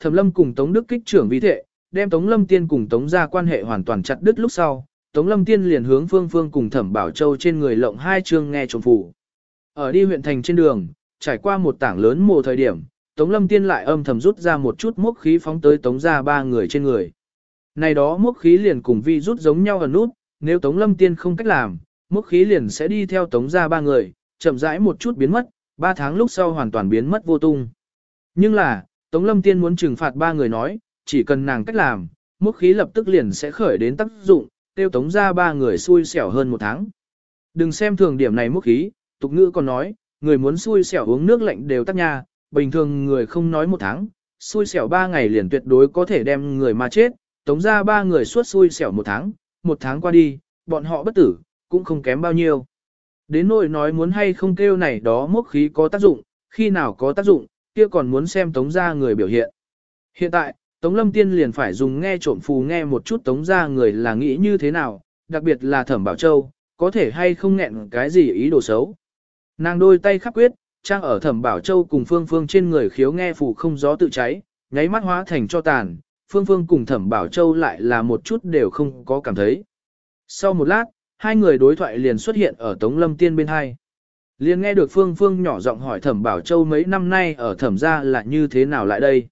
Thẩm Lâm cùng Tống Đức kích trưởng vi thệ, đem Tống Lâm Tiên cùng Tống gia quan hệ hoàn toàn chặt đứt lúc sau, Tống Lâm Tiên liền hướng Phương Phương cùng Thẩm Bảo Châu trên người lộng hai chương nghe trộm phủ. Ở đi huyện thành trên đường, trải qua một tảng lớn mùa thời điểm, Tống Lâm Tiên lại âm thầm rút ra một chút mốc khí phóng tới Tống gia ba người trên người. Này đó mốc khí liền cùng vi rút giống nhau ở nút, nếu Tống Lâm Tiên không cách làm, mốc khí liền sẽ đi theo Tống gia ba người, chậm rãi một chút biến mất, ba tháng lúc sau hoàn toàn biến mất vô tung. Nhưng là, Tống Lâm Tiên muốn trừng phạt ba người nói, chỉ cần nàng cách làm, mốc khí lập tức liền sẽ khởi đến tác dụng, tiêu Tống gia ba người xui xẻo hơn một tháng. Đừng xem thường điểm này mốc khí, tục ngữ còn nói, người muốn xui xẻo uống nước lạnh đều tắc nha, bình thường người không nói một tháng, xui xẻo ba ngày liền tuyệt đối có thể đem người mà chết, tống ra ba người suốt xui xẻo một tháng, một tháng qua đi, bọn họ bất tử, cũng không kém bao nhiêu. Đến nỗi nói muốn hay không kêu này đó mốc khí có tác dụng, khi nào có tác dụng, kia còn muốn xem tống gia người biểu hiện. Hiện tại, Tống Lâm Tiên liền phải dùng nghe trộm phù nghe một chút tống gia người là nghĩ như thế nào, đặc biệt là Thẩm Bảo Châu, có thể hay không nghẹn cái gì ý đồ xấu. Nàng đôi tay khắc quyết, trang ở Thẩm Bảo Châu cùng Phương Phương trên người khiếu nghe phù không gió tự cháy, nháy mắt hóa thành cho tàn, Phương Phương cùng Thẩm Bảo Châu lại là một chút đều không có cảm thấy. Sau một lát, hai người đối thoại liền xuất hiện ở Tống Lâm Tiên bên hai. Liền nghe được Phương Phương nhỏ giọng hỏi Thẩm Bảo Châu mấy năm nay ở Thẩm gia là như thế nào lại đây.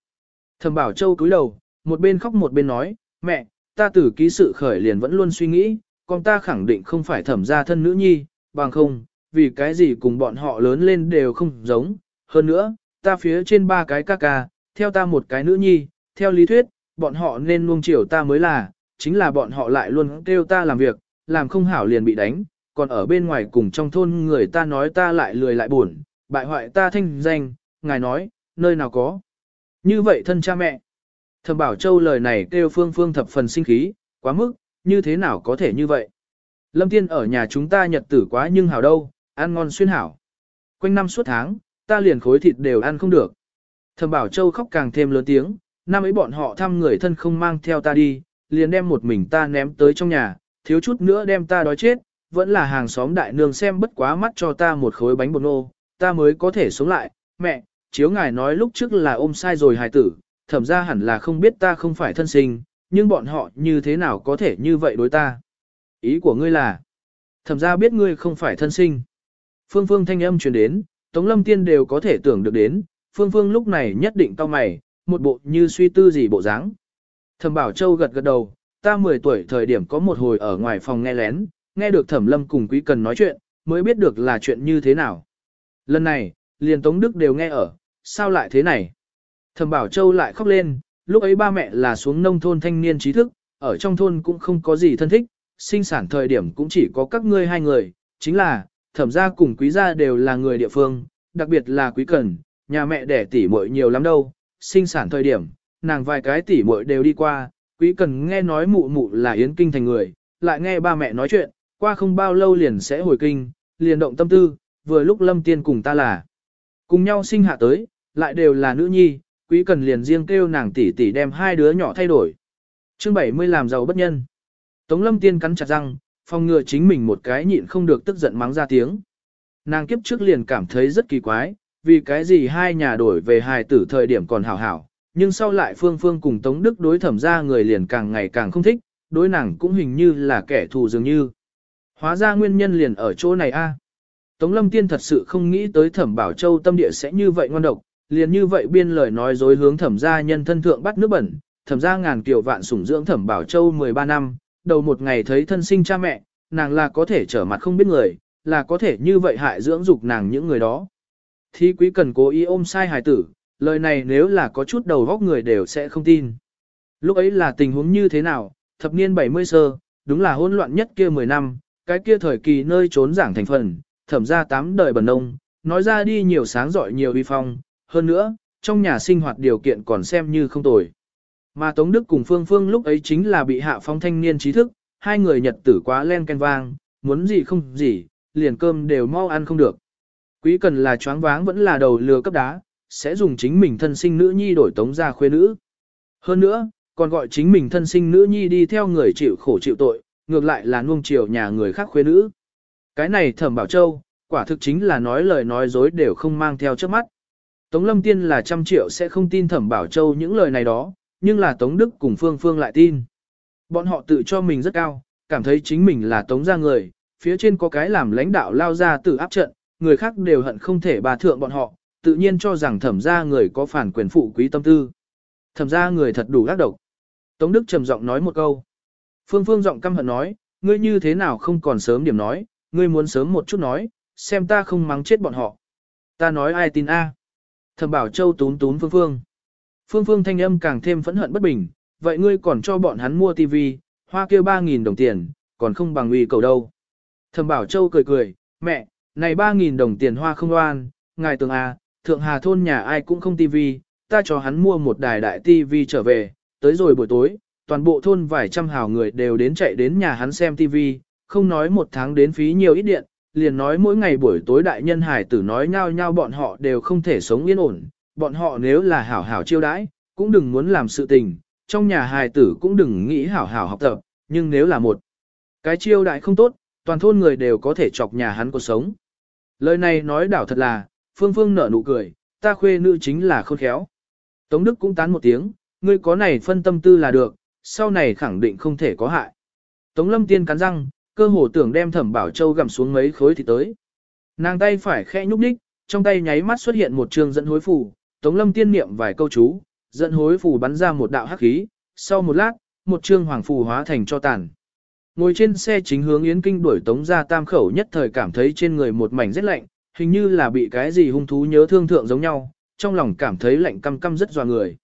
Thẩm Bảo Châu cúi đầu, một bên khóc một bên nói, mẹ, ta từ ký sự khởi liền vẫn luôn suy nghĩ, con ta khẳng định không phải Thẩm gia thân nữ nhi, bằng không, vì cái gì cùng bọn họ lớn lên đều không giống. Hơn nữa, ta phía trên ba cái ca ca, theo ta một cái nữ nhi, theo lý thuyết, bọn họ nên nuông chiều ta mới là, chính là bọn họ lại luôn kêu ta làm việc, làm không hảo liền bị đánh, còn ở bên ngoài cùng trong thôn người ta nói ta lại lười lại buồn, bại hoại ta thanh danh, ngài nói, nơi nào có. Như vậy thân cha mẹ. Thẩm Bảo Châu lời này kêu Phương Phương thập phần sinh khí, quá mức, như thế nào có thể như vậy. Lâm Tiên ở nhà chúng ta nhật tử quá nhưng hảo đâu, ăn ngon xuyên hảo. Quanh năm suốt tháng, ta liền khối thịt đều ăn không được. Thẩm Bảo Châu khóc càng thêm lớn tiếng, năm ấy bọn họ thăm người thân không mang theo ta đi, liền đem một mình ta ném tới trong nhà, thiếu chút nữa đem ta đói chết, vẫn là hàng xóm đại nương xem bất quá mắt cho ta một khối bánh bột nô, ta mới có thể sống lại. Mẹ, chiếu ngài nói lúc trước là ôm sai rồi hài tử, thẩm ra hẳn là không biết ta không phải thân sinh, nhưng bọn họ như thế nào có thể như vậy đối ta. Ý của ngươi là, thẩm ra biết ngươi không phải thân sinh. Phương Phương thanh âm truyền đến, Tống Lâm Tiên đều có thể tưởng được đến, Phương Phương lúc này nhất định cao mày, một bộ như suy tư gì bộ dáng. Thẩm Bảo Châu gật gật đầu, ta 10 tuổi thời điểm có một hồi ở ngoài phòng nghe lén, nghe được Thẩm Lâm cùng Quý Cần nói chuyện, mới biết được là chuyện như thế nào. Lần này, liền Tống Đức đều nghe ở, sao lại thế này? Thẩm Bảo Châu lại khóc lên, lúc ấy ba mẹ là xuống nông thôn thanh niên trí thức, ở trong thôn cũng không có gì thân thích, sinh sản thời điểm cũng chỉ có các ngươi hai người, chính là, thẩm gia cùng quý gia đều là người địa phương, đặc biệt là quý cần, nhà mẹ đẻ tỷ muội nhiều lắm đâu, sinh sản thời điểm, nàng vài cái tỷ muội đều đi qua, quý cần nghe nói mụ mụ là yến kinh thành người, lại nghe ba mẹ nói chuyện, qua không bao lâu liền sẽ hồi kinh, liền động tâm tư, vừa lúc lâm tiên cùng ta là cùng nhau sinh hạ tới, lại đều là nữ nhi, quý cần liền riêng kêu nàng tỷ tỷ đem hai đứa nhỏ thay đổi. Chương 70 làm giàu bất nhân. Tống lâm tiên cắn chặt răng, phòng ngừa chính mình một cái nhịn không được tức giận mắng ra tiếng. Nàng kiếp trước liền cảm thấy rất kỳ quái, vì cái gì hai nhà đổi về hài tử thời điểm còn hảo hảo, nhưng sau lại Phương Phương cùng Tống Đức đối thẩm ra người liền càng ngày càng không thích, đối nàng cũng hình như là kẻ thù dường như. Hóa ra nguyên nhân liền ở chỗ này a. Tống Lâm Tiên thật sự không nghĩ tới thẩm Bảo Châu tâm địa sẽ như vậy ngon độc, liền như vậy biên lời nói dối hướng thẩm gia nhân thân thượng bắt nước bẩn, thẩm gia ngàn kiều vạn sủng dưỡng thẩm Bảo Châu 13 năm, đầu một ngày thấy thân sinh cha mẹ, nàng là có thể trở mặt không biết người, là có thể như vậy hại dưỡng dục nàng những người đó. Thi quý cần cố ý ôm sai hài tử, lời này nếu là có chút đầu góc người đều sẽ không tin. Lúc ấy là tình huống như thế nào, thập niên 70 sơ, đúng là hỗn loạn nhất kia 10 năm, cái kia thời kỳ nơi trốn giảng thành phần, thẩm ra tám đời bần nông, nói ra đi nhiều sáng giỏi nhiều uy phong, hơn nữa, trong nhà sinh hoạt điều kiện còn xem như không tồi. Mà Tống Đức cùng Phương Phương lúc ấy chính là bị hạ phong thanh niên trí thức, hai người nhật tử quá len ken vang, muốn gì không gì, liền cơm đều mau ăn không được. Quý cần là choáng váng vẫn là đầu lừa cấp đá, sẽ dùng chính mình thân sinh nữ nhi đổi tống ra khuê nữ. Hơn nữa, còn gọi chính mình thân sinh nữ nhi đi theo người chịu khổ chịu tội, ngược lại là nuông chiều nhà người khác khuê nữ. Cái này thẩm bảo châu, quả thực chính là nói lời nói dối đều không mang theo trước mắt. Tống Lâm Tiên là trăm triệu sẽ không tin Thẩm Bảo Châu những lời này đó, nhưng là Tống Đức cùng Phương Phương lại tin. Bọn họ tự cho mình rất cao, cảm thấy chính mình là Tống gia người, phía trên có cái làm lãnh đạo lao ra tự áp trận, người khác đều hận không thể bà thượng bọn họ, tự nhiên cho rằng thẩm gia người có phản quyền phụ quý tâm tư. Thẩm gia người thật đủ ác độc. Tống Đức trầm giọng nói một câu. Phương Phương giọng căm hận nói, ngươi như thế nào không còn sớm điểm nói, ngươi muốn sớm một chút nói, xem ta không mắng chết bọn họ. Ta nói ai tin a? Thẩm Bảo Châu tún tún Phương Phương. Phương Phương thanh âm càng thêm phẫn hận bất bình, vậy ngươi còn cho bọn hắn mua tivi, hoa kêu 3.000 đồng tiền, còn không bằng uy cầu đâu. Thẩm Bảo Châu cười cười, mẹ, này 3.000 đồng tiền hoa không oan, ngài tưởng à, thượng hà thôn nhà ai cũng không tivi, ta cho hắn mua một đài đại tivi trở về, tới rồi buổi tối, toàn bộ thôn vài trăm hào người đều đến chạy đến nhà hắn xem TV, không nói một tháng đến phí nhiều ít điện, liền nói mỗi ngày buổi tối đại nhân hải tử nói nhau nhau bọn họ đều không thể sống yên ổn, bọn họ nếu là hảo hảo chiêu đãi, cũng đừng muốn làm sự tình, trong nhà Hải tử cũng đừng nghĩ hảo hảo học tập, nhưng nếu là một cái chiêu đại không tốt, toàn thôn người đều có thể chọc nhà hắn cuộc sống. Lời này nói đảo thật là, Phương Phương nở nụ cười, ta khuê nữ chính là khôn khéo. Tống Đức cũng tán một tiếng, ngươi có này phân tâm tư là được, sau này khẳng định không thể có hại. Tống Lâm Tiên cắn răng, cơ hồ tưởng đem Thẩm Bảo Châu gầm xuống mấy khối thì tới. Nàng tay phải khẽ nhúc nhích, trong tay nháy mắt xuất hiện một trường dẫn hối phù, Tống Lâm Tiên niệm vài câu chú, dẫn hối phù bắn ra một đạo hắc khí, sau một lát, một trương hoàng phù hóa thành cho tàn. Ngồi trên xe chính hướng Yến Kinh đuổi Tống ra tam khẩu nhất thời cảm thấy trên người một mảnh rất lạnh, hình như là bị cái gì hung thú nhớ thương thượng giống nhau, trong lòng cảm thấy lạnh căm căm rất dò người.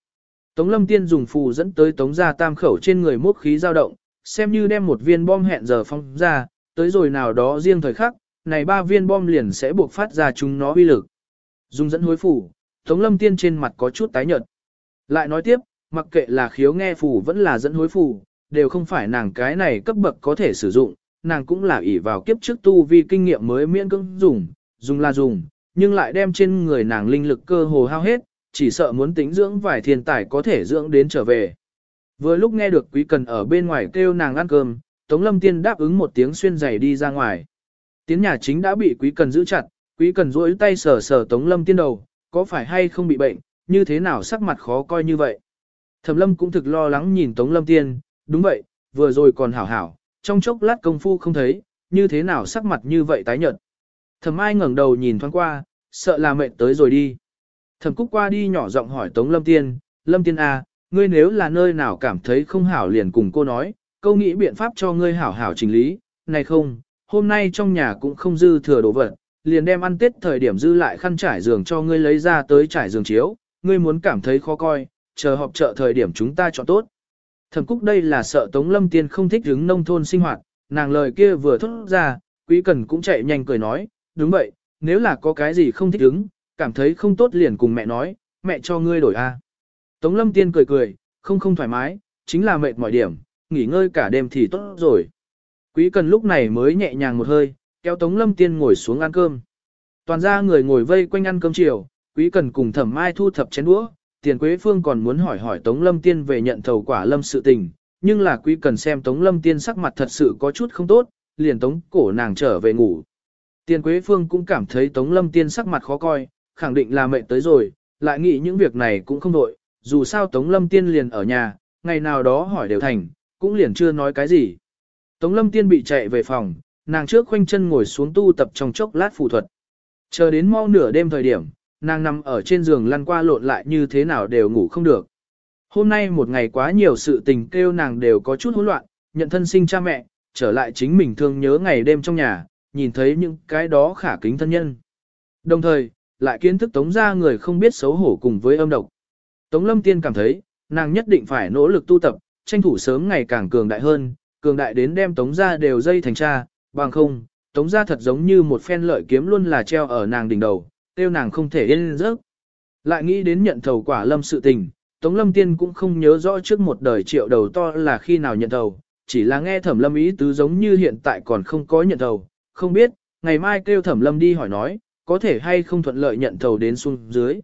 Tống Lâm Tiên dùng phù dẫn tới Tống ra tam khẩu trên người mốc khí dao động, xem như đem một viên bom hẹn giờ phong ra, tới rồi nào đó riêng thời khắc, này ba viên bom liền sẽ buộc phát ra chúng nó uy lực. Dùng dẫn hối phù, Tống Lâm Tiên trên mặt có chút tái nhợt. Lại nói tiếp, mặc kệ là khiếu nghe phù vẫn là dẫn hối phù, đều không phải nàng cái này cấp bậc có thể sử dụng, nàng cũng là ỷ vào kiếp trước tu vi kinh nghiệm mới miễn cưỡng dùng, dùng là dùng, nhưng lại đem trên người nàng linh lực cơ hồ hao hết, chỉ sợ muốn tính dưỡng vài thiên tài có thể dưỡng đến trở về. Vừa lúc nghe được quý cần ở bên ngoài kêu nàng ăn cơm, Tống Lâm Tiên đáp ứng một tiếng xuyên giày đi ra ngoài. Tiến nhà chính đã bị quý cần giữ chặt, quý cần duỗi tay sờ sờ Tống Lâm Tiên đầu, có phải hay không bị bệnh, như thế nào sắc mặt khó coi như vậy. Thẩm Lâm cũng thực lo lắng nhìn Tống Lâm Tiên, đúng vậy, vừa rồi còn hảo hảo, trong chốc lát công phu không thấy, như thế nào sắc mặt như vậy tái nhợt. Thẩm Ai ngẩng đầu nhìn thoáng qua, sợ là mệt tới rồi đi. Thẩm Cúc qua đi nhỏ giọng hỏi Tống Lâm Tiên, Lâm Tiên A, à, ngươi nếu là nơi nào cảm thấy không hảo liền cùng cô nói, câu nghĩ biện pháp cho ngươi hảo hảo chỉnh lý, này không, hôm nay trong nhà cũng không dư thừa đồ vật, liền đem ăn tết thời điểm dư lại khăn trải giường cho ngươi lấy ra tới trải giường chiếu, ngươi muốn cảm thấy khó coi, chờ họp chợ thời điểm chúng ta chọn tốt. Thẩm Cúc đây là sợ Tống Lâm Tiên không thích đứng nông thôn sinh hoạt, nàng lời kia vừa thốt ra, Quý Cần cũng chạy nhanh cười nói, đúng vậy, nếu là có cái gì không thích đứng, cảm thấy không tốt liền cùng mẹ nói, mẹ cho ngươi đổi a. Tống Lâm Tiên cười cười, không không thoải mái, chính là mệt mỏi điểm, nghỉ ngơi cả đêm thì tốt rồi. Quý Cần lúc này mới nhẹ nhàng một hơi, kéo Tống Lâm Tiên ngồi xuống ăn cơm. Toàn ra người ngồi vây quanh ăn cơm chiều, Quý Cần cùng Thẩm Mai thu thập chén đũa, Tiền Quế Phương còn muốn hỏi hỏi Tống Lâm Tiên về nhận thầu quả lâm sự tình, nhưng là Quý Cần xem Tống Lâm Tiên sắc mặt thật sự có chút không tốt, liền Tống cổ nàng trở về ngủ. Tiền Quế Phương cũng cảm thấy Tống Lâm Tiên sắc mặt khó coi, khẳng định là mệt tới rồi, lại nghĩ những việc này cũng không đội, dù sao Tống Lâm Tiên liền ở nhà, ngày nào đó hỏi đều thành, cũng liền chưa nói cái gì. Tống Lâm Tiên bị chạy về phòng, nàng trước khoanh chân ngồi xuống tu tập trong chốc lát phù thuật. Chờ đến mau nửa đêm thời điểm, nàng nằm ở trên giường lăn qua lộn lại như thế nào đều ngủ không được. Hôm nay một ngày quá nhiều sự tình kêu nàng đều có chút hỗn loạn, nhận thân sinh cha mẹ, trở lại chính mình thương nhớ ngày đêm trong nhà, nhìn thấy những cái đó khả kính thân nhân. Đồng thời, lại kiến thức tống ra người không biết xấu hổ cùng với âm độc. Tống lâm tiên cảm thấy, nàng nhất định phải nỗ lực tu tập, tranh thủ sớm ngày càng cường đại hơn, cường đại đến đem tống ra đều dây thành cha, bằng không, tống ra thật giống như một phen lợi kiếm luôn là treo ở nàng đỉnh đầu, tiêu nàng không thể yên giấc. Lại nghĩ đến nhận thầu quả lâm sự tình, Tống Lâm Tiên cũng không nhớ rõ trước một đời triệu đầu to là khi nào nhận thầu, chỉ là nghe thẩm lâm ý tứ giống như hiện tại còn không có nhận thầu, không biết, ngày mai kêu thẩm lâm đi hỏi nói, có thể hay không thuận lợi nhận thầu đến xuống dưới.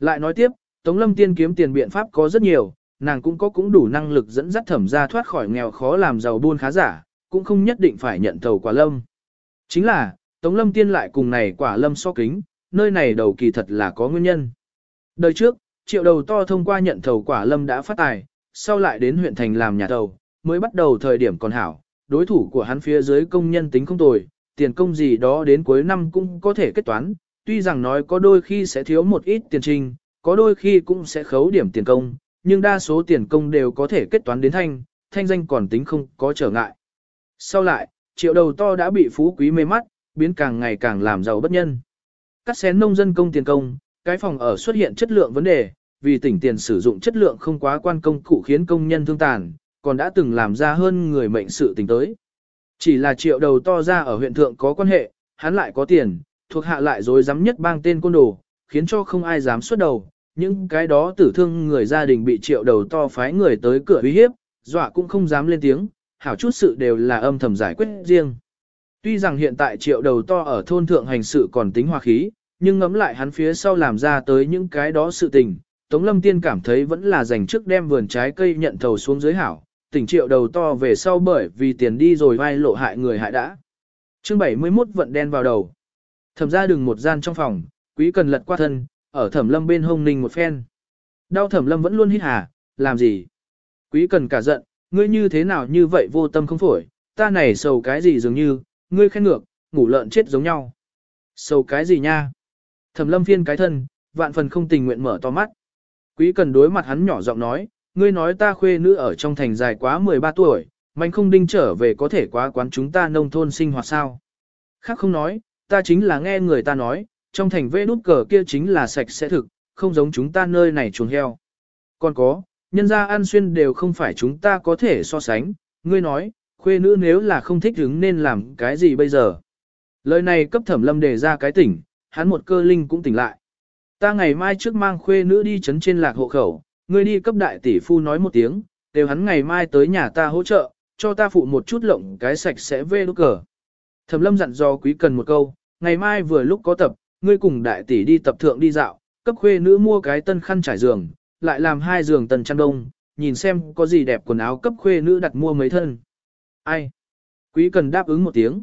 Lại nói tiếp, Tống Lâm Tiên kiếm tiền biện pháp có rất nhiều, nàng cũng có cũng đủ năng lực dẫn dắt thẩm ra thoát khỏi nghèo khó làm giàu buôn khá giả, cũng không nhất định phải nhận thầu quả lâm. Chính là, Tống Lâm Tiên lại cùng này quả lâm so kính, nơi này đầu kỳ thật là có nguyên nhân. Đời trước, triệu đầu to thông qua nhận thầu quả lâm đã phát tài, sau lại đến huyện thành làm nhà thầu, mới bắt đầu thời điểm còn hảo, đối thủ của hắn phía dưới công nhân tính không tồi, tiền công gì đó đến cuối năm cũng có thể kết toán, tuy rằng nói có đôi khi sẽ thiếu một ít tiền trình, có đôi khi cũng sẽ khấu điểm tiền công, nhưng đa số tiền công đều có thể kết toán đến thanh, thanh danh còn tính không có trở ngại. Sau lại, triệu đầu to đã bị phú quý mê mắt, biến càng ngày càng làm giàu bất nhân. Cắt xén nông dân công tiền công, cái phòng ở xuất hiện chất lượng vấn đề, vì tỉnh tiền sử dụng chất lượng không quá quan công cụ khiến công nhân thương tàn, còn đã từng làm ra hơn người mệnh sự tình tới. Chỉ là triệu đầu to ra ở huyện thượng có quan hệ, hắn lại có tiền, thuộc hạ lại dối dám nhất bang tên côn đồ, khiến cho không ai dám xuất đầu. Những cái đó tử thương người gia đình bị triệu đầu to phái người tới cửa uy hiếp, dọa cũng không dám lên tiếng, hảo chút sự đều là âm thầm giải quyết riêng. Tuy rằng hiện tại triệu đầu to ở thôn thượng hành sự còn tính hòa khí, nhưng ngẫm lại hắn phía sau làm ra tới những cái đó sự tình, Tống Lâm Tiên cảm thấy vẫn là dành trước đem vườn trái cây nhận thầu xuống dưới hảo, tỉnh triệu đầu to về sau bởi vì tiền đi rồi vai lộ hại người hại đã. chương 71 vận đen vào đầu. Thẩm ra đừng một gian trong phòng, quý cần lật qua thân, ở thẩm lâm bên hông ninh một phen. Đau thẩm lâm vẫn luôn hít hà, làm gì? Quý cần cả giận, ngươi như thế nào như vậy vô tâm không phổi, ta này sầu cái gì dường như, ngươi khen ngược, ngủ lợn chết giống nhau. Sầu cái gì nha? Thẩm lâm phiên cái thân, vạn phần không tình nguyện mở to mắt. Quý cần đối mặt hắn nhỏ giọng nói, ngươi nói ta khuê nữ ở trong thành dài quá 13 tuổi, mạnh không đinh trở về có thể quá quán chúng ta nông thôn sinh hoạt sao. Khác không nói, ta chính là nghe người ta nói, trong thành vê nút cờ kia chính là sạch sẽ thực, không giống chúng ta nơi này chuồng heo. Còn có, nhân gia ăn xuyên đều không phải chúng ta có thể so sánh, ngươi nói, khuê nữ nếu là không thích hứng nên làm cái gì bây giờ. Lời này cấp thẩm lâm đề ra cái tỉnh, hắn một cơ linh cũng tỉnh lại. Ta ngày mai trước mang khuê nữ đi chấn trên lạc hộ khẩu, ngươi đi cấp đại tỷ phu nói một tiếng, đều hắn ngày mai tới nhà ta hỗ trợ, cho ta phụ một chút lộng cái sạch sẽ về lúc cờ. Thẩm lâm dặn dò quý cần một câu, ngày mai vừa lúc có tập, ngươi cùng đại tỷ đi tập thượng đi dạo, cấp khuê nữ mua cái tân khăn trải giường, lại làm hai giường tần chăn đông, nhìn xem có gì đẹp quần áo cấp khuê nữ đặt mua mấy thân. Ai? Quý cần đáp ứng một tiếng.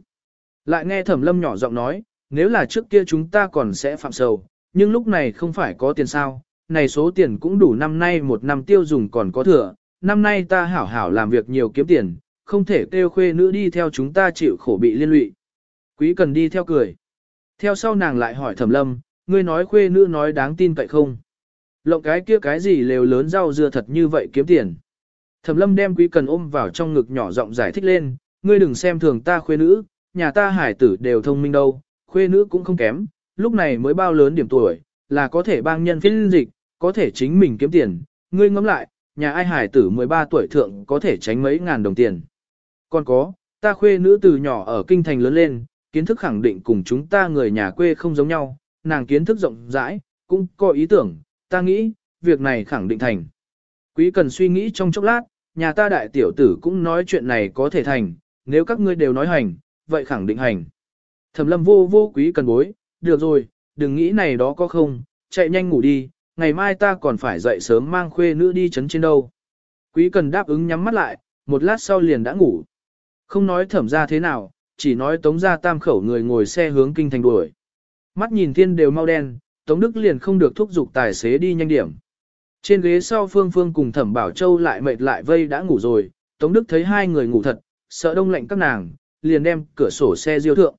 Lại nghe thẩm lâm nhỏ giọng nói, nếu là trước kia chúng ta còn sẽ phạm sầu, nhưng lúc này không phải có tiền sao, này số tiền cũng đủ năm nay một năm tiêu dùng còn có thừa, năm nay ta hảo hảo làm việc nhiều kiếm tiền, không thể kêu khuê nữ đi theo chúng ta chịu khổ bị liên lụy. Quý cần đi theo cười. Theo sau nàng lại hỏi thẩm lâm, ngươi nói khuê nữ nói đáng tin cậy không? Lộng cái kia cái gì lều lớn rau dưa thật như vậy kiếm tiền. Thẩm lâm đem quý cần ôm vào trong ngực nhỏ giọng giải thích lên, ngươi đừng xem thường ta khuê nữ, nhà ta hải tử đều thông minh đâu, khuê nữ cũng không kém, lúc này mới bao lớn điểm tuổi, là có thể bang nhân phiên dịch, có thể chính mình kiếm tiền, ngươi ngẫm lại, nhà ai hải tử 13 tuổi thượng có thể tránh mấy ngàn đồng tiền. Còn có, ta khuê nữ từ nhỏ ở kinh thành lớn lên, kiến thức khẳng định cùng chúng ta người nhà quê không giống nhau, nàng kiến thức rộng rãi, cũng có ý tưởng, ta nghĩ, việc này khẳng định thành. Quý cần suy nghĩ trong chốc lát, nhà ta đại tiểu tử cũng nói chuyện này có thể thành, nếu các ngươi đều nói hành, vậy khẳng định hành. Thẩm lâm vô vô quý cần bối, được rồi, đừng nghĩ này đó có không, chạy nhanh ngủ đi, ngày mai ta còn phải dậy sớm mang khuê nữ đi chấn trên đâu. Quý cần đáp ứng nhắm mắt lại, một lát sau liền đã ngủ. Không nói thẩm ra thế nào, chỉ nói tống ra tam khẩu người ngồi xe hướng kinh thành đuổi. Mắt nhìn thiên đều mau đen, tống đức liền không được thúc giục tài xế đi nhanh điểm. Trên ghế sau phương phương cùng thẩm bảo châu lại mệt lại vây đã ngủ rồi, tống đức thấy hai người ngủ thật, sợ đông lạnh các nàng, liền đem cửa sổ xe diêu thượng.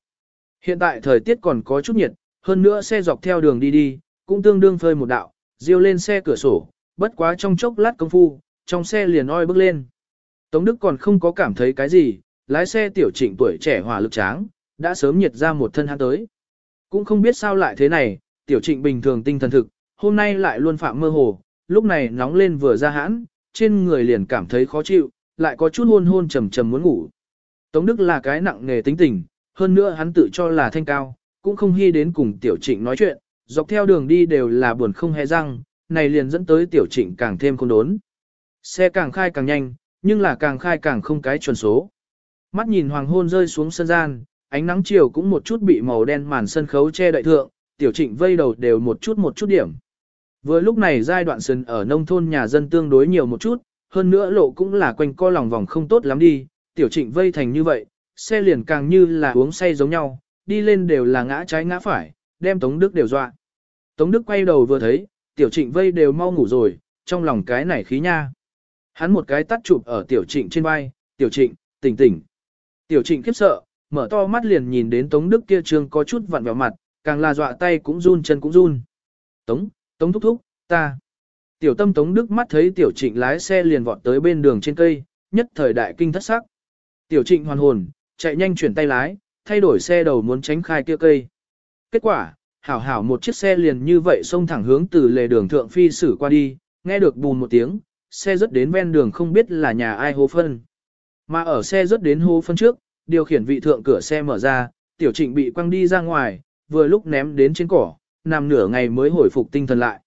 Hiện tại thời tiết còn có chút nhiệt, hơn nữa xe dọc theo đường đi đi, cũng tương đương phơi một đạo, diêu lên xe cửa sổ, bất quá trong chốc lát công phu, trong xe liền oi bước lên. Tống Đức còn không có cảm thấy cái gì, lái xe tiểu trịnh tuổi trẻ hỏa lực tráng, đã sớm nhiệt ra một thân hắn tới. Cũng không biết sao lại thế này, tiểu trịnh bình thường tinh thần thực, hôm nay lại luôn phạm mơ hồ, lúc này nóng lên vừa ra hãn, trên người liền cảm thấy khó chịu, lại có chút hôn hôn trầm trầm muốn ngủ. Tống Đức là cái nặng nghề tính tình, hơn nữa hắn tự cho là thanh cao, cũng không hy đến cùng tiểu trịnh nói chuyện, dọc theo đường đi đều là buồn không hề răng, này liền dẫn tới tiểu trịnh càng thêm khôn đốn. Xe càng khai càng nhanh, nhưng là càng khai càng không cái chuẩn số. Mắt nhìn hoàng hôn rơi xuống sân gian, ánh nắng chiều cũng một chút bị màu đen màn sân khấu che đậy thượng, tiểu trịnh vây đầu đều một chút một chút điểm. Vừa lúc này giai đoạn sân ở nông thôn nhà dân tương đối nhiều một chút, hơn nữa lộ cũng là quanh co lòng vòng không tốt lắm đi, tiểu trịnh vây thành như vậy, xe liền càng như là uống say giống nhau, đi lên đều là ngã trái ngã phải, đem Tống Đức đều dọa. Tống Đức quay đầu vừa thấy, tiểu trịnh vây đều mau ngủ rồi, trong lòng cái này khí nha. Hắn một cái tắt chụp ở tiểu trịnh trên vai, tiểu trịnh, tỉnh tỉnh. Tiểu trịnh khiếp sợ, mở to mắt liền nhìn đến Tống Đức kia trương có chút vặn vẹo mặt, càng là dọa tay cũng run chân cũng run. Tống, Tống thúc thúc, ta. Tiểu tâm Tống Đức mắt thấy tiểu trịnh lái xe liền vọt tới bên đường trên cây, nhất thời đại kinh thất sắc. Tiểu trịnh hoàn hồn, chạy nhanh chuyển tay lái, thay đổi xe đầu muốn tránh khai kia cây. Kết quả, hảo hảo một chiếc xe liền như vậy xông thẳng hướng từ lề đường thượng phi xử qua đi, nghe được bùn một tiếng, xe rớt đến ven đường không biết là nhà ai hô phân. Mà ở xe rớt đến hô phân trước, điều khiển vị thượng cửa xe mở ra, tiểu trịnh bị quăng đi ra ngoài, vừa lúc ném đến trên cỏ, nằm nửa ngày mới hồi phục tinh thần lại.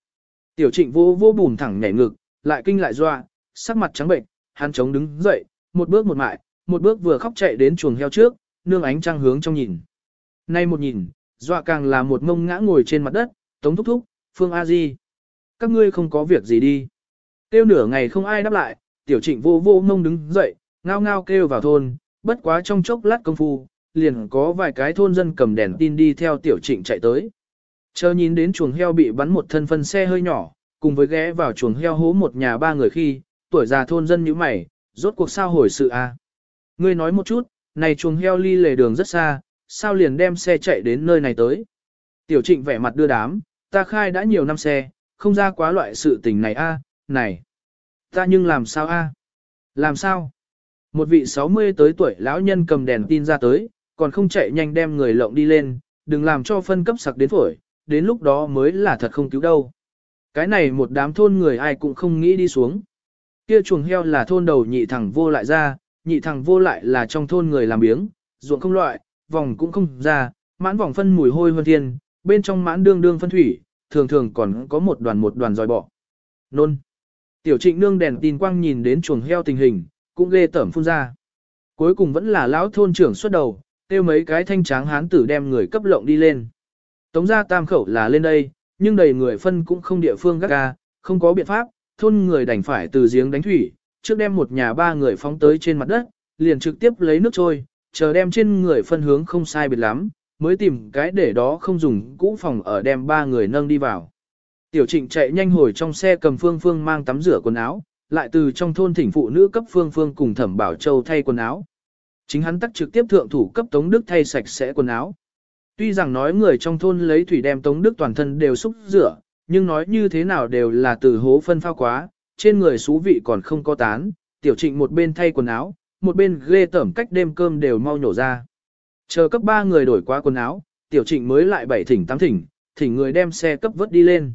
Tiểu trịnh vô vô bùn thẳng nhảy ngực, lại kinh lại doa, sắc mặt trắng bệnh, hắn chống đứng dậy, một bước một mại, một bước vừa khóc chạy đến chuồng heo trước, nương ánh trăng hướng trong nhìn. Nay một nhìn, dọa càng là một ngông ngã ngồi trên mặt đất, tống thúc thúc, phương a di Các ngươi không có việc gì đi. Kêu nửa ngày không ai đáp lại, tiểu trịnh vô vô ngông đứng dậy, ngao ngao kêu vào thôn, bất quá trong chốc lát công phu, liền có vài cái thôn dân cầm đèn tin đi theo tiểu trịnh chạy tới. Chờ nhìn đến chuồng heo bị bắn một thân phân xe hơi nhỏ, cùng với ghé vào chuồng heo hố một nhà ba người khi, tuổi già thôn dân như mày, rốt cuộc sao hồi sự a? À? Ngươi nói một chút, này chuồng heo ly lề đường rất xa, sao liền đem xe chạy đến nơi này tới? Tiểu trịnh vẻ mặt đưa đám, ta khai đã nhiều năm xe, không ra quá loại sự tình này a, này. Ta nhưng làm sao a? Làm sao? Một vị 60 tới tuổi lão nhân cầm đèn tin ra tới, còn không chạy nhanh đem người lộng đi lên, đừng làm cho phân cấp sặc đến phổi, đến lúc đó mới là thật không cứu đâu. Cái này một đám thôn người ai cũng không nghĩ đi xuống. Kia chuồng heo là thôn đầu nhị thẳng vô lại ra, nhị thằng vô lại là trong thôn người làm biếng, ruộng không loại, vòng cũng không ra, mãn vòng phân mùi hôi hơn thiên, bên trong mãn đương đương phân thủy, thường thường còn có một đoàn một đoàn dòi bỏ. Nôn. Tiểu trịnh nương đèn tin quang nhìn đến chuồng heo tình hình, cũng ghê tởm phun ra. Cuối cùng vẫn là lão thôn trưởng xuất đầu, tiêu mấy cái thanh tráng hán tử đem người cấp lộng đi lên. Tống gia tam khẩu là lên đây, nhưng đầy người phân cũng không địa phương gác ga, không có biện pháp, thôn người đành phải từ giếng đánh thủy, trước đem một nhà ba người phóng tới trên mặt đất, liền trực tiếp lấy nước trôi, chờ đem trên người phân hướng không sai biệt lắm, mới tìm cái để đó không dùng cũ phòng ở đem ba người nâng đi vào. Tiểu trịnh chạy nhanh hồi trong xe cầm phương phương mang tắm rửa quần áo, lại từ trong thôn thỉnh phụ nữ cấp phương phương cùng thẩm bảo châu thay quần áo. Chính hắn tắt trực tiếp thượng thủ cấp Tống Đức thay sạch sẽ quần áo. Tuy rằng nói người trong thôn lấy thủy đem Tống Đức toàn thân đều xúc rửa, nhưng nói như thế nào đều là từ hố phân phao quá, trên người xú vị còn không có tán, tiểu trịnh một bên thay quần áo, một bên ghê tẩm cách đêm cơm đều mau nhổ ra. Chờ cấp ba người đổi qua quần áo, tiểu trịnh mới lại bảy thỉnh tám thỉnh, thỉnh người đem xe cấp vớt đi lên.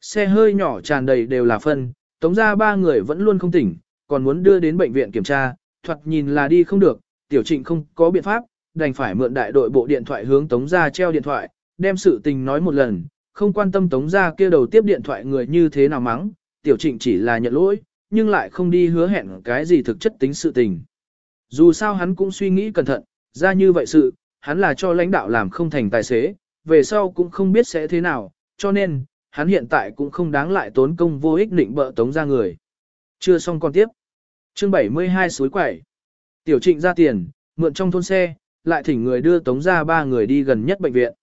Xe hơi nhỏ tràn đầy đều là phân, tống ra ba người vẫn luôn không tỉnh, còn muốn đưa đến bệnh viện kiểm tra, thoạt nhìn là đi không được, tiểu trịnh không có biện pháp, đành phải mượn đại đội bộ điện thoại hướng tống ra treo điện thoại, đem sự tình nói một lần, không quan tâm tống ra kia đầu tiếp điện thoại người như thế nào mắng, tiểu trịnh chỉ là nhận lỗi, nhưng lại không đi hứa hẹn cái gì thực chất tính sự tình. Dù sao hắn cũng suy nghĩ cẩn thận, ra như vậy sự, hắn là cho lãnh đạo làm không thành tài xế, về sau cũng không biết sẽ thế nào, cho nên, hắn hiện tại cũng không đáng lại tốn công vô ích định bợ tống ra người. Chưa xong còn tiếp. Chương 72 suối quẩy. Tiểu trịnh ra tiền, mượn trong thôn xe, lại thỉnh người đưa tống ra ba người đi gần nhất bệnh viện.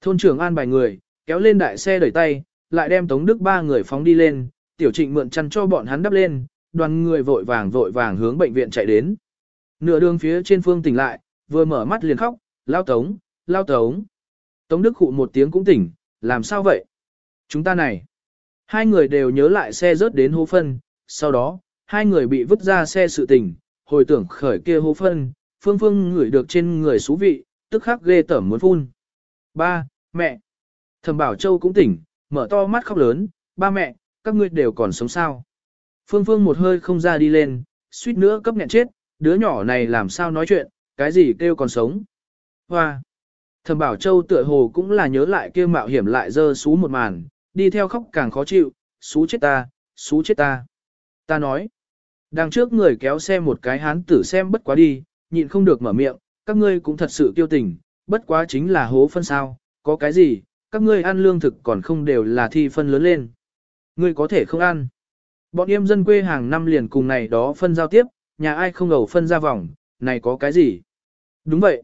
Thôn trưởng an bài người, kéo lên đại xe đẩy tay, lại đem tống đức ba người phóng đi lên, tiểu trịnh mượn chăn cho bọn hắn đắp lên, đoàn người vội vàng vội vàng hướng bệnh viện chạy đến. Nửa đường phía trên phương tỉnh lại, vừa mở mắt liền khóc, lao tống, lao tống. Tống đức hụ một tiếng cũng tỉnh, làm sao vậy? Chúng ta này. Hai người đều nhớ lại xe rớt đến hố phân, sau đó, hai người bị vứt ra xe sự tình, hồi tưởng khởi kia hố phân, phương phương ngửi được trên người xú vị, tức khắc ghê tởm muốn phun. Ba, mẹ. Thẩm Bảo Châu cũng tỉnh, mở to mắt khóc lớn, ba mẹ, các ngươi đều còn sống sao. Phương Phương một hơi không ra đi lên, suýt nữa cấp nghẹn chết, đứa nhỏ này làm sao nói chuyện, cái gì kêu còn sống. Hoa. Thẩm Bảo Châu tựa hồ cũng là nhớ lại kia mạo hiểm lại dơ xú một màn, đi theo khóc càng khó chịu, xú chết ta, xú chết ta. Ta nói. Đằng trước người kéo xe một cái hán tử xem bất quá đi, nhịn không được mở miệng, các ngươi cũng thật sự kiêu tình, bất quá chính là hố phân sao, có cái gì, các ngươi ăn lương thực còn không đều là thi phân lớn lên. Ngươi có thể không ăn. Bọn em dân quê hàng năm liền cùng này đó phân giao tiếp, nhà ai không ngầu phân ra vòng, này có cái gì? Đúng vậy.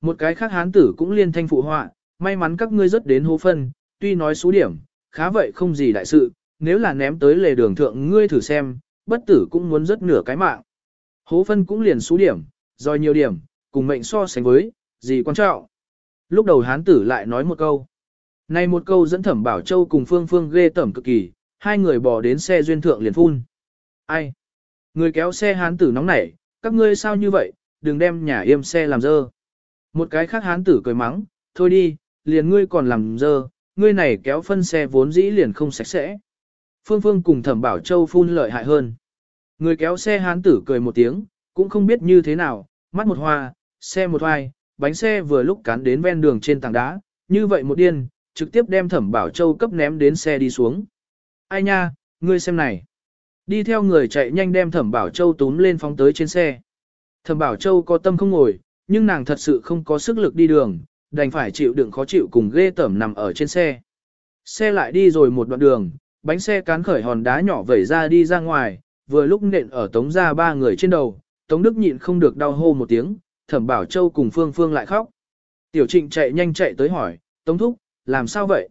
Một cái khác hán tử cũng liên thanh phụ họa, may mắn các ngươi rất đến hố phân, tuy nói số điểm, khá vậy không gì đại sự, nếu là ném tới lề đường thượng ngươi thử xem, bất tử cũng muốn rất nửa cái mạng. Hố phân cũng liền số điểm, rồi nhiều điểm, cùng mệnh so sánh với, gì quan trọng. Lúc đầu hán tử lại nói một câu. Này một câu dẫn thẩm bảo châu cùng phương phương ghê tẩm cực kỳ, hai người bỏ đến xe duyên thượng liền phun. Ai? Người kéo xe hán tử nóng nảy, các ngươi sao như vậy, đừng đem nhà yêm xe làm dơ. Một cái khác hán tử cười mắng, thôi đi, liền ngươi còn làm dơ, ngươi này kéo phân xe vốn dĩ liền không sạch sẽ. Phương Phương cùng thẩm bảo châu phun lợi hại hơn. Người kéo xe hán tử cười một tiếng, cũng không biết như thế nào, mắt một hoa, xe một hoài, bánh xe vừa lúc cán đến ven đường trên tảng đá, như vậy một điên, trực tiếp đem thẩm bảo châu cấp ném đến xe đi xuống. Ai nha, ngươi xem này. Đi theo người chạy nhanh đem thẩm bảo châu túm lên phóng tới trên xe. Thẩm bảo châu có tâm không ngồi, nhưng nàng thật sự không có sức lực đi đường, đành phải chịu đựng khó chịu cùng ghê tẩm nằm ở trên xe. Xe lại đi rồi một đoạn đường, bánh xe cán khởi hòn đá nhỏ vẩy ra đi ra ngoài, vừa lúc nện ở tống ra ba người trên đầu, tống đức nhịn không được đau hô một tiếng, thẩm bảo châu cùng phương phương lại khóc. Tiểu trịnh chạy nhanh chạy tới hỏi, tống thúc, làm sao vậy?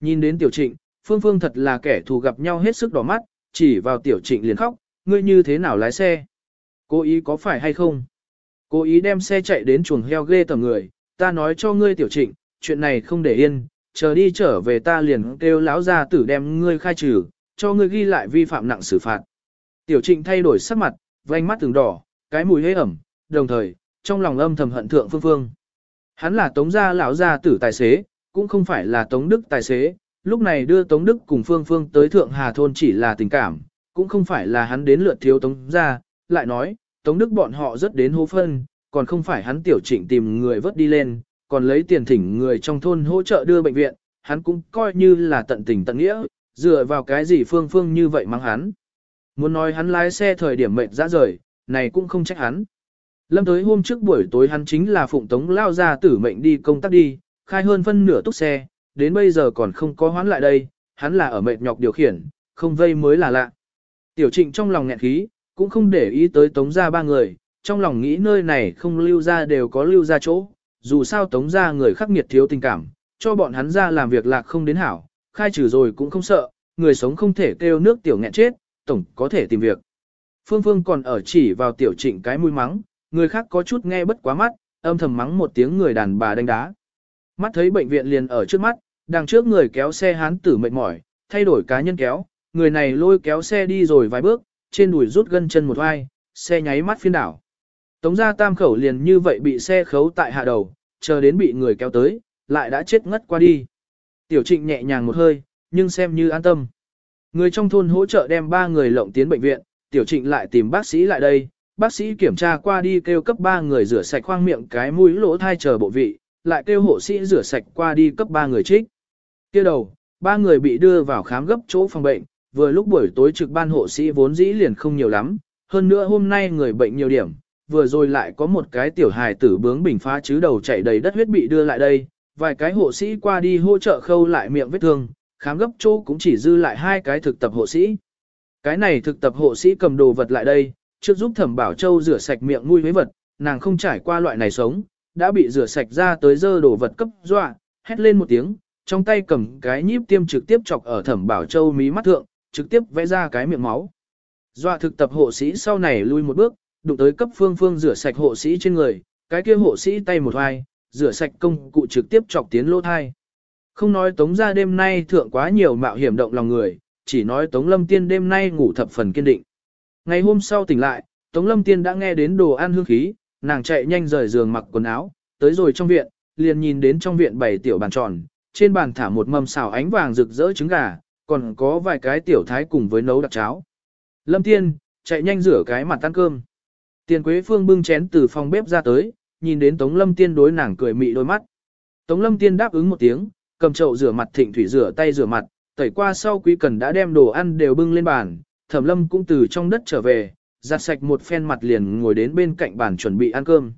Nhìn đến tiểu trịnh, phương phương thật là kẻ thù gặp nhau hết sức đỏ mắt, chỉ vào tiểu trịnh liền khóc, ngươi như thế nào lái xe? Cố ý có phải hay không? Cố ý đem xe chạy đến chuồng heo ghê tầm người, ta nói cho ngươi tiểu trịnh, chuyện này không để yên, chờ đi trở về ta liền kêu lão gia tử đem ngươi khai trừ, cho ngươi ghi lại vi phạm nặng xử phạt. Tiểu trịnh thay đổi sắc mặt, vành mắt từng đỏ, cái mùi hế ẩm, đồng thời, trong lòng âm thầm hận thượng phương phương. Hắn là tống gia lão gia tử tài xế, cũng không phải là tống đức tài xế, lúc này đưa tống đức cùng phương phương tới thượng hà thôn chỉ là tình cảm, cũng không phải là hắn đến lượt thiếu tống gia, lại nói, tống đức bọn họ rất đến hố phân, còn không phải hắn tiểu trịnh tìm người vớt đi lên, còn lấy tiền thỉnh người trong thôn hỗ trợ đưa bệnh viện, hắn cũng coi như là tận tình tận nghĩa, dựa vào cái gì phương phương như vậy mang hắn. Muốn nói hắn lái xe thời điểm mệt ra rời, này cũng không trách hắn. Lâm tới hôm trước buổi tối hắn chính là phụng tống lao ra tử mệnh đi công tác đi, khai hơn phân nửa túc xe, đến bây giờ còn không có hoán lại đây, hắn là ở mệt nhọc điều khiển, không vây mới là lạ. Tiểu trịnh trong lòng nghẹn khí, cũng không để ý tới tống ra ba người, trong lòng nghĩ nơi này không lưu ra đều có lưu ra chỗ, dù sao tống ra người khắc nghiệt thiếu tình cảm, cho bọn hắn ra làm việc lạc không đến hảo, khai trừ rồi cũng không sợ, người sống không thể kêu nước tiểu nghẹn chết, tổng có thể tìm việc. Phương Phương còn ở chỉ vào tiểu trịnh cái mũi mắng, người khác có chút nghe bất quá mắt, âm thầm mắng một tiếng người đàn bà đánh đá. Mắt thấy bệnh viện liền ở trước mắt, đằng trước người kéo xe hán tử mệt mỏi, thay đổi cá nhân kéo, người này lôi kéo xe đi rồi vài bước, trên đùi rút gân chân một vai, xe nháy mắt phiên đảo. Tống gia tam khẩu liền như vậy bị xe khấu tại hạ đầu, chờ đến bị người kéo tới, lại đã chết ngất qua đi. Tiểu trịnh nhẹ nhàng một hơi, nhưng xem như an tâm. Người trong thôn hỗ trợ đem ba người lộng tiến bệnh viện, tiểu trịnh lại tìm bác sĩ lại đây, bác sĩ kiểm tra qua đi kêu cấp ba người rửa sạch khoang miệng cái mũi lỗ thai chờ bộ vị, lại kêu hộ sĩ rửa sạch qua đi cấp ba người trích. Kia đầu, ba người bị đưa vào khám gấp chỗ phòng bệnh, vừa lúc buổi tối trực ban hộ sĩ vốn dĩ liền không nhiều lắm, hơn nữa hôm nay người bệnh nhiều điểm, vừa rồi lại có một cái tiểu hài tử bướng bình phá chứ đầu chảy đầy đất huyết bị đưa lại đây, vài cái hộ sĩ qua đi hỗ trợ khâu lại miệng vết thương, khám gấp chỗ cũng chỉ dư lại hai cái thực tập hộ sĩ. Cái này thực tập hộ sĩ cầm đồ vật lại đây, trước giúp thẩm bảo châu rửa sạch miệng nuôi với vật, nàng không trải qua loại này sống, đã bị rửa sạch ra tới dơ đồ vật cấp dọa, hét lên một tiếng, trong tay cầm cái nhíp tiêm trực tiếp chọc ở thẩm bảo châu mí mắt thượng, trực tiếp vẽ ra cái miệng máu. Dọa thực tập hộ sĩ sau này lui một bước, đụng tới cấp phương phương rửa sạch hộ sĩ trên người, cái kia hộ sĩ tay một hoài, rửa sạch công cụ trực tiếp chọc tiến lỗ thai. Không nói tống ra đêm nay thượng quá nhiều mạo hiểm động lòng người, chỉ nói tống lâm tiên đêm nay ngủ thập phần kiên định. Ngày hôm sau tỉnh lại, tống lâm tiên đã nghe đến đồ ăn hương khí, nàng chạy nhanh rời giường mặc quần áo, tới rồi trong viện, liền nhìn đến trong viện bảy tiểu bàn tròn, trên bàn thả một mâm xào ánh vàng rực rỡ trứng gà, còn có vài cái tiểu thái cùng với nấu đặc cháo. Lâm Tiên, chạy nhanh rửa cái mặt ăn cơm. Tiền Quế Phương bưng chén từ phòng bếp ra tới, nhìn đến Tống Lâm Tiên đối nàng cười mị đôi mắt. Tống Lâm Tiên đáp ứng một tiếng, cầm chậu rửa mặt thịnh thủy rửa tay rửa mặt, tẩy qua sau quý cần đã đem đồ ăn đều bưng lên bàn, Thẩm Lâm cũng từ trong đất trở về, giặt sạch một phen mặt liền ngồi đến bên cạnh bàn chuẩn bị ăn cơm.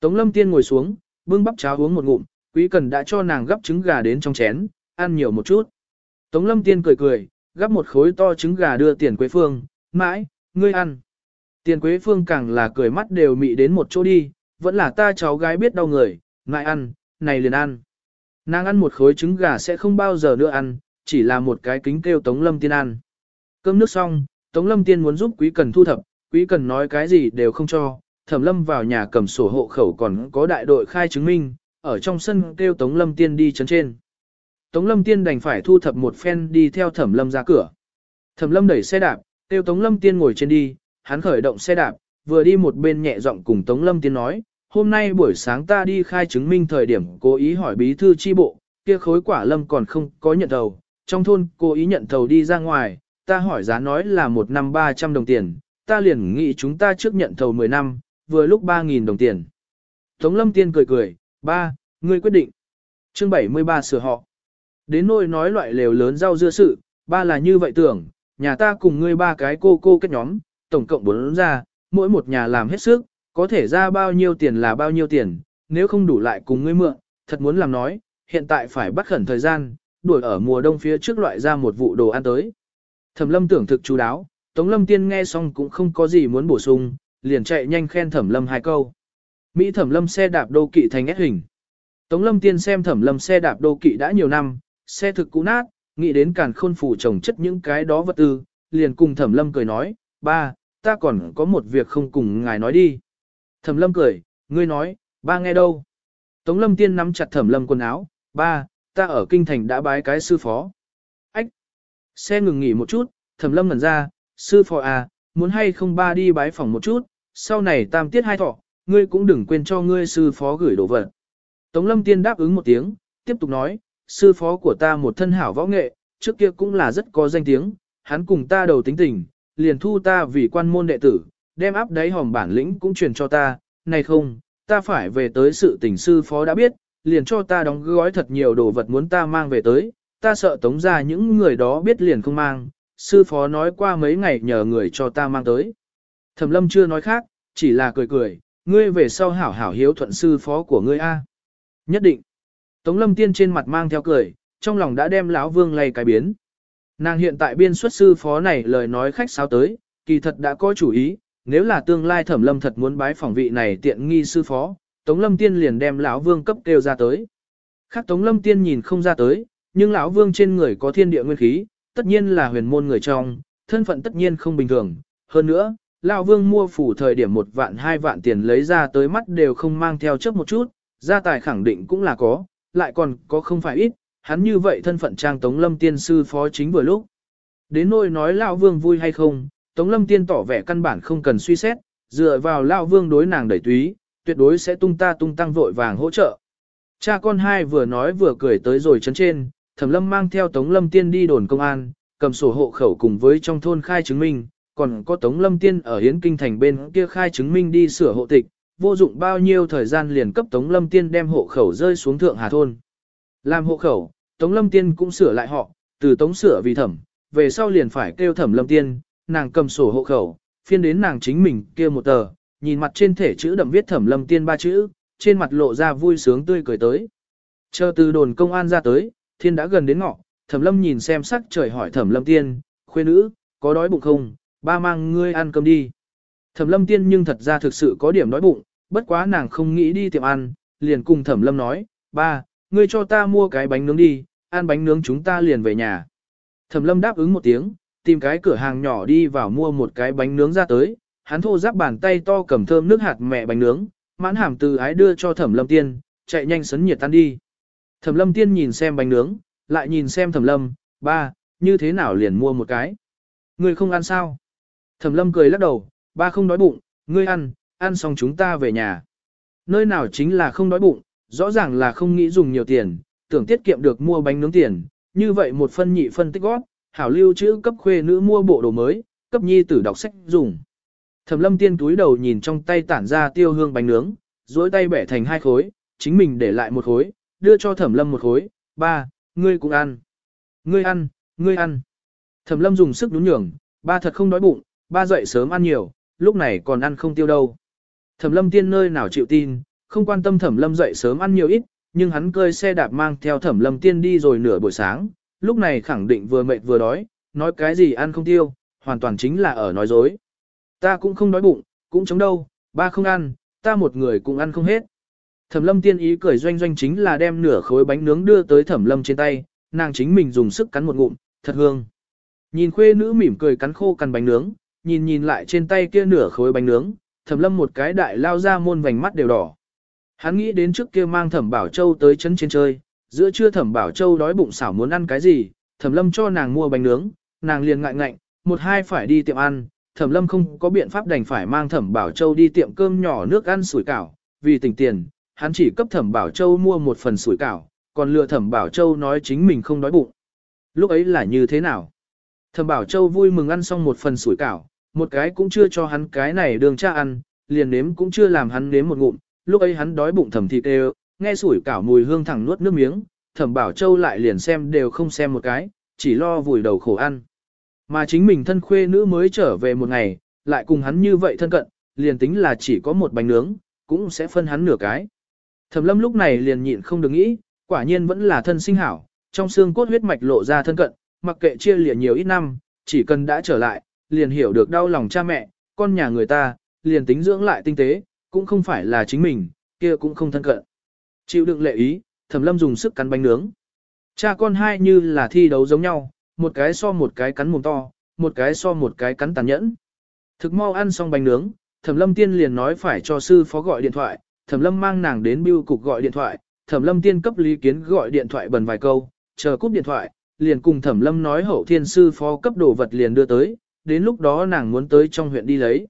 Tống Lâm Tiên ngồi xuống, bưng bắp cháo uống một ngụm, quý cần đã cho nàng gấp trứng gà đến trong chén, ăn nhiều một chút. Tống Lâm Tiên cười cười, gấp một khối to trứng gà đưa Tiền Quế Phương, mãi, ngươi ăn. Tiền Quế Phương càng là cười mắt đều mị đến một chỗ đi, vẫn là ta cháu gái biết đau người, ngại ăn, này liền ăn. Nàng ăn một khối trứng gà sẽ không bao giờ nữa ăn, chỉ là một cái kính kêu Tống Lâm Tiên ăn. Cơm nước xong, Tống Lâm Tiên muốn giúp Quý Cần thu thập, Quý Cần nói cái gì đều không cho, Thẩm Lâm vào nhà cầm sổ hộ khẩu còn có đại đội khai chứng minh, ở trong sân kêu Tống Lâm Tiên đi chấn trên. Tống Lâm Tiên đành phải thu thập một phen đi theo Thẩm Lâm ra cửa. Thẩm Lâm đẩy xe đạp, kêu Tống Lâm Tiên ngồi trên đi, hắn khởi động xe đạp, vừa đi một bên nhẹ giọng cùng Tống Lâm Tiên nói, hôm nay buổi sáng ta đi khai chứng minh thời điểm cố ý hỏi bí thư chi bộ, kia khối quả lâm còn không có nhận thầu, trong thôn cố ý nhận thầu đi ra ngoài, ta hỏi giá nói là một năm 300 đồng tiền, ta liền nghĩ chúng ta trước nhận thầu 10 năm, vừa lúc 3.000 đồng tiền. Tống Lâm Tiên cười cười, ba, ngươi quyết định. Chương 73 sửa họ. Đến nỗi nói loại lều lớn rau dưa sự, ba là như vậy tưởng, nhà ta cùng ngươi ba cái cô cô kết nhóm, tổng cộng bốn ra, mỗi một nhà làm hết sức, có thể ra bao nhiêu tiền là bao nhiêu tiền, nếu không đủ lại cùng ngươi mượn, thật muốn làm nói, hiện tại phải bắt khẩn thời gian, đuổi ở mùa đông phía trước loại ra một vụ đồ ăn tới. Thẩm lâm tưởng thực chú đáo, Tống lâm tiên nghe xong cũng không có gì muốn bổ sung, liền chạy nhanh khen thẩm lâm hai câu. Mỹ thẩm lâm xe đạp đô kỵ thành ép hình. Tống lâm tiên xem thẩm lâm xe đạp đô kỵ đã nhiều năm, xe thực cũ nát, nghĩ đến càn khôn phủ trồng chất những cái đó vật tư, liền cùng thẩm lâm cười nói, ba, ta còn có một việc không cùng ngài nói đi. Thẩm lâm cười, ngươi nói, ba nghe đâu. Tống lâm tiên nắm chặt thẩm lâm quần áo, ba, ta ở kinh thành đã bái cái sư phó. Ách! Xe ngừng nghỉ một chút, thẩm lâm ngẩn ra, sư phó à, muốn hay không ba đi bái phòng một chút, sau này tam tiết hai thọ, ngươi cũng đừng quên cho ngươi sư phó gửi đồ vật. Tống lâm tiên đáp ứng một tiếng, tiếp tục nói, sư phó của ta một thân hảo võ nghệ, trước kia cũng là rất có danh tiếng, hắn cùng ta đầu tính tình, liền thu ta vì quan môn đệ tử, đem áp đáy hòm bản lĩnh cũng truyền cho ta, này không, ta phải về tới sự tình sư phó đã biết, liền cho ta đóng gói thật nhiều đồ vật muốn ta mang về tới, ta sợ tống ra những người đó biết liền không mang, sư phó nói qua mấy ngày nhờ người cho ta mang tới. Thẩm lâm chưa nói khác, chỉ là cười cười, ngươi về sau hảo hảo hiếu thuận sư phó của ngươi a. Nhất định. Tống lâm tiên trên mặt mang theo cười, trong lòng đã đem lão vương lay cái biến. Nàng hiện tại biên xuất sư phó này lời nói khách sao tới, kỳ thật đã có chủ ý, nếu là tương lai thẩm lâm thật muốn bái phỏng vị này tiện nghi sư phó, Tống Lâm Tiên liền đem lão Vương cấp kêu ra tới. Khác Tống Lâm Tiên nhìn không ra tới, nhưng lão Vương trên người có thiên địa nguyên khí, tất nhiên là huyền môn người trong, thân phận tất nhiên không bình thường. Hơn nữa, lão Vương mua phủ thời điểm một vạn hai vạn tiền lấy ra tới mắt đều không mang theo chấp một chút, gia tài khẳng định cũng là có, lại còn có không phải ít, hắn như vậy thân phận trang Tống Lâm Tiên sư phó chính vừa lúc. Đến nỗi nói lão Vương vui hay không, Tống Lâm Tiên tỏ vẻ căn bản không cần suy xét, dựa vào lão Vương đối nàng đẩy túy, tuyệt đối sẽ tung ta tung tăng vội vàng hỗ trợ. Cha con hai vừa nói vừa cười tới rồi chấn trên, Thẩm Lâm mang theo Tống Lâm Tiên đi đồn công an, cầm sổ hộ khẩu cùng với trong thôn khai chứng minh, còn có Tống Lâm Tiên ở Hiến Kinh thành bên kia khai chứng minh đi sửa hộ tịch, vô dụng bao nhiêu thời gian liền cấp Tống Lâm Tiên đem hộ khẩu rơi xuống thượng Hà thôn. Làm hộ khẩu, Tống Lâm Tiên cũng sửa lại họ, từ Tống sửa vì Thẩm, về sau liền phải kêu Thẩm Lâm Tiên, nàng cầm sổ hộ khẩu, phiên đến nàng chính mình kia một tờ, nhìn mặt trên thể chữ đậm viết thẩm lâm tiên ba chữ, trên mặt lộ ra vui sướng tươi cười tới. Chờ từ đồn công an ra tới, thiên đã gần đến ngọ, thẩm lâm nhìn xem sắc trời hỏi thẩm lâm tiên, khuê nữ, có đói bụng không, ba mang ngươi ăn cơm đi. Thẩm lâm tiên nhưng thật ra thực sự có điểm đói bụng, bất quá nàng không nghĩ đi tiệm ăn, liền cùng thẩm lâm nói, ba, ngươi cho ta mua cái bánh nướng đi, ăn bánh nướng chúng ta liền về nhà. Thẩm lâm đáp ứng một tiếng, tìm cái cửa hàng nhỏ đi vào mua một cái bánh nướng ra tới, hắn thô giáp bàn tay to cầm thơm nước hạt mẹ bánh nướng, mãn hàm từ ái đưa cho thẩm lâm tiên, chạy nhanh sấn nhiệt tan đi. Thẩm lâm tiên nhìn xem bánh nướng, lại nhìn xem thẩm lâm, ba, như thế nào liền mua một cái. Ngươi không ăn sao? Thẩm lâm cười lắc đầu, ba không đói bụng, ngươi ăn, ăn xong chúng ta về nhà. Nơi nào chính là không đói bụng, rõ ràng là không nghĩ dùng nhiều tiền, tưởng tiết kiệm được mua bánh nướng tiền, như vậy một phân nhị phân tích gót, hảo lưu trữ cấp khuê nữ mua bộ đồ mới, cấp nhi tử đọc sách dùng. Thẩm lâm tiên túi đầu nhìn trong tay tản ra tiêu hương bánh nướng, duỗi tay bẻ thành hai khối, chính mình để lại một khối, đưa cho thẩm lâm một khối, ba, ngươi cũng ăn. Ngươi ăn, ngươi ăn. Thẩm lâm dùng sức nhún nhường, ba thật không đói bụng, ba dậy sớm ăn nhiều, lúc này còn ăn không tiêu đâu. Thẩm lâm tiên nơi nào chịu tin, không quan tâm thẩm lâm dậy sớm ăn nhiều ít, nhưng hắn cơi xe đạp mang theo thẩm lâm tiên đi rồi nửa buổi sáng, lúc này khẳng định vừa mệt vừa đói, nói cái gì ăn không tiêu, hoàn toàn chính là ở nói dối. Ta cũng không đói bụng, cũng chống đâu, ba không ăn, ta một người cũng ăn không hết. Thẩm lâm tiên ý cười doanh doanh chính là đem nửa khối bánh nướng đưa tới thẩm lâm trên tay, nàng chính mình dùng sức cắn một ngụm, thật hương. Nhìn khuê nữ mỉm cười cắn khô cắn bánh nướng, nhìn nhìn lại trên tay kia nửa khối bánh nướng, thẩm lâm một cái đại lao ra môn vành mắt đều đỏ. Hắn nghĩ đến trước kia mang thẩm bảo châu tới chân trên chơi, giữa trưa thẩm bảo châu đói bụng xảo muốn ăn cái gì, thẩm lâm cho nàng mua bánh nướng, nàng liền ngại ngạnh, một hai phải đi tiệm ăn, thẩm lâm không có biện pháp đành phải mang thẩm bảo châu đi tiệm cơm nhỏ nước ăn sủi cảo, vì tỉnh tiền, hắn chỉ cấp thẩm bảo châu mua một phần sủi cảo, còn lừa thẩm bảo châu nói chính mình không đói bụng. Lúc ấy là như thế nào? Thẩm bảo châu vui mừng ăn xong một phần sủi cảo, một cái cũng chưa cho hắn cái này đường cha ăn, liền nếm cũng chưa làm hắn nếm một ngụm, lúc ấy hắn đói bụng thẩm thịt đều, nghe sủi cảo mùi hương thẳng nuốt nước miếng, thẩm bảo châu lại liền xem đều không xem một cái, chỉ lo vùi đầu khổ ăn. Mà chính mình thân khuê nữ mới trở về một ngày, lại cùng hắn như vậy thân cận, liền tính là chỉ có một bánh nướng, cũng sẽ phân hắn nửa cái. Thẩm lâm lúc này liền nhịn không được nghĩ, quả nhiên vẫn là thân sinh hảo, trong xương cốt huyết mạch lộ ra thân cận, mặc kệ chia lìa nhiều ít năm, chỉ cần đã trở lại, liền hiểu được đau lòng cha mẹ, con nhà người ta, liền tính dưỡng lại tinh tế, cũng không phải là chính mình, kia cũng không thân cận. Chịu đựng lệ ý, thẩm lâm dùng sức cắn bánh nướng. Cha con hai như là thi đấu giống nhau, một cái so một cái cắn mồm to, một cái so một cái cắn tàn nhẫn. Thực mau ăn xong bánh nướng, thẩm lâm tiên liền nói phải cho sư phó gọi điện thoại, thẩm lâm mang nàng đến bưu cục gọi điện thoại, thẩm lâm tiên cấp lý kiến gọi điện thoại bần vài câu, chờ cúp điện thoại, liền cùng thẩm lâm nói hậu thiên sư phó cấp đồ vật liền đưa tới, đến lúc đó nàng muốn tới trong huyện đi lấy.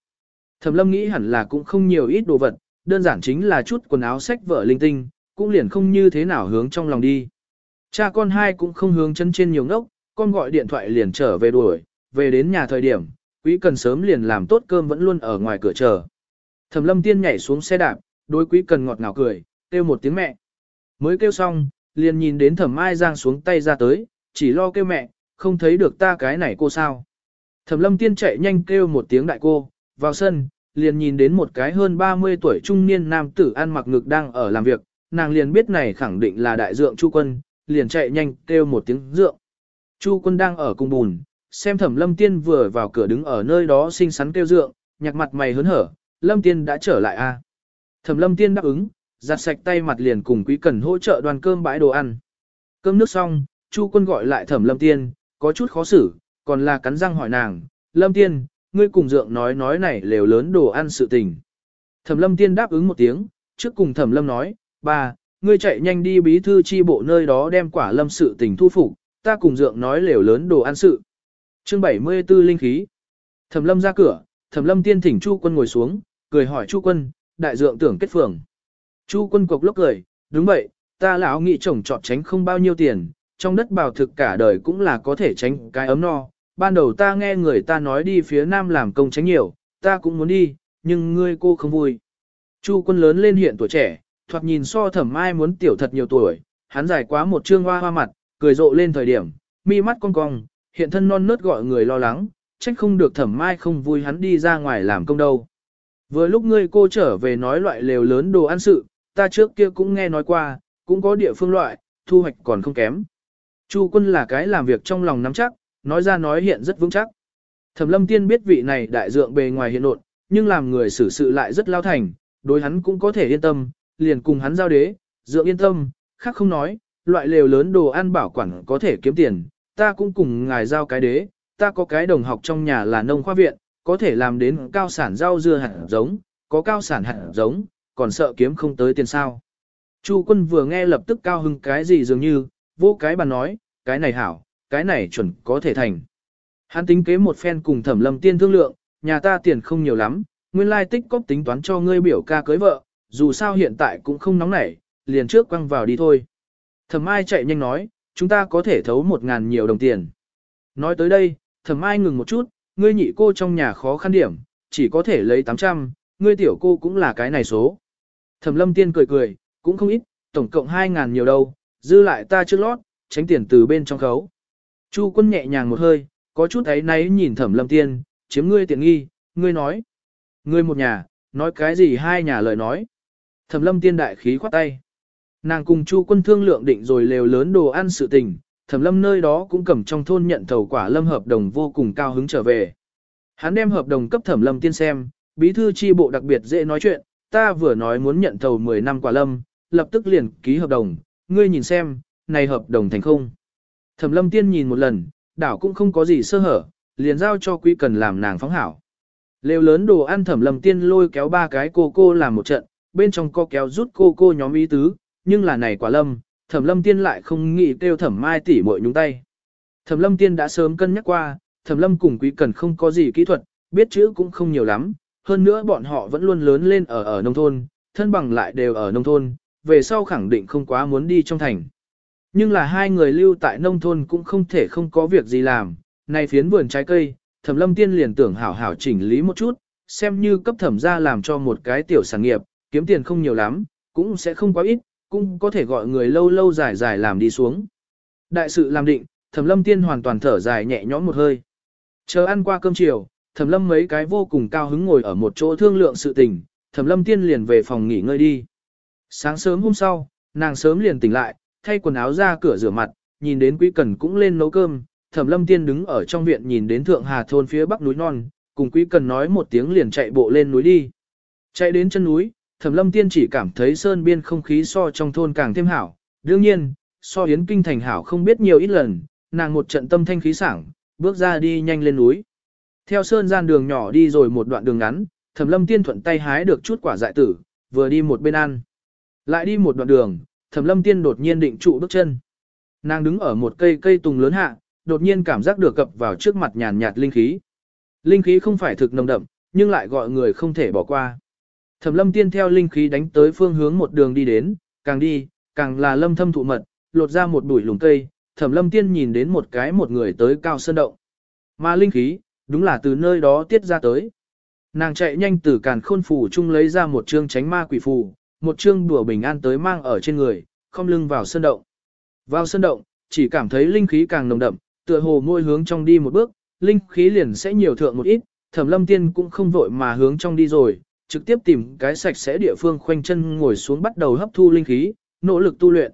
Thẩm lâm nghĩ hẳn là cũng không nhiều ít đồ vật, đơn giản chính là chút quần áo sách vở linh tinh, cũng liền không như thế nào hướng trong lòng đi. Cha con hai cũng không hướng chân trên nhiều ngốc, con gọi điện thoại liền trở về đuổi, về đến nhà thời điểm, quý cần sớm liền làm tốt cơm vẫn luôn ở ngoài cửa chờ. Thẩm lâm tiên nhảy xuống xe đạp, đối quý cần ngọt ngào cười, kêu một tiếng mẹ. Mới kêu xong, liền nhìn đến thẩm mai giang xuống tay ra tới, chỉ lo kêu mẹ, không thấy được ta cái này cô sao. Thẩm lâm tiên chạy nhanh kêu một tiếng đại cô, vào sân, liền nhìn đến một cái hơn 30 tuổi trung niên nam tử ăn mặc ngực đang ở làm việc, nàng liền biết này khẳng định là đại dượng Chu Quân, liền chạy nhanh kêu một tiếng dượng. Chu Quân đang ở cùng bùn, xem Thẩm Lâm Tiên vừa vào cửa đứng ở nơi đó xinh xắn kêu dượng, nhạc mặt mày hớn hở, Lâm Tiên đã trở lại a. À? Thẩm Lâm Tiên đáp ứng, giặt sạch tay mặt liền cùng Quý Cần hỗ trợ đoàn cơm bãi đồ ăn. Cơm nước xong, Chu Quân gọi lại Thẩm Lâm Tiên, có chút khó xử, còn là cắn răng hỏi nàng, Lâm Tiên, ngươi cùng dượng nói nói này lều lớn đồ ăn sự tình. Thẩm Lâm Tiên đáp ứng một tiếng, trước cùng Thẩm Lâm nói, ba, ngươi chạy nhanh đi bí thư chi bộ nơi đó đem quả lâm sự tình thu phục, ta cùng dượng nói lều lớn đồ ăn sự. Chương 74 linh khí. Thẩm Lâm ra cửa, Thẩm Lâm tiên thỉnh Chu Quân ngồi xuống, cười hỏi Chu Quân, đại dượng tưởng kết phường. Chu Quân cục lốc cười, đúng vậy, ta lão nghị trồng trọt tránh không bao nhiêu tiền, trong đất bảo thực cả đời cũng là có thể tránh cái ấm no. Ban đầu ta nghe người ta nói đi phía nam làm công tránh nhiều, ta cũng muốn đi, nhưng ngươi cô không vui. Chu Quân lớn lên hiện tuổi trẻ, thoạt nhìn so thẩm mai muốn tiểu thật nhiều tuổi, hắn dài quá một trương hoa hoa mặt, cười rộ lên thời điểm, mi mắt cong cong, hiện thân non nớt gọi người lo lắng, trách không được thẩm mai không vui hắn đi ra ngoài làm công đâu. Vừa lúc ngươi cô trở về nói loại lều lớn đồ ăn sự, ta trước kia cũng nghe nói qua, cũng có địa phương loại, thu hoạch còn không kém. Chu quân là cái làm việc trong lòng nắm chắc, nói ra nói hiện rất vững chắc. Thẩm lâm tiên biết vị này đại dượng bề ngoài hiện nộn, nhưng làm người xử sự lại rất lao thành, đối hắn cũng có thể yên tâm, liền cùng hắn giao đế, dượng yên tâm, khác không nói, loại lều lớn đồ ăn bảo quản có thể kiếm tiền, ta cũng cùng ngài giao cái đế, ta có cái đồng học trong nhà là nông khoa viện, có thể làm đến cao sản rau dưa hạt giống, có cao sản hạt giống, còn sợ kiếm không tới tiền sao. Chu quân vừa nghe lập tức cao hưng cái gì dường như, vô cái bàn nói, cái này hảo, cái này chuẩn có thể thành. Hắn tính kế một phen cùng thẩm lâm tiên thương lượng, nhà ta tiền không nhiều lắm, nguyên lai tích cóp tính toán cho ngươi biểu ca cưới vợ, dù sao hiện tại cũng không nóng nảy, liền trước quăng vào đi thôi. Thẩm Ai chạy nhanh nói, chúng ta có thể thấu một ngàn nhiều đồng tiền. Nói tới đây, Thẩm Ai ngừng một chút, ngươi nhị cô trong nhà khó khăn điểm, chỉ có thể lấy 800, ngươi tiểu cô cũng là cái này số. Thẩm Lâm Tiên cười cười, cũng không ít, tổng cộng 2 ngàn nhiều đâu, dư lại ta trước lót, tránh tiền từ bên trong khấu. Chu quân nhẹ nhàng một hơi, có chút ấy náy nhìn Thẩm Lâm Tiên, chiếm ngươi tiện nghi, ngươi nói. Ngươi một nhà, nói cái gì hai nhà lời nói. Thẩm lâm tiên đại khí khoát tay. Nàng cùng Chu quân thương lượng định rồi lều lớn đồ ăn sự tình, thẩm lâm nơi đó cũng cầm trong thôn nhận thầu quả lâm hợp đồng vô cùng cao hứng trở về. Hắn đem hợp đồng cấp thẩm lâm tiên xem, bí thư Tri bộ đặc biệt dễ nói chuyện, ta vừa nói muốn nhận thầu 10 năm quả lâm, lập tức liền ký hợp đồng, ngươi nhìn xem, này hợp đồng thành không. Thẩm lâm tiên nhìn một lần, đảo cũng không có gì sơ hở, liền giao cho quý cần làm nàng phóng hảo. Lều lớn đồ ăn thẩm lâm tiên lôi kéo ba cái cô cô làm một trận, bên trong co kéo rút cô cô nhóm ý tứ, nhưng là này quả lâm, thẩm lâm tiên lại không nghĩ kêu thẩm mai tỷ muội nhúng tay. Thẩm lâm tiên đã sớm cân nhắc qua, thẩm lâm cùng quý cần không có gì kỹ thuật, biết chữ cũng không nhiều lắm, hơn nữa bọn họ vẫn luôn lớn lên ở ở nông thôn, thân bằng lại đều ở nông thôn, về sau khẳng định không quá muốn đi trong thành. Nhưng là hai người lưu tại nông thôn cũng không thể không có việc gì làm, này phiến vườn trái cây, thẩm lâm tiên liền tưởng hảo hảo chỉnh lý một chút, xem như cấp thẩm ra làm cho một cái tiểu sản nghiệp, kiếm tiền không nhiều lắm, cũng sẽ không quá ít, cũng có thể gọi người lâu lâu dài dài làm đi xuống. Đại sự làm định, thẩm lâm tiên hoàn toàn thở dài nhẹ nhõm một hơi. Chờ ăn qua cơm chiều, thẩm lâm mấy cái vô cùng cao hứng ngồi ở một chỗ thương lượng sự tình, thẩm lâm tiên liền về phòng nghỉ ngơi đi. Sáng sớm hôm sau, nàng sớm liền tỉnh lại, thay quần áo ra cửa rửa mặt, nhìn đến quý cần cũng lên nấu cơm, thẩm lâm tiên đứng ở trong viện nhìn đến thượng hà thôn phía bắc núi non, cùng quý cần nói một tiếng liền chạy bộ lên núi đi. Chạy đến chân núi, thẩm lâm tiên chỉ cảm thấy sơn biên không khí so trong thôn càng thêm hảo, đương nhiên, so yến kinh thành hảo không biết nhiều ít lần, nàng một trận tâm thanh khí sảng, bước ra đi nhanh lên núi. Theo sơn gian đường nhỏ đi rồi một đoạn đường ngắn, thẩm lâm tiên thuận tay hái được chút quả dại tử, vừa đi một bên ăn. Lại đi một đoạn đường, thẩm lâm tiên đột nhiên định trụ bước chân. Nàng đứng ở một cây cây tùng lớn hạ, đột nhiên cảm giác được cập vào trước mặt nhàn nhạt linh khí. Linh khí không phải thực nồng đậm, nhưng lại gọi người không thể bỏ qua. Thẩm lâm tiên theo linh khí đánh tới phương hướng một đường đi đến, càng đi, càng là lâm thâm thụ mật, lột ra một bụi lùng cây, thẩm lâm tiên nhìn đến một cái một người tới cao sơn động. Mà linh khí, đúng là từ nơi đó tiết ra tới. Nàng chạy nhanh từ càn khôn phủ chung lấy ra một chương tránh ma quỷ phù, một chương đùa bình an tới mang ở trên người, không lưng vào sơn động. Vào sơn động, chỉ cảm thấy linh khí càng nồng đậm, tựa hồ môi hướng trong đi một bước, linh khí liền sẽ nhiều thượng một ít, thẩm lâm tiên cũng không vội mà hướng trong đi rồi, trực tiếp tìm cái sạch sẽ địa phương khoanh chân ngồi xuống bắt đầu hấp thu linh khí, nỗ lực tu luyện.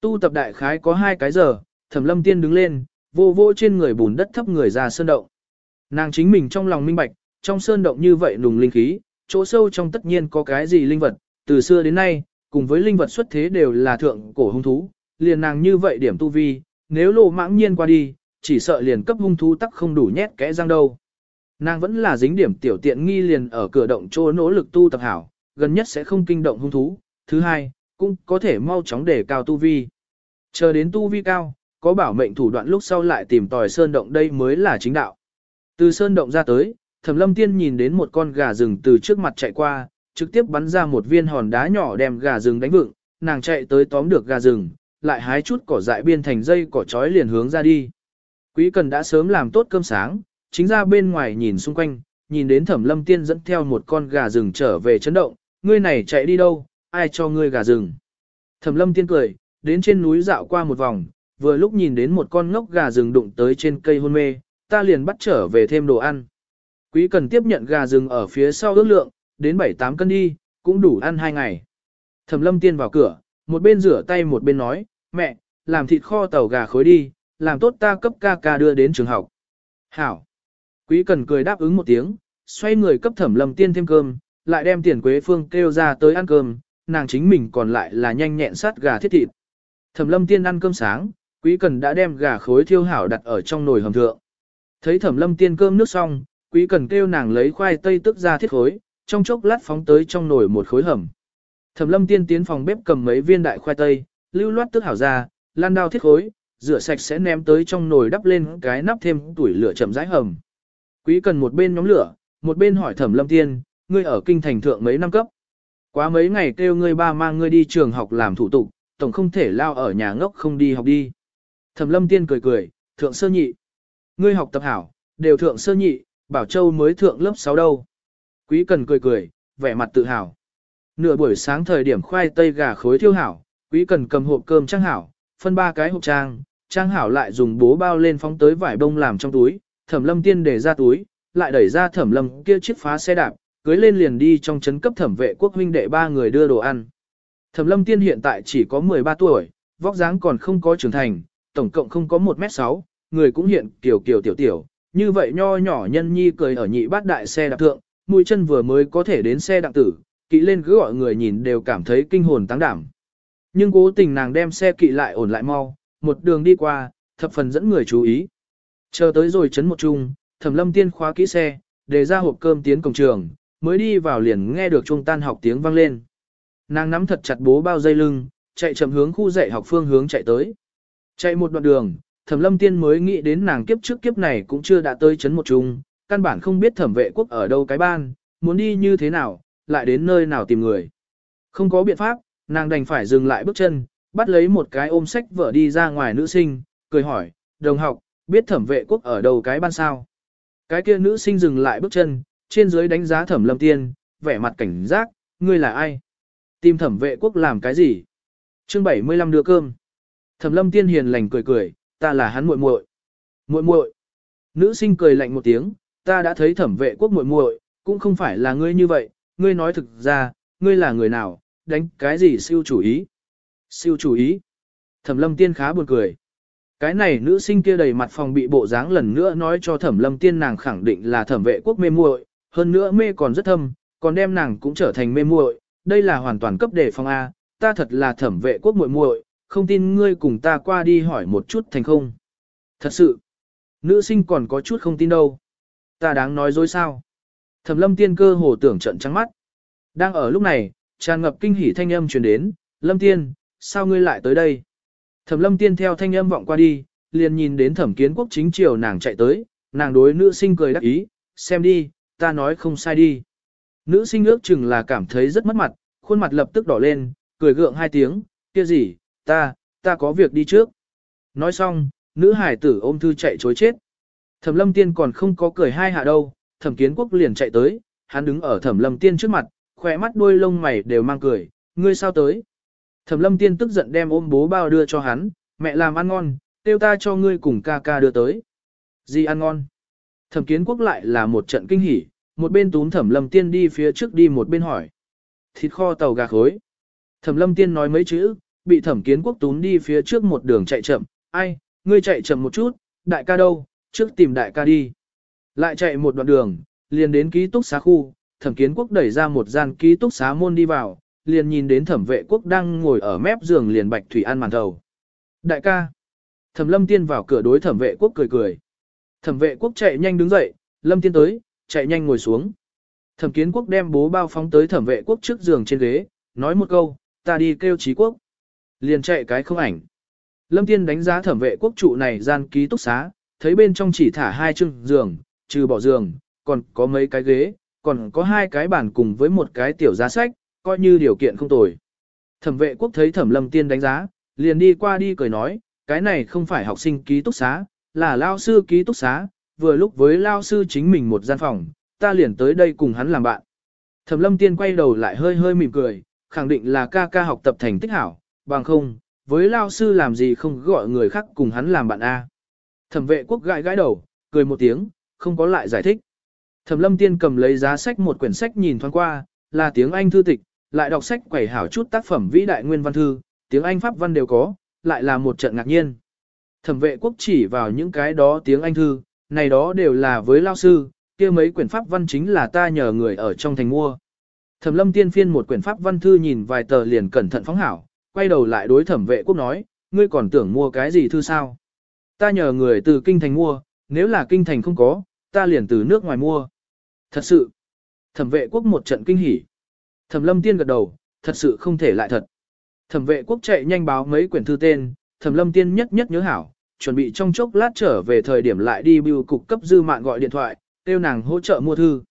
Tu tập đại khái có hai cái giờ, thẩm lâm tiên đứng lên, vô vô trên người bùn đất thấp người ra sơn động. Nàng chính mình trong lòng minh bạch, trong sơn động như vậy nùng linh khí, chỗ sâu trong tất nhiên có cái gì linh vật, từ xưa đến nay, cùng với linh vật xuất thế đều là thượng cổ hung thú, liền nàng như vậy điểm tu vi, nếu lộ mãng nhiên qua đi, chỉ sợ liền cấp hung thú tắc không đủ nhét kẽ răng đâu. Nàng vẫn là dính điểm tiểu tiện nghi liền ở cửa động chỗ nỗ lực tu tập hảo, gần nhất sẽ không kinh động hung thú, thứ hai, cũng có thể mau chóng để cao tu vi. Chờ đến tu vi cao, có bảo mệnh thủ đoạn lúc sau lại tìm tòi sơn động đây mới là chính đạo. Từ sơn động ra tới, Thẩm Lâm Tiên nhìn đến một con gà rừng từ trước mặt chạy qua, trực tiếp bắn ra một viên hòn đá nhỏ đem gà rừng đánh vựng, nàng chạy tới tóm được gà rừng, lại hái chút cỏ dại biên thành dây cỏ trói liền hướng ra đi. Quý Cần đã sớm làm tốt cơm sáng, chính ra bên ngoài nhìn xung quanh, nhìn đến Thẩm Lâm Tiên dẫn theo một con gà rừng trở về chấn động, ngươi này chạy đi đâu, ai cho ngươi gà rừng. Thẩm Lâm Tiên cười, đến trên núi dạo qua một vòng, vừa lúc nhìn đến một con ngốc gà rừng đụng tới trên cây hôn mê, ta liền bắt trở về thêm đồ ăn. Quý cần tiếp nhận gà rừng ở phía sau ước lượng, đến 7-8 cân đi, cũng đủ ăn hai ngày. Thẩm lâm tiên vào cửa, một bên rửa tay một bên nói, mẹ, làm thịt kho tàu gà khối đi, làm tốt ta cấp ca ca đưa đến trường học. Hảo. Quý cần cười đáp ứng một tiếng, xoay người cấp thẩm lâm tiên thêm cơm, lại đem tiền quế phương kêu ra tới ăn cơm, nàng chính mình còn lại là nhanh nhẹn sát gà thiết thịt. Thẩm lâm tiên ăn cơm sáng, quý cần đã đem gà khối thiêu hảo đặt ở trong nồi hầm thượng. Thấy thẩm lâm tiên cơm nước xong, quý cần kêu nàng lấy khoai tây tức ra thiết khối, trong chốc lát phóng tới trong nồi một khối hầm. Thẩm lâm tiên tiến phòng bếp cầm mấy viên đại khoai tây, lưu loát tức hảo ra, lan đao thiết khối, rửa sạch sẽ ném tới trong nồi đắp lên cái nắp thêm tuổi lửa chậm rãi hầm. Quý cần một bên nhóm lửa, một bên hỏi thẩm lâm tiên, ngươi ở kinh thành thượng mấy năm cấp. Quá mấy ngày kêu ngươi ba mang ngươi đi trường học làm thủ tục, tổng không thể lao ở nhà ngốc không đi học đi. Thẩm lâm tiên cười cười, thượng sơ nhị. Ngươi học tập hảo, đều thượng sơ nhị, Bảo Châu mới thượng lớp 6 đâu. Quý cần cười cười, vẻ mặt tự hào. Nửa buổi sáng thời điểm khoai tây gà khối thiêu hảo, quý cần cầm hộp cơm trang hảo, phân ba cái hộp trang, trang hảo lại dùng bố bao lên phóng tới vải bông làm trong túi, thẩm lâm tiên để ra túi, lại đẩy ra thẩm lâm kia chiếc phá xe đạp, cưới lên liền đi trong trấn cấp thẩm vệ quốc huynh đệ ba người đưa đồ ăn. Thẩm lâm tiên hiện tại chỉ có 13 tuổi, vóc dáng còn không có trưởng thành, tổng cộng không có 1m6, người cũng hiện kiểu kiểu tiểu tiểu, như vậy nho nhỏ nhân nhi cười ở nhị bát đại xe đạp thượng, mũi chân vừa mới có thể đến xe đạp tử, kỵ lên cứ gọi người nhìn đều cảm thấy kinh hồn tăng đảm. Nhưng cố tình nàng đem xe kỵ lại ổn lại mau, một đường đi qua, thập phần dẫn người chú ý. Chờ tới rồi chấn một chung, thẩm lâm tiên khóa kỹ xe, để ra hộp cơm tiến cổng trường, mới đi vào liền nghe được trung tan học tiếng vang lên. Nàng nắm thật chặt bố bao dây lưng, chạy chậm hướng khu dạy học phương hướng chạy tới. Chạy một đoạn đường, thẩm lâm tiên mới nghĩ đến nàng kiếp trước kiếp này cũng chưa đã tới chấn một chung, căn bản không biết thẩm vệ quốc ở đâu cái ban, muốn đi như thế nào, lại đến nơi nào tìm người. Không có biện pháp, nàng đành phải dừng lại bước chân, bắt lấy một cái ôm sách vợ đi ra ngoài nữ sinh, cười hỏi, đồng học, biết thẩm vệ quốc ở đâu cái ban sao. Cái kia nữ sinh dừng lại bước chân, trên dưới đánh giá thẩm lâm tiên, vẻ mặt cảnh giác, ngươi là ai? Tìm thẩm vệ quốc làm cái gì? chương 75 đưa cơm. Thẩm lâm tiên hiền lành cười cười, ta là hắn muội muội. Muội muội. Nữ sinh cười lạnh một tiếng, ta đã thấy thẩm vệ quốc muội muội, cũng không phải là ngươi như vậy, ngươi nói thực ra, ngươi là người nào, đánh cái gì siêu chủ ý. Siêu chủ ý. Thẩm lâm tiên khá buồn cười. Cái này nữ sinh kia đầy mặt phòng bị bộ dáng lần nữa nói cho thẩm lâm tiên nàng khẳng định là thẩm vệ quốc mê muội, hơn nữa mê còn rất thâm, còn đem nàng cũng trở thành mê muội, đây là hoàn toàn cấp đề phòng A, ta thật là thẩm vệ quốc muội muội, không tin ngươi cùng ta qua đi hỏi một chút thành không. Thật sự, nữ sinh còn có chút không tin đâu. Ta đáng nói dối sao. Thẩm lâm tiên cơ hồ tưởng trận trắng mắt. Đang ở lúc này, tràn ngập kinh hỉ thanh âm truyền đến, lâm tiên, sao ngươi lại tới đây? Thẩm lâm tiên theo thanh âm vọng qua đi, liền nhìn đến thẩm kiến quốc chính triều nàng chạy tới, nàng đối nữ sinh cười đắc ý, xem đi, ta nói không sai đi. Nữ sinh ước chừng là cảm thấy rất mất mặt, khuôn mặt lập tức đỏ lên, cười gượng hai tiếng, kia gì, ta, ta có việc đi trước. Nói xong, nữ hải tử ôm thư chạy chối chết. Thẩm lâm tiên còn không có cười hai hạ đâu, thẩm kiến quốc liền chạy tới, hắn đứng ở thẩm lâm tiên trước mặt, khỏe mắt đuôi lông mày đều mang cười, ngươi sao tới. Thẩm lâm tiên tức giận đem ôm bố bao đưa cho hắn, mẹ làm ăn ngon, tiêu ta cho ngươi cùng ca ca đưa tới. Gì ăn ngon? Thẩm kiến quốc lại là một trận kinh hỉ, một bên túm thẩm lâm tiên đi phía trước đi một bên hỏi. Thịt kho tàu gà khối. Thẩm lâm tiên nói mấy chữ, bị thẩm kiến quốc túm đi phía trước một đường chạy chậm, ai, ngươi chạy chậm một chút, đại ca đâu, trước tìm đại ca đi. Lại chạy một đoạn đường, liền đến ký túc xá khu, thẩm kiến quốc đẩy ra một gian ký túc xá môn đi vào, liền nhìn đến thẩm vệ quốc đang ngồi ở mép giường liền bạch thủy ăn màn thầu. Đại ca. Thẩm lâm tiên vào cửa đối thẩm vệ quốc cười cười. Thẩm vệ quốc chạy nhanh đứng dậy, lâm tiên tới, chạy nhanh ngồi xuống. Thẩm kiến quốc đem bố bao phóng tới thẩm vệ quốc trước giường trên ghế, nói một câu, ta đi kêu trí quốc. Liền chạy cái không ảnh. Lâm tiên đánh giá thẩm vệ quốc trụ này gian ký túc xá, thấy bên trong chỉ thả hai chân giường, trừ bỏ giường, còn có mấy cái ghế, còn có hai cái bàn cùng với một cái tiểu giá sách, coi như điều kiện không tồi. Thẩm vệ quốc thấy thẩm lâm tiên đánh giá, liền đi qua đi cười nói, cái này không phải học sinh ký túc xá, là lao sư ký túc xá, vừa lúc với lao sư chính mình một gian phòng, ta liền tới đây cùng hắn làm bạn. Thẩm lâm tiên quay đầu lại hơi hơi mỉm cười, khẳng định là ca ca học tập thành tích hảo, bằng không, với lao sư làm gì không gọi người khác cùng hắn làm bạn A. Thẩm vệ quốc gãi gãi đầu, cười một tiếng, không có lại giải thích. Thẩm lâm tiên cầm lấy giá sách một quyển sách nhìn thoáng qua, là tiếng Anh thư tịch, lại đọc sách quẩy hảo chút tác phẩm vĩ đại nguyên văn thư, tiếng Anh pháp văn đều có, lại là một trận ngạc nhiên. Thẩm vệ quốc chỉ vào những cái đó tiếng Anh thư, này đó đều là với lao sư, kia mấy quyển pháp văn chính là ta nhờ người ở trong thành mua. Thẩm lâm tiên phiên một quyển pháp văn thư nhìn vài tờ liền cẩn thận phóng hảo, quay đầu lại đối thẩm vệ quốc nói, ngươi còn tưởng mua cái gì thư sao? Ta nhờ người từ kinh thành mua, nếu là kinh thành không có, ta liền từ nước ngoài mua. Thật sự, thẩm vệ quốc một trận kinh hỉ. Thẩm lâm tiên gật đầu, thật sự không thể lại thật. Thẩm vệ quốc chạy nhanh báo mấy quyển thư tên, thẩm lâm tiên nhất nhất nhớ hảo, chuẩn bị trong chốc lát trở về thời điểm lại đi bưu cục cấp dư mạng gọi điện thoại, kêu nàng hỗ trợ mua thư.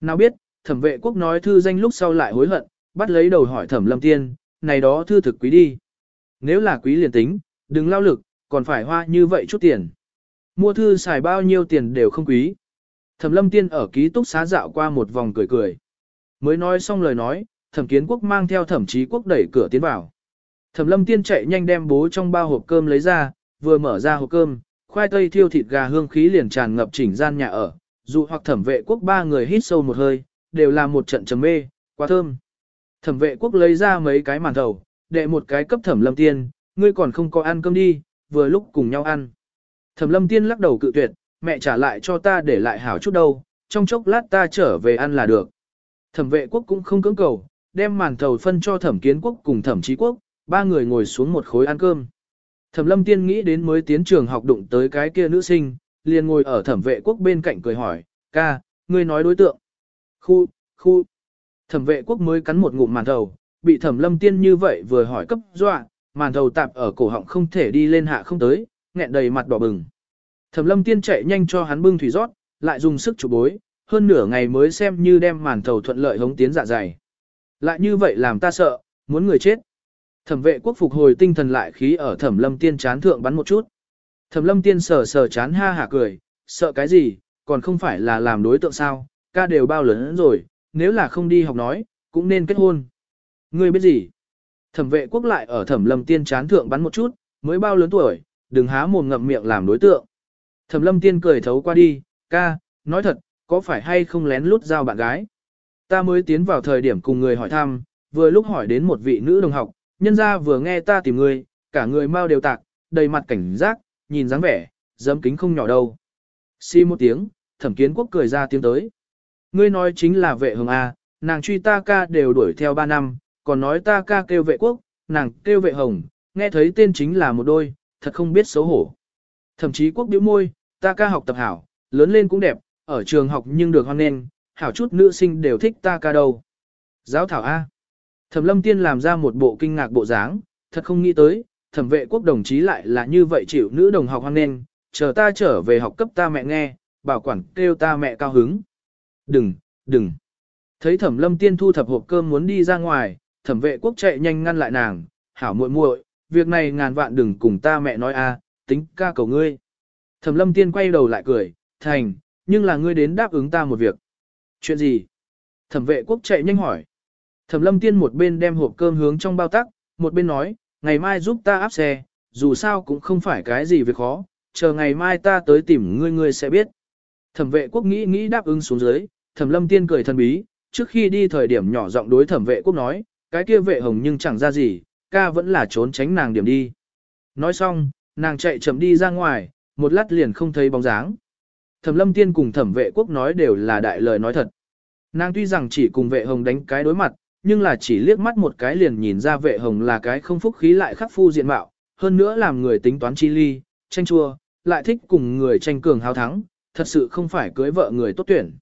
Nào biết, thẩm vệ quốc nói thư danh lúc sau lại hối hận, bắt lấy đầu hỏi thẩm lâm tiên, này đó thư thực quý đi. Nếu là quý liền tính, đừng lao lực, còn phải hoa như vậy chút tiền. Mua thư xài bao nhiêu tiền đều không quý. Thẩm lâm tiên ở ký túc xá dạo qua một vòng cười cười. Mới nói xong lời nói, thẩm kiến quốc mang theo thẩm chí quốc đẩy cửa tiến vào. Thẩm lâm tiên chạy nhanh đem bố trong bao hộp cơm lấy ra, vừa mở ra hộp cơm, khoai tây thiêu thịt gà hương khí liền tràn ngập chỉnh gian nhà ở, dù hoặc thẩm vệ quốc ba người hít sâu một hơi, đều là một trận trầm mê, quá thơm. Thẩm vệ quốc lấy ra mấy cái màn thầu, đệ một cái cấp thẩm lâm tiên, ngươi còn không có ăn cơm đi, vừa lúc cùng nhau ăn. Thẩm lâm tiên lắc đầu cự tuyệt, mẹ trả lại cho ta để lại hảo chút đâu, trong chốc lát ta trở về ăn là được. Thẩm vệ quốc cũng không cưỡng cầu, đem màn thầu phân cho thẩm kiến quốc cùng thẩm trí quốc, ba người ngồi xuống một khối ăn cơm. Thẩm lâm tiên nghĩ đến mới tiến trường học đụng tới cái kia nữ sinh, liền ngồi ở thẩm vệ quốc bên cạnh cười hỏi, ca, ngươi nói đối tượng. Khu, khu. Thẩm vệ quốc mới cắn một ngụm màn thầu, bị thẩm lâm tiên như vậy vừa hỏi cấp dọa, màn thầu tạp ở cổ họng không thể đi lên hạ không tới, nghẹn đầy mặt đỏ bừng. Thẩm lâm tiên chạy nhanh cho hắn bưng thủy rót, lại dùng sức chụp bối, hơn nửa ngày mới xem như đem màn thầu thuận lợi hống tiến dạ dày. Lại như vậy làm ta sợ, muốn người chết. Thẩm vệ quốc phục hồi tinh thần lại khí ở thẩm lâm tiên chán thượng bắn một chút. Thẩm lâm tiên sờ sờ chán ha hả cười, sợ cái gì, còn không phải là làm đối tượng sao, ca đều bao lớn rồi, nếu là không đi học nói, cũng nên kết hôn. Ngươi biết gì? Thẩm vệ quốc lại ở thẩm lâm tiên chán thượng bắn một chút, mới bao lớn tuổi, đừng há mồm ngậm miệng làm đối tượng. Thẩm lâm tiên cười thấu qua đi, ca, nói thật, có phải hay không lén lút giao bạn gái? Ta mới tiến vào thời điểm cùng người hỏi thăm, vừa lúc hỏi đến một vị nữ đồng học, nhân ra vừa nghe ta tìm người, cả người mau đều tạc, đầy mặt cảnh giác, nhìn dáng vẻ, dấm kính không nhỏ đâu. Xi một tiếng, thẩm kiến quốc cười ra tiếng tới. Ngươi nói chính là vệ hồng A, nàng truy ta ca đều đuổi theo 3 năm, còn nói ta ca kêu vệ quốc, nàng kêu vệ hồng, nghe thấy tên chính là một đôi, thật không biết xấu hổ. Thậm chí quốc biểu môi, ta ca học tập hảo, lớn lên cũng đẹp, ở trường học nhưng được hoan nghênh, hảo chút nữ sinh đều thích ta ca đâu. Giáo thảo A. Thẩm lâm tiên làm ra một bộ kinh ngạc bộ dáng, thật không nghĩ tới, thẩm vệ quốc đồng chí lại là như vậy chịu nữ đồng học hoan nghênh, chờ ta trở về học cấp ta mẹ nghe, bảo quản kêu ta mẹ cao hứng. Đừng, đừng. Thấy thẩm lâm tiên thu thập hộp cơm muốn đi ra ngoài, thẩm vệ quốc chạy nhanh ngăn lại nàng, hảo muội muội, việc này ngàn vạn đừng cùng ta mẹ nói a, tính ca cầu ngươi. Thẩm lâm tiên quay đầu lại cười, thành, nhưng là ngươi đến đáp ứng ta một việc. Chuyện gì? Thẩm vệ quốc chạy nhanh hỏi. Thẩm lâm tiên một bên đem hộp cơm hướng trong bao tắc, một bên nói, ngày mai giúp ta áp xe, dù sao cũng không phải cái gì việc khó, chờ ngày mai ta tới tìm ngươi ngươi sẽ biết. Thẩm vệ quốc nghĩ nghĩ đáp ứng xuống dưới, thẩm lâm tiên cười thần bí, trước khi đi thời điểm nhỏ giọng đối thẩm vệ quốc nói, cái kia vệ hồng nhưng chẳng ra gì, ca vẫn là trốn tránh nàng điểm đi. Nói xong, nàng chạy chậm đi ra ngoài, một lát liền không thấy bóng dáng. Thẩm lâm tiên cùng thẩm vệ quốc nói đều là đại lời nói thật. Nàng tuy rằng chỉ cùng vệ hồng đánh cái đối mặt, nhưng là chỉ liếc mắt một cái liền nhìn ra vệ hồng là cái không phúc khí lại khắc phu diện mạo, hơn nữa làm người tính toán chi ly, tranh chua, lại thích cùng người tranh cường hào thắng, thật sự không phải cưới vợ người tốt tuyển.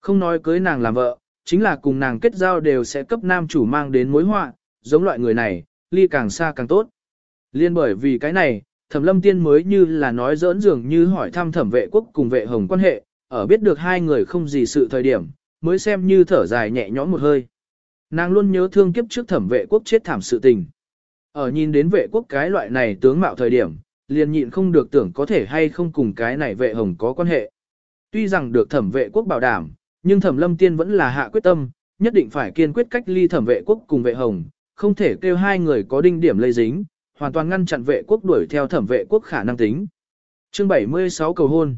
Không nói cưới nàng làm vợ, chính là cùng nàng kết giao đều sẽ cấp nam chủ mang đến mối họa, giống loại người này, ly càng xa càng tốt. Liên bởi vì cái này, thẩm lâm tiên mới như là nói dỡn dường như hỏi thăm thẩm vệ quốc cùng vệ hồng quan hệ, ở biết được hai người không gì sự thời điểm, mới xem như thở dài nhẹ nhõm một hơi. Nàng luôn nhớ thương kiếp trước thẩm vệ quốc chết thảm sự tình. Ở nhìn đến vệ quốc cái loại này tướng mạo thời điểm, liền nhịn không được tưởng có thể hay không cùng cái này vệ hồng có quan hệ. Tuy rằng được thẩm vệ quốc bảo đảm, nhưng thẩm lâm tiên vẫn là hạ quyết tâm, nhất định phải kiên quyết cách ly thẩm vệ quốc cùng vệ hồng, không thể kêu hai người có đinh điểm lây dính, hoàn toàn ngăn chặn vệ quốc đuổi theo thẩm vệ quốc khả năng tính. Chương 76 cầu hôn.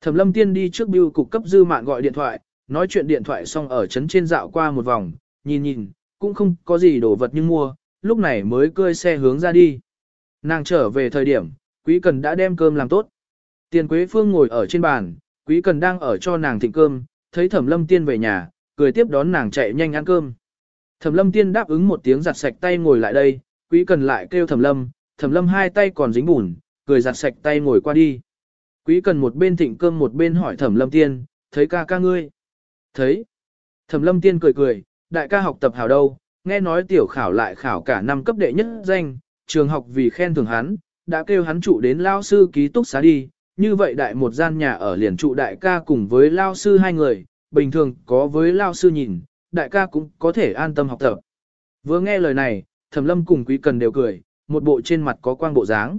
Thẩm Lâm Tiên đi trước bưu cục cấp dư mạn gọi điện thoại, nói chuyện điện thoại xong ở trấn trên dạo qua một vòng, nhìn nhìn, cũng không có gì đồ vật nhưng mua, lúc này mới cơi xe hướng ra đi. Nàng trở về thời điểm, Quý Cần đã đem cơm làm tốt. Tiền Quế Phương ngồi ở trên bàn, Quý Cần đang ở cho nàng thịnh cơm, thấy Thẩm Lâm Tiên về nhà, cười tiếp đón nàng chạy nhanh ăn cơm. Thẩm Lâm Tiên đáp ứng một tiếng giặt sạch tay ngồi lại đây, Quý Cần lại kêu Thẩm Lâm, Thẩm Lâm hai tay còn dính bùn, cười giặt sạch tay ngồi qua đi. Quý Cần một bên thịnh cơm một bên hỏi Thẩm Lâm Tiên, thấy ca ca ngươi? Thấy. Thẩm Lâm Tiên cười cười, đại ca học tập hảo đâu, nghe nói tiểu khảo lại khảo cả năm cấp đệ nhất danh, trường học vì khen thưởng hắn, đã kêu hắn trụ đến lao sư ký túc xá đi, như vậy đại một gian nhà ở liền trụ đại ca cùng với lao sư hai người, bình thường có với lao sư nhìn, đại ca cũng có thể an tâm học tập. Vừa nghe lời này, Thẩm Lâm cùng Quý Cần đều cười, một bộ trên mặt có quang bộ dáng.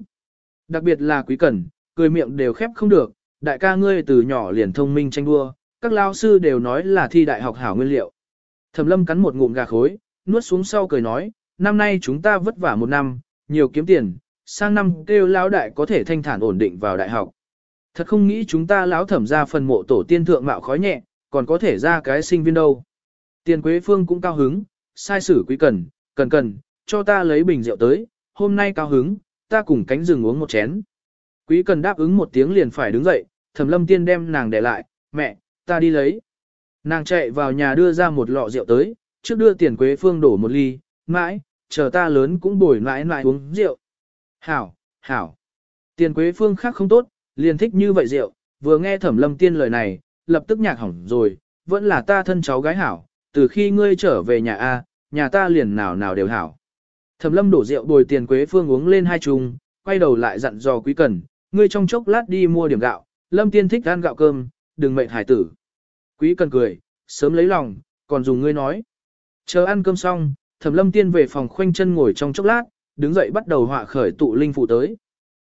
Đặc biệt là Quý Cần, cười miệng đều khép không được, đại ca ngươi từ nhỏ liền thông minh tranh đua, các lao sư đều nói là thi đại học hảo nguyên liệu. Thẩm Lâm cắn một ngụm gà khối, nuốt xuống sau cười nói, năm nay chúng ta vất vả một năm, nhiều kiếm tiền, sang năm kêu lão đại có thể thanh thản ổn định vào đại học. Thật không nghĩ chúng ta lão thẩm ra phần mộ tổ tiên thượng mạo khói nhẹ, còn có thể ra cái sinh viên đâu. Tiền Quế Phương cũng cao hứng, sai sử quý cần, cần cần, cho ta lấy bình rượu tới, hôm nay cao hứng, ta cùng cánh rừng uống một chén. Quý cần đáp ứng một tiếng liền phải đứng dậy, thẩm lâm tiên đem nàng để lại, mẹ, ta đi lấy. Nàng chạy vào nhà đưa ra một lọ rượu tới, trước đưa tiền quế phương đổ một ly, mãi, chờ ta lớn cũng bồi mãi mãi uống rượu. Hảo, hảo. Tiền Quế Phương khác không tốt, liền thích như vậy rượu, vừa nghe Thẩm Lâm Tiên lời này, lập tức nhạc hỏng rồi, vẫn là ta thân cháu gái hảo, từ khi ngươi trở về nhà A, nhà ta liền nào nào đều hảo. Thẩm Lâm đổ rượu bồi Tiền Quế Phương uống lên hai chung, quay đầu lại dặn dò Quý Cần, ngươi trong chốc lát đi mua điểm gạo, Lâm Tiên thích ăn gạo cơm, đừng mệnh hải tử. Quý Cần cười, sớm lấy lòng, còn dùng ngươi nói. Chờ ăn cơm xong, Thẩm Lâm Tiên về phòng khoanh chân ngồi trong chốc lát, đứng dậy bắt đầu họa khởi tụ linh phù tới.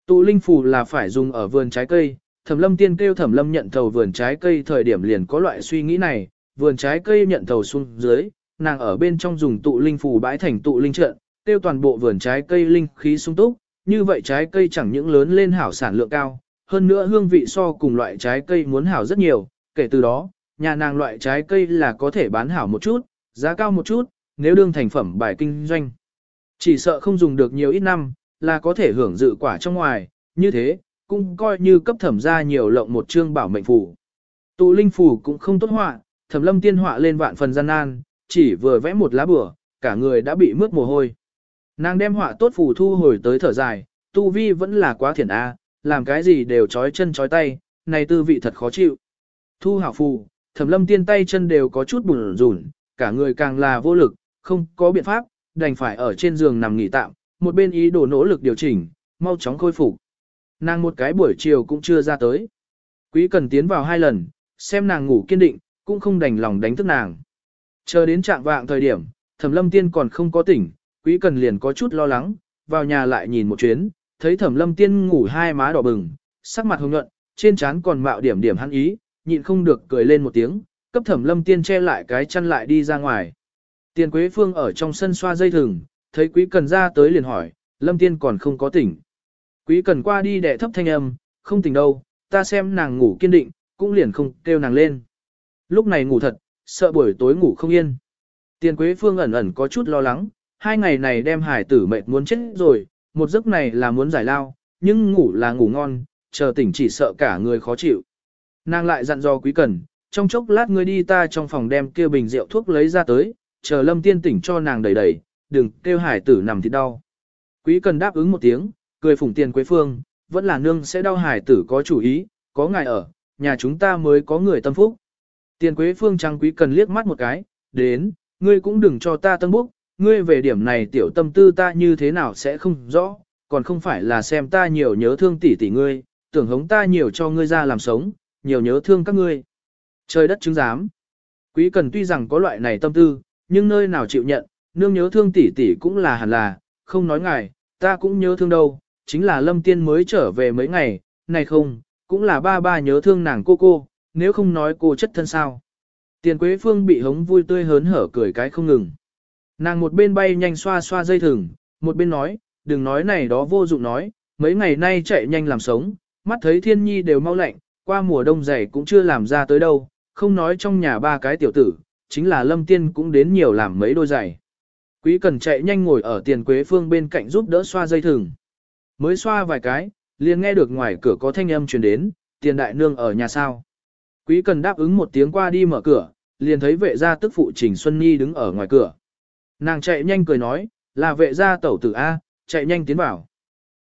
Tụ linh phù là phải dùng ở vườn trái cây, Thẩm Lâm Tiên kêu Thẩm Lâm nhận thầu vườn trái cây thời điểm liền có loại suy nghĩ này, vườn trái cây nhận thầu xuống dưới, nàng ở bên trong dùng tụ linh phù bãi thành tụ linh trận, tiêu toàn bộ vườn trái cây linh khí sung túc, như vậy trái cây chẳng những lớn lên hảo sản lượng cao, hơn nữa hương vị so cùng loại trái cây muốn hảo rất nhiều, kể từ đó, nhà nàng loại trái cây là có thể bán hảo một chút, giá cao một chút, nếu đương thành phẩm bài kinh doanh. Chỉ sợ không dùng được nhiều ít năm, là có thể hưởng dự quả trong ngoài, như thế, cũng coi như cấp thẩm ra nhiều lộng một chương bảo mệnh phủ Tụ linh phù cũng không tốt họa, thẩm lâm tiên họa lên vạn phần gian nan, chỉ vừa vẽ một lá bửa, cả người đã bị mướt mồ hôi. Nàng đem họa tốt phù thu hồi tới thở dài, tu vi vẫn là quá thiển a, làm cái gì đều trói chân trói tay, này tư vị thật khó chịu. Thu hảo phù, thẩm lâm tiên tay chân đều có chút bùn rủn, cả người càng là vô lực, không có biện pháp, đành phải ở trên giường nằm nghỉ tạm, một bên ý đồ nỗ lực điều chỉnh, mau chóng khôi phục. Nàng một cái buổi chiều cũng chưa ra tới. Quý cần tiến vào hai lần, xem nàng ngủ kiên định, cũng không đành lòng đánh thức nàng. Chờ đến trạng vạng thời điểm, thẩm lâm tiên còn không có tỉnh, quý cần liền có chút lo lắng, vào nhà lại nhìn một chuyến, thấy thẩm lâm tiên ngủ hai má đỏ bừng, sắc mặt hồng nhuận, trên trán còn mạo điểm điểm hắn ý, nhịn không được cười lên một tiếng, cấp thẩm lâm tiên che lại cái chăn lại đi ra ngoài. Tiền Quế Phương ở trong sân xoa dây thừng, thấy Quý Cần ra tới liền hỏi, Lâm Tiên còn không có tỉnh. Quý Cần qua đi đẻ thấp thanh âm, không tỉnh đâu, ta xem nàng ngủ kiên định, cũng liền không kêu nàng lên. Lúc này ngủ thật, sợ buổi tối ngủ không yên. Tiền Quế Phương ẩn ẩn có chút lo lắng, hai ngày này đem hải tử mệt muốn chết rồi, một giấc này là muốn giải lao, nhưng ngủ là ngủ ngon, chờ tỉnh chỉ sợ cả người khó chịu. Nàng lại dặn dò Quý Cần, trong chốc lát ngươi đi ta trong phòng đem kia bình rượu thuốc lấy ra tới, chờ lâm tiên tỉnh cho nàng đầy đầy, đừng kêu hải tử nằm thì đau. Quý cần đáp ứng một tiếng, cười phủng tiền quế phương, vẫn là nương sẽ đau hải tử có chủ ý, có ngài ở, nhà chúng ta mới có người tâm phúc. Tiền quế phương trăng quý cần liếc mắt một cái, đến, ngươi cũng đừng cho ta tân búc, ngươi về điểm này tiểu tâm tư ta như thế nào sẽ không rõ, còn không phải là xem ta nhiều nhớ thương tỷ tỷ ngươi, tưởng hống ta nhiều cho ngươi ra làm sống, nhiều nhớ thương các ngươi. Trời đất chứng giám. Quý cần tuy rằng có loại này tâm tư, nhưng nơi nào chịu nhận, nương nhớ thương tỷ tỷ cũng là hẳn là, không nói ngài, ta cũng nhớ thương đâu, chính là lâm tiên mới trở về mấy ngày, này không, cũng là ba ba nhớ thương nàng cô cô, nếu không nói cô chất thân sao. Tiền Quế Phương bị hống vui tươi hớn hở cười cái không ngừng. Nàng một bên bay nhanh xoa xoa dây thừng, một bên nói, đừng nói này đó vô dụng nói, mấy ngày nay chạy nhanh làm sống, mắt thấy thiên nhi đều mau lạnh, qua mùa đông dày cũng chưa làm ra tới đâu, không nói trong nhà ba cái tiểu tử, chính là lâm tiên cũng đến nhiều làm mấy đôi giày. Quý cần chạy nhanh ngồi ở tiền quế phương bên cạnh giúp đỡ xoa dây thừng. Mới xoa vài cái, liền nghe được ngoài cửa có thanh âm truyền đến, tiền đại nương ở nhà sao. Quý cần đáp ứng một tiếng qua đi mở cửa, liền thấy vệ gia tức phụ Trình Xuân Nhi đứng ở ngoài cửa. Nàng chạy nhanh cười nói, là vệ gia tẩu tử A, chạy nhanh tiến vào.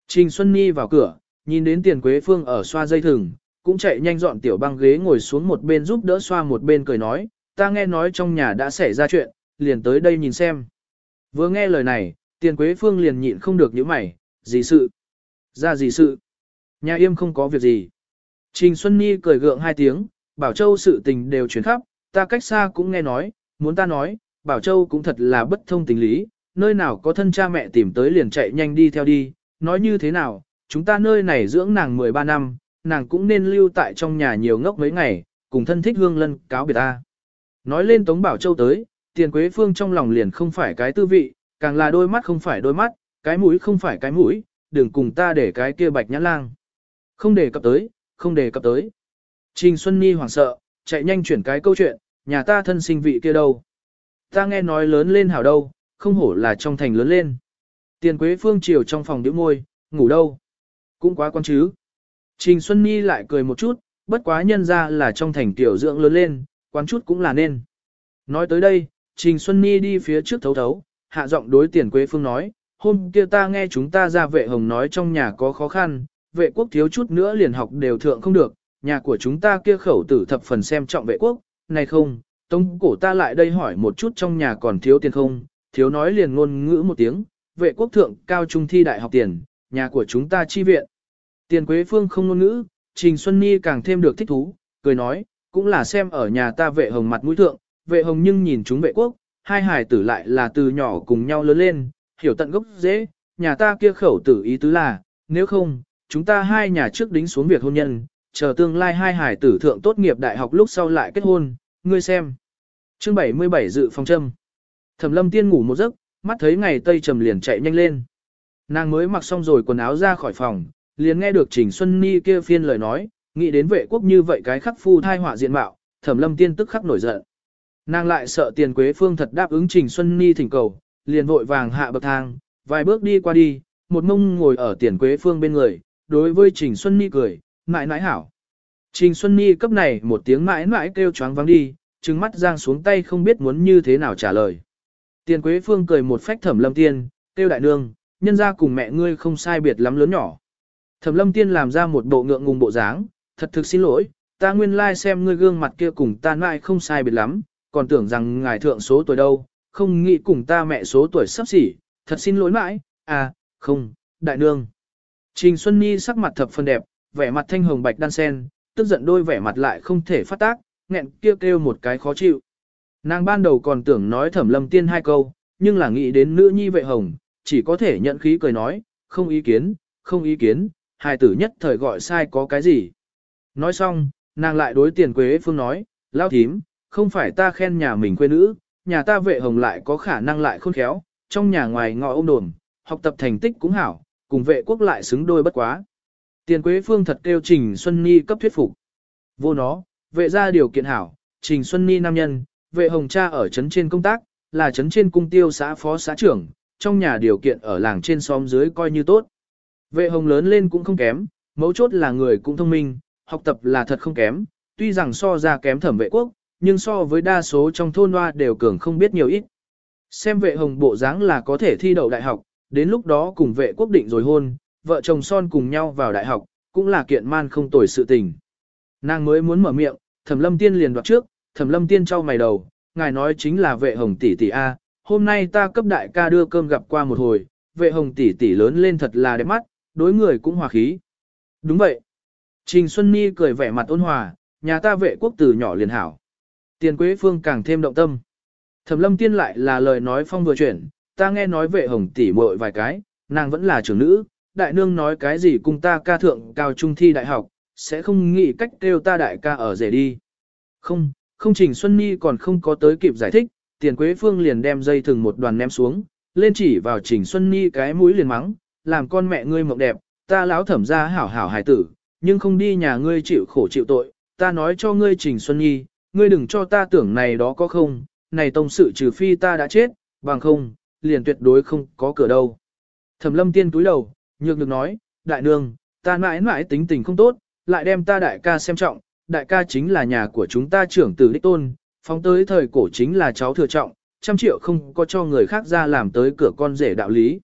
Trình Xuân Nhi vào cửa, nhìn đến tiền quế phương ở xoa dây thừng, cũng chạy nhanh dọn tiểu băng ghế ngồi xuống một bên giúp đỡ xoa một bên cười nói, ta nghe nói trong nhà đã xảy ra chuyện, liền tới đây nhìn xem. Vừa nghe lời này, tiền quế phương liền nhịn không được những mày, gì sự? Ra gì sự? Nhà im không có việc gì. Trình Xuân Nhi cười gượng hai tiếng, Bảo Châu sự tình đều chuyển khắp, ta cách xa cũng nghe nói, muốn ta nói, Bảo Châu cũng thật là bất thông tình lý, nơi nào có thân cha mẹ tìm tới liền chạy nhanh đi theo đi, nói như thế nào, chúng ta nơi này dưỡng nàng 13 năm, nàng cũng nên lưu tại trong nhà nhiều ngốc mấy ngày, cùng thân thích hương lân cáo biệt ta. Nói lên Tống Bảo Châu tới, tiền quế phương trong lòng liền không phải cái tư vị, càng là đôi mắt không phải đôi mắt, cái mũi không phải cái mũi, đừng cùng ta để cái kia bạch nhãn lang. Không để cập tới, không để cập tới. Trình Xuân Nhi hoảng sợ, chạy nhanh chuyển cái câu chuyện, nhà ta thân sinh vị kia đâu. Ta nghe nói lớn lên hảo đâu, không hổ là trong thành lớn lên. Tiền Quế Phương chiều trong phòng điệu môi, ngủ đâu. Cũng quá quan chứ. Trình Xuân Nhi lại cười một chút, bất quá nhân ra là trong thành tiểu dưỡng lớn lên, quan chút cũng là nên. Nói tới đây, Trình Xuân Nhi đi phía trước thấu thấu, hạ giọng đối tiền Quế Phương nói, hôm kia ta nghe chúng ta ra vệ hồng nói trong nhà có khó khăn, vệ quốc thiếu chút nữa liền học đều thượng không được, nhà của chúng ta kia khẩu tử thập phần xem trọng vệ quốc, này không, tông cổ ta lại đây hỏi một chút trong nhà còn thiếu tiền không, thiếu nói liền ngôn ngữ một tiếng, vệ quốc thượng cao trung thi đại học tiền, nhà của chúng ta chi viện. Tiền Quế Phương không ngôn ngữ, Trình Xuân Nhi càng thêm được thích thú, cười nói, cũng là xem ở nhà ta vệ hồng mặt mũi thượng, vệ hồng nhưng nhìn chúng vệ quốc, hai hài tử lại là từ nhỏ cùng nhau lớn lên, hiểu tận gốc dễ, nhà ta kia khẩu tử ý tứ là, nếu không, chúng ta hai nhà trước đính xuống việc hôn nhân, chờ tương lai hai hải tử thượng tốt nghiệp đại học lúc sau lại kết hôn, ngươi xem. Chương 77 dự phòng châm. Thẩm lâm tiên ngủ một giấc, mắt thấy ngày tây trầm liền chạy nhanh lên. Nàng mới mặc xong rồi quần áo ra khỏi phòng, liền nghe được Trình Xuân Ni kia phiên lời nói, nghĩ đến vệ quốc như vậy cái khắc phu thai họa diện mạo, thẩm lâm tiên tức khắc nổi giận. Nàng lại sợ tiền quế phương thật đáp ứng Trình Xuân Ni thỉnh cầu, liền vội vàng hạ bậc thang, vài bước đi qua đi, một mông ngồi ở tiền quế phương bên người, đối với Trình Xuân Ni cười, mãi mãi hảo. Trình Xuân Ni cấp này một tiếng mãi mãi kêu choáng vắng đi, trừng mắt giang xuống tay không biết muốn như thế nào trả lời. Tiền Quế Phương cười một phách thẩm lâm tiên, kêu đại nương, nhân ra cùng mẹ ngươi không sai biệt lắm lớn nhỏ. Thẩm lâm tiên làm ra một bộ ngượng ngùng bộ dáng, thật thực xin lỗi, ta nguyên lai like xem ngươi gương mặt kia cùng ta nại không sai biệt lắm, còn tưởng rằng ngài thượng số tuổi đâu, không nghĩ cùng ta mẹ số tuổi sắp xỉ, thật xin lỗi mãi, à, không, đại nương. Trình Xuân Nhi sắc mặt thập phần đẹp, vẻ mặt thanh hồng bạch đan sen, tức giận đôi vẻ mặt lại không thể phát tác, nghẹn kêu kêu một cái khó chịu. Nàng ban đầu còn tưởng nói thẩm lâm tiên hai câu, nhưng là nghĩ đến nữ nhi vệ hồng, chỉ có thể nhận khí cười nói, không ý kiến, không ý kiến, hài tử nhất thời gọi sai có cái gì. Nói xong, nàng lại đối tiền quế phương nói, lao thím, không phải ta khen nhà mình quê nữ, nhà ta vệ hồng lại có khả năng lại khôn khéo, trong nhà ngoài ngọ ôm đồn, học tập thành tích cũng hảo, cùng vệ quốc lại xứng đôi bất quá. Tiền Quế Phương thật kêu Trình Xuân Ni cấp thuyết phục. Vô nó, vệ ra điều kiện hảo, Trình Xuân Ni nam nhân, vệ hồng cha ở trấn trên công tác, là trấn trên cung tiêu xã phó xã trưởng, trong nhà điều kiện ở làng trên xóm dưới coi như tốt. Vệ hồng lớn lên cũng không kém, mấu chốt là người cũng thông minh, học tập là thật không kém, tuy rằng so ra kém thẩm vệ quốc, nhưng so với đa số trong thôn hoa đều cường không biết nhiều ít. Xem vệ hồng bộ dáng là có thể thi đậu đại học, đến lúc đó cùng vệ quốc định rồi hôn, vợ chồng son cùng nhau vào đại học, cũng là kiện man không tồi sự tình. Nàng mới muốn mở miệng, thẩm lâm tiên liền đoạt trước, thẩm lâm tiên trao mày đầu, ngài nói chính là vệ hồng tỷ tỷ A, hôm nay ta cấp đại ca đưa cơm gặp qua một hồi, vệ hồng tỷ tỷ lớn lên thật là đẹp mắt, đối người cũng hòa khí. Đúng vậy. Trình Xuân Ni cười vẻ mặt ôn hòa, nhà ta vệ quốc từ nhỏ liền hảo. Tiền Quế Phương càng thêm động tâm. Thẩm lâm tiên lại là lời nói phong vừa chuyển, ta nghe nói vệ hồng tỷ muội vài cái, nàng vẫn là trưởng nữ, đại nương nói cái gì cùng ta ca thượng cao trung thi đại học, sẽ không nghĩ cách kêu ta đại ca ở rể đi. Không, không Trình Xuân Nhi còn không có tới kịp giải thích, Tiền Quế Phương liền đem dây thừng một đoàn ném xuống, lên chỉ vào Trình Xuân Nhi cái mũi liền mắng, làm con mẹ ngươi mộng đẹp, ta láo thẩm ra hảo hảo hài tử, nhưng không đi nhà ngươi chịu khổ chịu tội, ta nói cho ngươi Trình Xuân Nhi, ngươi đừng cho ta tưởng này đó có không, này tông sự trừ phi ta đã chết, bằng không, liền tuyệt đối không có cửa đâu. Thẩm lâm tiên túi đầu, nhược được nói, đại nương, ta mãi mãi tính tình không tốt, lại đem ta đại ca xem trọng, đại ca chính là nhà của chúng ta trưởng tử đích tôn, phóng tới thời cổ chính là cháu thừa trọng, trăm triệu không có cho người khác ra làm tới cửa con rể đạo lý.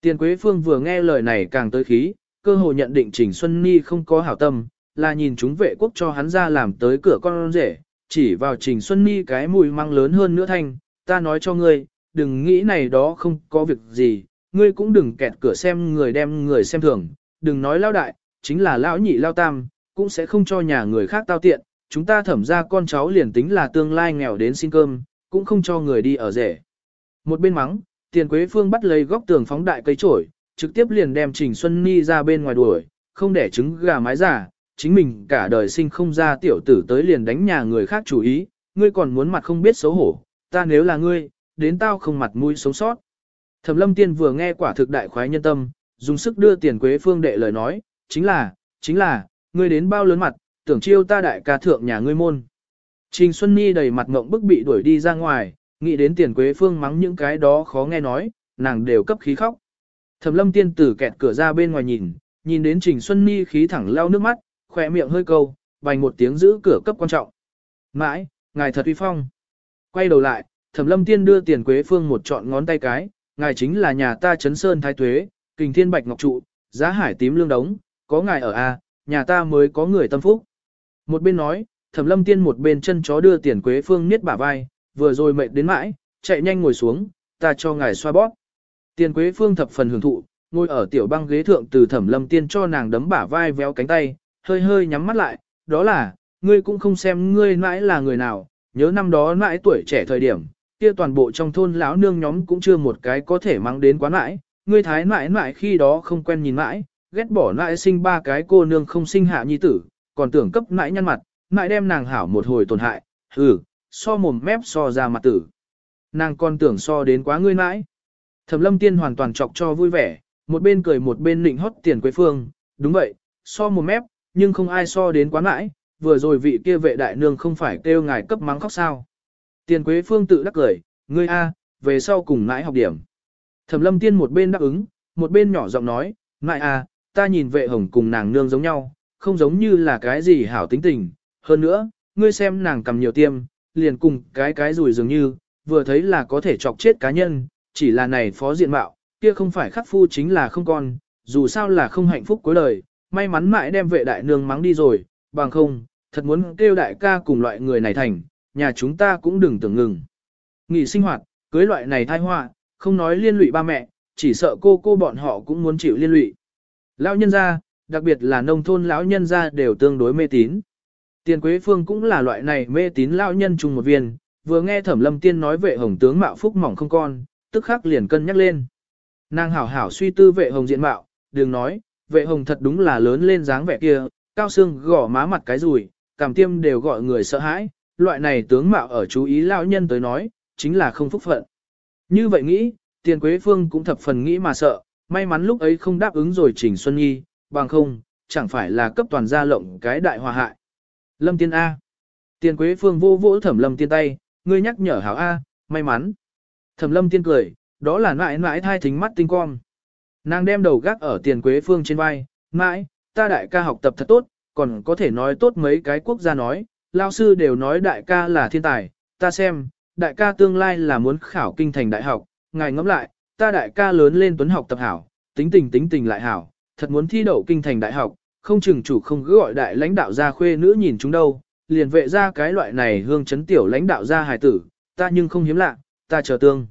Tiền Quế Phương vừa nghe lời này càng tới khí, cơ hội nhận định Trình Xuân Ni không có hảo tâm, là nhìn chúng vệ quốc cho hắn ra làm tới cửa con rể, chỉ vào Trình Xuân Ni cái mùi măng lớn hơn nữa thanh, ta nói cho ngươi, đừng nghĩ này đó không có việc gì, ngươi cũng đừng kẹt cửa xem người đem người xem thường, đừng nói lao đại, chính là lão nhị lao tam, cũng sẽ không cho nhà người khác tao tiện, chúng ta thẩm ra con cháu liền tính là tương lai nghèo đến xin cơm, cũng không cho người đi ở rể. Một bên mắng, tiền quế phương bắt lấy góc tường phóng đại cây trổi, trực tiếp liền đem Trình Xuân Ni ra bên ngoài đuổi, không để trứng gà mái giả, chính mình cả đời sinh không ra tiểu tử tới liền đánh nhà người khác chủ ý, ngươi còn muốn mặt không biết xấu hổ, ta nếu là ngươi, đến tao không mặt mũi sống sót. Thẩm lâm tiên vừa nghe quả thực đại khoái nhân tâm, dùng sức đưa tiền quế phương đệ lời nói, chính là, chính là, ngươi đến bao lớn mặt, tưởng chiêu ta đại ca thượng nhà ngươi môn. Trình Xuân Nhi đầy mặt ngộng bức bị đuổi đi ra ngoài, nghĩ đến tiền quế phương mắng những cái đó khó nghe nói, nàng đều cấp khí khóc. Thẩm lâm tiên tử kẹt cửa ra bên ngoài nhìn, nhìn đến Trình Xuân Nhi khí thẳng leo nước mắt, khỏe miệng hơi câu, bành một tiếng giữ cửa cấp quan trọng. Mãi, ngài thật uy phong. Quay đầu lại, thẩm lâm tiên đưa tiền quế phương một trọn ngón tay cái, ngài chính là nhà ta chấn sơn thái tuế, kình thiên bạch ngọc trụ, giá hải tím lương đống, có ngài ở a, nhà ta mới có người tâm phúc. Một bên nói, thẩm lâm tiên một bên chân chó đưa tiền quế phương niết bả vai, vừa rồi mệt đến mãi, chạy nhanh ngồi xuống, ta cho ngài xoa bóp. Tiền quế phương thập phần hưởng thụ, ngồi ở tiểu băng ghế thượng từ thẩm lâm tiên cho nàng đấm bả vai véo cánh tay, hơi hơi nhắm mắt lại, đó là, ngươi cũng không xem ngươi mãi là người nào, nhớ năm đó mãi tuổi trẻ thời điểm, kia toàn bộ trong thôn lão nương nhóm cũng chưa một cái có thể mang đến quán mãi, ngươi thái mãi mãi khi đó không quen nhìn mãi, ghét bỏ nãi sinh ba cái cô nương không sinh hạ nhi tử, còn tưởng cấp nãi nhăn mặt, nãi đem nàng hảo một hồi tổn hại, hừ, so mồm mép so ra mặt tử. Nàng còn tưởng so đến quá ngươi nãi. Thẩm lâm tiên hoàn toàn chọc cho vui vẻ, một bên cười một bên nịnh hót tiền quế phương, đúng vậy, so mồm mép, nhưng không ai so đến quá nãi. vừa rồi vị kia vệ đại nương không phải kêu ngài cấp mắng khóc sao. Tiền Quế Phương tự đắc cười, ngươi a, về sau cùng nãi học điểm. Thẩm Lâm Tiên một bên đáp ứng, một bên nhỏ giọng nói, nãi a, ta nhìn vệ hồng cùng nàng nương giống nhau, không giống như là cái gì hảo tính tình. Hơn nữa, ngươi xem nàng cầm nhiều tiêm, liền cùng cái cái rùi dường như, vừa thấy là có thể chọc chết cá nhân, chỉ là này phó diện mạo, kia không phải khắc phu chính là không con, dù sao là không hạnh phúc cuối đời, may mắn mãi đem vệ đại nương mắng đi rồi, bằng không, thật muốn kêu đại ca cùng loại người này thành, nhà chúng ta cũng đừng tưởng ngừng. Nghỉ sinh hoạt, cưới loại này thai họa, không nói liên lụy ba mẹ, chỉ sợ cô cô bọn họ cũng muốn chịu liên lụy. Lão nhân gia, đặc biệt là nông thôn lão nhân gia đều tương đối mê tín. Tiền Quế Phương cũng là loại này mê tín lão nhân chung một viên, vừa nghe Thẩm Lâm Tiên nói vệ hồng tướng mạo phúc mỏng không con, tức khắc liền cân nhắc lên. Nàng hảo hảo suy tư vệ hồng diện mạo, đừng nói, vệ hồng thật đúng là lớn lên dáng vẻ kia, cao xương gò má mặt cái rùi, cảm tiêm đều gọi người sợ hãi, loại này tướng mạo ở chú ý lão nhân tới nói, chính là không phúc phận. Như vậy nghĩ, tiền quế phương cũng thập phần nghĩ mà sợ, may mắn lúc ấy không đáp ứng rồi Trình Xuân Nhi, bằng không, chẳng phải là cấp toàn gia lộng cái đại hòa hại. Lâm Tiên A. Tiền quế phương vô vỗ thẩm lâm tiên tay, ngươi nhắc nhở hảo A, may mắn. Thẩm lâm tiên cười, đó là mãi mãi thai thính mắt tinh con. Nàng đem đầu gác ở tiền quế phương trên vai, mãi, ta đại ca học tập thật tốt, còn có thể nói tốt mấy cái quốc gia nói, lao sư đều nói đại ca là thiên tài, ta xem, đại ca tương lai là muốn khảo kinh thành đại học, ngài ngẫm lại, ta đại ca lớn lên tuấn học tập hảo, tính tình tính tình lại hảo, thật muốn thi đậu kinh thành đại học, không chừng chủ không cứ gọi đại lãnh đạo gia khuê nữ nhìn chúng đâu, liền vệ ra cái loại này hương chấn tiểu lãnh đạo gia hài tử, ta nhưng không hiếm lạ, ta chờ tương.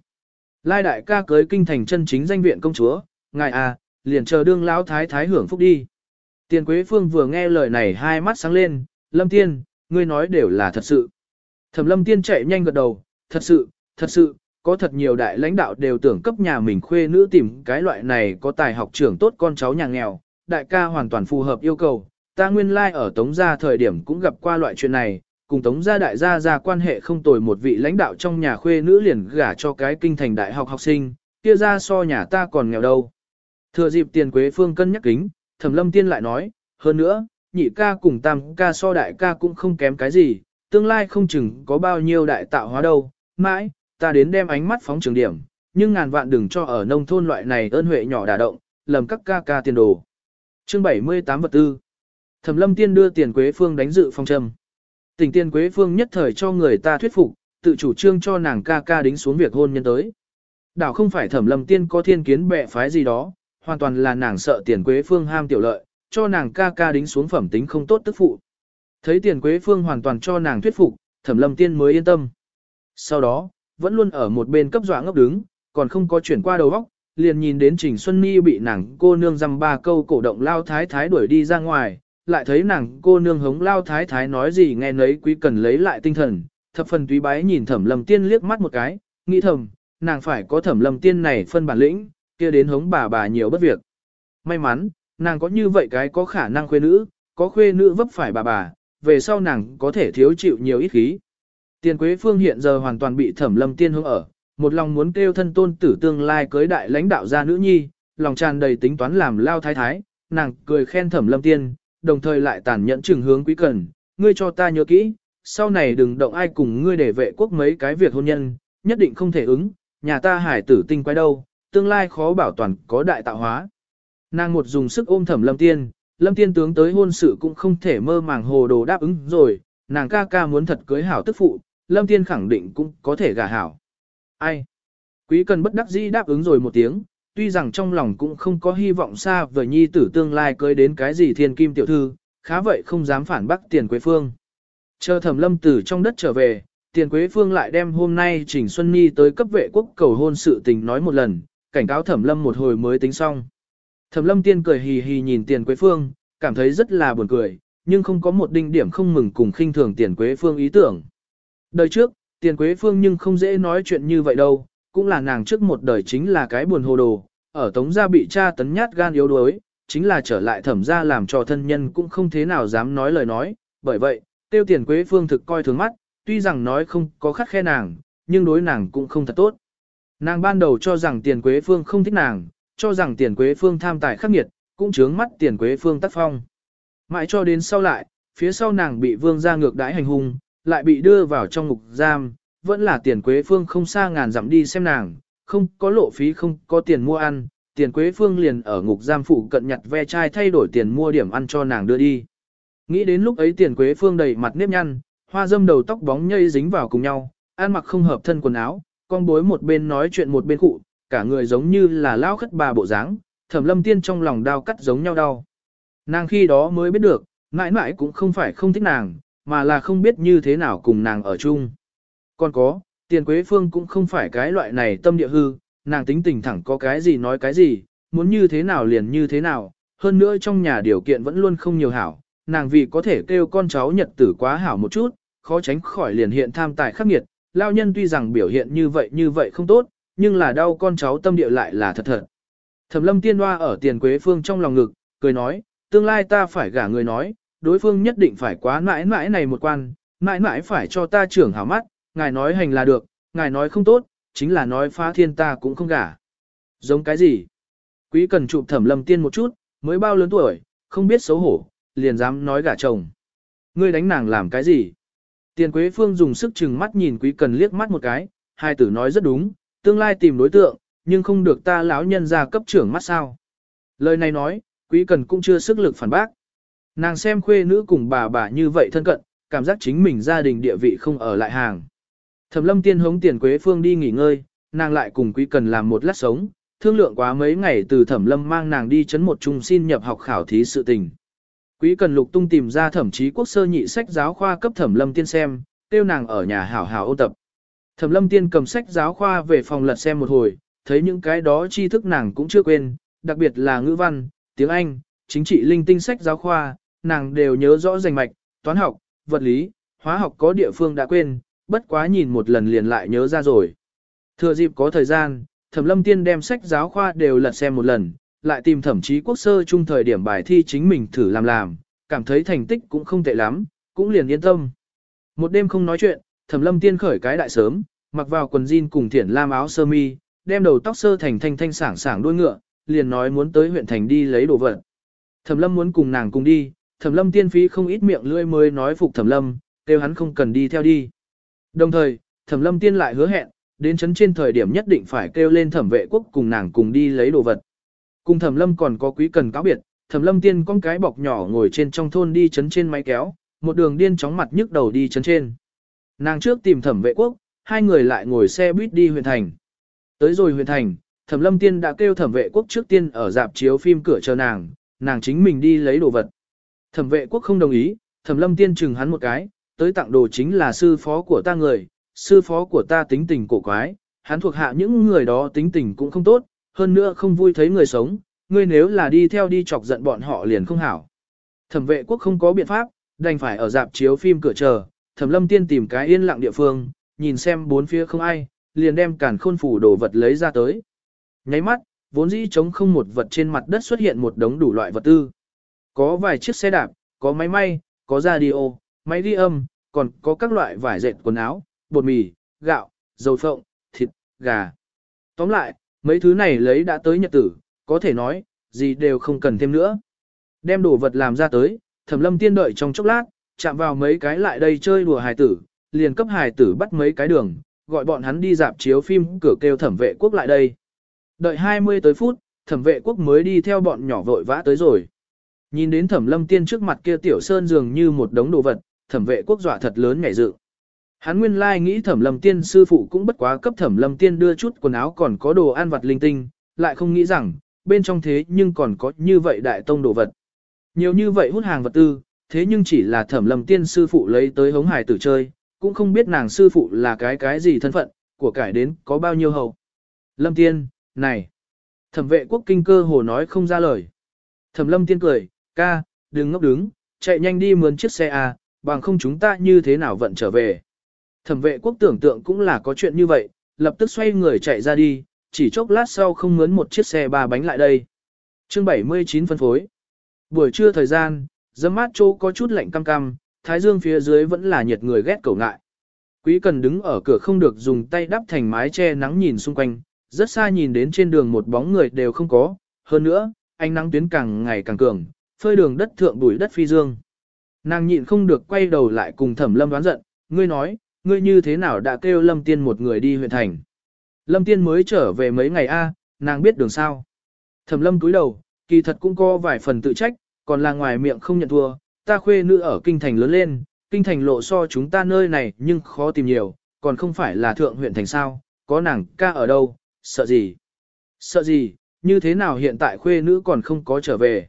Lai đại ca cưới kinh thành chân chính danh viện công chúa, ngài à, liền chờ đương lão thái thái hưởng phúc đi. Tiền Quế Phương vừa nghe lời này hai mắt sáng lên, Lâm Tiên, ngươi nói đều là thật sự. Thẩm Lâm Tiên chạy nhanh gật đầu, thật sự, thật sự, có thật nhiều đại lãnh đạo đều tưởng cấp nhà mình khuê nữ tìm cái loại này có tài học trưởng tốt con cháu nhà nghèo, đại ca hoàn toàn phù hợp yêu cầu. Ta nguyên lai like ở Tống Gia thời điểm cũng gặp qua loại chuyện này, cùng Tống Gia đại gia gia quan hệ không tồi một vị lãnh đạo trong nhà khuê nữ liền gả cho cái kinh thành đại học học sinh, kia ra so nhà ta còn nghèo đâu. Thừa dịp tiền quế phương cân nhắc kính, thẩm lâm tiên lại nói, hơn nữa, nhị ca cùng tam ca so đại ca cũng không kém cái gì, tương lai không chừng có bao nhiêu đại tạo hóa đâu, mãi, ta đến đem ánh mắt phóng trường điểm, nhưng ngàn vạn đừng cho ở nông thôn loại này ơn huệ nhỏ đả động, lầm các ca ca tiền đồ. Chương 78 vật tư Thẩm lâm tiên đưa tiền quế phương đánh dự phong trầm. Tỉnh tiền quế phương nhất thời cho người ta thuyết phục, tự chủ trương cho nàng ca ca đính xuống việc hôn nhân tới. Đảo không phải thẩm lâm tiên có thiên kiến bệ phái gì đó, hoàn toàn là nàng sợ tiền quế phương ham tiểu lợi, cho nàng ca ca đính xuống phẩm tính không tốt tức phụ. Thấy tiền quế phương hoàn toàn cho nàng thuyết phục, thẩm lâm tiên mới yên tâm. Sau đó, vẫn luôn ở một bên cấp dọa ngốc đứng, còn không có chuyển qua đầu óc, liền nhìn đến Trình Xuân Ni bị nàng cô nương dăm ba câu cổ động lao thái thái đuổi đi ra ngoài, lại thấy nàng cô nương hống lao thái thái nói gì nghe nấy quý cần lấy lại tinh thần, thập phần túy bái nhìn thẩm lâm tiên liếc mắt một cái, nghĩ thầm, nàng phải có thẩm lâm tiên này phân bản lĩnh, kia đến hống bà bà nhiều bất việc. May mắn, nàng có như vậy cái có khả năng khuê nữ, có khuê nữ vấp phải bà bà, về sau nàng có thể thiếu chịu nhiều ít khí. Tiền Quế Phương hiện giờ hoàn toàn bị thẩm lâm tiên hướng ở, một lòng muốn kêu thân tôn tử tương lai cưới đại lãnh đạo gia nữ nhi, lòng tràn đầy tính toán làm lao thái thái, nàng cười khen thẩm lâm tiên, đồng thời lại tàn nhẫn trừng hướng quý cần, ngươi cho ta nhớ kỹ, sau này đừng động ai cùng ngươi để vệ quốc mấy cái việc hôn nhân, nhất định không thể ứng, nhà ta hải tử tinh quay đâu, tương lai khó bảo toàn có đại tạo hóa. Nàng một dùng sức ôm thẩm lâm tiên, lâm tiên tướng tới hôn sự cũng không thể mơ màng hồ đồ đáp ứng rồi, nàng ca ca muốn thật cưới hảo tức phụ, lâm Thiên khẳng định cũng có thể gả hảo. Ai? Quý cần bất đắc dĩ đáp ứng rồi một tiếng, tuy rằng trong lòng cũng không có hy vọng xa vời nhi tử tương lai cưới đến cái gì thiên kim tiểu thư, khá vậy không dám phản bác tiền quế phương. Chờ thẩm lâm Tử trong đất trở về, tiền quế phương lại đem hôm nay Trình Xuân Nhi tới cấp vệ quốc cầu hôn sự tình nói một lần, cảnh cáo thẩm lâm một hồi mới tính xong. Thẩm lâm tiên cười hì hì nhìn tiền quế phương, cảm thấy rất là buồn cười, nhưng không có một đinh điểm không mừng cùng khinh thường tiền quế phương ý tưởng. Đời trước, tiền quế phương nhưng không dễ nói chuyện như vậy đâu, cũng là nàng trước một đời chính là cái buồn hồ đồ, ở tống gia bị cha tấn nhát gan yếu đuối, chính là trở lại thẩm gia làm cho thân nhân cũng không thế nào dám nói lời nói, bởi vậy, tiêu tiền quế phương thực coi thường mắt, tuy rằng nói không có khắc khe nàng, nhưng đối nàng cũng không thật tốt. Nàng ban đầu cho rằng tiền quế phương không thích nàng, cho rằng tiền quế phương tham tài khắc nghiệt, cũng chướng mắt tiền quế phương tác phong. Mãi cho đến sau lại, phía sau nàng bị vương gia ngược đãi hành hung, lại bị đưa vào trong ngục giam, vẫn là tiền quế phương không xa ngàn dặm đi xem nàng, không có lộ phí không có tiền mua ăn, tiền quế phương liền ở ngục giam phụ cận nhặt ve chai thay đổi tiền mua điểm ăn cho nàng đưa đi. Nghĩ đến lúc ấy tiền quế phương đầy mặt nếp nhăn, hoa dâm đầu tóc bóng nhây dính vào cùng nhau, ăn mặc không hợp thân quần áo, con bối một bên nói chuyện một bên cụ, cả người giống như là lao khất bà bộ dáng, thẩm lâm tiên trong lòng đau cắt giống nhau đau. Nàng khi đó mới biết được, mãi mãi cũng không phải không thích nàng, mà là không biết như thế nào cùng nàng ở chung. Còn có, tiền quế phương cũng không phải cái loại này tâm địa hư, nàng tính tình thẳng có cái gì nói cái gì, muốn như thế nào liền như thế nào, hơn nữa trong nhà điều kiện vẫn luôn không nhiều hảo, nàng vì có thể kêu con cháu nhật tử quá hảo một chút, khó tránh khỏi liền hiện tham tài khắc nghiệt, lao nhân tuy rằng biểu hiện như vậy như vậy không tốt, nhưng là đau con cháu tâm địa lại là thật thật. Thẩm lâm tiên hoa ở tiền quế phương trong lòng ngực, cười nói, tương lai ta phải gả người nói, đối phương nhất định phải quá mãi mãi này một quan, mãi mãi phải cho ta trưởng hảo mắt, ngài nói hành là được, ngài nói không tốt, chính là nói phá thiên ta cũng không gả. Giống cái gì? Quý cần chụp thẩm lâm tiên một chút, mới bao lớn tuổi, không biết xấu hổ, liền dám nói gả chồng. Ngươi đánh nàng làm cái gì? Tiền Quế Phương dùng sức chừng mắt nhìn Quý Cần liếc mắt một cái, hai tử nói rất đúng, tương lai tìm đối tượng, nhưng không được ta lão nhân ra cấp trưởng mắt sao. Lời này nói, Quý Cần cũng chưa sức lực phản bác. Nàng xem khuê nữ cùng bà bà như vậy thân cận, cảm giác chính mình gia đình địa vị không ở lại hàng. Thẩm lâm tiên hống tiền Quế Phương đi nghỉ ngơi, nàng lại cùng Quý Cần làm một lát sống, thương lượng quá mấy ngày từ thẩm lâm mang nàng đi chấn một trung xin nhập học khảo thí sự tình. Quý cần lục tung tìm ra thẩm chí quốc sơ nhị sách giáo khoa cấp thẩm lâm tiên xem, tiêu nàng ở nhà hảo hảo ôn tập. Thẩm lâm tiên cầm sách giáo khoa về phòng lật xem một hồi, thấy những cái đó tri thức nàng cũng chưa quên, đặc biệt là ngữ văn, tiếng Anh, chính trị linh tinh sách giáo khoa, nàng đều nhớ rõ rành mạch, toán học, vật lý, hóa học có địa phương đã quên, bất quá nhìn một lần liền lại nhớ ra rồi. Thừa dịp có thời gian, Thẩm Lâm Tiên đem sách giáo khoa đều lật xem một lần, lại tìm thẩm chí quốc sơ chung thời điểm bài thi chính mình thử làm làm, cảm thấy thành tích cũng không tệ lắm, cũng liền yên tâm. Một đêm không nói chuyện, thẩm lâm tiên khởi cái đại sớm, mặc vào quần jean cùng thiển lam áo sơ mi, đem đầu tóc sơ thành thanh thanh sảng sảng đuôi ngựa, liền nói muốn tới huyện thành đi lấy đồ vật. Thẩm lâm muốn cùng nàng cùng đi, thẩm lâm tiên phí không ít miệng lưỡi mới nói phục thẩm lâm, kêu hắn không cần đi theo đi. Đồng thời, thẩm lâm tiên lại hứa hẹn, đến chấn trên thời điểm nhất định phải kêu lên thẩm vệ quốc cùng nàng cùng đi lấy đồ vật. Cùng thẩm lâm còn có quý cần cáo biệt, thẩm lâm tiên con cái bọc nhỏ ngồi trên trong thôn đi chấn trên máy kéo, một đường điên chóng mặt nhức đầu đi chấn trên. Nàng trước tìm thẩm vệ quốc, hai người lại ngồi xe buýt đi huyện thành. Tới rồi huyện thành, thẩm lâm tiên đã kêu thẩm vệ quốc trước tiên ở dạp chiếu phim cửa chờ nàng, nàng chính mình đi lấy đồ vật. Thẩm vệ quốc không đồng ý, thẩm lâm tiên chừng hắn một cái, tới tặng đồ chính là sư phó của ta người, sư phó của ta tính tình cổ quái, hắn thuộc hạ những người đó tính tình cũng không tốt, hơn nữa không vui thấy người sống, ngươi nếu là đi theo đi chọc giận bọn họ liền không hảo. Thẩm vệ quốc không có biện pháp, đành phải ở dạp chiếu phim cửa chờ, thẩm lâm tiên tìm cái yên lặng địa phương, nhìn xem bốn phía không ai, liền đem cản khôn phủ đồ vật lấy ra tới. Nháy mắt, vốn dĩ chống không một vật trên mặt đất xuất hiện một đống đủ loại vật tư. Có vài chiếc xe đạp, có máy may, có radio, máy ghi âm, còn có các loại vải dệt quần áo, bột mì, gạo, dầu phộng, thịt, gà. Tóm lại, mấy thứ này lấy đã tới nhật tử, có thể nói, gì đều không cần thêm nữa. Đem đồ vật làm ra tới, thẩm lâm tiên đợi trong chốc lát, chạm vào mấy cái lại đây chơi đùa hài tử, liền cấp hài tử bắt mấy cái đường, gọi bọn hắn đi dạp chiếu phim cửa kêu thẩm vệ quốc lại đây. Đợi 20 tới phút, thẩm vệ quốc mới đi theo bọn nhỏ vội vã tới rồi. Nhìn đến thẩm lâm tiên trước mặt kia tiểu sơn dường như một đống đồ vật, thẩm vệ quốc dọa thật lớn ngảy dự. Hắn nguyên lai nghĩ thẩm lâm tiên sư phụ cũng bất quá cấp thẩm lâm tiên đưa chút quần áo còn có đồ ăn vặt linh tinh, lại không nghĩ rằng, bên trong thế nhưng còn có như vậy đại tông đồ vật. Nhiều như vậy hút hàng vật tư, thế nhưng chỉ là thẩm lâm tiên sư phụ lấy tới hống hải tử chơi, cũng không biết nàng sư phụ là cái cái gì thân phận, của cải đến có bao nhiêu hậu. Lâm tiên, này, thẩm vệ quốc kinh cơ hồ nói không ra lời. Thẩm lâm tiên cười, ca, đừng ngốc đứng, chạy nhanh đi mướn chiếc xe à, bằng không chúng ta như thế nào vận trở về. Thẩm vệ quốc tưởng tượng cũng là có chuyện như vậy, lập tức xoay người chạy ra đi, chỉ chốc lát sau không mướn một chiếc xe ba bánh lại đây. chương 79 phân phối. Buổi trưa thời gian, dâm mát chỗ có chút lạnh cam cam, thái dương phía dưới vẫn là nhiệt người ghét cầu ngại. Quý cần đứng ở cửa không được dùng tay đắp thành mái che nắng nhìn xung quanh, rất xa nhìn đến trên đường một bóng người đều không có, hơn nữa, ánh nắng tuyến càng ngày càng cường, phơi đường đất thượng bụi đất phi dương. Nàng nhịn không được quay đầu lại cùng thẩm lâm đoán giận, ngươi nói, ngươi như thế nào đã kêu lâm tiên một người đi huyện thành. Lâm tiên mới trở về mấy ngày a, nàng biết đường sao. Thẩm lâm cúi đầu, kỳ thật cũng có vài phần tự trách, còn là ngoài miệng không nhận thua, ta khuê nữ ở kinh thành lớn lên, kinh thành lộ so chúng ta nơi này nhưng khó tìm nhiều, còn không phải là thượng huyện thành sao, có nàng ca ở đâu, sợ gì? Sợ gì, như thế nào hiện tại khuê nữ còn không có trở về?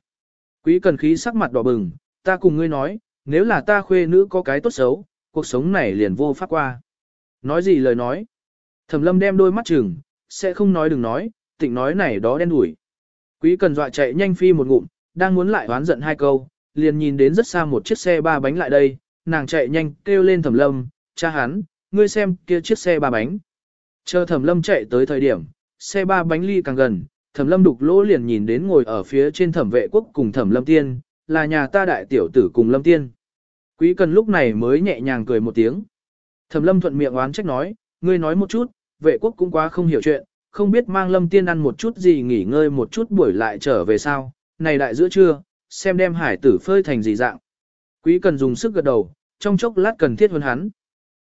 Quý cần khí sắc mặt đỏ bừng, ta cùng ngươi nói, nếu là ta khuê nữ có cái tốt xấu, cuộc sống này liền vô pháp qua. Nói gì lời nói? Thẩm lâm đem đôi mắt chừng, sẽ không nói đừng nói, tịnh nói này đó đen đủi. Quý cần dọa chạy nhanh phi một ngụm, đang muốn lại oán giận hai câu, liền nhìn đến rất xa một chiếc xe ba bánh lại đây, nàng chạy nhanh kêu lên thẩm lâm, cha hắn, ngươi xem kia chiếc xe ba bánh. Chờ thẩm lâm chạy tới thời điểm, xe ba bánh ly càng gần, thẩm lâm đục lỗ liền nhìn đến ngồi ở phía trên thẩm vệ quốc cùng thẩm lâm tiên, là nhà ta đại tiểu tử cùng lâm tiên. Quý cần lúc này mới nhẹ nhàng cười một tiếng. Thẩm lâm thuận miệng oán trách nói, ngươi nói một chút, vệ quốc cũng quá không hiểu chuyện, không biết mang lâm tiên ăn một chút gì nghỉ ngơi một chút buổi lại trở về sao, này đại giữa trưa, xem đem hải tử phơi thành gì dạng. Quý cần dùng sức gật đầu, trong chốc lát cần thiết hơn hắn.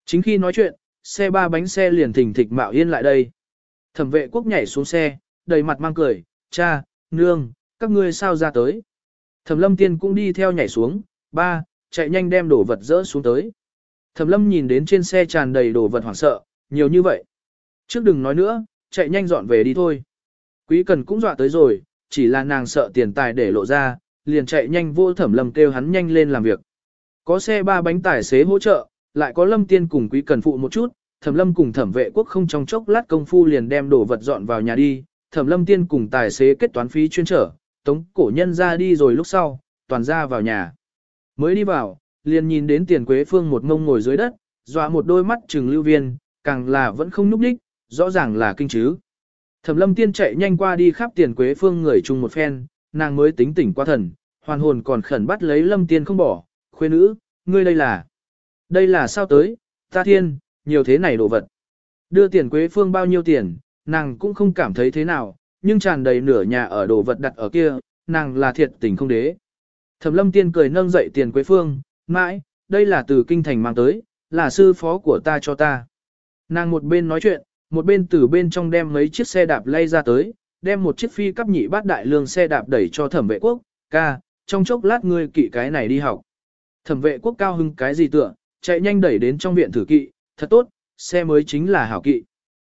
Chính khi nói chuyện, xe ba bánh xe liền thình thịch mạo yên lại đây. Thẩm vệ quốc nhảy xuống xe, đầy mặt mang cười, cha, nương, các ngươi sao ra tới. Thẩm lâm tiên cũng đi theo nhảy xuống, ba, chạy nhanh đem đồ vật dỡ xuống tới. Thẩm lâm nhìn đến trên xe tràn đầy đồ vật hoảng sợ, nhiều như vậy. Trước đừng nói nữa, chạy nhanh dọn về đi thôi. Quý cần cũng dọa tới rồi, chỉ là nàng sợ tiền tài để lộ ra, liền chạy nhanh vô thẩm lâm kêu hắn nhanh lên làm việc. Có xe ba bánh tài xế hỗ trợ, lại có lâm tiên cùng quý cần phụ một chút, thẩm lâm cùng thẩm vệ quốc không trong chốc lát công phu liền đem đồ vật dọn vào nhà đi, thẩm lâm tiên cùng tài xế kết toán phí chuyên trở, tống cổ nhân ra đi rồi lúc sau, toàn ra vào nhà. Mới đi vào, liền nhìn đến tiền quế phương một ngông ngồi dưới đất, dọa một đôi mắt trừng lưu viên, càng là vẫn không núp đích, rõ ràng là kinh chứ. Thẩm lâm tiên chạy nhanh qua đi khắp tiền quế phương người chung một phen, nàng mới tính tỉnh qua thần, hoàn hồn còn khẩn bắt lấy lâm tiên không bỏ, khuê nữ, ngươi đây là, đây là sao tới, ta thiên, nhiều thế này đồ vật. Đưa tiền quế phương bao nhiêu tiền, nàng cũng không cảm thấy thế nào, nhưng tràn đầy nửa nhà ở đồ vật đặt ở kia, nàng là thiệt tình không đế. Thẩm lâm tiên cười nâng dậy tiền quế phương, mãi, đây là từ kinh thành mang tới, là sư phó của ta cho ta. Nàng một bên nói chuyện, một bên từ bên trong đem mấy chiếc xe đạp lay ra tới, đem một chiếc phi cấp nhị bát đại lương xe đạp đẩy cho thẩm vệ quốc, ca, trong chốc lát ngươi kỵ cái này đi học. Thẩm vệ quốc cao hưng cái gì tựa, chạy nhanh đẩy đến trong viện thử kỵ, thật tốt, xe mới chính là hảo kỵ.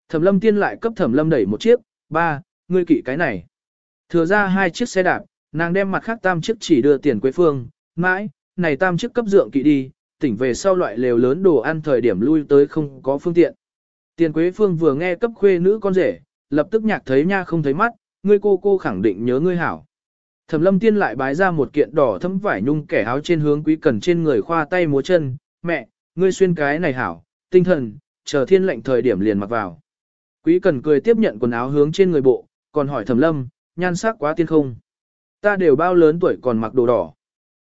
Thẩm lâm tiên lại cấp thẩm lâm đẩy một chiếc, ba, ngươi kỵ cái này. Thừa ra hai chiếc xe đạp, nàng đem mặt khác tam chiếc chỉ đưa tiền quế phương, mãi, này tam chiếc cấp dượng kỵ đi, tỉnh về sau loại lều lớn đồ ăn thời điểm lui tới không có phương tiện. Tiền Quế Phương vừa nghe cấp khuê nữ con rể, lập tức nhạc thấy nha không thấy mắt, ngươi cô cô khẳng định nhớ ngươi hảo. Thẩm lâm tiên lại bái ra một kiện đỏ thấm vải nhung kẻ áo trên hướng quý cần trên người khoa tay múa chân, mẹ, ngươi xuyên cái này hảo, tinh thần, chờ thiên lệnh thời điểm liền mặc vào. Quý cần cười tiếp nhận quần áo hướng trên người bộ, còn hỏi thẩm lâm, nhan sắc quá tiên không. Ta đều bao lớn tuổi còn mặc đồ đỏ.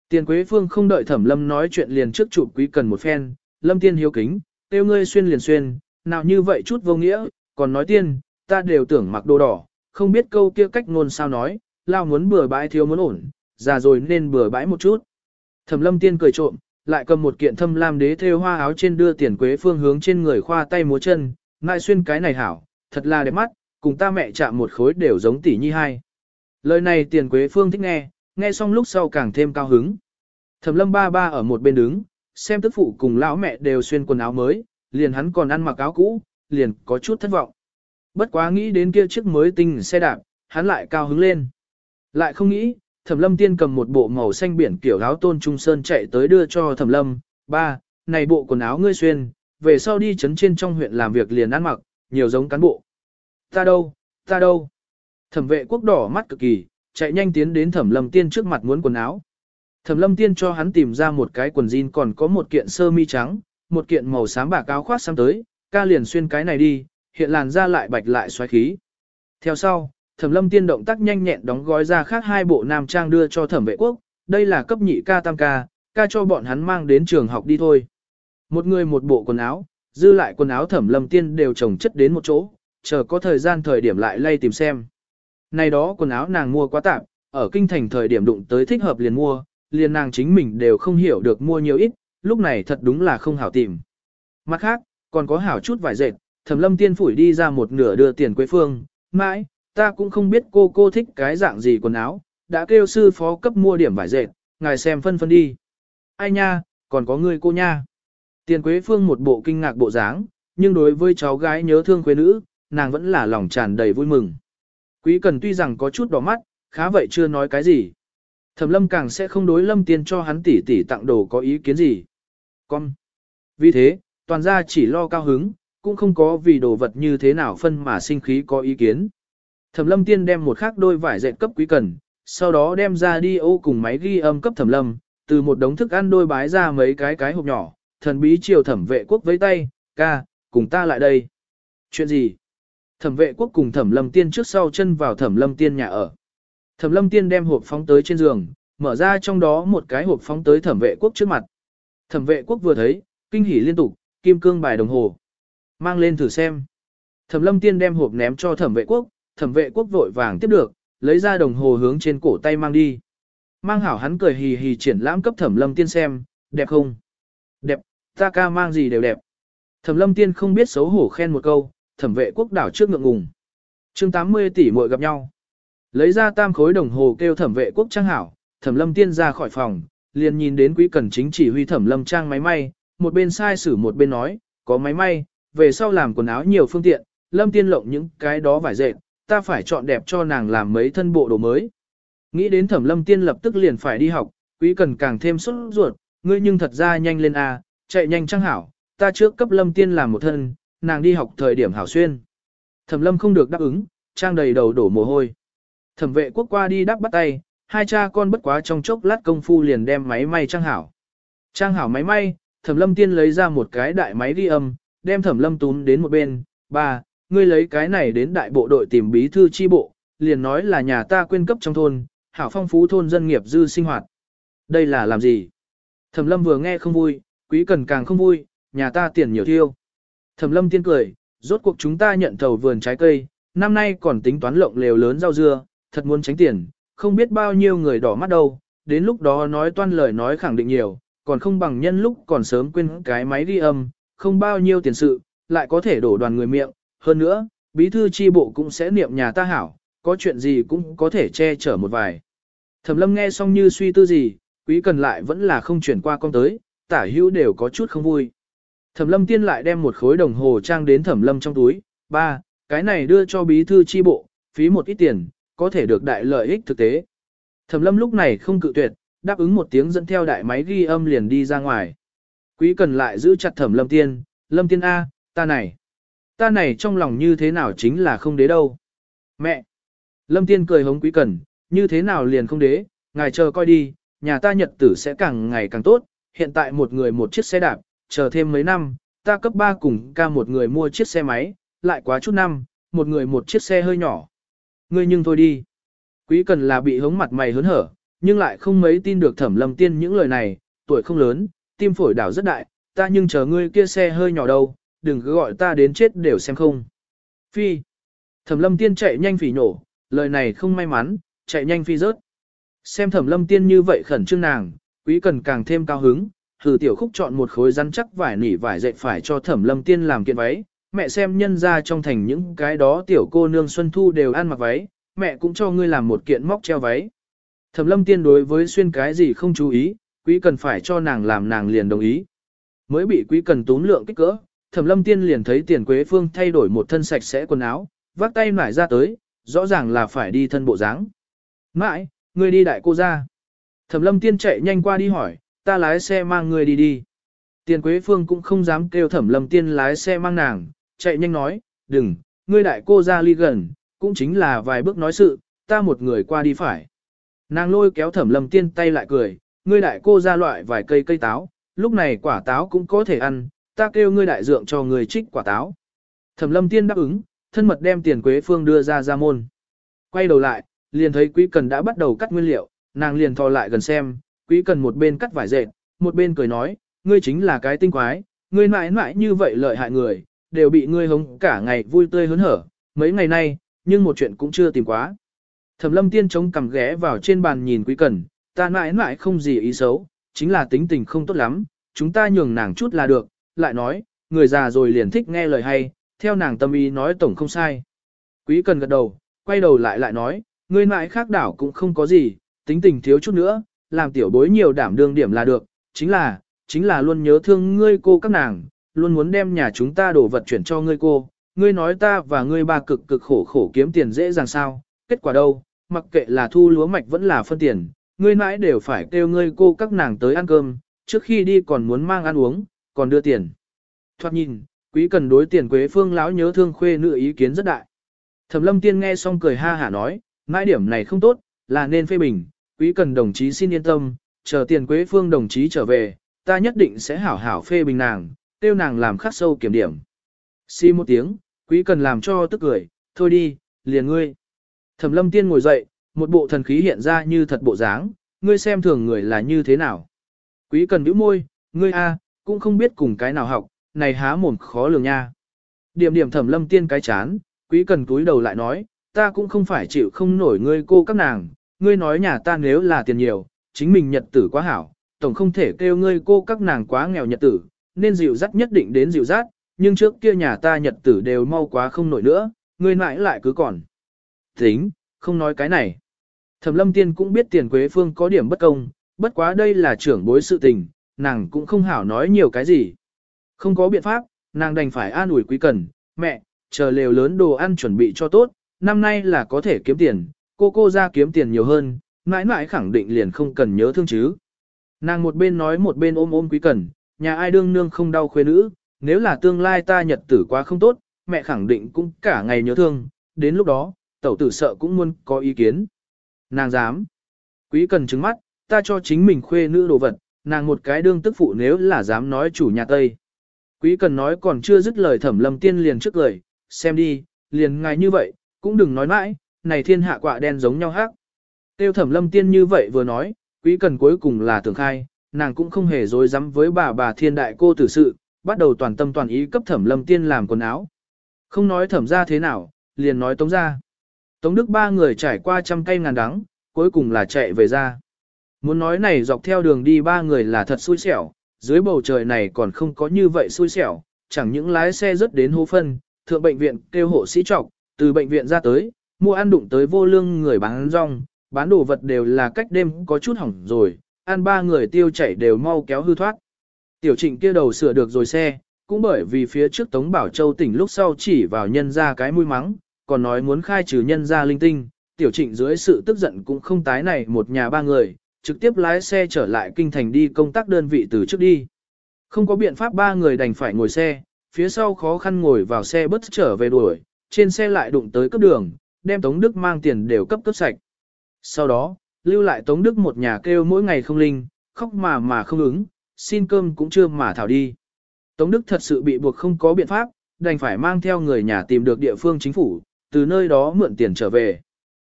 Tiền Quế Phương không đợi thẩm lâm nói chuyện liền trước chụp quý cần một phen, lâm tiên hiếu kính, tiêu ngươi xuyên liền xuyên, nào như vậy chút vô nghĩa, còn nói tiên, ta đều tưởng mặc đồ đỏ, không biết câu kia cách ngôn sao nói, lao muốn bừa bãi thiếu muốn ổn, già rồi nên bừa bãi một chút. Thẩm lâm tiên cười trộm, lại cầm một kiện thâm lam đế thêu hoa áo trên đưa tiền quế phương hướng trên người khoa tay múa chân, ngại xuyên cái này hảo, thật là đẹp mắt, cùng ta mẹ chạm một khối đều giống tỷ nhi hai. Lời này tiền quế phương thích nghe, nghe xong lúc sau càng thêm cao hứng. Thẩm lâm ba ba ở một bên đứng, xem tức phụ cùng lão mẹ đều xuyên quần áo mới, liền hắn còn ăn mặc áo cũ, liền có chút thất vọng. Bất quá nghĩ đến kia chiếc mới tinh xe đạp, hắn lại cao hứng lên. Lại không nghĩ, Thẩm Lâm Tiên cầm một bộ màu xanh biển kiểu áo tôn trung sơn chạy tới đưa cho Thẩm Lâm, ba, này bộ quần áo ngươi xuyên, về sau đi chấn trên trong huyện làm việc liền ăn mặc, nhiều giống cán bộ. Ta đâu, ta đâu. Thẩm vệ quốc đỏ mắt cực kỳ, chạy nhanh tiến đến Thẩm Lâm Tiên trước mặt muốn quần áo. Thẩm Lâm Tiên cho hắn tìm ra một cái quần jean còn có một kiện sơ mi trắng, một kiện màu xám bạc áo khoác sang tới, ca liền xuyên cái này đi, hiện làn da lại bạch lại xoáy khí. Theo sau, Thẩm Lâm Tiên động tác nhanh nhẹn đóng gói ra khác hai bộ nam trang đưa cho Thẩm Vệ Quốc, đây là cấp nhị ca tam ca, ca cho bọn hắn mang đến trường học đi thôi. Một người một bộ quần áo, dư lại quần áo Thẩm Lâm Tiên đều trồng chất đến một chỗ, chờ có thời gian thời điểm lại lay tìm xem. Này đó quần áo nàng mua quá tạm, ở kinh thành thời điểm đụng tới thích hợp liền mua, liền nàng chính mình đều không hiểu được mua nhiều ít, lúc này thật đúng là không hảo tìm. Mặt khác, còn có hảo chút vải dệt, Thẩm Lâm Tiên phủi đi ra một nửa đưa tiền Quế Phương, mãi, ta cũng không biết cô cô thích cái dạng gì quần áo, đã kêu sư phó cấp mua điểm vải dệt, ngài xem phân phân đi. Ai nha, còn có người cô nha. Tiền Quế Phương một bộ kinh ngạc bộ dáng, nhưng đối với cháu gái nhớ thương quê nữ, nàng vẫn là lòng tràn đầy vui mừng. Quý Cần tuy rằng có chút đỏ mắt, khá vậy chưa nói cái gì. Thẩm Lâm càng sẽ không đối Lâm Tiên cho hắn tỷ tỷ tặng đồ có ý kiến gì. Con. Vì thế, toàn gia chỉ lo cao hứng, cũng không có vì đồ vật như thế nào phân mà sinh khí có ý kiến. Thẩm lâm tiên đem một khác đôi vải dệt cấp quý cần, sau đó đem ra đi ô cùng máy ghi âm cấp thẩm lâm, từ một đống thức ăn đôi bái ra mấy cái cái hộp nhỏ, thần bí chiều thẩm vệ quốc với tay, ca, cùng ta lại đây. Chuyện gì? Thẩm vệ quốc cùng thẩm lâm tiên trước sau chân vào thẩm lâm tiên nhà ở. Thẩm lâm tiên đem hộp phóng tới trên giường, mở ra trong đó một cái hộp phóng tới thẩm vệ quốc trước mặt. Thẩm vệ quốc vừa thấy, kinh hỉ liên tục, kim cương bài đồng hồ. Mang lên thử xem. Thẩm lâm tiên đem hộp ném cho thẩm vệ quốc, thẩm vệ quốc vội vàng tiếp được, lấy ra đồng hồ hướng trên cổ tay mang đi. Mang hảo hắn cười hì hì triển lãm cấp thẩm lâm tiên xem, đẹp không? Đẹp, ta ca mang gì đều đẹp. Thẩm lâm tiên không biết xấu hổ khen một câu, thẩm vệ quốc đảo trước ngượng ngùng. chương 80 tỷ muội gặp nhau. Lấy ra tam khối đồng hồ kêu thẩm vệ quốc trang hảo, thẩm lâm tiên ra khỏi phòng, liền nhìn đến quý cần chính chỉ huy thẩm lâm trang máy may, một bên sai sử một bên nói, có máy may, về sau làm quần áo nhiều phương tiện, lâm tiên lộng những cái đó vải dệt, ta phải chọn đẹp cho nàng làm mấy thân bộ đồ mới. Nghĩ đến thẩm lâm tiên lập tức liền phải đi học, quý cần càng thêm xuất ruột, ngươi nhưng thật ra nhanh lên a, chạy nhanh trăng hảo, ta trước cấp lâm tiên làm một thân, nàng đi học thời điểm hảo xuyên. Thẩm lâm không được đáp ứng, trang đầy đầu đổ mồ hôi. Thẩm vệ quốc qua đi đắp bắt tay, hai cha con bất quá trong chốc lát công phu liền đem máy may trang hảo. Trang hảo máy may, thẩm lâm tiên lấy ra một cái đại máy ghi âm, đem thẩm lâm túm đến một bên, ba, ngươi lấy cái này đến đại bộ đội tìm bí thư chi bộ, liền nói là nhà ta quyên cấp trong thôn, hảo phong phú thôn dân nghiệp dư sinh hoạt. Đây là làm gì? Thẩm lâm vừa nghe không vui, quý cần càng không vui, nhà ta tiền nhiều thiêu. Thẩm lâm tiên cười, rốt cuộc chúng ta nhận thầu vườn trái cây, năm nay còn tính toán lộng lều lớn rau dưa, thật muốn tránh tiền, không biết bao nhiêu người đỏ mắt đâu, đến lúc đó nói toan lời nói khẳng định nhiều, còn không bằng nhân lúc còn sớm quên cái máy ghi âm, không bao nhiêu tiền sự, lại có thể đổ đoàn người miệng, hơn nữa, bí thư chi bộ cũng sẽ niệm nhà ta hảo, có chuyện gì cũng có thể che chở một vài. Thẩm lâm nghe xong như suy tư gì, quý cần lại vẫn là không chuyển qua con tới, tả hữu đều có chút không vui. Thẩm lâm tiên lại đem một khối đồng hồ trang đến thẩm lâm trong túi, ba, cái này đưa cho bí thư chi bộ, phí một ít tiền, có thể được đại lợi ích thực tế. Thẩm lâm lúc này không cự tuyệt, đáp ứng một tiếng dẫn theo đại máy ghi âm liền đi ra ngoài. Quý cần lại giữ chặt thẩm lâm tiên, lâm tiên A, ta này. Ta này trong lòng như thế nào chính là không đế đâu. Mẹ! Lâm tiên cười hống quý cần, như thế nào liền không đế, ngài chờ coi đi, nhà ta nhật tử sẽ càng ngày càng tốt, hiện tại một người một chiếc xe đạp, chờ thêm mấy năm, ta cấp 3 cùng ca một người mua chiếc xe máy, lại quá chút năm, một người một chiếc xe hơi nhỏ. Ngươi nhưng thôi đi. Quý cần là bị hống mặt mày hớn hở, nhưng lại không mấy tin được thẩm lâm tiên những lời này, tuổi không lớn, tim phổi đảo rất đại, ta nhưng chờ ngươi kia xe hơi nhỏ đâu, đừng cứ gọi ta đến chết đều xem không. Phi. Thẩm lâm tiên chạy nhanh phỉ nổ, lời này không may mắn, chạy nhanh phi rớt. Xem thẩm lâm tiên như vậy khẩn trương nàng, quý cần càng thêm cao hứng, thử tiểu khúc chọn một khối rắn chắc vải nỉ vải dệt phải cho thẩm lâm tiên làm kiện váy. Mẹ xem nhân ra trong thành những cái đó tiểu cô nương xuân thu đều ăn mặc váy, mẹ cũng cho ngươi làm một kiện móc treo váy. Thẩm lâm tiên đối với xuyên cái gì không chú ý, quý cần phải cho nàng làm nàng liền đồng ý. Mới bị quý cần túm lượng kích cỡ, thẩm lâm tiên liền thấy tiền quế phương thay đổi một thân sạch sẽ quần áo, vác tay nải ra tới, rõ ràng là phải đi thân bộ dáng. Mãi, ngươi đi đại cô ra. Thẩm lâm tiên chạy nhanh qua đi hỏi, ta lái xe mang ngươi đi đi. Tiền quế phương cũng không dám kêu thẩm lâm tiên lái xe mang nàng, chạy nhanh nói, đừng, ngươi đại cô ra ly gần, cũng chính là vài bước nói sự, ta một người qua đi phải. Nàng lôi kéo thẩm lâm tiên tay lại cười, ngươi đại cô ra loại vài cây cây táo, lúc này quả táo cũng có thể ăn, ta kêu ngươi đại dượng cho người trích quả táo. Thẩm lâm tiên đáp ứng, thân mật đem tiền quế phương đưa ra ra môn. Quay đầu lại, liền thấy quý cần đã bắt đầu cắt nguyên liệu, nàng liền thò lại gần xem, quý cần một bên cắt vải dệt, một bên cười nói, ngươi chính là cái tinh quái, ngươi mãi mãi như vậy lợi hại người, đều bị ngươi hống cả ngày vui tươi hớn hở, mấy ngày nay, nhưng một chuyện cũng chưa tìm quá. Thẩm lâm tiên chống cằm ghé vào trên bàn nhìn quý cần, ta mãi mãi không gì ý xấu, chính là tính tình không tốt lắm, chúng ta nhường nàng chút là được, lại nói, người già rồi liền thích nghe lời hay, theo nàng tâm ý nói tổng không sai. Quý cần gật đầu, quay đầu lại lại nói, người mãi khác đảo cũng không có gì, tính tình thiếu chút nữa, làm tiểu bối nhiều đảm đương điểm là được, chính là, chính là luôn nhớ thương ngươi cô các nàng, luôn muốn đem nhà chúng ta đổ vật chuyển cho ngươi cô, ngươi nói ta và ngươi ba cực cực khổ khổ kiếm tiền dễ dàng sao, kết quả đâu, mặc kệ là thu lúa mạch vẫn là phân tiền, ngươi mãi đều phải kêu ngươi cô các nàng tới ăn cơm, trước khi đi còn muốn mang ăn uống, còn đưa tiền. Thoát nhìn, quý cần đối tiền quế phương lão nhớ thương khuê nữ ý kiến rất đại. Thẩm lâm tiên nghe xong cười ha hả nói, mãi điểm này không tốt, là nên phê bình, quý cần đồng chí xin yên tâm, chờ tiền quế phương đồng chí trở về, ta nhất định sẽ hảo hảo phê bình nàng, tiêu nàng làm khắc sâu kiểm điểm. Xi một tiếng, quý cần làm cho tức cười, thôi đi, liền ngươi. Thẩm lâm tiên ngồi dậy, một bộ thần khí hiện ra như thật bộ dáng, ngươi xem thường người là như thế nào. Quý cần bĩu môi, ngươi a, cũng không biết cùng cái nào học, này há mồm khó lường nha. Điểm điểm thẩm lâm tiên cái chán, quý cần cúi đầu lại nói, ta cũng không phải chịu không nổi ngươi cô các nàng, ngươi nói nhà ta nếu là tiền nhiều, chính mình nhật tử quá hảo, tổng không thể kêu ngươi cô các nàng quá nghèo nhật tử, nên dịu dắt nhất định đến dịu dắt, nhưng trước kia nhà ta nhật tử đều mau quá không nổi nữa, ngươi mãi lại cứ còn. Tính, không nói cái này. Thẩm lâm tiên cũng biết tiền quế phương có điểm bất công, bất quá đây là trưởng bối sự tình, nàng cũng không hảo nói nhiều cái gì. Không có biện pháp, nàng đành phải an ủi quý cần, mẹ, chờ lều lớn đồ ăn chuẩn bị cho tốt, năm nay là có thể kiếm tiền, cô cô ra kiếm tiền nhiều hơn, mãi mãi khẳng định liền không cần nhớ thương chứ. Nàng một bên nói một bên ôm ôm quý cần, nhà ai đương nương không đau khuê nữ, nếu là tương lai ta nhật tử quá không tốt, mẹ khẳng định cũng cả ngày nhớ thương, đến lúc đó, tẩu tử sợ cũng muốn có ý kiến. Nàng dám. Quý cần trứng mắt, ta cho chính mình khuê nữ đồ vật, nàng một cái đương tức phụ nếu là dám nói chủ nhà Tây. Quý cần nói còn chưa dứt lời thẩm lâm tiên liền trước lời, xem đi, liền ngài như vậy, cũng đừng nói mãi, này thiên hạ quạ đen giống nhau hát. Tiêu thẩm lâm tiên như vậy vừa nói, quý cần cuối cùng là tưởng khai, nàng cũng không hề dối dám với bà bà thiên đại cô tử sự, bắt đầu toàn tâm toàn ý cấp thẩm lâm tiên làm quần áo. Không nói thẩm ra thế nào, liền nói tống ra. Tống Đức ba người trải qua trăm cây ngàn đắng, cuối cùng là chạy về ra. Muốn nói này dọc theo đường đi ba người là thật xui xẻo, dưới bầu trời này còn không có như vậy xui xẻo, chẳng những lái xe rất đến hô phân, thượng bệnh viện kêu hộ sĩ trọc, từ bệnh viện ra tới, mua ăn đụng tới vô lương người bán rong, bán đồ vật đều là cách đêm có chút hỏng rồi, ăn ba người tiêu chảy đều mau kéo hư thoát. Tiểu trịnh kia đầu sửa được rồi xe, cũng bởi vì phía trước Tống Bảo Châu tỉnh lúc sau chỉ vào nhân ra cái mũi mắng, còn nói muốn khai trừ nhân ra linh tinh, tiểu trịnh dưới sự tức giận cũng không tái này một nhà ba người, trực tiếp lái xe trở lại kinh thành đi công tác đơn vị từ trước đi. Không có biện pháp ba người đành phải ngồi xe, phía sau khó khăn ngồi vào xe bất trở về đuổi, trên xe lại đụng tới cấp đường, đem Tống Đức mang tiền đều cấp cấp sạch. Sau đó, lưu lại Tống Đức một nhà kêu mỗi ngày không linh, khóc mà mà không ứng, xin cơm cũng chưa mà thảo đi. Tống Đức thật sự bị buộc không có biện pháp, đành phải mang theo người nhà tìm được địa phương chính phủ, từ nơi đó mượn tiền trở về.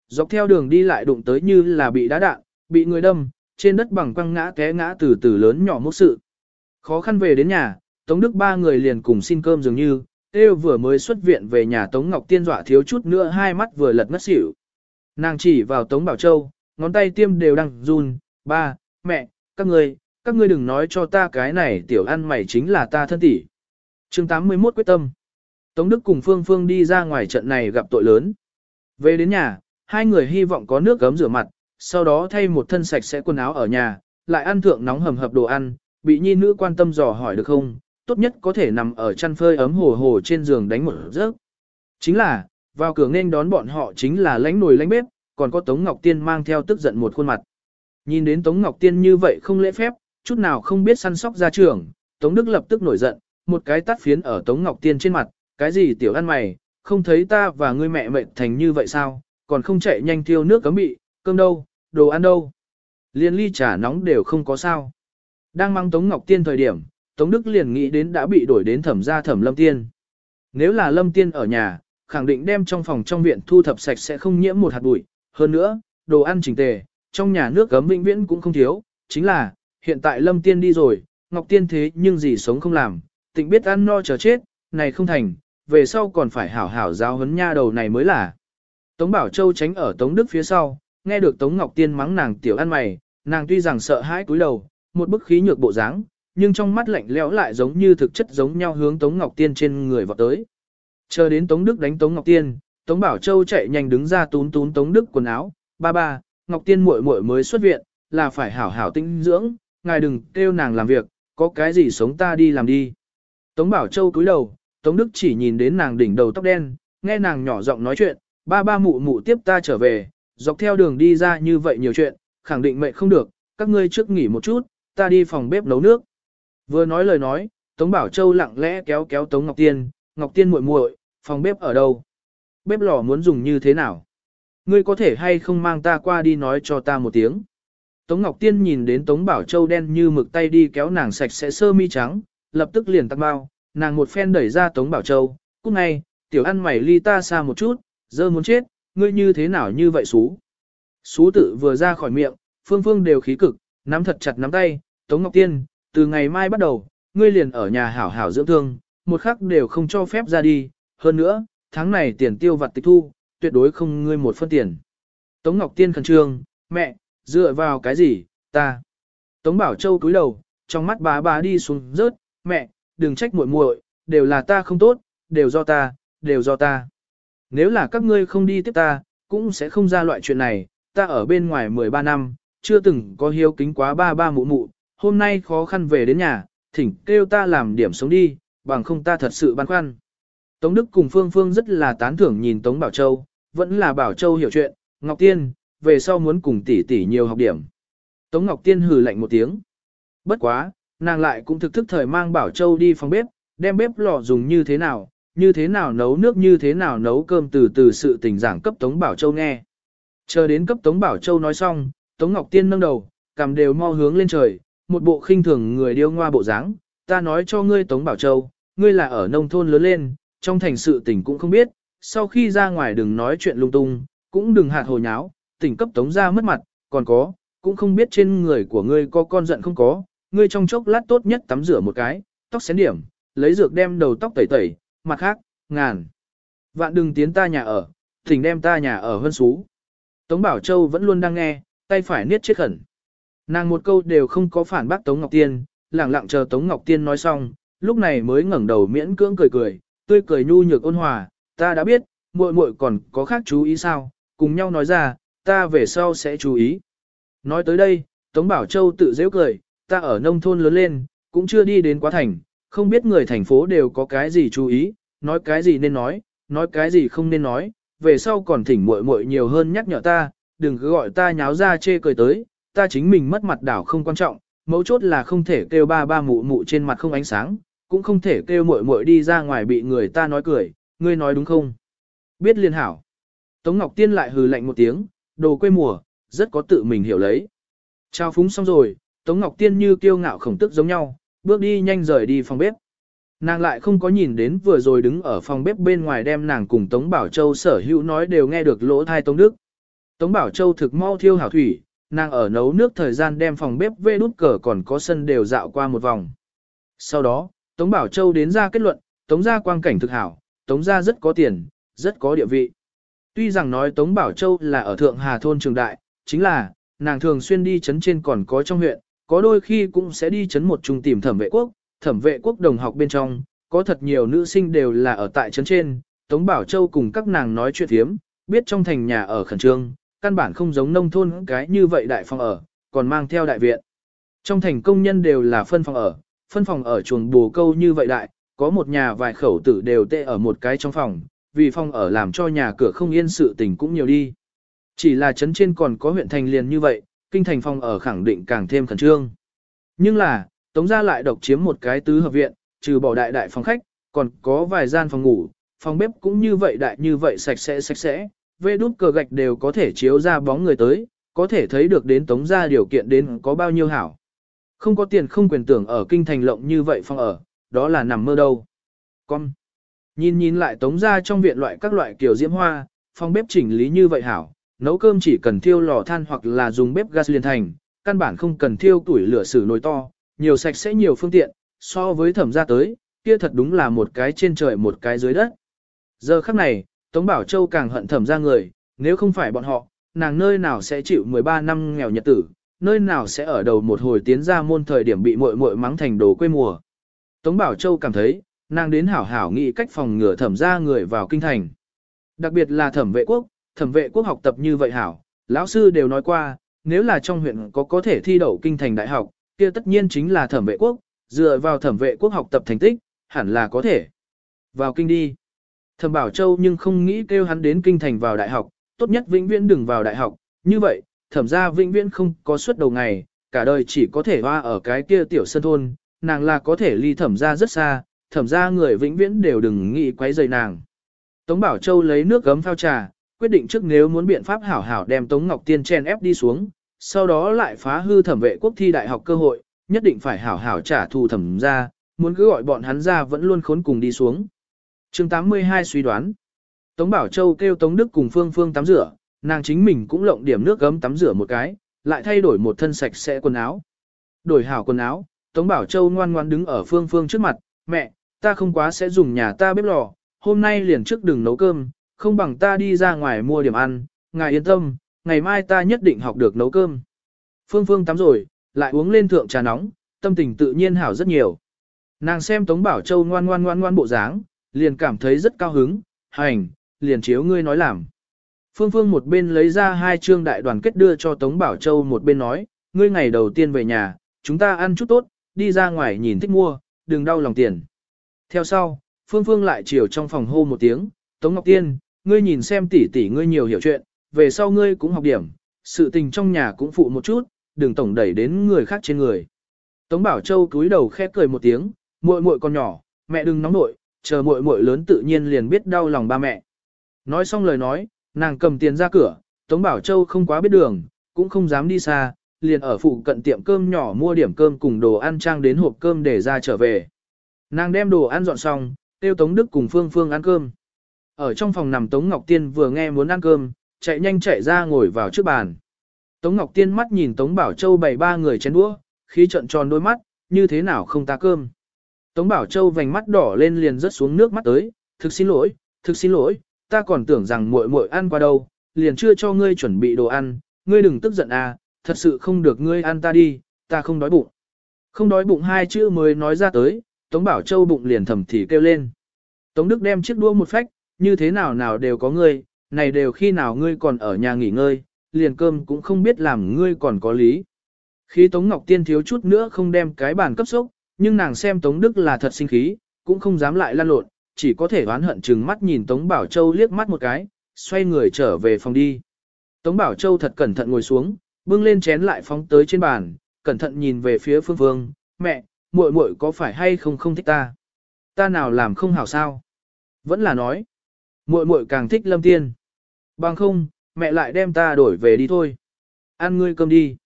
Dọc theo đường đi lại đụng tới như là bị đá đạn, bị người đâm, trên đất bằng quăng ngã té ngã từ từ lớn nhỏ mốc sự. Khó khăn về đến nhà, Tống Đức ba người liền cùng xin cơm dường như, Têu vừa mới xuất viện về nhà Tống Ngọc Tiên dọa thiếu chút nữa hai mắt vừa lật ngất xỉu. Nàng chỉ vào Tống Bảo Châu, ngón tay tiêm đều đang run, ba, mẹ, các người các ngươi đừng nói cho ta cái này tiểu ăn mày chính là ta thân tỷ. chương 81 quyết tâm. Tống Đức cùng Phương Phương đi ra ngoài trận này gặp tội lớn. Về đến nhà, hai người hy vọng có nước gấm rửa mặt, sau đó thay một thân sạch sẽ quần áo ở nhà, lại ăn thượng nóng hầm hập đồ ăn, bị nhi nữ quan tâm dò hỏi được không, tốt nhất có thể nằm ở chăn phơi ấm hồ hồ trên giường đánh một giấc. Chính là, vào cửa nên đón bọn họ chính là lánh nồi lánh bếp, còn có Tống Ngọc Tiên mang theo tức giận một khuôn mặt. Nhìn đến Tống Ngọc Tiên như vậy không lễ phép, chút nào không biết săn sóc ra trường, Tống Đức lập tức nổi giận, một cái tắt phiến ở Tống Ngọc Tiên trên mặt, cái gì tiểu ăn mày, không thấy ta và ngươi mẹ mệt thành như vậy sao, còn không chạy nhanh tiêu nước cấm bị, cơm đâu, đồ ăn đâu. Liên ly trà nóng đều không có sao. Đang mang Tống Ngọc Tiên thời điểm, Tống Đức liền nghĩ đến đã bị đổi đến thẩm gia thẩm Lâm Tiên. Nếu là Lâm Tiên ở nhà, khẳng định đem trong phòng trong viện thu thập sạch sẽ không nhiễm một hạt bụi. Hơn nữa, đồ ăn chỉnh tề, trong nhà nước gấm vĩnh viễn cũng không thiếu. Chính là, hiện tại Lâm Tiên đi rồi, Ngọc Tiên thế nhưng gì sống không làm, tịnh biết ăn no chờ chết, này không thành, về sau còn phải hảo hảo giáo huấn nha đầu này mới là. Tống Bảo Châu tránh ở Tống Đức phía sau, nghe được Tống Ngọc Tiên mắng nàng tiểu ăn mày, nàng tuy rằng sợ hãi cúi đầu, một bức khí nhược bộ dáng, nhưng trong mắt lạnh lẽo lại giống như thực chất giống nhau hướng Tống Ngọc Tiên trên người vọt tới. Chờ đến Tống Đức đánh Tống Ngọc Tiên, Tống Bảo Châu chạy nhanh đứng ra tún tún Tống Đức quần áo, ba ba, Ngọc Tiên muội muội mới xuất viện, là phải hảo hảo tinh dưỡng, ngài đừng kêu nàng làm việc, có cái gì sống ta đi làm đi. Tống Bảo Châu cúi đầu, Tống Đức chỉ nhìn đến nàng đỉnh đầu tóc đen, nghe nàng nhỏ giọng nói chuyện, ba ba mụ mụ tiếp ta trở về, dọc theo đường đi ra như vậy nhiều chuyện, khẳng định mệnh không được, các ngươi trước nghỉ một chút, ta đi phòng bếp nấu nước. Vừa nói lời nói, Tống Bảo Châu lặng lẽ kéo kéo Tống Ngọc Tiên, Ngọc Tiên muội muội, phòng bếp ở đâu? Bếp lò muốn dùng như thế nào? Ngươi có thể hay không mang ta qua đi nói cho ta một tiếng. Tống Ngọc Tiên nhìn đến Tống Bảo Châu đen như mực tay đi kéo nàng sạch sẽ sơ mi trắng, lập tức liền tắt bao, nàng một phen đẩy ra Tống Bảo Châu, cút ngay, tiểu ăn mày ly ta xa một chút, dơ muốn chết, ngươi như thế nào như vậy xú. Xú tự vừa ra khỏi miệng, phương phương đều khí cực, nắm thật chặt nắm tay, Tống Ngọc Tiên, từ ngày mai bắt đầu, ngươi liền ở nhà hảo hảo dưỡng thương, một khắc đều không cho phép ra đi, hơn nữa, tháng này tiền tiêu vặt tịch thu, tuyệt đối không ngươi một phân tiền. Tống Ngọc Tiên khẩn trương, mẹ, dựa vào cái gì, ta. Tống Bảo Châu cúi đầu, trong mắt bá bá đi xuống rớt, mẹ, đừng trách muội muội, đều là ta không tốt, đều do ta, đều do ta. Nếu là các ngươi không đi tiếp ta, cũng sẽ không ra loại chuyện này, ta ở bên ngoài 13 năm, chưa từng có hiếu kính quá ba ba mụ mụ, hôm nay khó khăn về đến nhà, thỉnh kêu ta làm điểm sống đi, bằng không ta thật sự băn khoăn. Tống Đức cùng Phương Phương rất là tán thưởng nhìn Tống Bảo Châu, vẫn là Bảo Châu hiểu chuyện, Ngọc Tiên, về sau muốn cùng tỷ tỷ nhiều học điểm. Tống Ngọc Tiên hừ lạnh một tiếng. Bất quá, nàng lại cũng thực thức thời mang Bảo Châu đi phòng bếp, đem bếp lò dùng như thế nào, như thế nào nấu nước như thế nào nấu cơm từ từ sự tình giảng cấp Tống Bảo Châu nghe. Chờ đến cấp Tống Bảo Châu nói xong, Tống Ngọc Tiên nâng đầu, cầm đều mau hướng lên trời, một bộ khinh thường người điêu ngoa bộ dáng. Ta nói cho ngươi Tống Bảo Châu, ngươi là ở nông thôn lớn lên, trong thành sự tình cũng không biết, sau khi ra ngoài đừng nói chuyện lung tung, cũng đừng hạt hồ nháo, tỉnh cấp Tống ra mất mặt, còn có, cũng không biết trên người của ngươi có con giận không có, ngươi trong chốc lát tốt nhất tắm rửa một cái, tóc xén điểm, lấy dược đem đầu tóc tẩy tẩy, mặt khác, ngàn. Vạn đừng tiến ta nhà ở, thỉnh đem ta nhà ở hơn xú. Tống Bảo Châu vẫn luôn đang nghe, tay phải niết chết khẩn. Nàng một câu đều không có phản bác Tống Ngọc Tiên, lặng lặng chờ Tống Ngọc Tiên nói xong, lúc này mới ngẩng đầu miễn cưỡng cười cười, tươi cười nhu nhược ôn hòa, ta đã biết, muội muội còn có khác chú ý sao, cùng nhau nói ra, ta về sau sẽ chú ý. Nói tới đây, Tống Bảo Châu tự dễ cười, ta ở nông thôn lớn lên, cũng chưa đi đến quá thành, không biết người thành phố đều có cái gì chú ý, nói cái gì nên nói, nói cái gì không nên nói, về sau còn thỉnh muội muội nhiều hơn nhắc nhở ta, đừng cứ gọi ta nháo ra chê cười tới, ta chính mình mất mặt đảo không quan trọng, mấu chốt là không thể kêu ba ba mụ mụ trên mặt không ánh sáng, cũng không thể kêu muội muội đi ra ngoài bị người ta nói cười, ngươi nói đúng không? Biết liên hảo. Tống Ngọc Tiên lại hừ lạnh một tiếng, đồ quê mùa, rất có tự mình hiểu lấy. Trao phúng xong rồi, Tống Ngọc Tiên như kiêu ngạo khổng tức giống nhau, bước đi nhanh rời đi phòng bếp. Nàng lại không có nhìn đến vừa rồi đứng ở phòng bếp bên ngoài đem nàng cùng Tống Bảo Châu sở hữu nói đều nghe được lỗ thai Tống Đức. Tống Bảo Châu thực mau thiêu hảo thủy, nàng ở nấu nước thời gian đem phòng bếp vê đút cờ còn có sân đều dạo qua một vòng. Sau đó, Tống Bảo Châu đến ra kết luận, Tống gia quang cảnh thực hảo, Tống gia rất có tiền, rất có địa vị. Tuy rằng nói Tống Bảo Châu là ở Thượng Hà Thôn Trường Đại, chính là, nàng thường xuyên đi chấn trên còn có trong huyện, có đôi khi cũng sẽ đi chấn một trung tìm thẩm vệ quốc, thẩm vệ quốc đồng học bên trong, có thật nhiều nữ sinh đều là ở tại chấn trên, Tống Bảo Châu cùng các nàng nói chuyện thiếm, biết trong thành nhà ở khẩn trương, căn bản không giống nông thôn cái như vậy đại phòng ở, còn mang theo đại viện. Trong thành công nhân đều là phân phòng ở, phân phòng ở chuồng bồ câu như vậy đại, có một nhà vài khẩu tử đều tệ ở một cái trong phòng, vì phòng ở làm cho nhà cửa không yên sự tình cũng nhiều đi. Chỉ là trấn trên còn có huyện thành liền như vậy, kinh thành phòng ở khẳng định càng thêm khẩn trương. Nhưng là, Tống gia lại độc chiếm một cái tứ hợp viện, trừ bỏ đại đại phòng khách, còn có vài gian phòng ngủ, phòng bếp cũng như vậy đại như vậy sạch sẽ sạch sẽ, vê đút cờ gạch đều có thể chiếu ra bóng người tới, có thể thấy được đến Tống gia điều kiện đến có bao nhiêu hảo. Không có tiền không quyền tưởng ở kinh thành lộng như vậy phòng ở, đó là nằm mơ đâu. Con. Nhìn nhìn lại tống gia trong viện loại các loại kiểu diễm hoa, phòng bếp chỉnh lý như vậy hảo, nấu cơm chỉ cần thiêu lò than hoặc là dùng bếp gas liền thành, căn bản không cần thiêu tuổi lửa sử nồi to, nhiều sạch sẽ nhiều phương tiện, so với thẩm ra tới, kia thật đúng là một cái trên trời một cái dưới đất. Giờ khắc này, Tống Bảo Châu càng hận thẩm ra người, nếu không phải bọn họ, nàng nơi nào sẽ chịu 13 năm nghèo nhật tử, nơi nào sẽ ở đầu một hồi tiến ra môn thời điểm bị muội muội mắng thành đồ quê mùa. Tống Bảo Châu cảm thấy, nàng đến hảo hảo nghĩ cách phòng ngừa thẩm ra người vào kinh thành. Đặc biệt là thẩm vệ quốc, thẩm vệ quốc học tập như vậy hảo, lão sư đều nói qua, nếu là trong huyện có có thể thi đậu kinh thành đại học, kia tất nhiên chính là thẩm vệ quốc, dựa vào thẩm vệ quốc học tập thành tích, hẳn là có thể. Vào kinh đi. Thẩm Bảo Châu nhưng không nghĩ kêu hắn đến kinh thành vào đại học, tốt nhất vĩnh viễn đừng vào đại học, như vậy, thẩm gia vĩnh viễn không có suất đầu ngày, cả đời chỉ có thể hoa ở cái kia tiểu sân thôn, nàng là có thể ly thẩm gia rất xa, thẩm gia người vĩnh viễn đều đừng nghĩ quấy rầy nàng. Tống Bảo Châu lấy nước gấm phao trà, quyết định trước nếu muốn biện pháp hảo hảo đem Tống Ngọc Tiên chen ép đi xuống, sau đó lại phá hư thẩm vệ quốc thi đại học cơ hội, nhất định phải hảo hảo trả thù thẩm ra, muốn cứ gọi bọn hắn ra vẫn luôn khốn cùng đi xuống. chương 82 suy đoán. Tống Bảo Châu kêu Tống Đức cùng Phương Phương tắm rửa, nàng chính mình cũng lộng điểm nước gấm tắm rửa một cái, lại thay đổi một thân sạch sẽ quần áo. Đổi hảo quần áo, Tống Bảo Châu ngoan ngoan đứng ở Phương Phương trước mặt, mẹ, ta không quá sẽ dùng nhà ta bếp lò, hôm nay liền trước đừng nấu cơm, không bằng ta đi ra ngoài mua điểm ăn, ngài yên tâm, ngày mai ta nhất định học được nấu cơm. Phương Phương tắm rồi, lại uống lên thượng trà nóng, tâm tình tự nhiên hảo rất nhiều. Nàng xem Tống Bảo Châu ngoan ngoan ngoan ngoan bộ dáng, liền cảm thấy rất cao hứng, hành, liền chiếu ngươi nói làm. Phương Phương một bên lấy ra hai chương đại đoàn kết đưa cho Tống Bảo Châu một bên nói, ngươi ngày đầu tiên về nhà, chúng ta ăn chút tốt, đi ra ngoài nhìn thích mua, đừng đau lòng tiền. Theo sau, Phương Phương lại chiều trong phòng hô một tiếng, Tống Ngọc Tiên, ngươi nhìn xem tỷ tỷ ngươi nhiều hiểu chuyện, về sau ngươi cũng học điểm, sự tình trong nhà cũng phụ một chút, đừng tổng đẩy đến người khác trên người. Tống Bảo Châu cúi đầu khẽ cười một tiếng, muội muội con nhỏ, mẹ đừng nóng nội, chờ muội muội lớn tự nhiên liền biết đau lòng ba mẹ. Nói xong lời nói, nàng cầm tiền ra cửa, Tống Bảo Châu không quá biết đường, cũng không dám đi xa, liền ở phụ cận tiệm cơm nhỏ mua điểm cơm cùng đồ ăn trang đến hộp cơm để ra trở về. Nàng đem đồ ăn dọn xong, tiêu Tống Đức cùng Phương Phương ăn cơm. Ở trong phòng nằm Tống Ngọc Tiên vừa nghe muốn ăn cơm, chạy nhanh chạy ra ngồi vào trước bàn. Tống Ngọc Tiên mắt nhìn Tống Bảo Châu bày ba người chén đũa, khí trận tròn đôi mắt, như thế nào không ta cơm. Tống Bảo Châu vành mắt đỏ lên liền rớt xuống nước mắt tới, thực xin lỗi, thực xin lỗi, ta còn tưởng rằng muội muội ăn qua đâu, liền chưa cho ngươi chuẩn bị đồ ăn, ngươi đừng tức giận à, thật sự không được ngươi ăn ta đi, ta không đói bụng. Không đói bụng hai chữ mới nói ra tới, Tống Bảo Châu bụng liền thầm thì kêu lên. Tống Đức đem chiếc đũa một phách, như thế nào nào đều có ngươi, này đều khi nào ngươi còn ở nhà nghỉ ngơi, liền cơm cũng không biết làm ngươi còn có lý. Khi Tống Ngọc Tiên thiếu chút nữa không đem cái bàn cấp sốc, nhưng nàng xem Tống Đức là thật sinh khí, cũng không dám lại lan lộn, chỉ có thể oán hận chừng mắt nhìn Tống Bảo Châu liếc mắt một cái, xoay người trở về phòng đi. Tống Bảo Châu thật cẩn thận ngồi xuống, bưng lên chén lại phóng tới trên bàn, cẩn thận nhìn về phía Phương Phương, mẹ, muội muội có phải hay không không thích ta? Ta nào làm không hảo sao? Vẫn là nói, muội muội càng thích Lâm Tiên. Bằng không, mẹ lại đem ta đổi về đi thôi. Ăn ngươi cơm đi.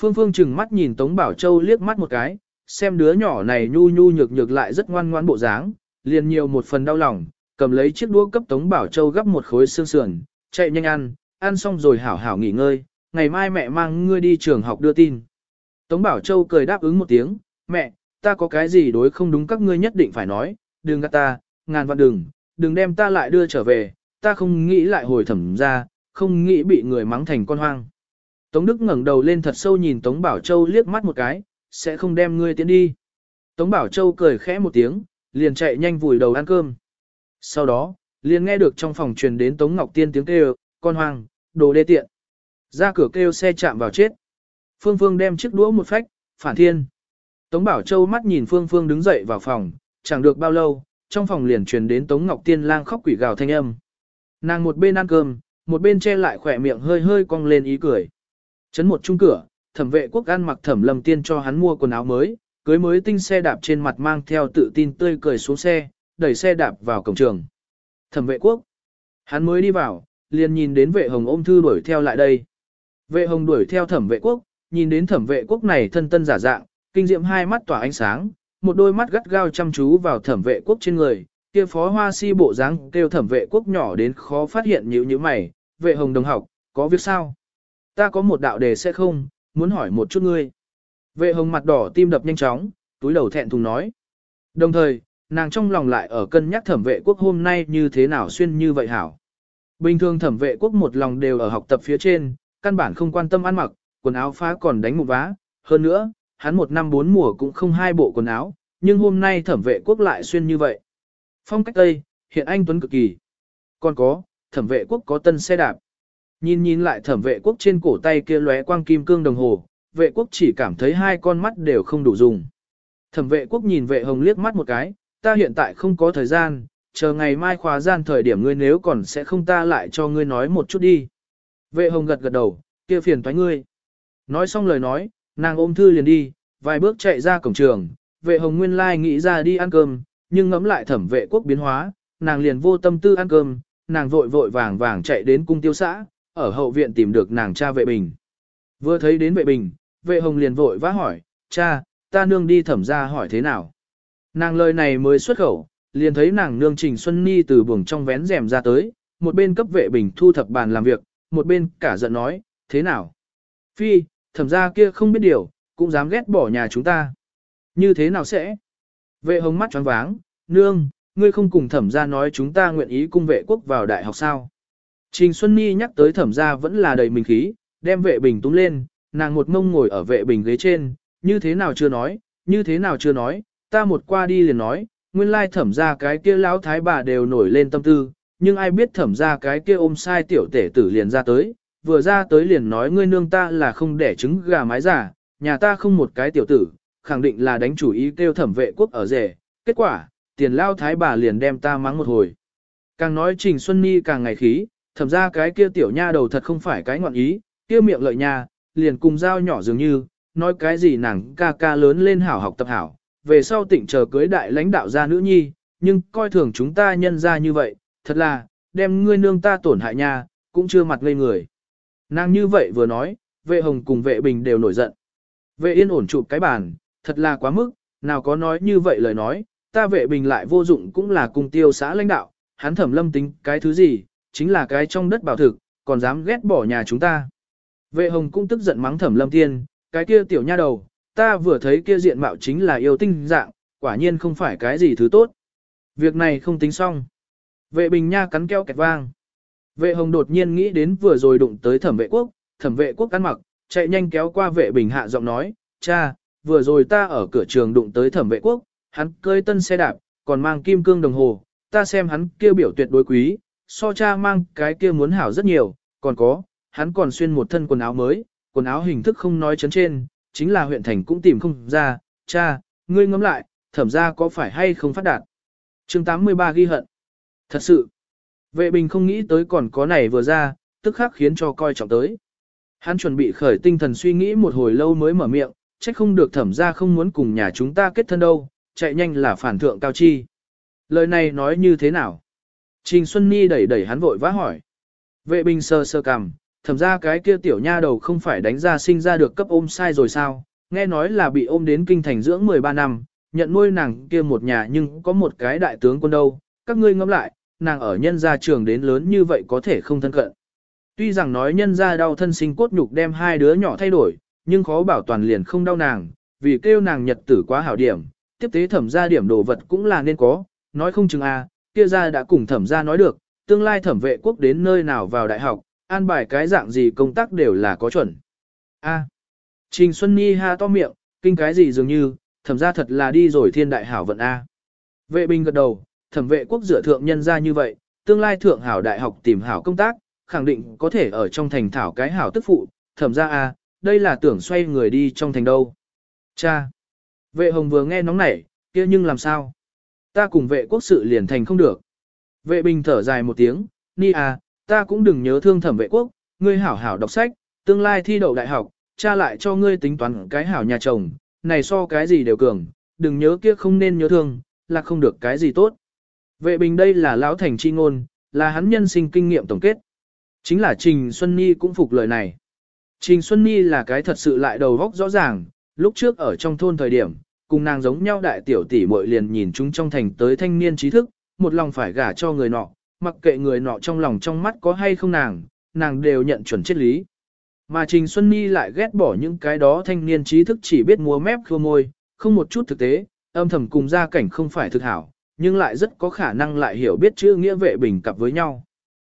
Phương Phương chừng mắt nhìn Tống Bảo Châu liếc mắt một cái, xem đứa nhỏ này nhu nhu nhược nhược lại rất ngoan ngoãn bộ dáng, liền nhiều một phần đau lòng, cầm lấy chiếc đũa cấp Tống Bảo Châu gấp một khối xương sườn, chạy nhanh ăn, ăn xong rồi hảo hảo nghỉ ngơi, ngày mai mẹ mang ngươi đi trường học đưa tin. Tống Bảo Châu cười đáp ứng một tiếng, mẹ, ta có cái gì đối không đúng các ngươi nhất định phải nói, đừng gạt ta, ngàn vạn đừng, đừng đem ta lại đưa trở về, ta không nghĩ lại hồi thẩm ra, không nghĩ bị người mắng thành con hoang. Tống Đức ngẩng đầu lên thật sâu nhìn Tống Bảo Châu liếc mắt một cái, sẽ không đem ngươi tiến đi. Tống Bảo Châu cười khẽ một tiếng, liền chạy nhanh vùi đầu ăn cơm. Sau đó, liền nghe được trong phòng truyền đến Tống Ngọc Tiên tiếng kêu, con hoang, đồ đê tiện. Ra cửa kêu xe chạm vào chết. Phương Phương đem chiếc đũa một phách, phản thiên. Tống Bảo Châu mắt nhìn Phương Phương đứng dậy vào phòng, chẳng được bao lâu, trong phòng liền truyền đến Tống Ngọc Tiên lang khóc quỷ gào thanh âm. Nàng một bên ăn cơm, một bên che lại khỏe miệng hơi hơi cong lên ý cười. Chấn một chung cửa, thẩm vệ quốc ăn mặc thẩm lầm tiên cho hắn mua quần áo mới, cưới mới tinh xe đạp trên mặt mang theo tự tin tươi cười xuống xe, đẩy xe đạp vào cổng trường. Thẩm vệ quốc. Hắn mới đi vào, liền nhìn đến vệ hồng ôm thư đuổi theo lại đây. Vệ hồng đuổi theo thẩm vệ quốc, nhìn đến thẩm vệ quốc này thân tân giả dạng, kinh diệm hai mắt tỏa ánh sáng, một đôi mắt gắt gao chăm chú vào thẩm vệ quốc trên người, kia phó hoa si bộ dáng kêu thẩm vệ quốc nhỏ đến khó phát hiện nhữ như mày, vệ hồng đồng học, có việc sao? Ta có một đạo đề sẽ không, muốn hỏi một chút ngươi. Vệ hồng mặt đỏ tim đập nhanh chóng, túi đầu thẹn thùng nói. Đồng thời, nàng trong lòng lại ở cân nhắc thẩm vệ quốc hôm nay như thế nào xuyên như vậy hảo. Bình thường thẩm vệ quốc một lòng đều ở học tập phía trên, căn bản không quan tâm ăn mặc, quần áo phá còn đánh một vá. Hơn nữa, hắn một năm bốn mùa cũng không hai bộ quần áo, nhưng hôm nay thẩm vệ quốc lại xuyên như vậy. Phong cách Tây, hiện anh tuấn cực kỳ. Còn có, thẩm vệ quốc có tân xe đạp. Nhìn nhìn lại thẩm vệ quốc trên cổ tay kia lóe quang kim cương đồng hồ, vệ quốc chỉ cảm thấy hai con mắt đều không đủ dùng. Thẩm vệ quốc nhìn vệ hồng liếc mắt một cái, ta hiện tại không có thời gian, chờ ngày mai khóa gian thời điểm ngươi nếu còn sẽ không ta lại cho ngươi nói một chút đi. Vệ hồng gật gật đầu, kia phiền toái ngươi. Nói xong lời nói, nàng ôm thư liền đi, vài bước chạy ra cổng trường, vệ hồng nguyên lai nghĩ ra đi ăn cơm, nhưng ngẫm lại thẩm vệ quốc biến hóa, nàng liền vô tâm tư ăn cơm, nàng vội vội vàng vàng chạy đến cung tiêu xã, ở hậu viện tìm được nàng cha vệ bình. Vừa thấy đến vệ bình, vệ hồng liền vội vã hỏi, cha, ta nương đi thẩm ra hỏi thế nào. Nàng lời này mới xuất khẩu, liền thấy nàng nương Trình Xuân Ni từ buồng trong vén rèm ra tới, một bên cấp vệ bình thu thập bàn làm việc, một bên cả giận nói, thế nào? Phi, thẩm ra kia không biết điều, cũng dám ghét bỏ nhà chúng ta. Như thế nào sẽ? Vệ hồng mắt choáng váng, nương, ngươi không cùng thẩm ra nói chúng ta nguyện ý cung vệ quốc vào đại học sao? Trình Xuân Ni nhắc tới thẩm ra vẫn là đầy mình khí, đem vệ bình tung lên, nàng một mông ngồi ở vệ bình ghế trên, như thế nào chưa nói, như thế nào chưa nói, ta một qua đi liền nói, nguyên lai thẩm ra cái kia lão thái bà đều nổi lên tâm tư, nhưng ai biết thẩm ra cái kia ôm sai tiểu tể tử liền ra tới, vừa ra tới liền nói ngươi nương ta là không đẻ trứng gà mái giả, nhà ta không một cái tiểu tử, khẳng định là đánh chủ ý kêu thẩm vệ quốc ở rể, kết quả, tiền lao thái bà liền đem ta mắng một hồi. Càng nói Trình Xuân Ni càng ngày khí, thẩm ra cái kia tiểu nha đầu thật không phải cái ngọn ý, kia miệng lợi nha, liền cùng dao nhỏ dường như, nói cái gì nàng ca ca lớn lên hảo học tập hảo, về sau tỉnh chờ cưới đại lãnh đạo gia nữ nhi, nhưng coi thường chúng ta nhân ra như vậy, thật là, đem ngươi nương ta tổn hại nha, cũng chưa mặt ngây người. Nàng như vậy vừa nói, vệ hồng cùng vệ bình đều nổi giận. Vệ yên ổn chụp cái bàn, thật là quá mức, nào có nói như vậy lời nói, ta vệ bình lại vô dụng cũng là cùng tiêu xã lãnh đạo, hắn thẩm lâm tính cái thứ gì, chính là cái trong đất bảo thực, còn dám ghét bỏ nhà chúng ta. Vệ hồng cũng tức giận mắng thẩm lâm tiên, cái kia tiểu nha đầu, ta vừa thấy kia diện mạo chính là yêu tinh dạng, quả nhiên không phải cái gì thứ tốt. Việc này không tính xong. Vệ bình nha cắn keo kẹt vang. Vệ hồng đột nhiên nghĩ đến vừa rồi đụng tới thẩm vệ quốc, thẩm vệ quốc ăn mặc, chạy nhanh kéo qua vệ bình hạ giọng nói, cha, vừa rồi ta ở cửa trường đụng tới thẩm vệ quốc, hắn cơi tân xe đạp, còn mang kim cương đồng hồ, ta xem hắn kia biểu tuyệt đối quý, so cha mang cái kia muốn hảo rất nhiều, còn có, hắn còn xuyên một thân quần áo mới, quần áo hình thức không nói chấn trên, chính là huyện thành cũng tìm không ra, cha, ngươi ngẫm lại, thẩm ra có phải hay không phát đạt. chương 83 ghi hận. Thật sự, vệ bình không nghĩ tới còn có này vừa ra, tức khắc khiến cho coi trọng tới. Hắn chuẩn bị khởi tinh thần suy nghĩ một hồi lâu mới mở miệng, trách không được thẩm ra không muốn cùng nhà chúng ta kết thân đâu, chạy nhanh là phản thượng cao chi. Lời này nói như thế nào? Trình Xuân Ni đẩy đẩy hắn vội vã hỏi. Vệ bình sơ sơ cằm, thẩm ra cái kia tiểu nha đầu không phải đánh ra sinh ra được cấp ôm sai rồi sao, nghe nói là bị ôm đến kinh thành dưỡng 13 năm, nhận nuôi nàng kia một nhà nhưng có một cái đại tướng quân đâu, các ngươi ngẫm lại, nàng ở nhân gia trường đến lớn như vậy có thể không thân cận. Tuy rằng nói nhân gia đau thân sinh cốt nhục đem hai đứa nhỏ thay đổi, nhưng khó bảo toàn liền không đau nàng, vì kêu nàng nhật tử quá hảo điểm, tiếp tế thẩm gia điểm đồ vật cũng là nên có, nói không chừng a, à, kia gia đã cùng thẩm gia nói được, tương lai thẩm vệ quốc đến nơi nào vào đại học, an bài cái dạng gì công tác đều là có chuẩn. A. Trình Xuân Nhi ha to miệng, kinh cái gì dường như, thẩm ra thật là đi rồi thiên đại hảo vận A. Vệ binh gật đầu, thẩm vệ quốc dựa thượng nhân ra như vậy, tương lai thượng hảo đại học tìm hảo công tác, khẳng định có thể ở trong thành thảo cái hảo tức phụ, thẩm ra à, đây là tưởng xoay người đi trong thành đâu. Cha! Vệ hồng vừa nghe nóng nảy, kia nhưng làm sao? Ta cùng vệ quốc sự liền thành không được. Vệ bình thở dài một tiếng, ni à, ta cũng đừng nhớ thương thẩm vệ quốc, ngươi hảo hảo đọc sách, tương lai thi đậu đại học, cha lại cho ngươi tính toán cái hảo nhà chồng, này so cái gì đều cường, đừng nhớ kia không nên nhớ thương, là không được cái gì tốt. Vệ bình đây là lão thành chi ngôn, là hắn nhân sinh kinh nghiệm tổng kết. Chính là Trình Xuân Nhi cũng phục lời này. Trình Xuân Nhi là cái thật sự lại đầu vóc rõ ràng, lúc trước ở trong thôn thời điểm, cùng nàng giống nhau đại tiểu tỷ muội liền nhìn chúng trong thành tới thanh niên trí thức, một lòng phải gả cho người nọ, mặc kệ người nọ trong lòng trong mắt có hay không nàng, nàng đều nhận chuẩn triết lý. Mà Trình Xuân Nhi lại ghét bỏ những cái đó thanh niên trí thức chỉ biết múa mép khô môi, không một chút thực tế, âm thầm cùng gia cảnh không phải thực hảo, nhưng lại rất có khả năng lại hiểu biết chữ nghĩa vệ bình cặp với nhau.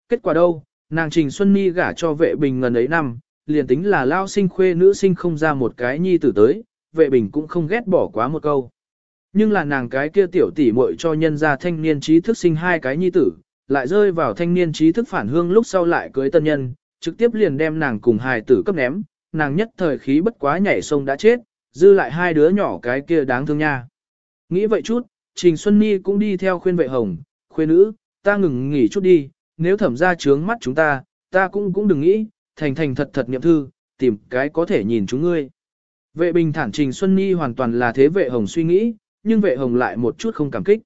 Kết quả đâu, nàng Trình Xuân Nhi gả cho vệ bình ngần ấy năm, liền tính là lao sinh khuê nữ sinh không ra một cái nhi tử tới, vệ bình cũng không ghét bỏ quá một câu. Nhưng là nàng cái kia tiểu tỷ muội cho nhân gia thanh niên trí thức sinh hai cái nhi tử, lại rơi vào thanh niên trí thức phản hương lúc sau lại cưới tân nhân, trực tiếp liền đem nàng cùng hài tử cấp ném, nàng nhất thời khí bất quá nhảy sông đã chết, dư lại hai đứa nhỏ cái kia đáng thương nha. Nghĩ vậy chút, Trình Xuân Nhi cũng đi theo khuyên vệ hồng, khuyên nữ, ta ngừng nghỉ chút đi, nếu thẩm ra trướng mắt chúng ta, ta cũng cũng đừng nghĩ, thành thành thật thật niệm thư, tìm cái có thể nhìn chúng ngươi. Vệ bình thản Trình Xuân Nhi hoàn toàn là thế vệ hồng suy nghĩ, nhưng vệ hồng lại một chút không cảm kích.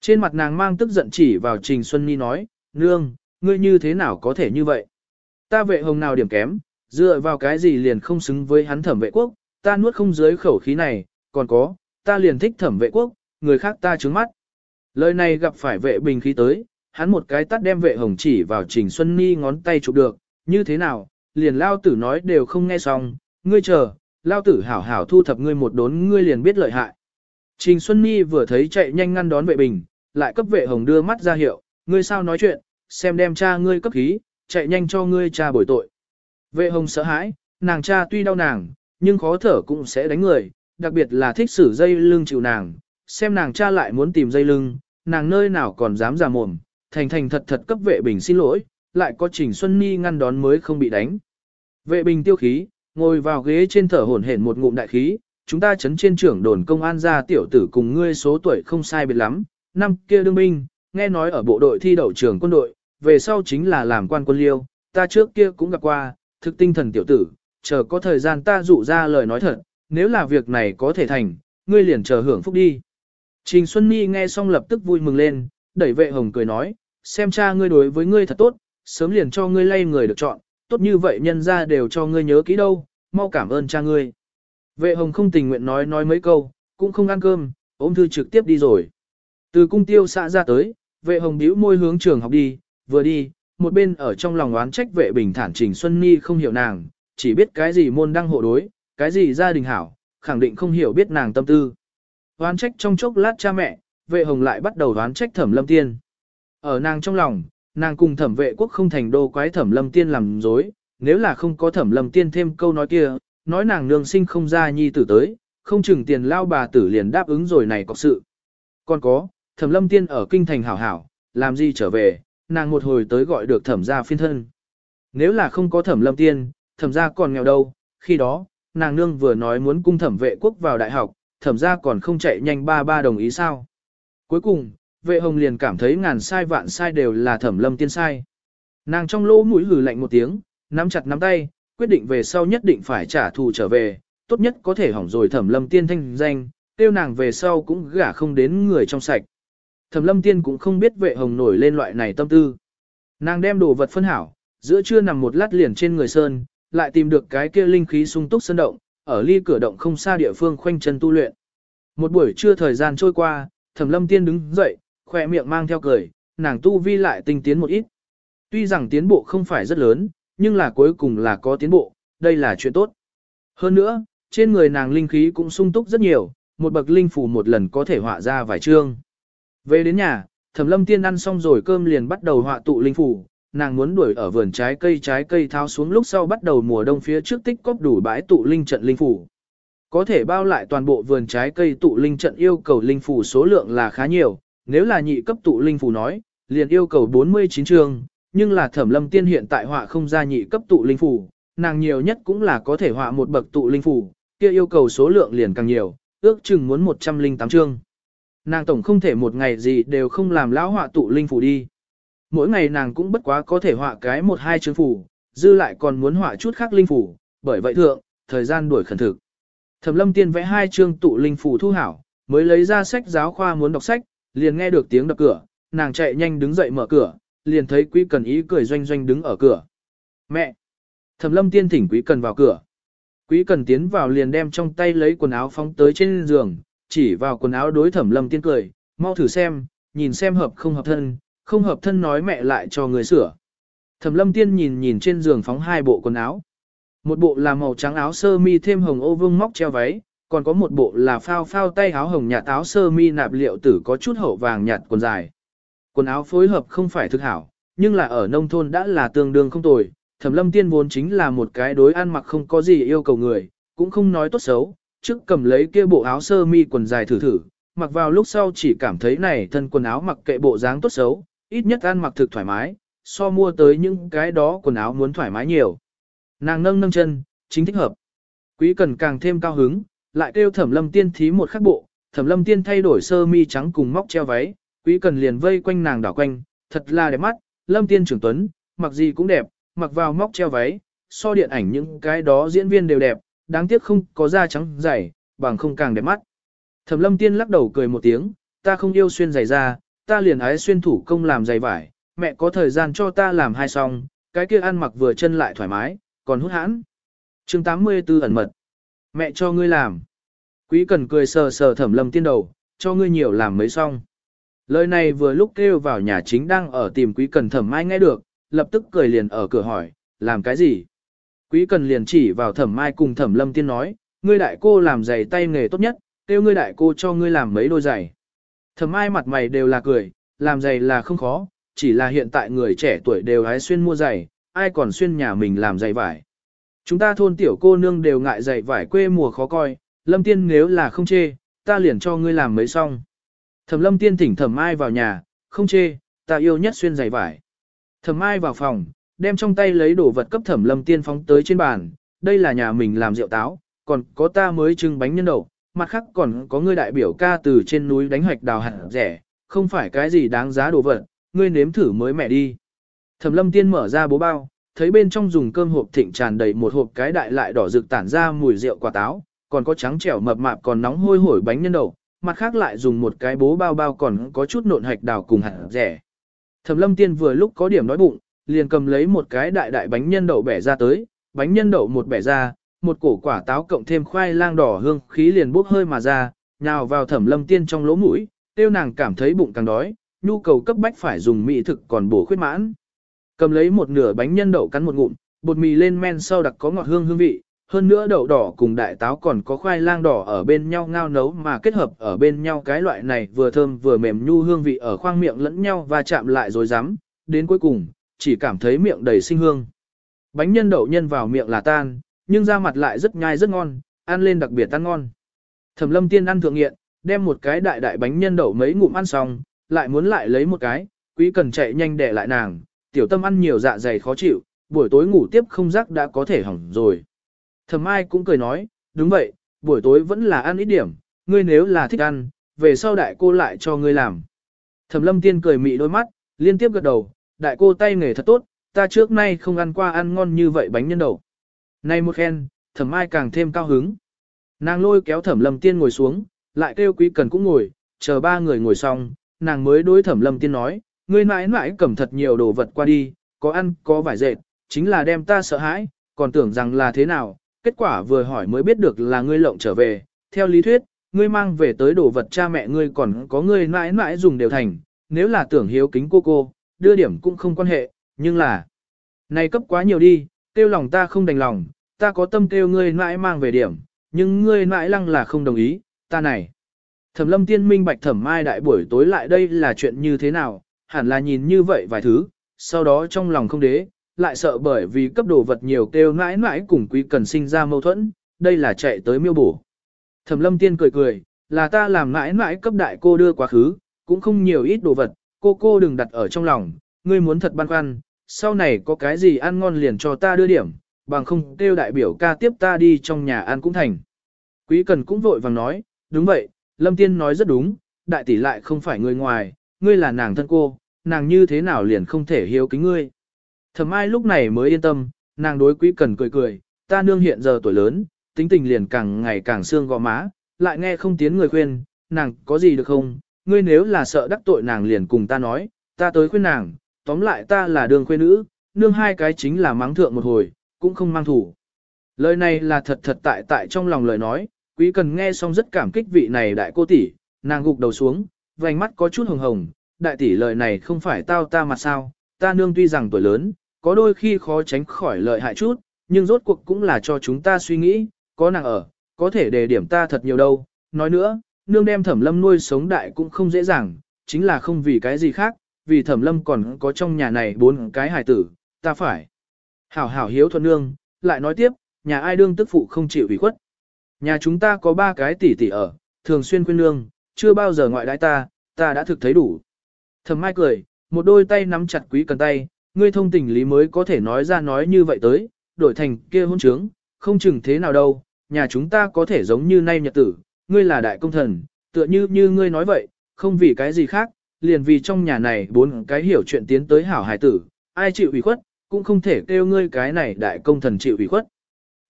Trên mặt nàng mang tức giận chỉ vào Trình Xuân Nhi nói, nương, ngươi như thế nào có thể như vậy? Ta vệ hồng nào điểm kém, dựa vào cái gì liền không xứng với hắn thẩm vệ quốc, ta nuốt không dưới khẩu khí này, còn có, ta liền thích thẩm vệ quốc, người khác ta trướng mắt. Lời này gặp phải vệ bình khí tới, hắn một cái tắt đem vệ hồng chỉ vào Trình Xuân Ni ngón tay chụp được, như thế nào, liền lao tử nói đều không nghe xong, ngươi chờ, lao tử hảo hảo thu thập ngươi một đốn ngươi liền biết lợi hại. Trình Xuân Ni vừa thấy chạy nhanh ngăn đón vệ bình, lại cấp vệ hồng đưa mắt ra hiệu, ngươi sao nói chuyện, xem đem cha ngươi cấp khí, chạy nhanh cho ngươi cha bồi tội. Vệ hồng sợ hãi, nàng cha tuy đau nàng, nhưng khó thở cũng sẽ đánh người, đặc biệt là thích sử dây lưng chịu nàng, xem nàng cha lại muốn tìm dây lưng, nàng nơi nào còn dám ra mồm, thành thành thật thật cấp vệ bình xin lỗi, lại có Trình Xuân Ni ngăn đón mới không bị đánh. Vệ bình tiêu khí, ngồi vào ghế trên thở hổn hển một ngụm đại khí, chúng ta chấn trên trưởng đồn công an ra tiểu tử cùng ngươi số tuổi không sai biệt lắm, năm kia đương binh, nghe nói ở bộ đội thi đậu trưởng quân đội, về sau chính là làm quan quân liêu, ta trước kia cũng gặp qua, thực tinh thần tiểu tử, chờ có thời gian ta dụ ra lời nói thật, nếu là việc này có thể thành, ngươi liền chờ hưởng phúc đi. Trình Xuân Nhi nghe xong lập tức vui mừng lên, đẩy vệ hồng cười nói, xem cha ngươi đối với ngươi thật tốt, sớm liền cho ngươi lay người được chọn, tốt như vậy nhân ra đều cho ngươi nhớ kỹ đâu, mau cảm ơn cha ngươi. Vệ hồng không tình nguyện nói nói mấy câu, cũng không ăn cơm, ôm thư trực tiếp đi rồi. Từ cung tiêu xã ra tới, vệ hồng bĩu môi hướng trường học đi, vừa đi, một bên ở trong lòng oán trách vệ bình thản Trình Xuân Nhi không hiểu nàng, chỉ biết cái gì môn đăng hộ đối, cái gì gia đình hảo, khẳng định không hiểu biết nàng tâm tư. Oán trách trong chốc lát cha mẹ, vệ hồng lại bắt đầu oán trách thẩm lâm tiên. Ở nàng trong lòng, nàng cùng thẩm vệ quốc không thành đô quái thẩm lâm tiên làm dối, nếu là không có thẩm lâm tiên thêm câu nói kia, nói nàng nương sinh không ra nhi tử tới, không chừng tiền lao bà tử liền đáp ứng rồi này có sự. Còn có, thẩm lâm tiên ở kinh thành hảo hảo, làm gì trở về, nàng một hồi tới gọi được thẩm gia phiên thân. Nếu là không có thẩm lâm tiên, thẩm gia còn nghèo đâu, khi đó, nàng nương vừa nói muốn cung thẩm vệ quốc vào đại học, thẩm gia còn không chạy nhanh ba ba đồng ý sao. Cuối cùng, vệ hồng liền cảm thấy ngàn sai vạn sai đều là thẩm lâm tiên sai. Nàng trong lỗ mũi hừ lạnh một tiếng, nắm chặt nắm tay, quyết định về sau nhất định phải trả thù trở về, tốt nhất có thể hỏng rồi thẩm lâm tiên thanh danh, tiêu nàng về sau cũng gả không đến người trong sạch. Thẩm lâm tiên cũng không biết vệ hồng nổi lên loại này tâm tư. Nàng đem đồ vật phân hảo, giữa trưa nằm một lát liền trên người sơn, lại tìm được cái kia linh khí sung túc sơn động, ở ly cửa động không xa địa phương khoanh chân tu luyện. Một buổi trưa thời gian trôi qua, Thẩm Lâm Tiên đứng dậy, khỏe miệng mang theo cười, nàng tu vi lại tinh tiến một ít. Tuy rằng tiến bộ không phải rất lớn, nhưng là cuối cùng là có tiến bộ, đây là chuyện tốt. Hơn nữa, trên người nàng linh khí cũng sung túc rất nhiều, một bậc linh phủ một lần có thể họa ra vài chương. Về đến nhà, Thẩm Lâm Tiên ăn xong rồi cơm liền bắt đầu họa tụ linh phủ, nàng muốn đuổi ở vườn trái cây trái cây tháo xuống lúc sau bắt đầu mùa đông phía trước tích cóp đủ bãi tụ linh trận linh phủ. Có thể bao lại toàn bộ vườn trái cây tụ linh trận yêu cầu linh phủ số lượng là khá nhiều, nếu là nhị cấp tụ linh phủ nói, liền yêu cầu 49 chương, nhưng là Thẩm Lâm Tiên hiện tại họa không ra nhị cấp tụ linh phủ, nàng nhiều nhất cũng là có thể họa một bậc tụ linh phủ, kia yêu cầu số lượng liền càng nhiều, ước chừng muốn 108 chương. Nàng tổng không thể một ngày gì đều không làm lão họa tụ linh phủ đi. Mỗi ngày nàng cũng bất quá có thể họa cái một hai chương phủ, dư lại còn muốn họa chút khác linh phủ, bởi vậy thượng, thời gian đuổi khẩn thực. Thẩm lâm tiên vẽ hai chương tụ linh phủ thu hảo, mới lấy ra sách giáo khoa muốn đọc sách, liền nghe được tiếng đập cửa, nàng chạy nhanh đứng dậy mở cửa, liền thấy quý cần ý cười doanh doanh đứng ở cửa. Mẹ! Thẩm lâm tiên thỉnh quý cần vào cửa. Quý cần tiến vào liền đem trong tay lấy quần áo phóng tới trên giường, chỉ vào quần áo đối thẩm lâm tiên cười, mau thử xem, nhìn xem hợp không hợp thân, không hợp thân nói mẹ lại cho người sửa. Thẩm lâm tiên nhìn nhìn trên giường phóng hai bộ quần áo. Một bộ là màu trắng áo sơ mi thêm hồng ô vương móc treo váy, còn có một bộ là phao phao tay áo hồng nhạt áo sơ mi nạp liệu tử có chút hậu vàng nhạt quần dài. Quần áo phối hợp không phải thực hảo, nhưng là ở nông thôn đã là tương đương không tồi. Thẩm lâm tiên vốn chính là một cái đối ăn mặc không có gì yêu cầu người, cũng không nói tốt xấu, trước cầm lấy kia bộ áo sơ mi quần dài thử thử, mặc vào lúc sau chỉ cảm thấy này thân quần áo mặc kệ bộ dáng tốt xấu, ít nhất ăn mặc thực thoải mái, so mua tới những cái đó quần áo muốn thoải mái nhiều. Nàng nâng nâng chân, chính thích hợp. Quý cần càng thêm cao hứng, lại kêu thẩm lâm tiên thí một khắc bộ, thẩm lâm tiên thay đổi sơ mi trắng cùng móc treo váy, quý cần liền vây quanh nàng đảo quanh, thật là đẹp mắt, lâm tiên trưởng tuấn, mặc gì cũng đẹp, mặc vào móc treo váy, so điện ảnh những cái đó diễn viên đều đẹp, đáng tiếc không có da trắng dày, bằng không càng đẹp mắt. Thẩm lâm tiên lắc đầu cười một tiếng, ta không yêu xuyên giày da, ta liền ái xuyên thủ công làm giày vải, mẹ có thời gian cho ta làm hai xong, cái kia ăn mặc vừa chân lại thoải mái, còn hút hãn. chương 84 ẩn mật. Mẹ cho ngươi làm. Quý cần cười sờ sờ thẩm lâm tiên đầu, cho ngươi nhiều làm mấy xong. Lời này vừa lúc kêu vào nhà chính đang ở tìm quý cần thẩm mai nghe được, lập tức cười liền ở cửa hỏi, làm cái gì? Quý cần liền chỉ vào thẩm mai cùng thẩm lâm tiên nói, ngươi đại cô làm giày tay nghề tốt nhất, kêu ngươi đại cô cho ngươi làm mấy đôi giày. Thẩm Ai mặt mày đều là cười, làm giày là không khó, chỉ là hiện tại người trẻ tuổi đều hái xuyên mua giày, ai còn xuyên nhà mình làm giày vải. Chúng ta thôn tiểu cô nương đều ngại giày vải quê mùa khó coi, lâm tiên nếu là không chê, ta liền cho ngươi làm mấy xong. Thẩm lâm tiên thỉnh thẩm ai vào nhà, không chê, ta yêu nhất xuyên giày vải. Thẩm ai vào phòng, đem trong tay lấy đồ vật cấp thẩm lâm tiên phóng tới trên bàn, đây là nhà mình làm rượu táo, còn có ta mới trưng bánh nhân đậu, mặt khác còn có ngươi đại biểu ca từ trên núi đánh hoạch đào hạt rẻ, không phải cái gì đáng giá đồ vật, ngươi nếm thử mới mẹ đi. Thẩm lâm tiên mở ra bố bao, thấy bên trong dùng cơm hộp thịnh tràn đầy một hộp cái đại lại đỏ rực tản ra mùi rượu quả táo, còn có trắng trẻo mập mạp còn nóng hôi hổi bánh nhân đậu, mặt khác lại dùng một cái bố bao bao còn có chút nộn hạch đào cùng hạt rẻ. Thẩm lâm tiên vừa lúc có điểm đói bụng, liền cầm lấy một cái đại đại bánh nhân đậu bẻ ra tới, bánh nhân đậu một bẻ ra, một cổ quả táo cộng thêm khoai lang đỏ hương khí liền bốc hơi mà ra, nhào vào thẩm lâm tiên trong lỗ mũi, tiêu nàng cảm thấy bụng càng đói, nhu cầu cấp bách phải dùng mỹ thực còn bổ khuyết mãn. Cầm lấy một nửa bánh nhân đậu cắn một ngụm, bột mì lên men sau đặc có ngọt hương hương vị, hơn nữa đậu đỏ cùng đại táo còn có khoai lang đỏ ở bên nhau ngao nấu mà kết hợp ở bên nhau cái loại này vừa thơm vừa mềm nhu hương vị ở khoang miệng lẫn nhau và chạm lại rồi rắm đến cuối cùng, chỉ cảm thấy miệng đầy sinh hương. Bánh nhân đậu nhân vào miệng là tan, nhưng da mặt lại rất nhai rất ngon, ăn lên đặc biệt ăn ngon. Thẩm lâm tiên ăn thượng nghiện, đem một cái đại đại bánh nhân đậu mấy ngụm ăn xong, lại muốn lại lấy một cái, quý cần chạy nhanh để lại nàng, tiểu tâm ăn nhiều dạ dày khó chịu, buổi tối ngủ tiếp không giấc đã có thể hỏng rồi. Thẩm Ai cũng cười nói, đúng vậy, buổi tối vẫn là ăn ít điểm, ngươi nếu là thích ăn, về sau đại cô lại cho ngươi làm. Thẩm Lâm Tiên cười mị đôi mắt, liên tiếp gật đầu, đại cô tay nghề thật tốt, ta trước nay không ăn qua ăn ngon như vậy bánh nhân đậu. Nay một khen, Thẩm Ai càng thêm cao hứng. Nàng lôi kéo Thẩm Lâm Tiên ngồi xuống, lại kêu Quý Cần cũng ngồi, chờ ba người ngồi xong, nàng mới đối Thẩm Lâm Tiên nói, ngươi mãi mãi cầm thật nhiều đồ vật qua đi, có ăn, có vải dệt, chính là đem ta sợ hãi, còn tưởng rằng là thế nào, kết quả vừa hỏi mới biết được là ngươi lộng trở về, theo lý thuyết, ngươi mang về tới đồ vật cha mẹ ngươi còn có ngươi mãi mãi dùng đều thành, nếu là tưởng hiếu kính cô cô, đưa điểm cũng không quan hệ, nhưng là, này cấp quá nhiều đi, tiêu lòng ta không đành lòng, ta có tâm tiêu ngươi mãi mang về điểm, nhưng ngươi mãi lăng là không đồng ý, ta này. Thẩm lâm tiên minh bạch thẩm mai đại buổi tối lại đây là chuyện như thế nào, hẳn là nhìn như vậy vài thứ, sau đó trong lòng không đế, lại sợ bởi vì cấp đồ vật nhiều kêu mãi mãi cùng quý cần sinh ra mâu thuẫn, đây là chạy tới miêu bổ. Thẩm lâm tiên cười cười, là ta làm mãi mãi cấp đại cô đưa quá khứ, cũng không nhiều ít đồ vật, cô cô đừng đặt ở trong lòng, ngươi muốn thật băn khoăn, sau này có cái gì ăn ngon liền cho ta đưa điểm, bằng không kêu đại biểu ca tiếp ta đi trong nhà ăn cũng thành. Quý Cần cũng vội vàng nói, đúng vậy, Lâm Tiên nói rất đúng, đại tỷ lại không phải người ngoài, ngươi là nàng thân cô, nàng như thế nào liền không thể hiếu kính ngươi. Thẩm ai lúc này mới yên tâm, nàng đối Quý Cần cười cười, ta nương hiện giờ tuổi lớn, tính tình liền càng ngày càng xương gò má, lại nghe không tiếng người khuyên, nàng có gì được không, ngươi nếu là sợ đắc tội nàng liền cùng ta nói, ta tới khuyên nàng, tóm lại ta là đường khuê nữ, nương hai cái chính là mắng thượng một hồi, cũng không mang thủ. Lời này là thật thật tại tại trong lòng lời nói, quý cần nghe xong rất cảm kích vị này đại cô tỷ, nàng gục đầu xuống, vành mắt có chút hồng hồng, đại tỷ lời này không phải tao ta mà sao, ta nương tuy rằng tuổi lớn, có đôi khi khó tránh khỏi lợi hại chút, nhưng rốt cuộc cũng là cho chúng ta suy nghĩ, có nàng ở, có thể đề điểm ta thật nhiều đâu. Nói nữa, nương đem thẩm lâm nuôi sống đại cũng không dễ dàng, chính là không vì cái gì khác, vì thẩm lâm còn có trong nhà này bốn cái hài tử, ta phải. Hảo hảo hiếu thuận nương, lại nói tiếp, nhà ai đương tức phụ không chịu ủy khuất. Nhà chúng ta có ba cái tỷ tỷ ở, thường xuyên khuyên nương, chưa bao giờ ngoại đãi ta, ta đã thực thấy đủ. Thẩm mai cười, một đôi tay nắm chặt quý cần tay, ngươi thông tình lý mới có thể nói ra nói như vậy tới, đổi thành kia hôn trướng, không chừng thế nào đâu, nhà chúng ta có thể giống như nay nhật tử, ngươi là đại công thần, tựa như như ngươi nói vậy, không vì cái gì khác, liền vì trong nhà này bốn cái hiểu chuyện tiến tới hảo hải tử, ai chịu ủy khuất, cũng không thể kêu ngươi cái này đại công thần chịu ủy khuất.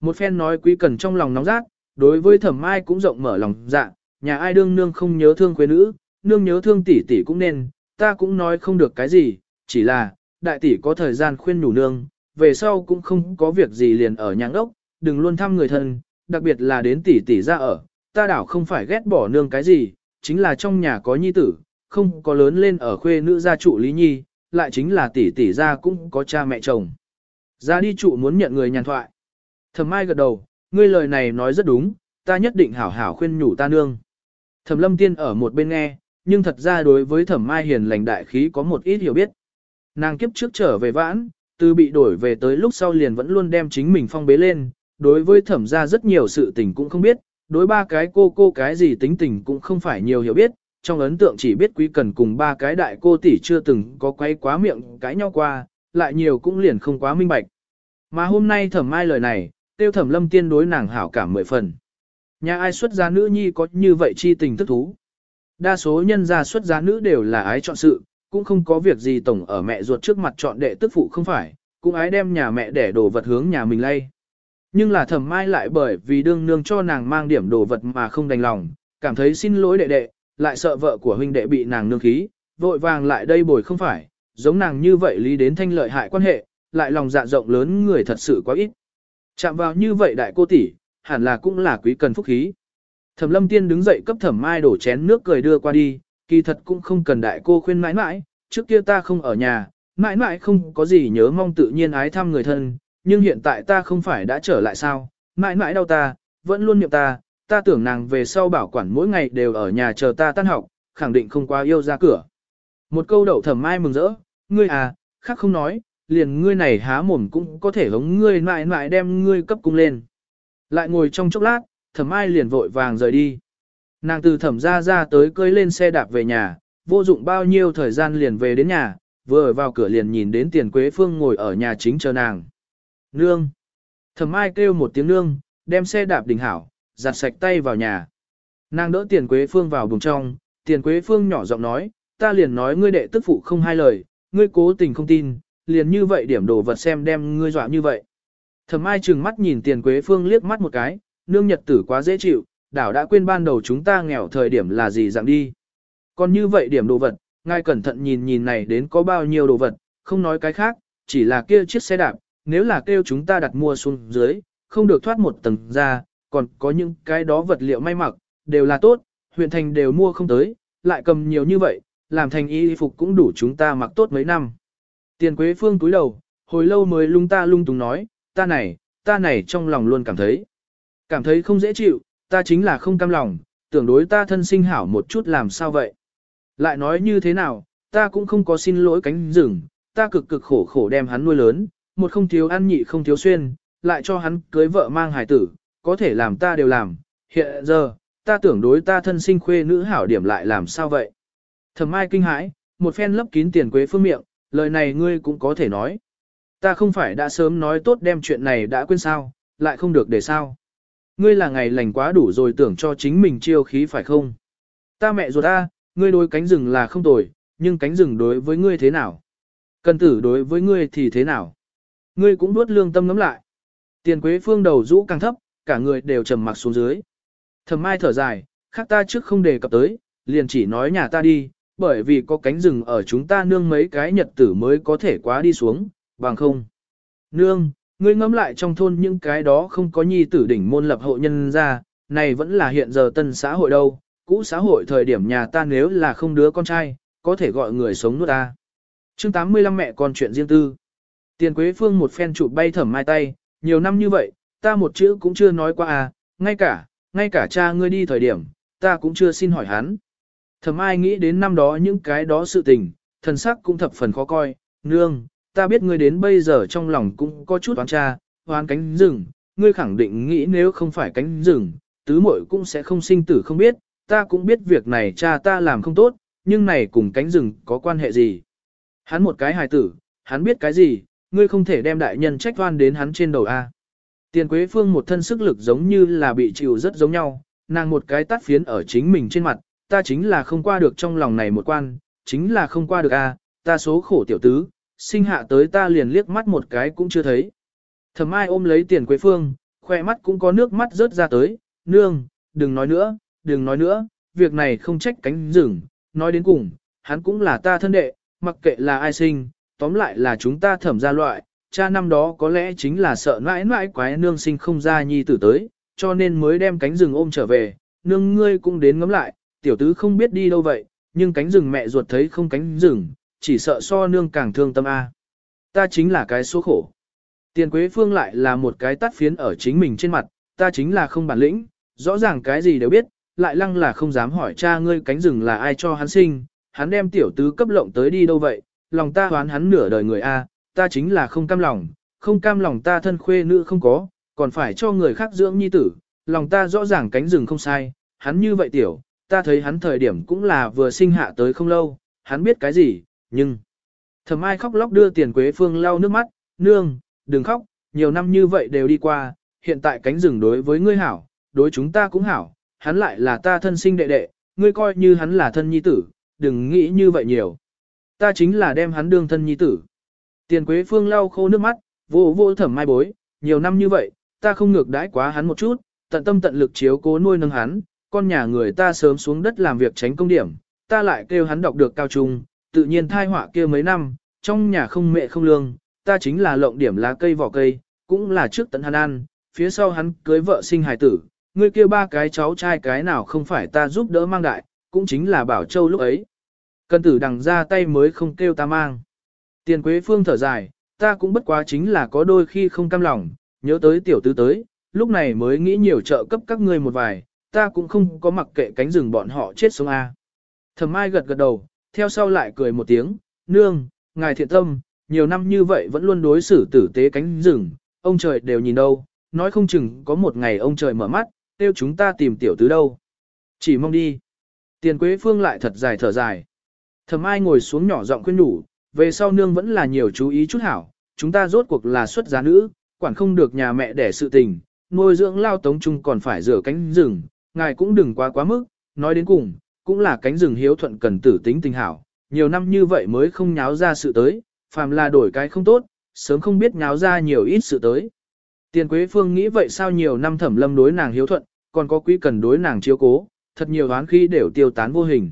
Một phen nói quý cần trong lòng nóng rát, đối với thẩm mai cũng rộng mở lòng dạ, nhà ai đương nương không nhớ thương quê nữ, nương nhớ thương tỷ tỷ cũng nên, ta cũng nói không được cái gì, chỉ là, đại tỷ có thời gian khuyên nhủ nương, về sau cũng không có việc gì liền ở nhà ốc, đừng luôn thăm người thân, đặc biệt là đến tỷ tỷ ra ở, ta đảo không phải ghét bỏ nương cái gì, chính là trong nhà có nhi tử, không có lớn lên ở khuê nữ gia trụ Lý Nhi, lại chính là tỷ tỷ gia cũng có cha mẹ chồng. Ra đi trụ muốn nhận người nhàn thoại. Thẩm Mai gật đầu, ngươi lời này nói rất đúng, ta nhất định hảo hảo khuyên nhủ ta nương. Thẩm Lâm Tiên ở một bên nghe, nhưng thật ra đối với Thẩm Mai hiền lành đại khí có một ít hiểu biết. Nàng kiếp trước trở về vãn, từ bị đổi về tới lúc sau liền vẫn luôn đem chính mình phong bế lên, đối với thẩm gia rất nhiều sự tình cũng không biết, đối ba cái cô cô cái gì tính tình cũng không phải nhiều hiểu biết, trong ấn tượng chỉ biết quý cần cùng ba cái đại cô tỷ chưa từng có quay quá miệng cái nhau qua, lại nhiều cũng liền không quá minh bạch. Mà hôm nay thẩm mai lời này, tiêu thẩm lâm tiên đối nàng hảo cảm mười phần. Nhà ai xuất gia nữ nhi có như vậy chi tình thức thú. Đa số nhân gia xuất gia nữ đều là ái chọn sự, cũng không có việc gì tổng ở mẹ ruột trước mặt chọn đệ tức phụ không phải, cũng ái đem nhà mẹ để đồ vật hướng nhà mình lay. Nhưng là thẩm mai lại bởi vì đương nương cho nàng mang điểm đồ vật mà không đành lòng, cảm thấy xin lỗi đệ đệ, lại sợ vợ của huynh đệ bị nàng nương khí, vội vàng lại đây bồi không phải, giống nàng như vậy lý đến thanh lợi hại quan hệ, lại lòng dạ rộng lớn người thật sự quá ít. Chạm vào như vậy đại cô tỷ, hẳn là cũng là quý cần phúc khí. Thẩm lâm tiên đứng dậy cấp thẩm mai đổ chén nước cười đưa qua đi, kỳ thật cũng không cần đại cô khuyên mãi mãi, trước kia ta không ở nhà, mãi mãi không có gì nhớ mong tự nhiên ái thăm người thân, nhưng hiện tại ta không phải đã trở lại sao, mãi mãi đau ta, vẫn luôn niệm ta, ta tưởng nàng về sau bảo quản mỗi ngày đều ở nhà chờ ta tan học, khẳng định không quá yêu ra cửa. Một câu đậu thẩm mai mừng rỡ, ngươi à, khác không nói, liền ngươi này há mồm cũng có thể hống ngươi mãi mãi đem ngươi cấp cung lên. Lại ngồi trong chốc lát, thẩm mai liền vội vàng rời đi. Nàng từ thẩm ra ra tới cưới lên xe đạp về nhà, vô dụng bao nhiêu thời gian liền về đến nhà, vừa vào cửa liền nhìn đến tiền quế phương ngồi ở nhà chính chờ nàng. Nương! Thẩm mai kêu một tiếng nương, đem xe đạp đình hảo, giặt sạch tay vào nhà. Nàng đỡ tiền quế phương vào buồng trong, tiền quế phương nhỏ giọng nói, ta liền nói ngươi đệ tức phụ không hai lời, ngươi cố tình không tin, liền như vậy điểm đồ vật xem đem ngươi dọa như vậy. Thẩm ai chừng mắt nhìn tiền quế phương liếc mắt một cái, nương nhật tử quá dễ chịu, đảo đã quên ban đầu chúng ta nghèo thời điểm là gì dạng đi. Còn như vậy điểm đồ vật, ngài cẩn thận nhìn nhìn này đến có bao nhiêu đồ vật, không nói cái khác, chỉ là kia chiếc xe đạp, nếu là kêu chúng ta đặt mua xuống dưới, không được thoát một tầng ra, còn có những cái đó vật liệu may mặc, đều là tốt, huyện thành đều mua không tới, lại cầm nhiều như vậy, làm thành y phục cũng đủ chúng ta mặc tốt mấy năm. Tiền Quế Phương túi đầu, hồi lâu mới lung ta lung tung nói, ta này, ta này trong lòng luôn cảm thấy, cảm thấy không dễ chịu, ta chính là không cam lòng, tưởng đối ta thân sinh hảo một chút làm sao vậy. Lại nói như thế nào, ta cũng không có xin lỗi cánh rừng, ta cực cực khổ khổ đem hắn nuôi lớn, một không thiếu ăn nhị không thiếu xuyên, lại cho hắn cưới vợ mang hài tử, có thể làm ta đều làm, hiện giờ, ta tưởng đối ta thân sinh khuê nữ hảo điểm lại làm sao vậy. Thẩm Mai kinh hãi, một phen lấp kín tiền quế phương miệng, lời này ngươi cũng có thể nói. Ta không phải đã sớm nói tốt đem chuyện này đã quên sao, lại không được để sao. ngươi là ngày lành quá đủ rồi tưởng cho chính mình chiêu khí phải không? Ta mẹ ruột ta, ngươi đối cánh rừng là không tồi, nhưng cánh rừng đối với ngươi thế nào? Cần tử đối với ngươi thì thế nào? Ngươi cũng đuốt lương tâm ngắm lại. Tiền quế phương đầu rũ càng thấp, cả người đều trầm mặc xuống dưới. Thầm mai thở dài, khác ta trước không đề cập tới, liền chỉ nói nhà ta đi, bởi vì có cánh rừng ở chúng ta nương mấy cái nhật tử mới có thể quá đi xuống, bằng không. Nương, ngươi ngẫm lại trong thôn những cái đó không có nhi tử đỉnh môn lập hộ nhân ra, này vẫn là hiện giờ tân xã hội đâu, cũ xã hội thời điểm nhà ta nếu là không đứa con trai, có thể gọi người sống nuốt ta. chương 85 mẹ con chuyện riêng tư. Tiền Quế Phương một phen chụp bay thẩm mai tay, nhiều năm như vậy, ta một chữ cũng chưa nói qua à, ngay cả, ngay cả cha ngươi đi thời điểm, ta cũng chưa xin hỏi hắn. thầm ai nghĩ đến năm đó những cái đó sự tình, thần sắc cũng thập phần khó coi, nương, ta biết ngươi đến bây giờ trong lòng cũng có chút oán cha, oán cánh rừng, ngươi khẳng định nghĩ nếu không phải cánh rừng, tứ muội cũng sẽ không sinh tử không biết, ta cũng biết việc này cha ta làm không tốt, nhưng này cùng cánh rừng có quan hệ gì. Hắn một cái hài tử, hắn biết cái gì, ngươi không thể đem đại nhân trách oan đến hắn trên đầu A. Tiền Quế Phương một thân sức lực giống như là bị chịu rất giống nhau, nàng một cái tát phiến ở chính mình trên mặt, ta chính là không qua được trong lòng này một quan, chính là không qua được A, ta số khổ tiểu tứ, sinh hạ tới ta liền liếc mắt một cái cũng chưa thấy. Thẩm ai ôm lấy tiền Quế Phương, khoe mắt cũng có nước mắt rớt ra tới, nương, đừng nói nữa, đừng nói nữa, việc này không trách cánh rừng, nói đến cùng, hắn cũng là ta thân đệ, mặc kệ là ai sinh, tóm lại là chúng ta thẩm ra loại, cha năm đó có lẽ chính là sợ mãi mãi quái nương sinh không ra nhi tử tới, cho nên mới đem cánh rừng ôm trở về, nương ngươi cũng đến ngắm lại, tiểu tứ không biết đi đâu vậy, nhưng cánh rừng mẹ ruột thấy không cánh rừng, chỉ sợ so nương càng thương tâm a. Ta chính là cái số khổ. Tiền Quế Phương lại là một cái tắt phiến ở chính mình trên mặt, ta chính là không bản lĩnh, rõ ràng cái gì đều biết, lại lăng là không dám hỏi cha ngươi cánh rừng là ai cho hắn sinh, hắn đem tiểu tứ cấp lộng tới đi đâu vậy, lòng ta hoán hắn nửa đời người A, ta chính là không cam lòng, không cam lòng ta thân khuê nữ không có, còn phải cho người khác dưỡng nhi tử, lòng ta rõ ràng cánh rừng không sai, hắn như vậy tiểu, ta thấy hắn thời điểm cũng là vừa sinh hạ tới không lâu, hắn biết cái gì, nhưng... Thầm ai khóc lóc đưa tiền quế phương lau nước mắt, nương, đừng khóc, nhiều năm như vậy đều đi qua, hiện tại cánh rừng đối với ngươi hảo, đối chúng ta cũng hảo, hắn lại là ta thân sinh đệ đệ, ngươi coi như hắn là thân nhi tử, đừng nghĩ như vậy nhiều. Ta chính là đem hắn đương thân nhi tử. Tiền Quế Phương lau khô nước mắt, vô vô thẩm mai bối, nhiều năm như vậy, ta không ngược đãi quá hắn một chút, tận tâm tận lực chiếu cố nuôi nâng hắn, con nhà người ta sớm xuống đất làm việc tránh công điểm, ta lại kêu hắn đọc được cao trung, tự nhiên thai họa kia mấy năm, trong nhà không mẹ không lương, ta chính là lộng điểm lá cây vỏ cây, cũng là trước tận hắn ăn, phía sau hắn cưới vợ sinh hài tử, người kia ba cái cháu trai cái nào không phải ta giúp đỡ mang đại, cũng chính là Bảo Châu lúc ấy. Cần tử đằng ra tay mới không kêu ta mang. Tiền Quế Phương thở dài, ta cũng bất quá chính là có đôi khi không cam lòng, nhớ tới tiểu tứ tới, lúc này mới nghĩ nhiều trợ cấp các ngươi một vài, ta cũng không có mặc kệ cánh rừng bọn họ chết sống A. Thẩm Mai gật gật đầu, theo sau lại cười một tiếng, nương, ngài thiện tâm, nhiều năm như vậy vẫn luôn đối xử tử tế cánh rừng, ông trời đều nhìn đâu, nói không chừng có một ngày ông trời mở mắt, kêu chúng ta tìm tiểu tứ đâu. Chỉ mong đi. Tiền Quế Phương lại thật dài thở dài. Thẩm ai ngồi xuống nhỏ giọng khuyên nhủ, về sau nương vẫn là nhiều chú ý chút hảo, chúng ta rốt cuộc là xuất giá nữ, quản không được nhà mẹ để sự tình, nuôi dưỡng lao tống chung còn phải rửa cánh rừng, ngài cũng đừng quá quá mức, nói đến cùng, cũng là cánh rừng hiếu thuận cần tử tính tình hảo, nhiều năm như vậy mới không nháo ra sự tới, phàm là đổi cái không tốt, sớm không biết nháo ra nhiều ít sự tới. Tiền Quế Phương nghĩ vậy sao nhiều năm thẩm lâm đối nàng hiếu thuận, còn có quý cần đối nàng chiếu cố, thật nhiều oán khi đều tiêu tán vô hình.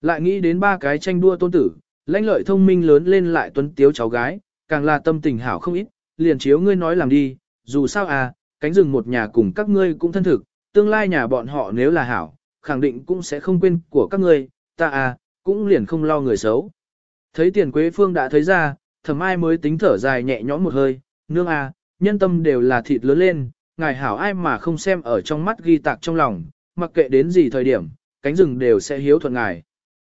Lại nghĩ đến ba cái tranh đua tôn tử, lãnh lợi thông minh lớn lên lại tuấn tiếu cháu gái, càng là tâm tình hảo không ít, liền chiếu ngươi nói làm đi, dù sao à, cánh rừng một nhà cùng các ngươi cũng thân thực, tương lai nhà bọn họ nếu là hảo, khẳng định cũng sẽ không quên của các ngươi, ta à, cũng liền không lo người xấu. Thấy tiền quế phương đã thấy ra, thầm ai mới tính thở dài nhẹ nhõm một hơi, nương à, nhân tâm đều là thịt lớn lên, ngài hảo ai mà không xem ở trong mắt ghi tạc trong lòng, mặc kệ đến gì thời điểm, cánh rừng đều sẽ hiếu thuận ngài.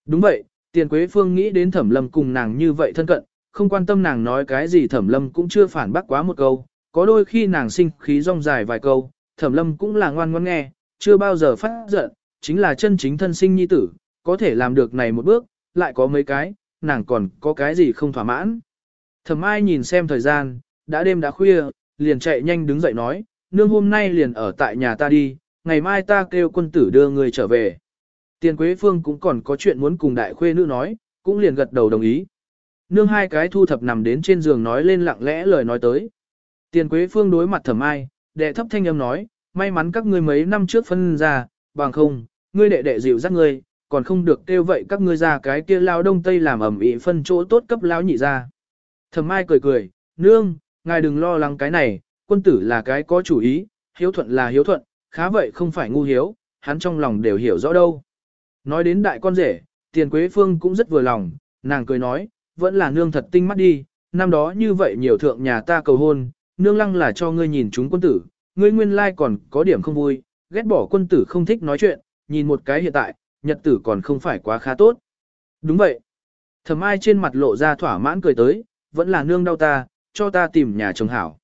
Đúng vậy, tiền quế phương nghĩ đến thẩm lâm cùng nàng như vậy thân cận, không quan tâm nàng nói cái gì thẩm lâm cũng chưa phản bác quá một câu, có đôi khi nàng sinh khí rong dài vài câu, thẩm lâm cũng là ngoan ngoãn nghe, chưa bao giờ phát giận, chính là chân chính thân sinh nhi tử, có thể làm được này một bước, lại có mấy cái, nàng còn có cái gì không thỏa mãn. Thẩm ai nhìn xem thời gian, đã đêm đã khuya, liền chạy nhanh đứng dậy nói, nương hôm nay liền ở tại nhà ta đi, ngày mai ta kêu quân tử đưa người trở về. Tiền Quế Phương cũng còn có chuyện muốn cùng đại khuê nữ nói, cũng liền gật đầu đồng ý. Nương hai cái thu thập nằm đến trên giường nói lên lặng lẽ lời nói tới. Tiền Quế Phương đối mặt thẩm ai, đệ thấp thanh âm nói, may mắn các ngươi mấy năm trước phân ra, bằng không, ngươi đệ đệ dịu dắt ngươi, còn không được kêu vậy các ngươi ra cái kia lao đông tây làm ẩm ĩ phân chỗ tốt cấp lão nhị ra. Thẩm ai cười cười, nương, ngài đừng lo lắng cái này, quân tử là cái có chủ ý, hiếu thuận là hiếu thuận, khá vậy không phải ngu hiếu, hắn trong lòng đều hiểu rõ đâu. Nói đến đại con rể, tiền quế phương cũng rất vừa lòng, nàng cười nói, vẫn là nương thật tinh mắt đi, năm đó như vậy nhiều thượng nhà ta cầu hôn, nương lăng là cho ngươi nhìn chúng quân tử, ngươi nguyên lai còn có điểm không vui, ghét bỏ quân tử không thích nói chuyện, nhìn một cái hiện tại, nhật tử còn không phải quá khá tốt. Đúng vậy. Thầm ai trên mặt lộ ra thỏa mãn cười tới, vẫn là nương đau ta, cho ta tìm nhà chồng hảo.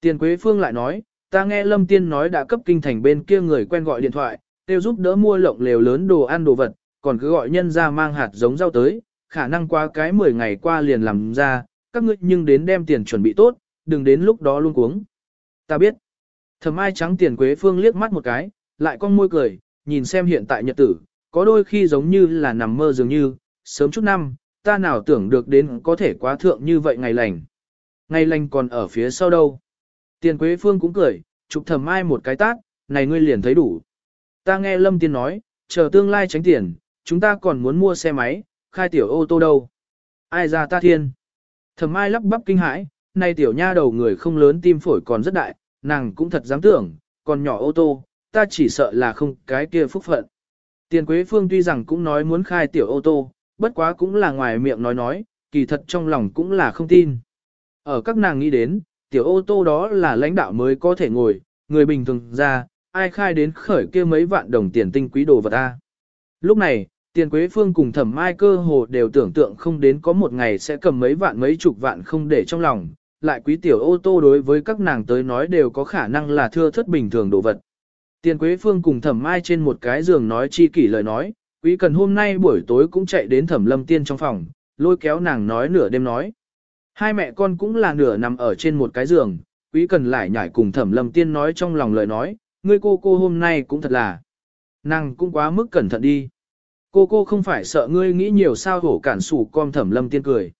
Tiền Quế Phương lại nói, ta nghe Lâm Tiên nói đã cấp kinh thành bên kia người quen gọi điện thoại, tiêu giúp đỡ mua lộng lều lớn đồ ăn đồ vật, còn cứ gọi nhân ra mang hạt giống rau tới, khả năng qua cái 10 ngày qua liền làm ra, các ngươi nhưng đến đem tiền chuẩn bị tốt, đừng đến lúc đó luôn cuống. Ta biết. Thầm ai trắng tiền Quế Phương liếc mắt một cái, lại con môi cười, nhìn xem hiện tại nhật tử, có đôi khi giống như là nằm mơ dường như, sớm chút năm, ta nào tưởng được đến có thể quá thượng như vậy ngày lành. Ngày lành còn ở phía sau đâu. Tiền Quế Phương cũng cười, chụp thầm ai một cái tát, này ngươi liền thấy đủ. Ta nghe Lâm Tiên nói, chờ tương lai tránh tiền, chúng ta còn muốn mua xe máy, khai tiểu ô tô đâu. Ai ra ta thiên. Thầm ai lắp bắp kinh hãi, nay tiểu nha đầu người không lớn tim phổi còn rất đại, nàng cũng thật dám tưởng, còn nhỏ ô tô, ta chỉ sợ là không cái kia phúc phận. Tiền Quế Phương tuy rằng cũng nói muốn khai tiểu ô tô, bất quá cũng là ngoài miệng nói nói, kỳ thật trong lòng cũng là không tin. Ở các nàng nghĩ đến, tiểu ô tô đó là lãnh đạo mới có thể ngồi, người bình thường ra, ai khai đến khởi kia mấy vạn đồng tiền tinh quý đồ vật ta. Lúc này, tiền quế phương cùng thẩm mai cơ hồ đều tưởng tượng không đến có một ngày sẽ cầm mấy vạn mấy chục vạn không để trong lòng, lại quý tiểu ô tô đối với các nàng tới nói đều có khả năng là thưa thất bình thường đồ vật. Tiền Quế Phương cùng Thẩm Mai trên một cái giường nói chi kỷ lời nói, Quý Cần hôm nay buổi tối cũng chạy đến Thẩm Lâm Tiên trong phòng, lôi kéo nàng nói nửa đêm nói. Hai mẹ con cũng là nửa nằm ở trên một cái giường, Quý Cần lại nhảy cùng Thẩm Lâm Tiên nói trong lòng lời nói, ngươi cô cô hôm nay cũng thật là. Nàng cũng quá mức cẩn thận đi. Cô cô không phải sợ ngươi nghĩ nhiều sao hổ cản sủ con Thẩm Lâm Tiên cười.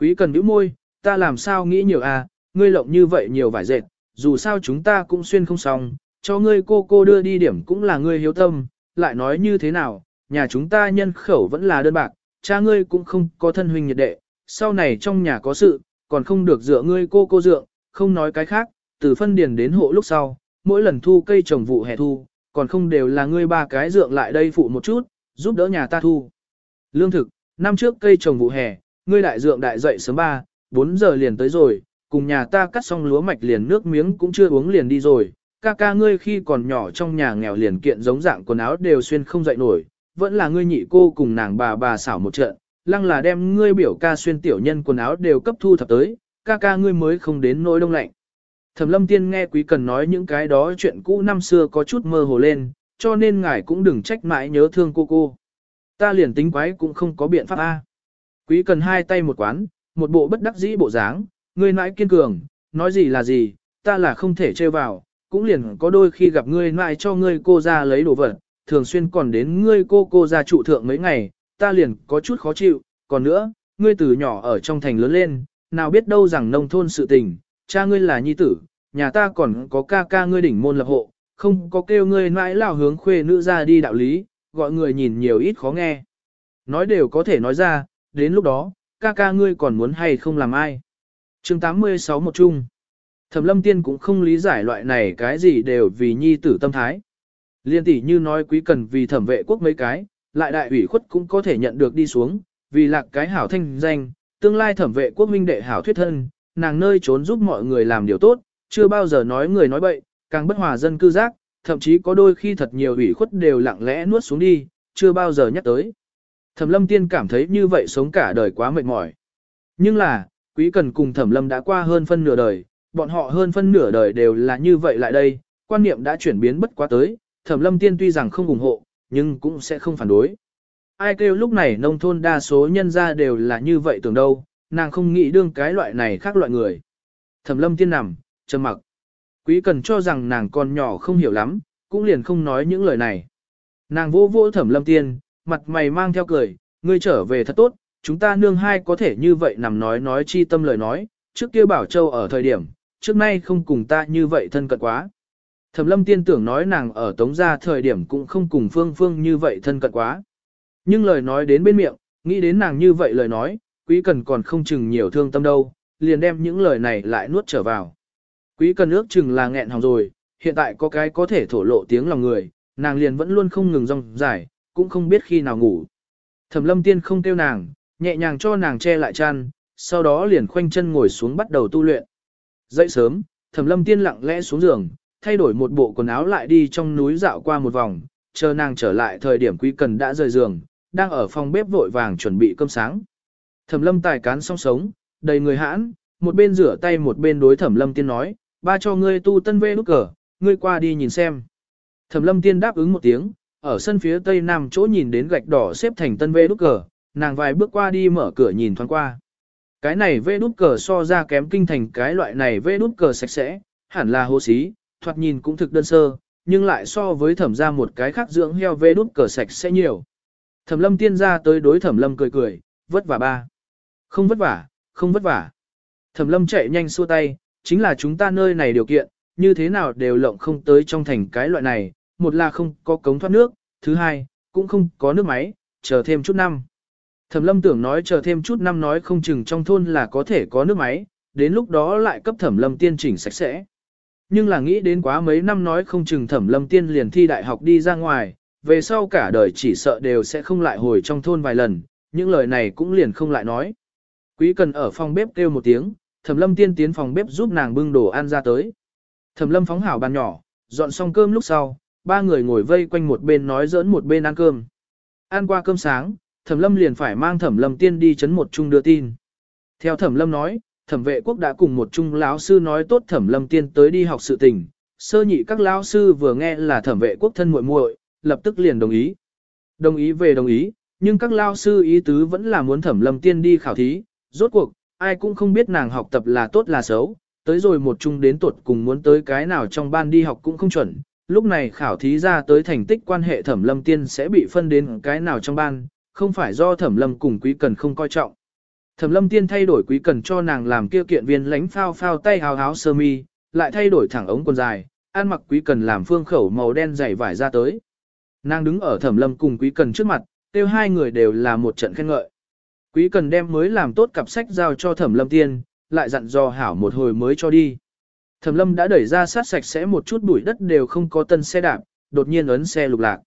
Quý Cần bĩu môi, ta làm sao nghĩ nhiều à, ngươi lộng như vậy nhiều vải dệt, dù sao chúng ta cũng xuyên không xong, cho ngươi cô cô đưa đi điểm cũng là ngươi hiếu tâm, lại nói như thế nào, nhà chúng ta nhân khẩu vẫn là đơn bạc, cha ngươi cũng không có thân huynh nhiệt đệ, sau này trong nhà có sự, còn không được dựa ngươi cô cô dựa, không nói cái khác, từ phân điền đến hộ lúc sau, mỗi lần thu cây trồng vụ hè thu, còn không đều là ngươi ba cái dượng lại đây phụ một chút, giúp đỡ nhà ta thu. Lương thực, năm trước cây trồng vụ hè, ngươi đại dượng đại dậy sớm 3, 4 giờ liền tới rồi, cùng nhà ta cắt xong lúa mạch liền nước miếng cũng chưa uống liền đi rồi, ca ca ngươi khi còn nhỏ trong nhà nghèo liền kiện giống dạng quần áo đều xuyên không dậy nổi, vẫn là ngươi nhị cô cùng nàng bà bà xảo một trận, lăng là đem ngươi biểu ca xuyên tiểu nhân quần áo đều cấp thu thập tới, ca ca ngươi mới không đến nỗi đông lạnh. Thẩm lâm tiên nghe quý cần nói những cái đó chuyện cũ năm xưa có chút mơ hồ lên, cho nên ngài cũng đừng trách mãi nhớ thương cô cô. Ta liền tính quái cũng không có biện pháp A. Quý cần hai tay một quán, một bộ bất đắc dĩ bộ dáng, ngươi nãi kiên cường, nói gì là gì, ta là không thể chơi vào, cũng liền có đôi khi gặp ngươi nãi cho ngươi cô ra lấy đồ vật, thường xuyên còn đến ngươi cô cô ra trụ thượng mấy ngày, ta liền có chút khó chịu, còn nữa, ngươi từ nhỏ ở trong thành lớn lên, nào biết đâu rằng nông thôn sự tình, cha ngươi là nhi tử, nhà ta còn có ca ca ngươi đỉnh môn lập hộ, không có kêu ngươi nãi lao hướng khuê nữ ra đi đạo lý, gọi người nhìn nhiều ít khó nghe. Nói đều có thể nói ra, đến lúc đó, ca ca ngươi còn muốn hay không làm ai. chương 86 một chung. Thẩm lâm tiên cũng không lý giải loại này cái gì đều vì nhi tử tâm thái. Liên tỷ như nói quý cần vì thẩm vệ quốc mấy cái, lại đại ủy khuất cũng có thể nhận được đi xuống, vì lạc cái hảo thanh danh, tương lai thẩm vệ quốc minh đệ hảo thuyết thân, nàng nơi trốn giúp mọi người làm điều tốt, chưa bao giờ nói người nói bậy, càng bất hòa dân cư giác, thậm chí có đôi khi thật nhiều ủy khuất đều lặng lẽ nuốt xuống đi, chưa bao giờ nhắc tới. Thẩm lâm tiên cảm thấy như vậy sống cả đời quá mệt mỏi. Nhưng là, quý cần cùng thẩm lâm đã qua hơn phân nửa đời, bọn họ hơn phân nửa đời đều là như vậy lại đây, quan niệm đã chuyển biến bất quá tới, thẩm lâm tiên tuy rằng không ủng hộ, nhưng cũng sẽ không phản đối. Ai kêu lúc này nông thôn đa số nhân ra đều là như vậy tưởng đâu, nàng không nghĩ đương cái loại này khác loại người. Thẩm lâm tiên nằm, trầm mặc. Quý cần cho rằng nàng còn nhỏ không hiểu lắm, cũng liền không nói những lời này. Nàng vô vô thẩm lâm tiên, mặt mày mang theo cười, ngươi trở về thật tốt, chúng ta nương hai có thể như vậy nằm nói nói chi tâm lời nói, trước kia bảo châu ở thời điểm, trước nay không cùng ta như vậy thân cận quá. Thẩm lâm tiên tưởng nói nàng ở tống gia thời điểm cũng không cùng phương phương như vậy thân cận quá. Nhưng lời nói đến bên miệng, nghĩ đến nàng như vậy lời nói, quý cần còn không chừng nhiều thương tâm đâu, liền đem những lời này lại nuốt trở vào. Quý cần ước chừng là nghẹn hỏng rồi, hiện tại có cái có thể thổ lộ tiếng lòng người, nàng liền vẫn luôn không ngừng rong dài, cũng không biết khi nào ngủ. Thẩm lâm tiên không kêu nàng, nhẹ nhàng cho nàng che lại chăn, sau đó liền khoanh chân ngồi xuống bắt đầu tu luyện. Dậy sớm, thẩm lâm tiên lặng lẽ xuống giường, thay đổi một bộ quần áo lại đi trong núi dạo qua một vòng, chờ nàng trở lại thời điểm quý cần đã rời giường, đang ở phòng bếp vội vàng chuẩn bị cơm sáng. Thẩm lâm tài cán song sống, đầy người hãn, một bên rửa tay một bên đối thẩm lâm tiên nói, ba cho ngươi tu tân vê nút cờ, ngươi qua đi nhìn xem. Thẩm lâm tiên đáp ứng một tiếng, ở sân phía tây nam chỗ nhìn đến gạch đỏ xếp thành tân vê nút cờ, nàng vài bước qua đi mở cửa nhìn thoáng qua. Cái này vê nút cờ so ra kém kinh thành cái loại này vê nút cờ sạch sẽ, hẳn là hồ xí, thoạt nhìn cũng thực đơn sơ, nhưng lại so với thẩm ra một cái khác dưỡng heo vê nút cờ sạch sẽ nhiều. Thẩm lâm tiên ra tới đối thẩm lâm cười cười, vất vả ba. Không vất vả, không vất vả. Thẩm lâm chạy nhanh xua tay, chính là chúng ta nơi này điều kiện, như thế nào đều lộng không tới trong thành cái loại này, một là không có cống thoát nước, thứ hai, cũng không có nước máy, chờ thêm chút năm. Thẩm lâm tưởng nói chờ thêm chút năm nói không chừng trong thôn là có thể có nước máy, đến lúc đó lại cấp thẩm lâm tiên chỉnh sạch sẽ. Nhưng là nghĩ đến quá mấy năm nói không chừng thẩm lâm tiên liền thi đại học đi ra ngoài, về sau cả đời chỉ sợ đều sẽ không lại hồi trong thôn vài lần, những lời này cũng liền không lại nói. Quý cần ở phòng bếp kêu một tiếng, thẩm lâm tiên tiến phòng bếp giúp nàng bưng đồ ăn ra tới. Thẩm lâm phóng hảo bàn nhỏ, dọn xong cơm lúc sau, ba người ngồi vây quanh một bên nói giỡn một bên ăn cơm. Ăn qua cơm sáng, thẩm lâm liền phải mang thẩm lâm tiên đi chấn một chung đưa tin. Theo thẩm lâm nói, thẩm vệ quốc đã cùng một chung lão sư nói tốt thẩm lâm tiên tới đi học sự tình. Sơ nhị các lão sư vừa nghe là thẩm vệ quốc thân muội muội, lập tức liền đồng ý. Đồng ý về đồng ý, nhưng các lão sư ý tứ vẫn là muốn thẩm lâm tiên đi khảo thí, rốt cuộc, ai cũng không biết nàng học tập là tốt là xấu, tới rồi một chung đến tuột cùng muốn tới cái nào trong ban đi học cũng không chuẩn, lúc này khảo thí ra tới thành tích quan hệ thẩm lâm tiên sẽ bị phân đến cái nào trong ban, không phải do thẩm lâm cùng quý cần không coi trọng. Thẩm lâm tiên thay đổi quý cần cho nàng làm kia kiện viên lánh phao phao tay hào háo sơ mi, lại thay đổi thẳng ống quần dài, ăn mặc quý cần làm phương khẩu màu đen dày vải ra tới. Nàng đứng ở thẩm lâm cùng quý cần trước mặt, tiêu hai người đều là một trận khen ngợi. Quý cần đem mới làm tốt cặp sách giao cho thẩm lâm tiên, lại dặn dò hảo một hồi mới cho đi. Thẩm lâm đã đẩy ra sát sạch sẽ một chút bụi đất đều không có tân xe đạp, đột nhiên ấn xe lục lạc.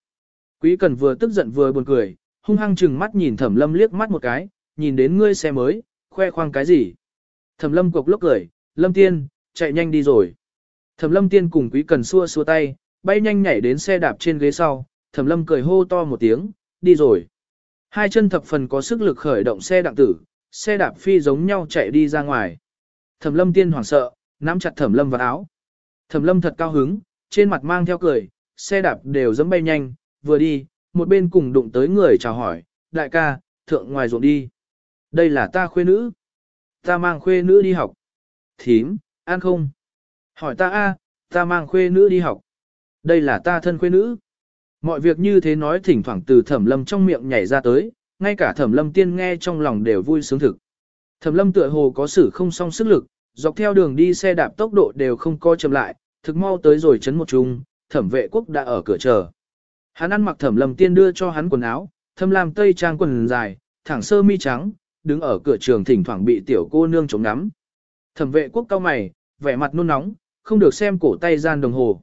Quý cần vừa tức giận vừa buồn cười, hung hăng chừng mắt nhìn thẩm lâm liếc mắt một cái, nhìn đến ngươi xe mới, khoe khoang cái gì. Thẩm lâm cục lốc cười, lâm tiên, chạy nhanh đi rồi. Thẩm lâm tiên cùng quý cần xua xua tay, bay nhanh nhảy đến xe đạp trên ghế sau, thẩm lâm cười hô to một tiếng, đi rồi. Hai chân thập phần có sức lực khởi động xe đạp tử, xe đạp phi giống nhau chạy đi ra ngoài. Thẩm lâm tiên hoảng sợ, nắm chặt thẩm lâm vào áo. Thẩm lâm thật cao hứng, trên mặt mang theo cười, xe đạp đều dẫm bay nhanh, vừa đi, một bên cùng đụng tới người chào hỏi, đại ca, thượng ngoài ruộng đi. Đây là ta khuê nữ. Ta mang khuê nữ đi học. Thím, ăn không? Hỏi ta a, ta mang khuê nữ đi học. Đây là ta thân khuê nữ. Mọi việc như thế nói thỉnh thoảng từ thẩm lâm trong miệng nhảy ra tới, ngay cả thẩm lâm tiên nghe trong lòng đều vui sướng thực. Thẩm lâm tựa hồ có sử không song sức lực, dọc theo đường đi xe đạp tốc độ đều không co chậm lại, thực mau tới rồi chấn một chung, thẩm vệ quốc đã ở cửa chờ. Hắn ăn mặc thẩm lâm tiên đưa cho hắn quần áo, thâm lam tây trang quần dài, thẳng sơ mi trắng, đứng ở cửa trường thỉnh thoảng bị tiểu cô nương chống nắm. Thẩm vệ quốc cao mày, vẻ mặt nôn nóng, không được xem cổ tay gian đồng hồ.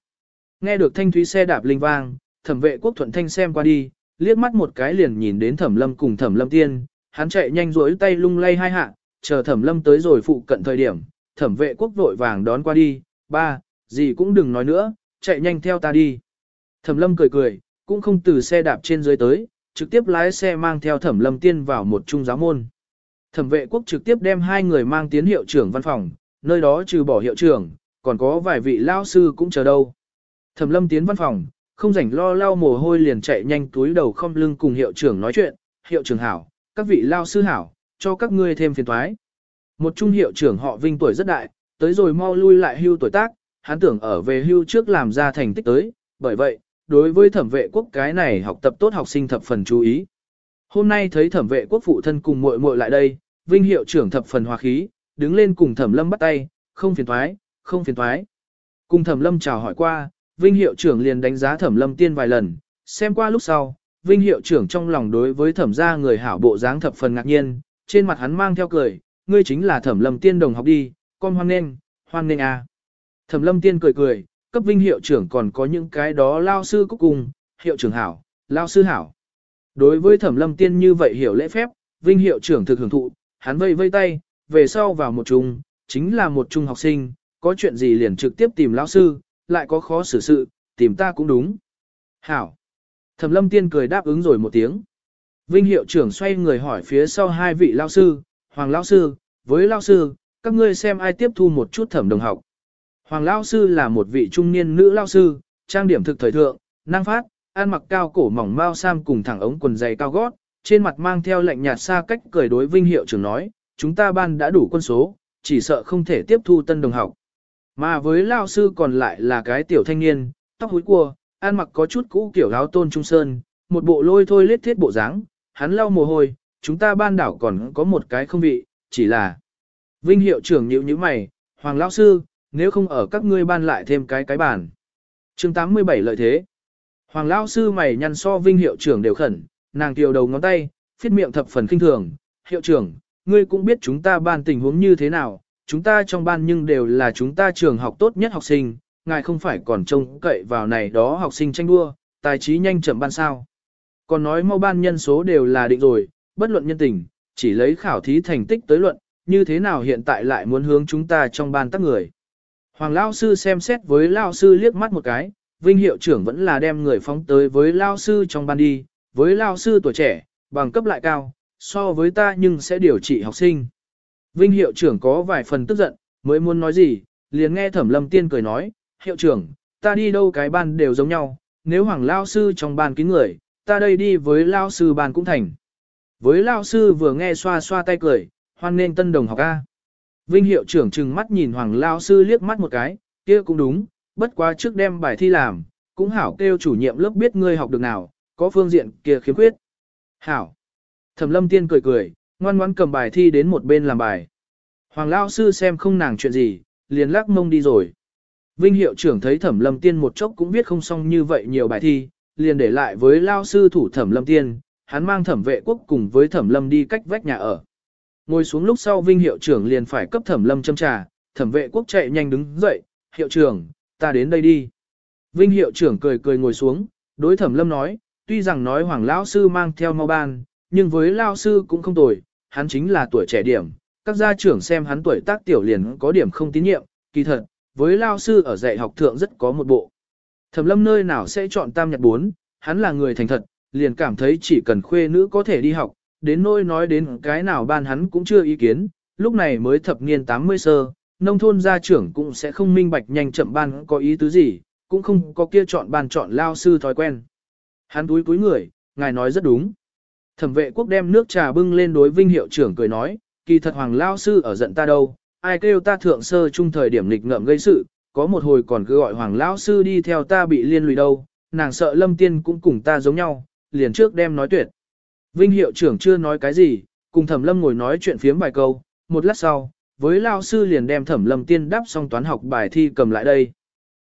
Nghe được thanh thúy xe đạp linh vang, thẩm vệ quốc thuận thanh xem qua đi, liếc mắt một cái liền nhìn đến thẩm lâm cùng thẩm lâm tiên, hắn chạy nhanh rối tay lung lay hai hạ, chờ thẩm lâm tới rồi phụ cận thời điểm, thẩm vệ quốc vội vàng đón qua đi, ba, gì cũng đừng nói nữa, chạy nhanh theo ta đi. Thẩm lâm cười cười, cũng không từ xe đạp trên dưới tới, trực tiếp lái xe mang theo thẩm lâm tiên vào một trung giáo môn. Thẩm vệ quốc trực tiếp đem hai người mang tiến hiệu trưởng văn phòng, nơi đó trừ bỏ hiệu trưởng, còn có vài vị lao sư cũng chờ đâu. Thẩm lâm tiến văn phòng, không rảnh lo lau mồ hôi liền chạy nhanh túi đầu không lưng cùng hiệu trưởng nói chuyện, hiệu trưởng hảo, các vị lao sư hảo, cho các ngươi thêm phiền toái. Một trung hiệu trưởng họ Vinh tuổi rất đại, tới rồi mau lui lại hưu tuổi tác, hắn tưởng ở về hưu trước làm ra thành tích tới, bởi vậy, đối với thẩm vệ quốc cái này học tập tốt học sinh thập phần chú ý. Hôm nay thấy thẩm vệ quốc phụ thân cùng muội muội lại đây, vinh hiệu trưởng thập phần hòa khí, đứng lên cùng thẩm lâm bắt tay, không phiền thoái, không phiền thoái. Cùng thẩm lâm chào hỏi qua, vinh hiệu trưởng liền đánh giá thẩm lâm tiên vài lần, xem qua lúc sau, vinh hiệu trưởng trong lòng đối với thẩm gia người hảo bộ dáng thập phần ngạc nhiên, trên mặt hắn mang theo cười, ngươi chính là thẩm lâm tiên đồng học đi, con hoan nghênh, hoan nghênh à. Thẩm lâm tiên cười cười, cấp vinh hiệu trưởng còn có những cái đó lao sư cuối cùng, hiệu trưởng hảo, lao sư hảo. Đối với thẩm lâm tiên như vậy hiểu lễ phép, vinh hiệu trưởng thực hưởng thụ, hắn vây vây tay, về sau vào một trung, chính là một trung học sinh, có chuyện gì liền trực tiếp tìm lão sư, lại có khó xử sự, tìm ta cũng đúng. Hảo. Thẩm lâm tiên cười đáp ứng rồi một tiếng. Vinh hiệu trưởng xoay người hỏi phía sau hai vị lao sư, Hoàng lao sư, với lao sư, các ngươi xem ai tiếp thu một chút thẩm đồng học. Hoàng lao sư là một vị trung niên nữ lao sư, trang điểm thực thời thượng, năng phát, ăn mặc cao cổ mỏng mao sam cùng thẳng ống quần dày cao gót, trên mặt mang theo lạnh nhạt xa cách cười đối Vinh hiệu trưởng nói, chúng ta ban đã đủ quân số, chỉ sợ không thể tiếp thu tân đồng học. Mà với lao sư còn lại là cái tiểu thanh niên, tóc húi cua, ăn mặc có chút cũ kiểu áo tôn trung sơn, một bộ lôi thôi lết thiết bộ dáng, hắn lau mồ hôi, chúng ta ban đảo còn có một cái không vị, chỉ là Vinh hiệu trưởng nhíu nhíu mày, Hoàng lão sư, nếu không ở các ngươi ban lại thêm cái cái bàn. chương 87 lợi thế. Hoàng lão sư mày nhăn so Vinh hiệu trưởng đều khẩn, nàng kiều đầu ngón tay, phiết miệng thập phần kinh thường, hiệu trưởng, ngươi cũng biết chúng ta ban tình huống như thế nào, chúng ta trong ban nhưng đều là chúng ta trường học tốt nhất học sinh, ngài không phải còn trông cậy vào này đó học sinh tranh đua, tài trí nhanh chậm ban sao. Còn nói mau ban nhân số đều là định rồi, bất luận nhân tình, chỉ lấy khảo thí thành tích tới luận, như thế nào hiện tại lại muốn hướng chúng ta trong ban tắc người. Hoàng Lao Sư xem xét với Lao Sư liếc mắt một cái, Vinh Hiệu trưởng vẫn là đem người phóng tới với Lao Sư trong ban đi, với Lao Sư tuổi trẻ, bằng cấp lại cao, so với ta nhưng sẽ điều trị học sinh. Vinh Hiệu trưởng có vài phần tức giận, mới muốn nói gì, liền nghe Thẩm Lâm Tiên cười nói, Hiệu trưởng, ta đi đâu cái ban đều giống nhau, nếu Hoàng Lao Sư trong ban kín người, ta đây đi với Lao Sư ban cũng thành. Với Lao Sư vừa nghe xoa xoa tay cười, hoan nên tân đồng học A. Vinh hiệu trưởng trừng mắt nhìn Hoàng Lao Sư liếc mắt một cái, kia cũng đúng, bất quá trước đem bài thi làm, cũng hảo kêu chủ nhiệm lớp biết ngươi học được nào, có phương diện kia khiếm khuyết. Hảo. Thẩm lâm tiên cười cười, ngoan ngoãn cầm bài thi đến một bên làm bài. Hoàng Lao Sư xem không nàng chuyện gì, liền lắc mông đi rồi. Vinh hiệu trưởng thấy thẩm lâm tiên một chốc cũng viết không xong như vậy nhiều bài thi, liền để lại với Lao Sư thủ thẩm lâm tiên, hắn mang thẩm vệ quốc cùng với thẩm lâm đi cách vách nhà ở. Ngồi xuống lúc sau Vinh hiệu trưởng liền phải cấp thẩm lâm châm trà, thẩm vệ quốc chạy nhanh đứng dậy, hiệu trưởng, ta đến đây đi. Vinh hiệu trưởng cười cười ngồi xuống, đối thẩm lâm nói, tuy rằng nói hoàng lão sư mang theo mau ban, nhưng với lao sư cũng không tồi, hắn chính là tuổi trẻ điểm, các gia trưởng xem hắn tuổi tác tiểu liền có điểm không tín nhiệm, kỳ thật, với lao sư ở dạy học thượng rất có một bộ. Thẩm lâm nơi nào sẽ chọn tam nhật bốn, hắn là người thành thật, liền cảm thấy chỉ cần khuê nữ có thể đi học, đến nỗi nói đến cái nào ban hắn cũng chưa ý kiến, lúc này mới thập niên 80 sơ, nông thôn gia trưởng cũng sẽ không minh bạch nhanh chậm ban có ý tứ gì, cũng không có kia chọn ban chọn lao sư thói quen. Hắn túi túi người, ngài nói rất đúng. Thẩm vệ quốc đem nước trà bưng lên đối vinh hiệu trưởng cười nói, kỳ thật hoàng lao sư ở giận ta đâu, ai kêu ta thượng sơ chung thời điểm lịch ngợm gây sự, có một hồi còn cứ gọi hoàng lão sư đi theo ta bị liên lụy đâu, nàng sợ lâm tiên cũng cùng ta giống nhau, liền trước đem nói tuyệt. Vinh hiệu trưởng chưa nói cái gì, cùng thẩm lâm ngồi nói chuyện phiếm vài câu, một lát sau, với lao sư liền đem thẩm lâm tiên đáp xong toán học bài thi cầm lại đây.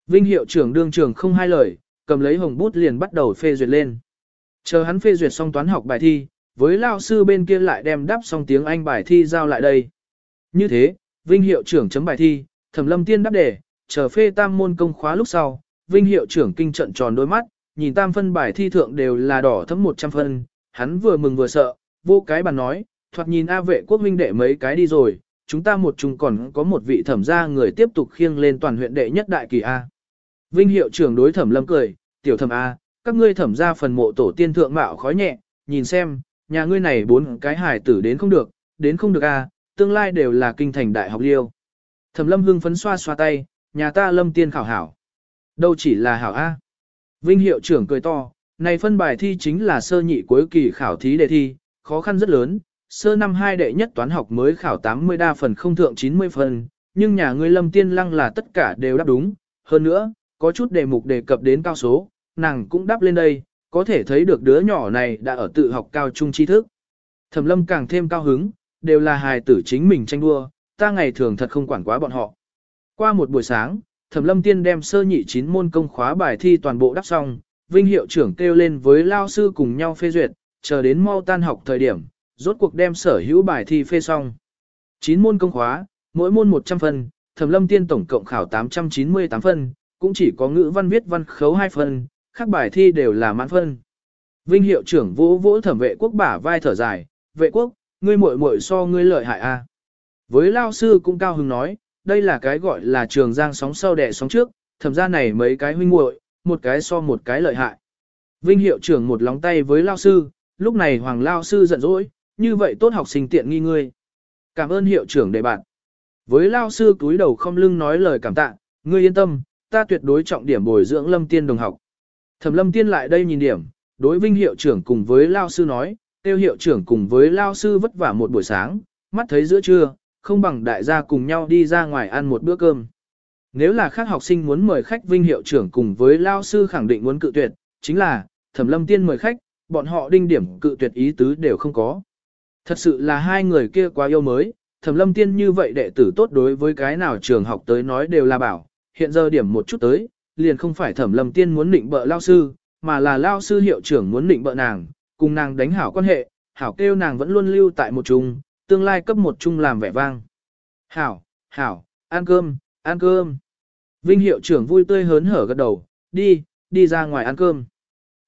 Vinh hiệu trưởng đương trường không hai lời, cầm lấy hồng bút liền bắt đầu phê duyệt lên. Chờ hắn phê duyệt xong toán học bài thi, với lao sư bên kia lại đem đáp xong tiếng Anh bài thi giao lại đây. Như thế, Vinh hiệu trưởng chấm bài thi, thẩm lâm tiên đáp đề, chờ phê tam môn công khóa lúc sau, Vinh hiệu trưởng kinh trận tròn đôi mắt, nhìn tam phân bài thi thượng đều là đỏ thấm 100 phân, hắn vừa mừng vừa sợ, vô cái bàn nói, thoạt nhìn A vệ quốc huynh đệ mấy cái đi rồi, chúng ta một chung còn có một vị thẩm gia người tiếp tục khiêng lên toàn huyện đệ nhất đại kỳ A. Vinh hiệu trưởng đối thẩm lâm cười, tiểu thẩm A, các ngươi thẩm ra phần mộ tổ tiên thượng mạo khói nhẹ, nhìn xem, nhà ngươi này bốn cái hải tử đến không được, đến không được A, tương lai đều là kinh thành đại học liêu. Thẩm lâm hưng phấn xoa xoa tay, nhà ta lâm tiên khảo hảo. Đâu chỉ là hảo A. Vinh hiệu trưởng cười to, này phân bài thi chính là sơ nhị cuối kỳ khảo thí đề thi, khó khăn rất lớn, sơ năm hai đệ nhất toán học mới khảo 80 đa phần không thượng 90 phần, nhưng nhà ngươi lâm tiên lăng là tất cả đều đáp đúng, Hơn nữa, có chút đề mục đề cập đến cao số, nàng cũng đáp lên đây, có thể thấy được đứa nhỏ này đã ở tự học cao trung tri thức. Thẩm lâm càng thêm cao hứng, đều là hài tử chính mình tranh đua, ta ngày thường thật không quản quá bọn họ. Qua một buổi sáng, Thẩm lâm tiên đem sơ nhị chín môn công khóa bài thi toàn bộ đắp xong, vinh hiệu trưởng kêu lên với lao sư cùng nhau phê duyệt, chờ đến mau tan học thời điểm, rốt cuộc đem sở hữu bài thi phê xong. 9 môn công khóa, mỗi môn 100 phân, Thẩm Lâm Tiên tổng cộng khảo 898 phân, cũng chỉ có ngữ văn viết văn khấu 2 phân, các bài thi đều là mãn phân. Vinh hiệu trưởng vỗ vỗ thẩm vệ quốc bả vai thở dài, vệ quốc, ngươi muội muội so ngươi lợi hại a. Với lao sư cũng cao hứng nói, đây là cái gọi là trường giang sóng sau đẻ sóng trước, thẩm ra này mấy cái huynh muội, một cái so một cái lợi hại. Vinh hiệu trưởng một lóng tay với lao sư, lúc này hoàng lao sư giận dỗi, như vậy tốt học sinh tiện nghi ngươi. Cảm ơn hiệu trưởng đề bạn. Với lao sư túi đầu không lưng nói lời cảm tạ, ngươi yên tâm, ta tuyệt đối trọng điểm bồi dưỡng lâm tiên đồng học. Thẩm lâm tiên lại đây nhìn điểm, đối vinh hiệu trưởng cùng với lao sư nói, tiêu hiệu trưởng cùng với lao sư vất vả một buổi sáng, mắt thấy giữa trưa, không bằng đại gia cùng nhau đi ra ngoài ăn một bữa cơm. Nếu là khác học sinh muốn mời khách vinh hiệu trưởng cùng với lao sư khẳng định muốn cự tuyệt, chính là, thẩm lâm tiên mời khách, bọn họ đinh điểm cự tuyệt ý tứ đều không có. Thật sự là hai người kia quá yêu mới, thẩm lâm tiên như vậy đệ tử tốt đối với cái nào trường học tới nói đều là bảo, hiện giờ điểm một chút tới, liền không phải thẩm lâm tiên muốn định bợ lao sư, mà là lao sư hiệu trưởng muốn định bợ nàng, cùng nàng đánh hảo quan hệ, hảo kêu nàng vẫn luôn lưu tại một chung, tương lai cấp một chung làm vẻ vang. Hảo, hảo, ăn cơm, ăn cơm. Vinh hiệu trưởng vui tươi hớn hở gật đầu, đi, đi ra ngoài ăn cơm.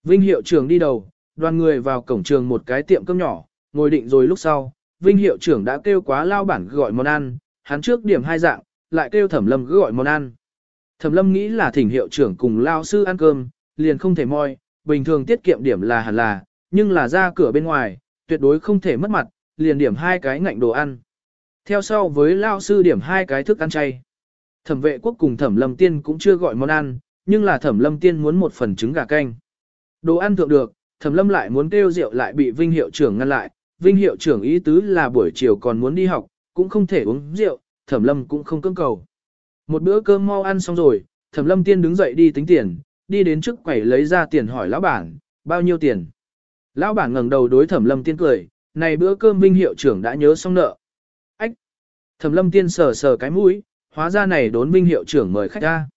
Vinh hiệu trưởng đi đầu, đoàn người vào cổng trường một cái tiệm cơm nhỏ, ngồi định rồi lúc sau, Vinh hiệu trưởng đã kêu quá lao bản gọi món ăn, hắn trước điểm hai dạng, lại kêu thẩm lâm cứ gọi món ăn. Thẩm lâm nghĩ là thỉnh hiệu trưởng cùng lao sư ăn cơm, liền không thể moi, bình thường tiết kiệm điểm là hẳn là, nhưng là ra cửa bên ngoài, tuyệt đối không thể mất mặt, liền điểm hai cái ngạnh đồ ăn. Theo sau với lao sư điểm hai cái thức ăn chay. Thẩm vệ quốc cùng thẩm lâm tiên cũng chưa gọi món ăn, nhưng là thẩm lâm tiên muốn một phần trứng gà canh. Đồ ăn thượng được, thẩm lâm lại muốn kêu rượu lại bị vinh hiệu trưởng ngăn lại, vinh hiệu trưởng ý tứ là buổi chiều còn muốn đi học, cũng không thể uống rượu, thẩm lâm cũng không cưỡng cầu. Một bữa cơm mau ăn xong rồi, thẩm lâm tiên đứng dậy đi tính tiền, đi đến trước quầy lấy ra tiền hỏi lão bản, bao nhiêu tiền. Lão bản ngẩng đầu đối thẩm lâm tiên cười, này bữa cơm vinh hiệu trưởng đã nhớ xong nợ. Ách! Thẩm lâm tiên sờ sờ cái mũi, hóa ra này đốn vinh hiệu trưởng mời khách ra.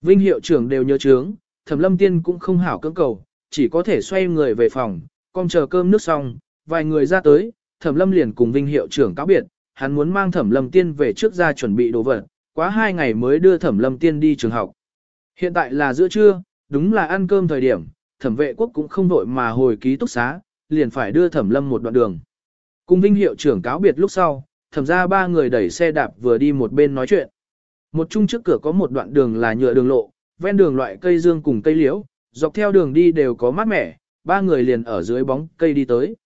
Vinh hiệu trưởng đều nhớ chướng, thẩm lâm tiên cũng không hảo cưỡng cầu, chỉ có thể xoay người về phòng, con chờ cơm nước xong, vài người ra tới, thẩm lâm liền cùng vinh hiệu trưởng cáo biệt, hắn muốn mang thẩm lâm tiên về trước ra chuẩn bị đồ vật, quá hai ngày mới đưa thẩm lâm tiên đi trường học. Hiện tại là giữa trưa, đúng là ăn cơm thời điểm, thẩm vệ quốc cũng không vội mà hồi ký túc xá, liền phải đưa thẩm lâm một đoạn đường. Cùng vinh hiệu trưởng cáo biệt lúc sau, thẩm ra ba người đẩy xe đạp vừa đi một bên nói chuyện. Một chung trước cửa có một đoạn đường là nhựa đường lộ, ven đường loại cây dương cùng cây liễu, dọc theo đường đi đều có mát mẻ, ba người liền ở dưới bóng cây đi tới.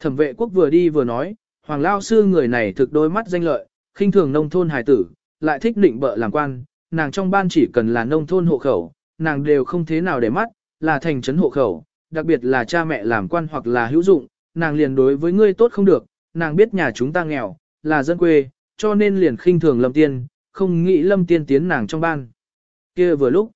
Thẩm vệ quốc vừa đi vừa nói, Hoàng Lao Sư người này thực đôi mắt danh lợi, khinh thường nông thôn hài tử, lại thích định bợ làm quan, nàng trong ban chỉ cần là nông thôn hộ khẩu, nàng đều không thế nào để mắt, là thành trấn hộ khẩu, đặc biệt là cha mẹ làm quan hoặc là hữu dụng, nàng liền đối với ngươi tốt không được, nàng biết nhà chúng ta nghèo, là dân quê, cho nên liền khinh thường Lâm Tiên, không nghĩ Lâm Tiên tiến nàng trong ban. kia vừa lúc,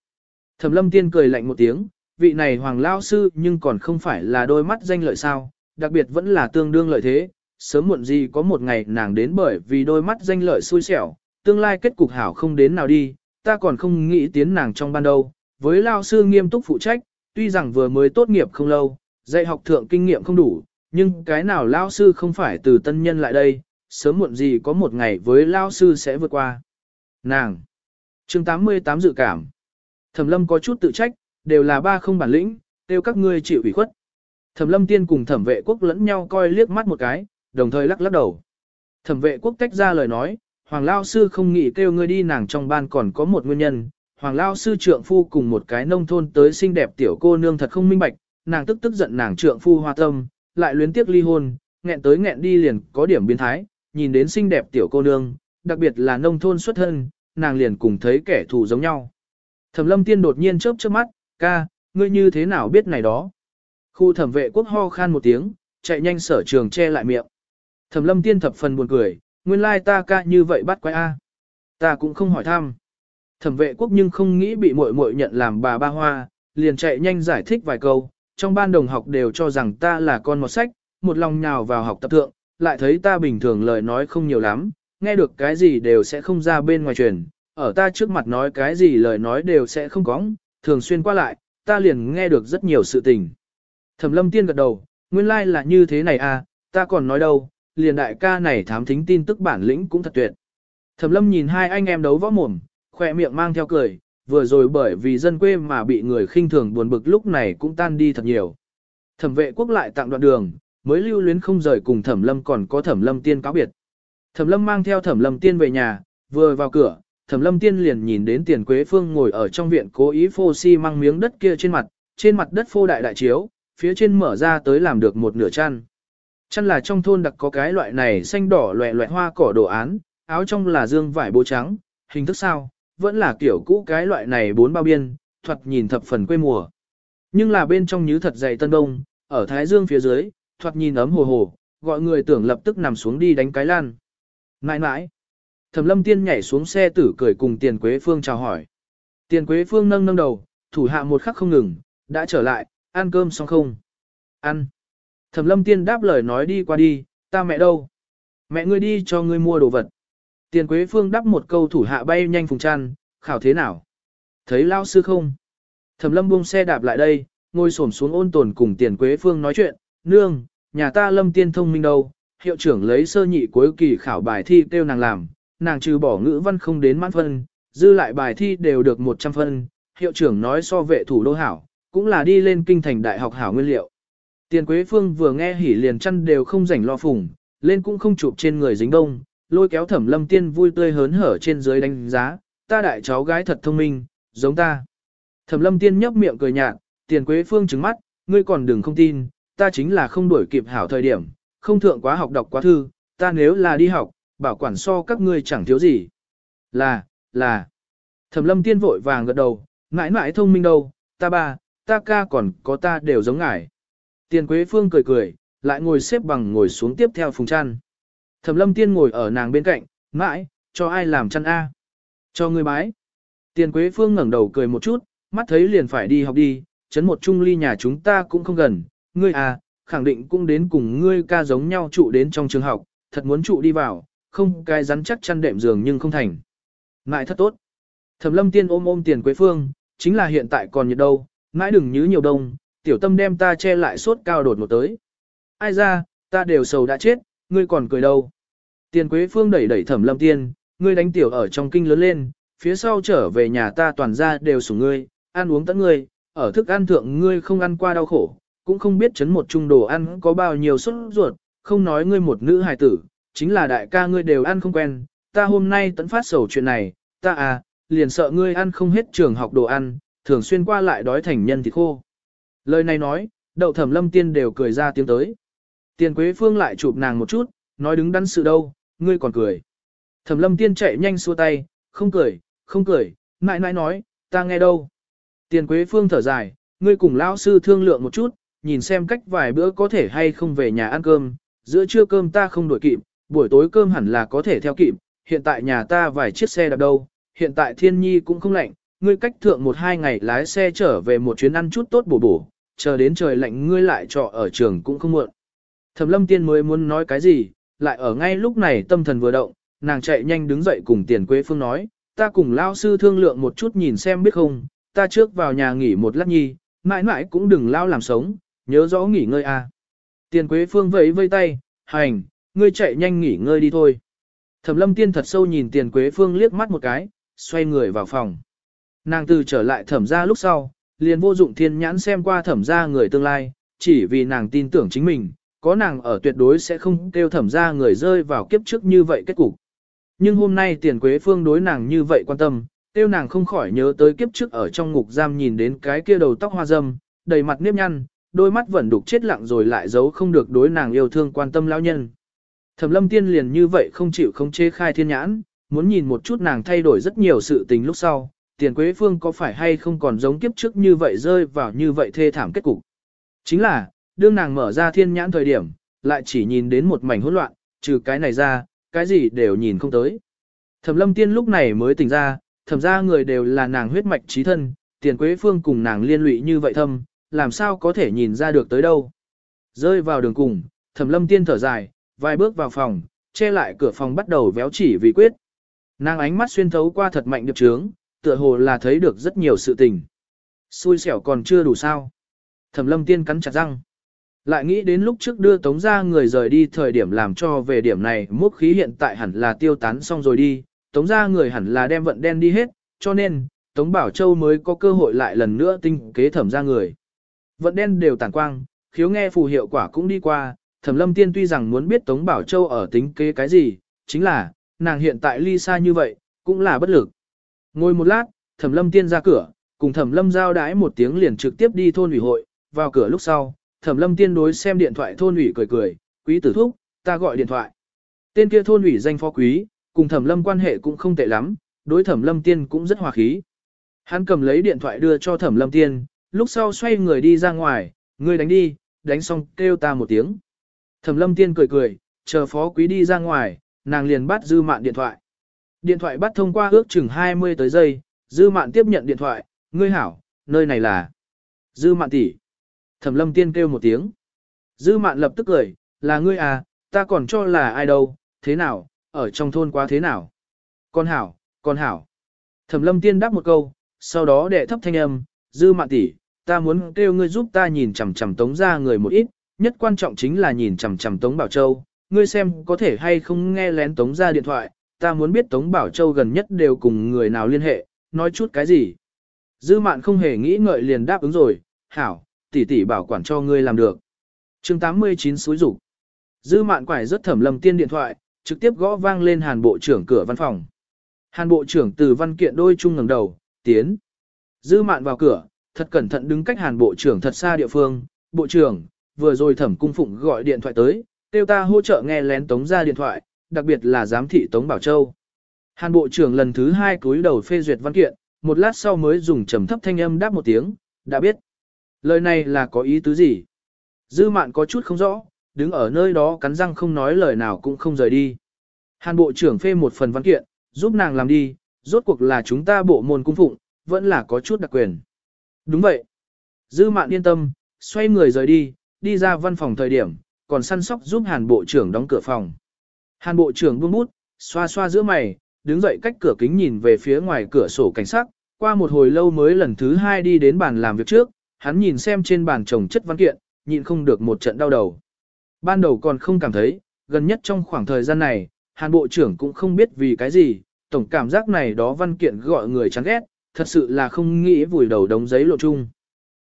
Thẩm Lâm Tiên cười lạnh một tiếng, vị này Hoàng Lao Sư nhưng còn không phải là đôi mắt danh lợi sao, đặc biệt vẫn là tương đương lợi thế, sớm muộn gì có một ngày nàng đến bởi vì đôi mắt danh lợi xui xẻo, tương lai kết cục hảo không đến nào đi, ta còn không nghĩ tiến nàng trong ban đầu, với lao sư nghiêm túc phụ trách, tuy rằng vừa mới tốt nghiệp không lâu, dạy học thượng kinh nghiệm không đủ, nhưng cái nào lao sư không phải từ tân nhân lại đây, sớm muộn gì có một ngày với lao sư sẽ vượt qua. Nàng. chương 88 dự cảm. Thẩm lâm có chút tự trách, đều là ba không bản lĩnh, đều các ngươi chịu ủy khuất. Thẩm lâm tiên cùng thẩm vệ quốc lẫn nhau coi liếc mắt một cái, đồng thời lắc lắc đầu. Thẩm vệ quốc tách ra lời nói, Hoàng Lao Sư không nghĩ kêu ngươi đi nàng trong ban còn có một nguyên nhân. Hoàng Lao Sư trượng phu cùng một cái nông thôn tới xinh đẹp tiểu cô nương thật không minh bạch, nàng tức tức giận nàng trượng phu hoa tâm, lại luyến tiếc ly hôn, nghẹn tới nghẹn đi liền có điểm biến thái, nhìn đến xinh đẹp tiểu cô nương, đặc biệt là nông thôn xuất thân, nàng liền cùng thấy kẻ thù giống nhau. Thẩm lâm tiên đột nhiên chớp chớp mắt, ca, ngươi như thế nào biết này đó? Khu thẩm vệ quốc ho khan một tiếng, chạy nhanh sở trường che lại miệng. Thẩm lâm tiên thập phần buồn cười, nguyên lai ta ca như vậy bắt quái A. Ta cũng không hỏi thăm. Thẩm vệ quốc nhưng không nghĩ bị muội muội nhận làm bà ba hoa, liền chạy nhanh giải thích vài câu, trong ban đồng học đều cho rằng ta là con một sách, một lòng nhào vào học tập thượng, lại thấy ta bình thường lời nói không nhiều lắm, nghe được cái gì đều sẽ không ra bên ngoài truyền, ở ta trước mặt nói cái gì lời nói đều sẽ không có, thường xuyên qua lại, ta liền nghe được rất nhiều sự tình. Thẩm lâm tiên gật đầu, nguyên lai like là như thế này à, ta còn nói đâu, liền đại ca này thám thính tin tức bản lĩnh cũng thật tuyệt. Thẩm lâm nhìn hai anh em đấu võ mồm, khỏe miệng mang theo cười, vừa rồi bởi vì dân quê mà bị người khinh thường buồn bực lúc này cũng tan đi thật nhiều. Thẩm vệ quốc lại tặng đoạn đường, mới lưu luyến không rời cùng thẩm lâm còn có thẩm lâm tiên cáo biệt. Thẩm lâm mang theo thẩm lâm tiên về nhà, vừa vào cửa, thẩm lâm tiên liền nhìn đến tiền quế phương ngồi ở trong viện cố ý phô xi si măng miếng đất kia trên mặt, trên mặt đất phô đại đại chiếu, phía trên mở ra tới làm được một nửa chăn. Chăn là trong thôn đặc có cái loại này xanh đỏ loẹ loẹ hoa cỏ đồ án, áo trong là dương vải bố trắng, hình thức sao, vẫn là kiểu cũ cái loại này bốn bao biên, thuật nhìn thập phần quê mùa. Nhưng là bên trong như thật dày tân đông, ở thái dương phía dưới, thuật nhìn ấm hồ hồ, gọi người tưởng lập tức nằm xuống đi đánh cái lan. Nãi nãi. Thẩm lâm tiên nhảy xuống xe tử cười cùng tiền quế phương chào hỏi. Tiền quế phương nâng nâng đầu, thủ hạ một khắc không ngừng, đã trở lại, ăn cơm xong không? Ăn. Thẩm lâm tiên đáp lời nói đi qua đi, ta mẹ đâu? Mẹ ngươi đi cho ngươi mua đồ vật. Tiền Quế Phương đáp một câu thủ hạ bay nhanh phùng chăn, khảo thế nào? Thấy lao sư không? Thẩm lâm buông xe đạp lại đây, ngồi xổm xuống ôn tồn cùng Tiền Quế Phương nói chuyện, nương, nhà ta lâm tiên thông minh đâu, hiệu trưởng lấy sơ nhị cuối kỳ khảo bài thi kêu nàng làm, nàng trừ bỏ ngữ văn không đến mãn phân, dư lại bài thi đều được 100 phân, hiệu trưởng nói so vệ thủ đô hảo, cũng là đi lên kinh thành đại học hảo nguyên liệu. Tiền Quế Phương vừa nghe hỉ liền chăn đều không rảnh lo phùng, lên cũng không chụp trên người dính đông, lôi kéo thẩm lâm tiên vui tươi hớn hở trên dưới đánh giá, ta đại cháu gái thật thông minh, giống ta. Thẩm lâm tiên nhấp miệng cười nhạt, tiền quế phương trứng mắt, ngươi còn đừng không tin, ta chính là không đuổi kịp hảo thời điểm, không thượng quá học đọc quá thư, ta nếu là đi học, bảo quản so các ngươi chẳng thiếu gì. Là, là. Thẩm lâm tiên vội vàng gật đầu, mãi mãi thông minh đâu, ta ba, ta ca còn có ta đều giống ngài. Tiền quế phương cười cười, lại ngồi xếp bằng ngồi xuống tiếp theo phùng chăn. Thẩm lâm tiên ngồi ở nàng bên cạnh, mãi, cho ai làm chăn A. Cho người bái. Tiền Quế Phương ngẩng đầu cười một chút, mắt thấy liền phải đi học đi, chấn một Chung ly nhà chúng ta cũng không gần, ngươi à, khẳng định cũng đến cùng ngươi ca giống nhau trụ đến trong trường học, thật muốn trụ đi vào, không cái rắn chắc chăn đệm giường nhưng không thành. Ngại thật tốt. Thẩm lâm tiên ôm ôm tiền Quế Phương, chính là hiện tại còn nhiệt đâu, mãi đừng nhứ nhiều đông, tiểu tâm đem ta che lại suốt cao đột một tới. Ai ra, ta đều sầu đã chết, ngươi còn cười đâu. Tiền Quế Phương đẩy đẩy Thẩm Lâm Tiên, ngươi đánh tiểu ở trong kinh lớn lên, phía sau trở về nhà ta toàn ra đều sủng ngươi, ăn uống tận ngươi, ở thức ăn thượng ngươi không ăn qua đau khổ, cũng không biết chấn một chung đồ ăn có bao nhiêu suất ruột, không nói ngươi một nữ hài tử, chính là đại ca ngươi đều ăn không quen, ta hôm nay tấn phát sầu chuyện này, ta à, liền sợ ngươi ăn không hết trường học đồ ăn, thường xuyên qua lại đói thành nhân thịt khô. Lời này nói, đậu thẩm lâm tiên đều cười ra tiếng tới. Tiền Quế Phương lại chụp nàng một chút, nói đứng đắn sự đâu, ngươi còn cười. Thẩm lâm tiên chạy nhanh xua tay, không cười, không cười, mãi mãi nói, ta nghe đâu. Tiền Quế Phương thở dài, ngươi cùng lão sư thương lượng một chút, nhìn xem cách vài bữa có thể hay không về nhà ăn cơm, giữa trưa cơm ta không đổi kịp, buổi tối cơm hẳn là có thể theo kịp, hiện tại nhà ta vài chiếc xe đạp đâu, hiện tại thiên nhi cũng không lạnh, ngươi cách thượng một hai ngày lái xe trở về một chuyến ăn chút tốt bổ bổ, chờ đến trời lạnh ngươi lại trọ ở trường cũng không muộn. Thẩm lâm tiên mới muốn nói cái gì, lại ở ngay lúc này tâm thần vừa động, nàng chạy nhanh đứng dậy cùng tiền quế phương nói, ta cùng lao sư thương lượng một chút nhìn xem biết không, ta trước vào nhà nghỉ một lát nhi, mãi mãi cũng đừng lao làm sống, nhớ rõ nghỉ ngơi. À. Tiền quế phương vẫy vây tay, hành, ngươi chạy nhanh nghỉ ngơi đi thôi. Thẩm lâm tiên thật sâu nhìn tiền quế phương liếc mắt một cái, xoay người vào phòng. Nàng từ trở lại thẩm ra lúc sau, liền vô dụng thiên nhãn xem qua thẩm ra người tương lai, chỉ vì nàng tin tưởng chính mình, có nàng ở tuyệt đối sẽ không kêu thẩm ra người rơi vào kiếp trước như vậy kết cục. Nhưng hôm nay tiền quế phương đối nàng như vậy quan tâm, kêu nàng không khỏi nhớ tới kiếp trước ở trong ngục giam nhìn đến cái kia đầu tóc hoa dâm, đầy mặt nếp nhăn, đôi mắt vẫn đục chết lặng rồi lại giấu không được đối nàng yêu thương quan tâm lão nhân. Thẩm lâm tiên liền như vậy không chịu không chê khai thiên nhãn, muốn nhìn một chút nàng thay đổi rất nhiều sự tình lúc sau, tiền quế phương có phải hay không còn giống kiếp trước như vậy rơi vào như vậy thê thảm kết cục. Chính là, đương nàng mở ra thiên nhãn thời điểm, lại chỉ nhìn đến một mảnh hỗn loạn, trừ cái này ra, cái gì đều nhìn không tới. Thẩm lâm tiên lúc này mới tỉnh ra, thẩm ra người đều là nàng huyết mạch trí thân, tiền quế phương cùng nàng liên lụy như vậy thâm, làm sao có thể nhìn ra được tới đâu. Rơi vào đường cùng, thẩm lâm tiên thở dài, vài bước vào phòng, che lại cửa phòng bắt đầu véo chỉ vì quyết. Nàng ánh mắt xuyên thấu qua thật mạnh điệp trướng, tựa hồ là thấy được rất nhiều sự tình. Xui xẻo còn chưa đủ sao. Thẩm lâm tiên cắn chặt răng. Lại nghĩ đến lúc trước đưa tống ra người rời đi thời điểm làm cho về điểm này mốc khí hiện tại hẳn là tiêu tán xong rồi đi, tống ra người hẳn là đem vận đen đi hết, cho nên, tống bảo châu mới có cơ hội lại lần nữa tinh kế thẩm ra người. Vận đen đều tản quang, khiếu nghe phù hiệu quả cũng đi qua, thẩm lâm tiên tuy rằng muốn biết tống bảo châu ở tính kế cái gì, chính là, nàng hiện tại ly xa như vậy, cũng là bất lực. Ngồi một lát, thẩm lâm tiên ra cửa, cùng thẩm lâm giao đái một tiếng liền trực tiếp đi thôn ủy hội, vào cửa lúc sau, thẩm lâm tiên đối xem điện thoại thôn ủy cười cười, quý tử thúc, ta gọi điện thoại. Tên kia thôn ủy danh phó quý, cùng thẩm lâm quan hệ cũng không tệ lắm, đối thẩm lâm tiên cũng rất hòa khí. Hắn cầm lấy điện thoại đưa cho thẩm lâm tiên, lúc sau xoay người đi ra ngoài, ngươi đánh đi, đánh xong kêu ta một tiếng. Thẩm lâm tiên cười cười, chờ phó quý đi ra ngoài, nàng liền bắt dư mạn điện thoại. Điện thoại bắt thông qua ước chừng 20 tới giây, dư mạn tiếp nhận điện thoại, ngươi hảo, nơi này là dư mạn tỷ. Thẩm lâm tiên kêu một tiếng. Dư mạn lập tức cười, là ngươi à, ta còn cho là ai đâu, thế nào, ở trong thôn quá thế nào. Con hảo, con hảo. Thẩm lâm tiên đáp một câu, sau đó đệ thấp thanh âm, dư mạn tỷ, ta muốn kêu ngươi giúp ta nhìn chằm chằm tống ra người một ít, nhất quan trọng chính là nhìn chằm chằm tống bảo châu, ngươi xem có thể hay không nghe lén tống ra điện thoại, ta muốn biết tống bảo châu gần nhất đều cùng người nào liên hệ, nói chút cái gì. Dư mạn không hề nghĩ ngợi liền đáp ứng rồi, hảo, tỷ tỷ bảo quản cho ngươi làm được. chương 89 suối rủ. Dư mạn quải rất thẩm lâm tiên điện thoại, trực tiếp gõ vang lên hàn bộ trưởng cửa văn phòng. Hàn bộ trưởng từ văn kiện đôi chung ngẩng đầu, tiến. Dư mạn vào cửa, thật cẩn thận đứng cách hàn bộ trưởng thật xa địa phương. Bộ trưởng, vừa rồi thẩm cung phụng gọi điện thoại tới, tiêu ta hỗ trợ nghe lén tống ra điện thoại, đặc biệt là giám thị tống bảo châu. Hàn bộ trưởng lần thứ hai cúi đầu phê duyệt văn kiện, một lát sau mới dùng trầm thấp thanh âm đáp một tiếng, đã biết. Lời này là có ý tứ gì? Dư mạn có chút không rõ, đứng ở nơi đó cắn răng không nói lời nào cũng không rời đi. Hàn bộ trưởng phê một phần văn kiện, giúp nàng làm đi, rốt cuộc là chúng ta bộ môn cung phụng, vẫn là có chút đặc quyền. Đúng vậy. Dư mạn yên tâm, xoay người rời đi, đi ra văn phòng thời điểm, còn săn sóc giúp hàn bộ trưởng đóng cửa phòng. Hàn bộ trưởng buông bút, xoa xoa giữa mày, đứng dậy cách cửa kính nhìn về phía ngoài cửa sổ cảnh sát, qua một hồi lâu mới lần thứ hai đi đến bàn làm việc trước, hắn nhìn xem trên bàn chồng chất văn kiện, nhịn không được một trận đau đầu. Ban đầu còn không cảm thấy, gần nhất trong khoảng thời gian này, Hàn Bộ trưởng cũng không biết vì cái gì, tổng cảm giác này đó văn kiện gọi người chán ghét, thật sự là không nghĩ vùi đầu đống giấy lộ chung.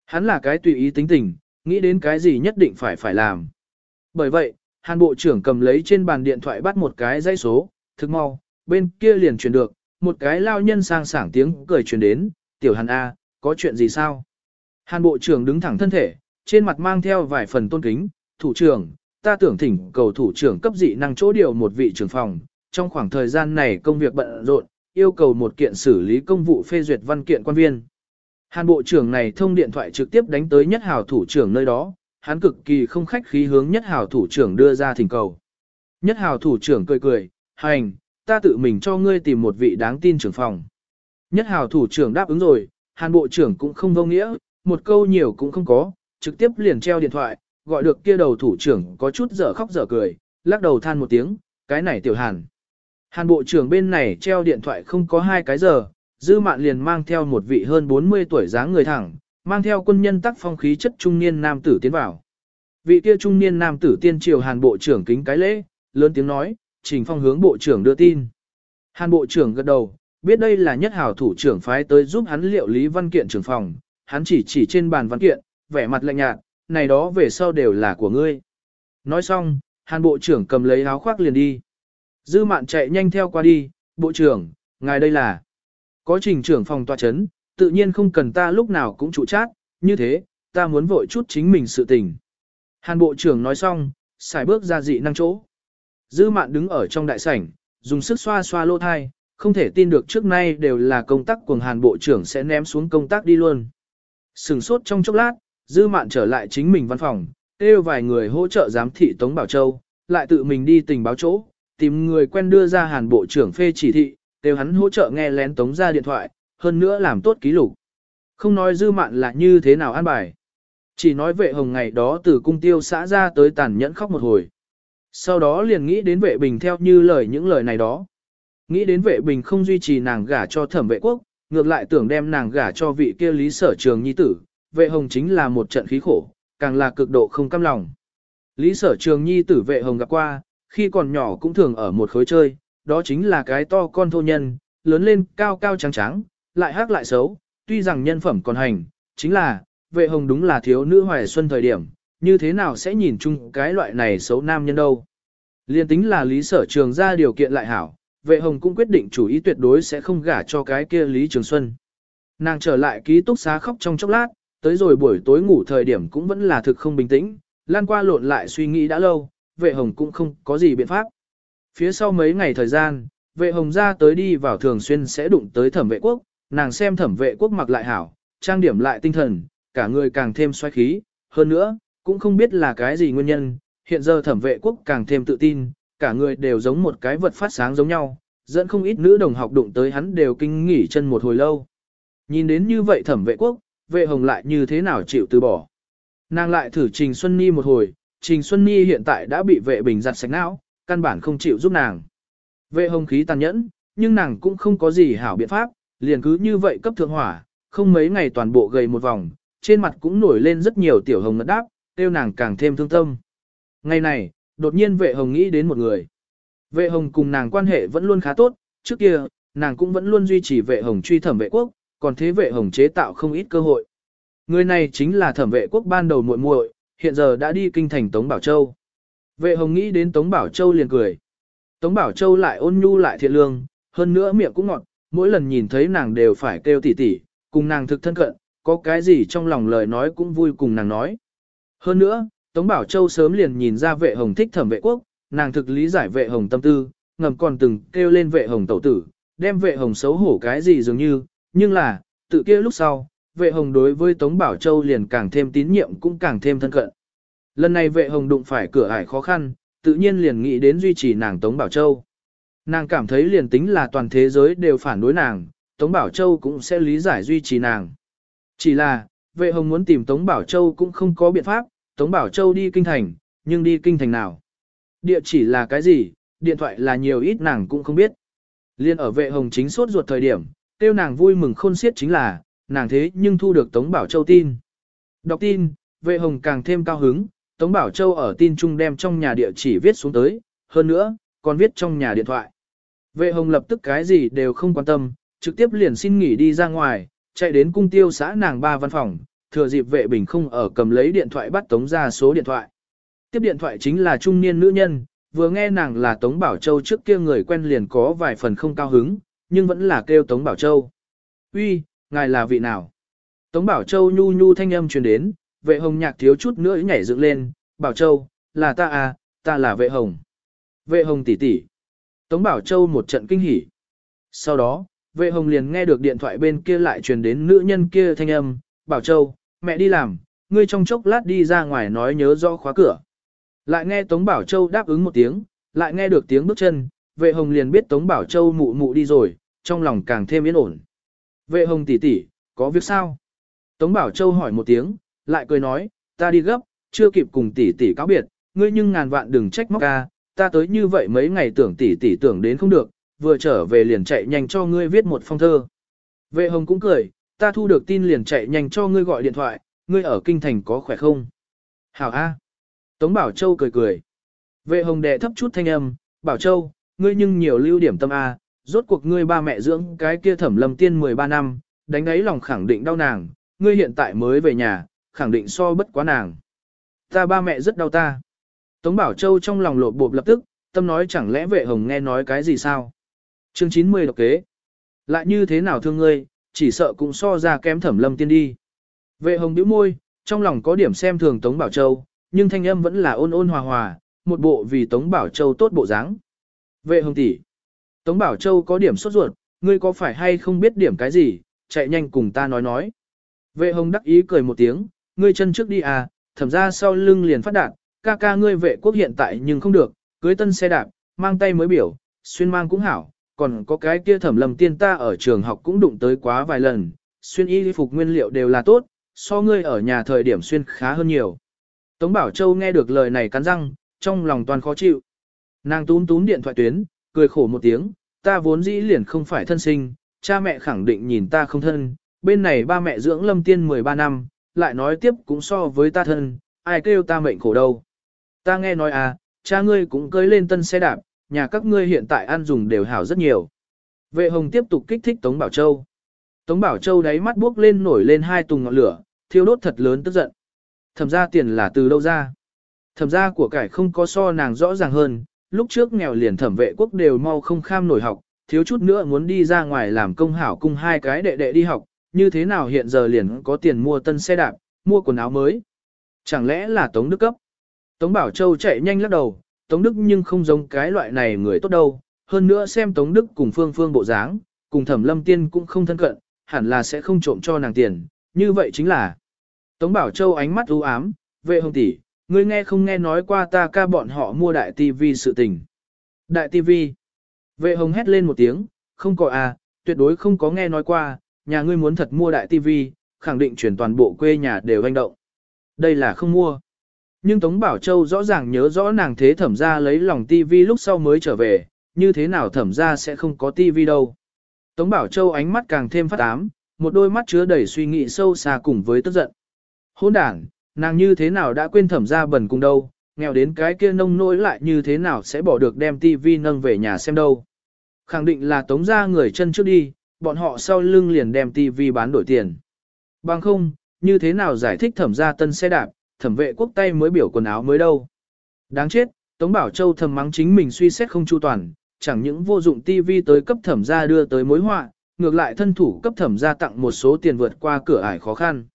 Hắn là cái tùy ý tính tình, nghĩ đến cái gì nhất định phải phải làm. Bởi vậy, Hàn Bộ trưởng cầm lấy trên bàn điện thoại bắt một cái dây số, thức mau, bên kia liền truyền được, một cái lao nhân sang sảng tiếng cười truyền đến, tiểu Hàn A, có chuyện gì sao? Hàn Bộ trưởng đứng thẳng thân thể, trên mặt mang theo vài phần tôn kính, thủ trưởng, ta tưởng thỉnh cầu thủ trưởng cấp dị năng chỗ điều một vị trưởng phòng, trong khoảng thời gian này công việc bận rộn, yêu cầu một kiện xử lý công vụ phê duyệt văn kiện quan viên. Hàn bộ trưởng này thông điện thoại trực tiếp đánh tới nhất hào thủ trưởng nơi đó, hắn cực kỳ không khách khí hướng nhất hào thủ trưởng đưa ra thỉnh cầu. Nhất hào thủ trưởng cười cười, hành, ta tự mình cho ngươi tìm một vị đáng tin trưởng phòng. Nhất hào thủ trưởng đáp ứng rồi, hàn bộ trưởng cũng không vô nghĩa, một câu nhiều cũng không có, trực tiếp liền treo điện thoại, gọi được kia đầu thủ trưởng có chút dở khóc dở cười, lắc đầu than một tiếng, cái này tiểu hàn. Hàn bộ trưởng bên này treo điện thoại không có hai cái giờ, dư mạn liền mang theo một vị hơn 40 tuổi dáng người thẳng, mang theo quân nhân tác phong khí chất trung niên nam tử tiến vào. Vị kia trung niên nam tử tiên triều hàn bộ trưởng kính cái lễ, lớn tiếng nói, trình phong hướng bộ trưởng đưa tin. Hàn bộ trưởng gật đầu, biết đây là nhất hảo thủ trưởng phái tới giúp hắn liệu lý văn kiện trưởng phòng, hắn chỉ chỉ trên bàn văn kiện, vẻ mặt lạnh nhạt, này đó về sau đều là của ngươi. Nói xong, hàn bộ trưởng cầm lấy áo khoác liền đi. Dư mạn chạy nhanh theo qua đi, bộ trưởng, ngài đây là. Có trình trưởng phòng tòa chấn, tự nhiên không cần ta lúc nào cũng trụ chát, như thế, ta muốn vội chút chính mình sự tình. Hàn bộ trưởng nói xong, xài bước ra dị năng chỗ. Dư mạn đứng ở trong đại sảnh, dùng sức xoa xoa lô thai, không thể tin được trước nay đều là công tác của hàn bộ trưởng sẽ ném xuống công tác đi luôn. Sừng sốt trong chốc lát, dư mạn trở lại chính mình văn phòng, kêu vài người hỗ trợ giám thị Tống Bảo Châu, lại tự mình đi tình báo chỗ, tìm người quen đưa ra hàn bộ trưởng phê chỉ thị, kêu hắn hỗ trợ nghe lén tống ra điện thoại, hơn nữa làm tốt ký lục. Không nói dư mạn là như thế nào an bài. Chỉ nói vệ hồng ngày đó từ cung tiêu xã ra tới tàn nhẫn khóc một hồi. Sau đó liền nghĩ đến vệ bình theo như lời những lời này đó. Nghĩ đến vệ bình không duy trì nàng gả cho thẩm vệ quốc, ngược lại tưởng đem nàng gả cho vị kia lý sở trường nhi tử, vệ hồng chính là một trận khí khổ, càng là cực độ không căm lòng. Lý sở trường nhi tử vệ hồng gặp qua, khi còn nhỏ cũng thường ở một khối chơi, đó chính là cái to con thô nhân, lớn lên cao cao trắng trắng, lại hát lại xấu, tuy rằng nhân phẩm còn hành, chính là, vệ hồng đúng là thiếu nữ hoài xuân thời điểm, như thế nào sẽ nhìn chung cái loại này xấu nam nhân đâu. Liên tính là lý sở trường ra điều kiện lại hảo, vệ hồng cũng quyết định chủ ý tuyệt đối sẽ không gả cho cái kia lý trường xuân. Nàng trở lại ký túc xá khóc trong chốc lát, tới rồi buổi tối ngủ thời điểm cũng vẫn là thực không bình tĩnh, lan qua lộn lại suy nghĩ đã lâu, vệ hồng cũng không có gì biện pháp. Phía sau mấy ngày thời gian, vệ hồng ra tới đi vào thường xuyên sẽ đụng tới thẩm vệ quốc, nàng xem thẩm vệ quốc mặc lại hảo, trang điểm lại tinh thần, cả người càng thêm xoay khí, hơn nữa, cũng không biết là cái gì nguyên nhân, hiện giờ thẩm vệ quốc càng thêm tự tin, cả người đều giống một cái vật phát sáng giống nhau, dẫn không ít nữ đồng học đụng tới hắn đều kinh nghỉ chân một hồi lâu. Nhìn đến như vậy thẩm vệ quốc, vệ hồng lại như thế nào chịu từ bỏ. Nàng lại thử Trình Xuân Ni một hồi, Trình Xuân Ni hiện tại đã bị vệ bình giặt sạch não, căn bản không chịu giúp nàng. Vệ hồng khí tàn nhẫn, nhưng nàng cũng không có gì hảo biện pháp, liền cứ như vậy cấp thượng hỏa, không mấy ngày toàn bộ gầy một vòng, trên mặt cũng nổi lên rất nhiều tiểu hồng ngất đáp, tiêu nàng càng thêm thương tâm. Ngày này, đột nhiên vệ hồng nghĩ đến một người. Vệ hồng cùng nàng quan hệ vẫn luôn khá tốt, trước kia, nàng cũng vẫn luôn duy trì vệ hồng truy thẩm vệ quốc, còn thế vệ hồng chế tạo không ít cơ hội. Người này chính là thẩm vệ quốc ban đầu muội muội, hiện giờ đã đi kinh thành Tống Bảo Châu. Vệ hồng nghĩ đến Tống Bảo Châu liền cười. Tống Bảo Châu lại ôn nhu lại thiện lương, hơn nữa miệng cũng ngọt, mỗi lần nhìn thấy nàng đều phải kêu tỉ tỉ, cùng nàng thực thân cận, có cái gì trong lòng lời nói cũng vui cùng nàng nói. Hơn nữa, Tống Bảo Châu sớm liền nhìn ra vệ hồng thích thẩm vệ quốc, nàng thực lý giải vệ hồng tâm tư, ngầm còn từng kêu lên vệ hồng tẩu tử, đem vệ hồng xấu hổ cái gì dường như, nhưng là, tự kia lúc sau, vệ hồng đối với Tống Bảo Châu liền càng thêm tín nhiệm cũng càng thêm thân cận. Lần này vệ hồng đụng phải cửa ải khó khăn, tự nhiên liền nghĩ đến duy trì nàng Tống Bảo Châu. Nàng cảm thấy liền tính là toàn thế giới đều phản đối nàng, Tống Bảo Châu cũng sẽ lý giải duy trì nàng. Chỉ là, vệ hồng muốn tìm Tống Bảo Châu cũng không có biện pháp, Tống Bảo Châu đi kinh thành, nhưng đi kinh thành nào? Địa chỉ là cái gì, điện thoại là nhiều ít nàng cũng không biết. Liên ở vệ hồng chính suốt ruột thời điểm, tiêu nàng vui mừng khôn xiết chính là, nàng thế nhưng thu được Tống Bảo Châu tin. Đọc tin, vệ hồng càng thêm cao hứng, Tống Bảo Châu ở tin chung đem trong nhà địa chỉ viết xuống tới, hơn nữa, còn viết trong nhà điện thoại. Vệ hồng lập tức cái gì đều không quan tâm, trực tiếp liền xin nghỉ đi ra ngoài, chạy đến cung tiêu xã nàng ba văn phòng, thừa dịp vệ bình không ở cầm lấy điện thoại bắt Tống ra số điện thoại. Tiếp điện thoại chính là trung niên nữ nhân, vừa nghe nàng là Tống Bảo Châu trước kia người quen liền có vài phần không cao hứng, nhưng vẫn là kêu Tống Bảo Châu. Uy, ngài là vị nào? Tống Bảo Châu nhu nhu thanh âm truyền đến, vệ hồng nhạc thiếu chút nữa nhảy dựng lên, Bảo Châu, là ta à, ta là vệ hồng. Vệ hồng tỷ tỷ. Tống Bảo Châu một trận kinh hỉ. Sau đó, vệ hồng liền nghe được điện thoại bên kia lại truyền đến nữ nhân kia thanh âm, Bảo Châu, mẹ đi làm, ngươi trong chốc lát đi ra ngoài nói nhớ rõ khóa cửa. Lại nghe Tống Bảo Châu đáp ứng một tiếng, lại nghe được tiếng bước chân, vệ hồng liền biết Tống Bảo Châu mụ mụ đi rồi, trong lòng càng thêm yên ổn. Vệ hồng tỷ tỷ, có việc sao? Tống Bảo Châu hỏi một tiếng, lại cười nói, ta đi gấp, chưa kịp cùng tỷ tỷ cáo biệt, ngươi nhưng ngàn vạn đừng trách móc ca, ta tới như vậy mấy ngày tưởng tỷ tỷ tưởng đến không được, vừa trở về liền chạy nhanh cho ngươi viết một phong thơ. Vệ hồng cũng cười, ta thu được tin liền chạy nhanh cho ngươi gọi điện thoại, ngươi ở kinh thành có khỏe không? Hảo A. Tống Bảo Châu cười cười. Vệ hồng đệ thấp chút thanh âm, Bảo Châu, ngươi nhưng nhiều lưu điểm tâm A, rốt cuộc ngươi ba mẹ dưỡng cái kia thẩm lâm tiên 13 năm, đánh ấy lòng khẳng định đau nàng, ngươi hiện tại mới về nhà, khẳng định so bất quá nàng. Ta ba mẹ rất đau ta. Tống Bảo Châu trong lòng lột bộp lập tức, tâm nói chẳng lẽ vệ hồng nghe nói cái gì sao? Chương 90 độc kế. Lại như thế nào thương ngươi, chỉ sợ cũng so ra kém thẩm lâm tiên đi. Vệ hồng bĩu môi, trong lòng có điểm xem thường Tống Bảo Châu, nhưng thanh âm vẫn là ôn ôn hòa hòa, một bộ vì Tống Bảo Châu tốt bộ dáng. Vệ hồng tỷ. Tống Bảo Châu có điểm sốt ruột, ngươi có phải hay không biết điểm cái gì, chạy nhanh cùng ta nói nói. Vệ hồng đắc ý cười một tiếng, ngươi chân trước đi à, thẩm ra sau lưng liền phát đạt, ca ca ngươi vệ quốc hiện tại nhưng không được, cưới tân xe đạp, mang tay mới biểu, xuyên mang cũng hảo, còn có cái kia thẩm lầm tiên ta ở trường học cũng đụng tới quá vài lần, xuyên y phục nguyên liệu đều là tốt, so ngươi ở nhà thời điểm xuyên khá hơn nhiều. Tống Bảo Châu nghe được lời này cắn răng, trong lòng toàn khó chịu. Nàng túm túm điện thoại tuyến, cười khổ một tiếng, ta vốn dĩ liền không phải thân sinh, cha mẹ khẳng định nhìn ta không thân, bên này ba mẹ dưỡng lâm tiên 13 năm, lại nói tiếp cũng so với ta thân, ai kêu ta mệnh khổ đâu. Ta nghe nói à, cha ngươi cũng cưới lên tân xe đạp, nhà các ngươi hiện tại ăn dùng đều hảo rất nhiều. Vệ hồng tiếp tục kích thích Tống Bảo Châu. Tống Bảo Châu đáy mắt buốc lên nổi lên hai tùng ngọn lửa, thiêu đốt thật lớn tức giận. Thẩm ra tiền là từ đâu ra? Thẩm ra của cải không có so nàng rõ ràng hơn, lúc trước nghèo liền thẩm vệ quốc đều mau không kham nổi học, thiếu chút nữa muốn đi ra ngoài làm công hảo cùng hai cái đệ đệ đi học, như thế nào hiện giờ liền có tiền mua tân xe đạp, mua quần áo mới. Chẳng lẽ là Tống Đức cấp? Tống Bảo Châu chạy nhanh lắc đầu, Tống Đức nhưng không giống cái loại này người tốt đâu, hơn nữa xem Tống Đức cùng Phương Phương bộ dáng, cùng Thẩm Lâm Tiên cũng không thân cận, hẳn là sẽ không trộm cho nàng tiền, như vậy chính là. Tống Bảo Châu ánh mắt u ám, vệ hồng tỷ, ngươi nghe không nghe nói qua ta ca bọn họ mua đại tivi sự tình. Đại tivi. Vệ hồng hét lên một tiếng, không có à, tuyệt đối không có nghe nói qua, nhà ngươi muốn thật mua đại tivi, khẳng định chuyển toàn bộ quê nhà đều hành động. Đây là không mua. Nhưng Tống Bảo Châu rõ ràng nhớ rõ nàng thế thẩm ra lấy lòng tivi lúc sau mới trở về, như thế nào thẩm ra sẽ không có tivi đâu. Tống Bảo Châu ánh mắt càng thêm phát ám, một đôi mắt chứa đầy suy nghĩ sâu xa cùng với tức giận. Hôn đảng, nàng như thế nào đã quên thẩm ra bẩn cùng đâu, nghèo đến cái kia nông nỗi lại như thế nào sẽ bỏ được đem tivi nâng về nhà xem đâu. Khẳng định là tống ra người chân trước đi, bọn họ sau lưng liền đem tivi bán đổi tiền. Bằng không, như thế nào giải thích thẩm ra tân xe đạp, thẩm vệ quốc tay mới biểu quần áo mới đâu. Đáng chết, Tống Bảo Châu thầm mắng chính mình suy xét không chu toàn, chẳng những vô dụng tivi tới cấp thẩm gia đưa tới mối họa, ngược lại thân thủ cấp thẩm gia tặng một số tiền vượt qua cửa ải khó khăn.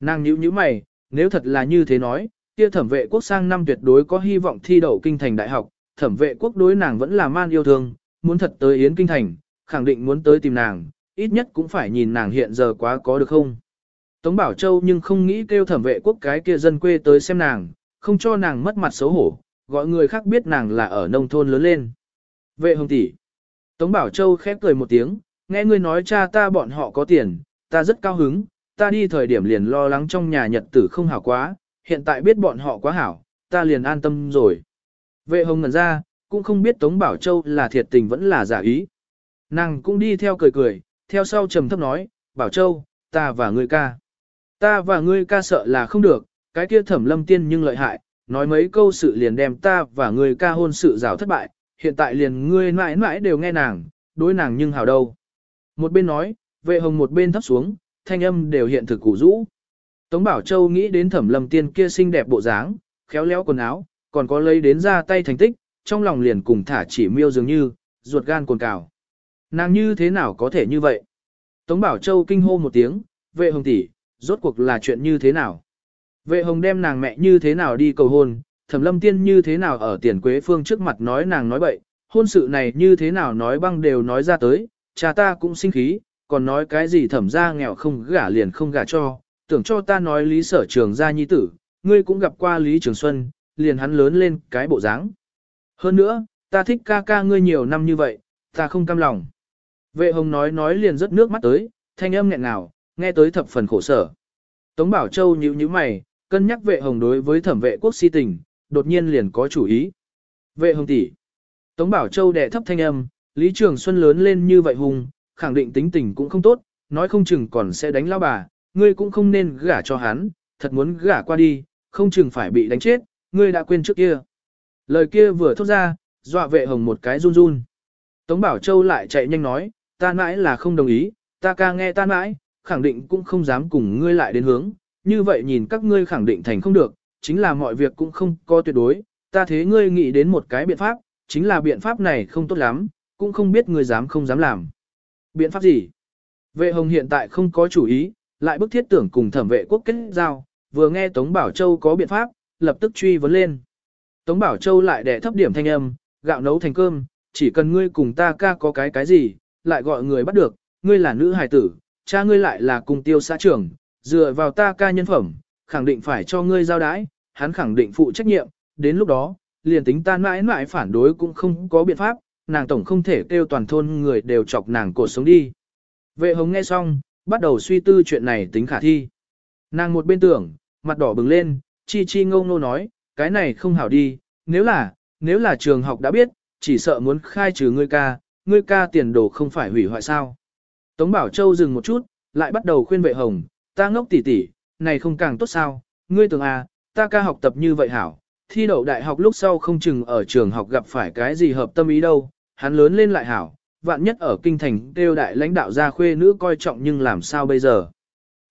Nàng nhíu nhíu mày, nếu thật là như thế nói, kia thẩm vệ quốc sang năm tuyệt đối có hy vọng thi đậu kinh thành đại học, thẩm vệ quốc đối nàng vẫn là man yêu thương, muốn thật tới yến kinh thành, khẳng định muốn tới tìm nàng, ít nhất cũng phải nhìn nàng hiện giờ quá có được không. Tống Bảo Châu nhưng không nghĩ kêu thẩm vệ quốc cái kia dân quê tới xem nàng, không cho nàng mất mặt xấu hổ, gọi người khác biết nàng là ở nông thôn lớn lên. Vệ hồng tỷ. Tống Bảo Châu khép cười một tiếng, nghe ngươi nói cha ta bọn họ có tiền, ta rất cao hứng, ta đi thời điểm liền lo lắng trong nhà nhật tử không hảo quá, hiện tại biết bọn họ quá hảo, ta liền an tâm rồi. Vệ hồng ngẩn ra, cũng không biết Tống Bảo Châu là thiệt tình vẫn là giả ý. Nàng cũng đi theo cười cười, theo sau trầm thấp nói, Bảo Châu, ta và ngươi ca. Ta và ngươi ca sợ là không được, cái kia thẩm lâm tiên nhưng lợi hại, nói mấy câu sự liền đem ta và ngươi ca hôn sự rào thất bại, hiện tại liền ngươi mãi mãi đều nghe nàng, đối nàng nhưng hảo đâu. Một bên nói, vệ hồng một bên thấp xuống, thanh âm đều hiện thực củ rũ. Tống Bảo Châu nghĩ đến thẩm lâm tiên kia xinh đẹp bộ dáng, khéo léo quần áo, còn có lấy đến ra tay thành tích, trong lòng liền cùng thả chỉ miêu dường như, ruột gan cồn cào. Nàng như thế nào có thể như vậy? Tống Bảo Châu kinh hô một tiếng, vệ hồng tỷ, rốt cuộc là chuyện như thế nào? Vệ hồng đem nàng mẹ như thế nào đi cầu hôn, thẩm lâm tiên như thế nào ở tiền quế phương trước mặt nói nàng nói bậy, hôn sự này như thế nào nói băng đều nói ra tới, cha ta cũng sinh khí, còn nói cái gì thẩm ra nghèo không gả liền không gả cho, tưởng cho ta nói lý sở trường gia nhi tử, ngươi cũng gặp qua Lý Trường Xuân, liền hắn lớn lên cái bộ dáng. Hơn nữa, ta thích ca ca ngươi nhiều năm như vậy, ta không cam lòng. Vệ hồng nói nói liền rất nước mắt tới, thanh âm nghẹn nào nghe tới thập phần khổ sở. Tống Bảo Châu nhíu nhíu mày, cân nhắc vệ hồng đối với thẩm vệ quốc si tình, đột nhiên liền có chủ ý. Vệ hồng tỷ. Tống Bảo Châu đẻ thấp thanh âm, Lý Trường Xuân lớn lên như vậy hùng, khẳng định tính tình cũng không tốt, nói không chừng còn sẽ đánh lao bà, ngươi cũng không nên gả cho hắn, thật muốn gả qua đi, không chừng phải bị đánh chết, ngươi đã quên trước kia. Lời kia vừa thốt ra, dọa vệ hồng một cái run run. Tống Bảo Châu lại chạy nhanh nói, ta mãi là không đồng ý, ta ca nghe ta mãi, khẳng định cũng không dám cùng ngươi lại đến hướng, như vậy nhìn các ngươi khẳng định thành không được, chính là mọi việc cũng không có tuyệt đối, ta thế ngươi nghĩ đến một cái biện pháp, chính là biện pháp này không tốt lắm, cũng không biết ngươi dám không dám làm. Biện pháp gì? Vệ hồng hiện tại không có chủ ý, lại bức thiết tưởng cùng thẩm vệ quốc kết giao, vừa nghe Tống Bảo Châu có biện pháp, lập tức truy vấn lên. Tống Bảo Châu lại đẻ thấp điểm thanh âm, gạo nấu thành cơm, chỉ cần ngươi cùng ta ca có cái cái gì, lại gọi người bắt được, ngươi là nữ hài tử, cha ngươi lại là cung tiêu xã trưởng, dựa vào ta ca nhân phẩm, khẳng định phải cho ngươi giao đái, hắn khẳng định phụ trách nhiệm, đến lúc đó, liền tính ta mãi mãi phản đối cũng không có biện pháp, nàng tổng không thể kêu toàn thôn người đều chọc nàng cột sống đi. Vệ hồng nghe xong, bắt đầu suy tư chuyện này tính khả thi. Nàng một bên tưởng, mặt đỏ bừng lên, chi chi ngâu ngô nói, cái này không hảo đi, nếu là, nếu là trường học đã biết, chỉ sợ muốn khai trừ ngươi ca, ngươi ca tiền đồ không phải hủy hoại sao. Tống Bảo Châu dừng một chút, lại bắt đầu khuyên vệ hồng, ta ngốc tỉ tỉ, này không càng tốt sao, ngươi tưởng à, ta ca học tập như vậy hảo, thi đậu đại học lúc sau không chừng ở trường học gặp phải cái gì hợp tâm ý đâu, hắn lớn lên lại hảo, vạn nhất ở kinh thành kêu đại lãnh đạo gia khuê nữ coi trọng nhưng làm sao bây giờ.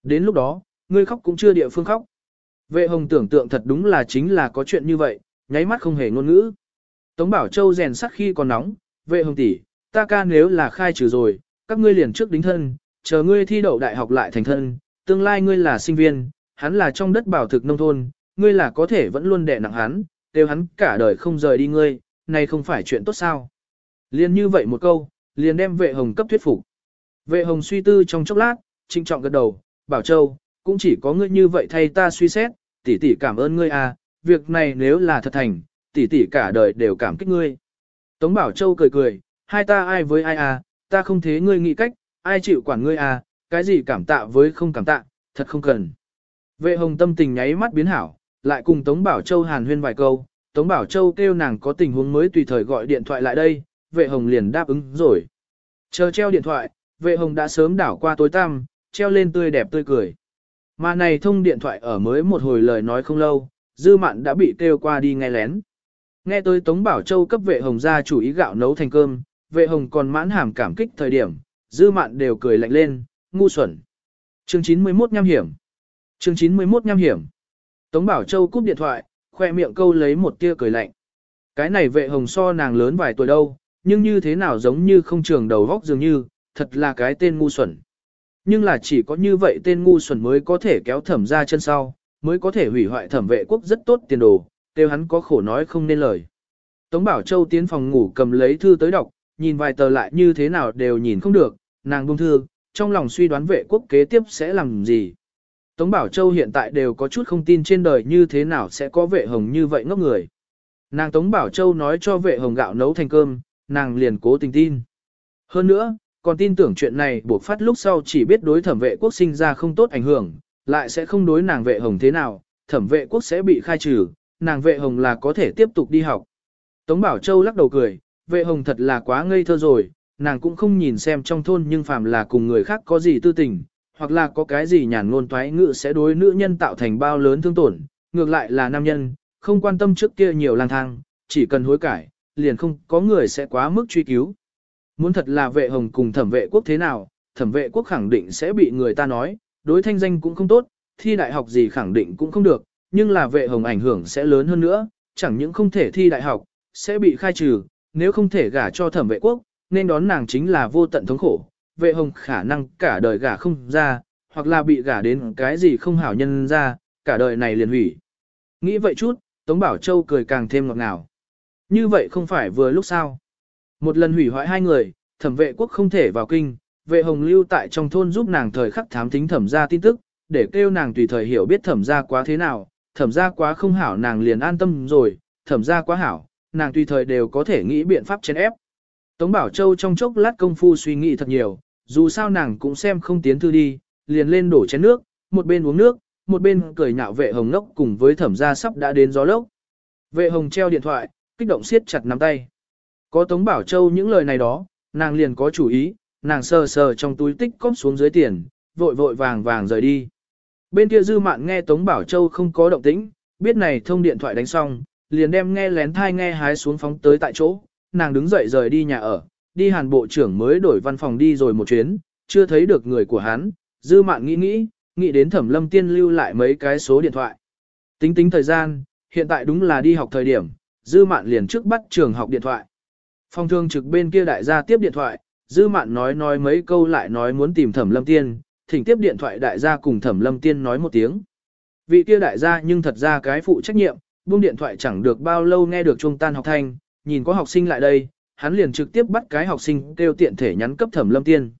Đến lúc đó, ngươi khóc cũng chưa địa phương khóc. Vệ hồng tưởng tượng thật đúng là chính là có chuyện như vậy, nháy mắt không hề ngôn ngữ. Tống Bảo Châu rèn sắc khi còn nóng, vệ hồng tỷ, ta ca nếu là khai trừ rồi, các ngươi liền trước đính thân, chờ ngươi thi đậu đại học lại thành thân, tương lai ngươi là sinh viên, hắn là trong đất bảo thực nông thôn, ngươi là có thể vẫn luôn đè nặng hắn, đều hắn cả đời không rời đi ngươi, này không phải chuyện tốt sao. Liên như vậy một câu, liền đem vệ hồng cấp thuyết phục. Vệ hồng suy tư trong chốc lát, trinh trọng gật đầu, bảo châu, cũng chỉ có ngươi như vậy thay ta suy xét, tỷ tỷ cảm ơn ngươi à, việc này nếu là thật thành, tỷ tỷ cả đời đều cảm kích ngươi. Tống Bảo Châu cười cười, hai ta ai với ai à, ta không thế ngươi nghĩ cách, ai chịu quản ngươi à, cái gì cảm tạ với không cảm tạ, thật không cần. Vệ hồng tâm tình nháy mắt biến hảo, lại cùng Tống Bảo Châu hàn huyên vài câu, Tống Bảo Châu kêu nàng có tình huống mới tùy thời gọi điện thoại lại đây, vệ hồng liền đáp ứng rồi. Chờ treo điện thoại, vệ hồng đã sớm đảo qua tối tăm, treo lên tươi đẹp tươi cười. Mà này thông điện thoại ở mới một hồi lời nói không lâu, dư mạn đã bị kêu qua đi nghe lén. Nghe tới Tống Bảo Châu cấp vệ hồng ra chủ ý gạo nấu thành cơm, vệ hồng còn mãn hàm cảm kích thời điểm, dư mạn đều cười lạnh lên, ngu xuẩn. Chương 91 nham hiểm. Chương 91 nham hiểm. Tống Bảo Châu cúp điện thoại, khoe miệng câu lấy một tia cười lạnh. Cái này vệ hồng so nàng lớn vài tuổi đâu, nhưng như thế nào giống như không trường đầu góc dường như, thật là cái tên ngu xuẩn. Nhưng là chỉ có như vậy tên ngu xuẩn mới có thể kéo thẩm ra chân sau, mới có thể hủy hoại thẩm vệ quốc rất tốt tiền đồ, kêu hắn có khổ nói không nên lời. Tống Bảo Châu tiến phòng ngủ cầm lấy thư tới đọc, nhìn vài tờ lại như thế nào đều nhìn không được, nàng buông thư, trong lòng suy đoán vệ quốc kế tiếp sẽ làm gì. Tống Bảo Châu hiện tại đều có chút không tin trên đời như thế nào sẽ có vệ hồng như vậy ngốc người. Nàng Tống Bảo Châu nói cho vệ hồng gạo nấu thành cơm, nàng liền cố tình tin. Hơn nữa, còn tin tưởng chuyện này buộc phát lúc sau chỉ biết đối thẩm vệ quốc sinh ra không tốt ảnh hưởng, lại sẽ không đối nàng vệ hồng thế nào, thẩm vệ quốc sẽ bị khai trừ, nàng vệ hồng là có thể tiếp tục đi học. Tống Bảo Châu lắc đầu cười, vệ hồng thật là quá ngây thơ rồi, nàng cũng không nhìn xem trong thôn nhưng phàm là cùng người khác có gì tư tình, hoặc là có cái gì nhàn ngôn toái ngữ sẽ đối nữ nhân tạo thành bao lớn thương tổn, ngược lại là nam nhân, không quan tâm trước kia nhiều lang thang, chỉ cần hối cải, liền không có người sẽ quá mức truy cứu. Muốn thật là vệ hồng cùng thẩm vệ quốc thế nào, thẩm vệ quốc khẳng định sẽ bị người ta nói, đối thanh danh cũng không tốt, thi đại học gì khẳng định cũng không được, nhưng là vệ hồng ảnh hưởng sẽ lớn hơn nữa, chẳng những không thể thi đại học, sẽ bị khai trừ, nếu không thể gả cho thẩm vệ quốc, nên đón nàng chính là vô tận thống khổ, vệ hồng khả năng cả đời gả không ra, hoặc là bị gả đến cái gì không hảo nhân ra, cả đời này liền hủy. Nghĩ vậy chút, Tống Bảo Châu cười càng thêm ngọt ngào. Như vậy không phải vừa lúc sao. Một lần hủy hoại hai người, thẩm vệ quốc không thể vào kinh, vệ hồng lưu tại trong thôn giúp nàng thời khắc thám tính thẩm ra tin tức, để kêu nàng tùy thời hiểu biết thẩm ra quá thế nào, thẩm ra quá không hảo nàng liền an tâm rồi, thẩm ra quá hảo, nàng tùy thời đều có thể nghĩ biện pháp chèn ép. Tống Bảo Châu trong chốc lát công phu suy nghĩ thật nhiều, dù sao nàng cũng xem không tiến thư đi, liền lên đổ chén nước, một bên uống nước, một bên cười nhạo vệ hồng ngốc cùng với thẩm gia sắp đã đến gió lốc. Vệ hồng treo điện thoại, kích động siết chặt nắm tay. Có Tống Bảo Châu những lời này đó, nàng liền có chủ ý, nàng sờ sờ trong túi tích cóp xuống dưới tiền, vội vội vàng vàng rời đi. Bên kia dư mạn nghe Tống Bảo Châu không có động tĩnh, biết này thông điện thoại đánh xong, liền đem nghe lén thai nghe hái xuống phóng tới tại chỗ, nàng đứng dậy rời đi nhà ở, đi hàn bộ trưởng mới đổi văn phòng đi rồi một chuyến, chưa thấy được người của hắn, dư mạn nghĩ nghĩ, nghĩ đến thẩm lâm tiên lưu lại mấy cái số điện thoại. Tính tính thời gian, hiện tại đúng là đi học thời điểm, dư mạn liền trước bắt trường học điện thoại. Phòng thương trực bên kia đại gia tiếp điện thoại, dư mạn nói nói mấy câu lại nói muốn tìm thẩm lâm tiên, thỉnh tiếp điện thoại đại gia cùng thẩm lâm tiên nói một tiếng. Vị kia đại gia nhưng thật ra cái phụ trách nhiệm, buông điện thoại chẳng được bao lâu nghe được chuông tan học thanh, nhìn có học sinh lại đây, hắn liền trực tiếp bắt cái học sinh kêu tiện thể nhắn cấp thẩm lâm tiên.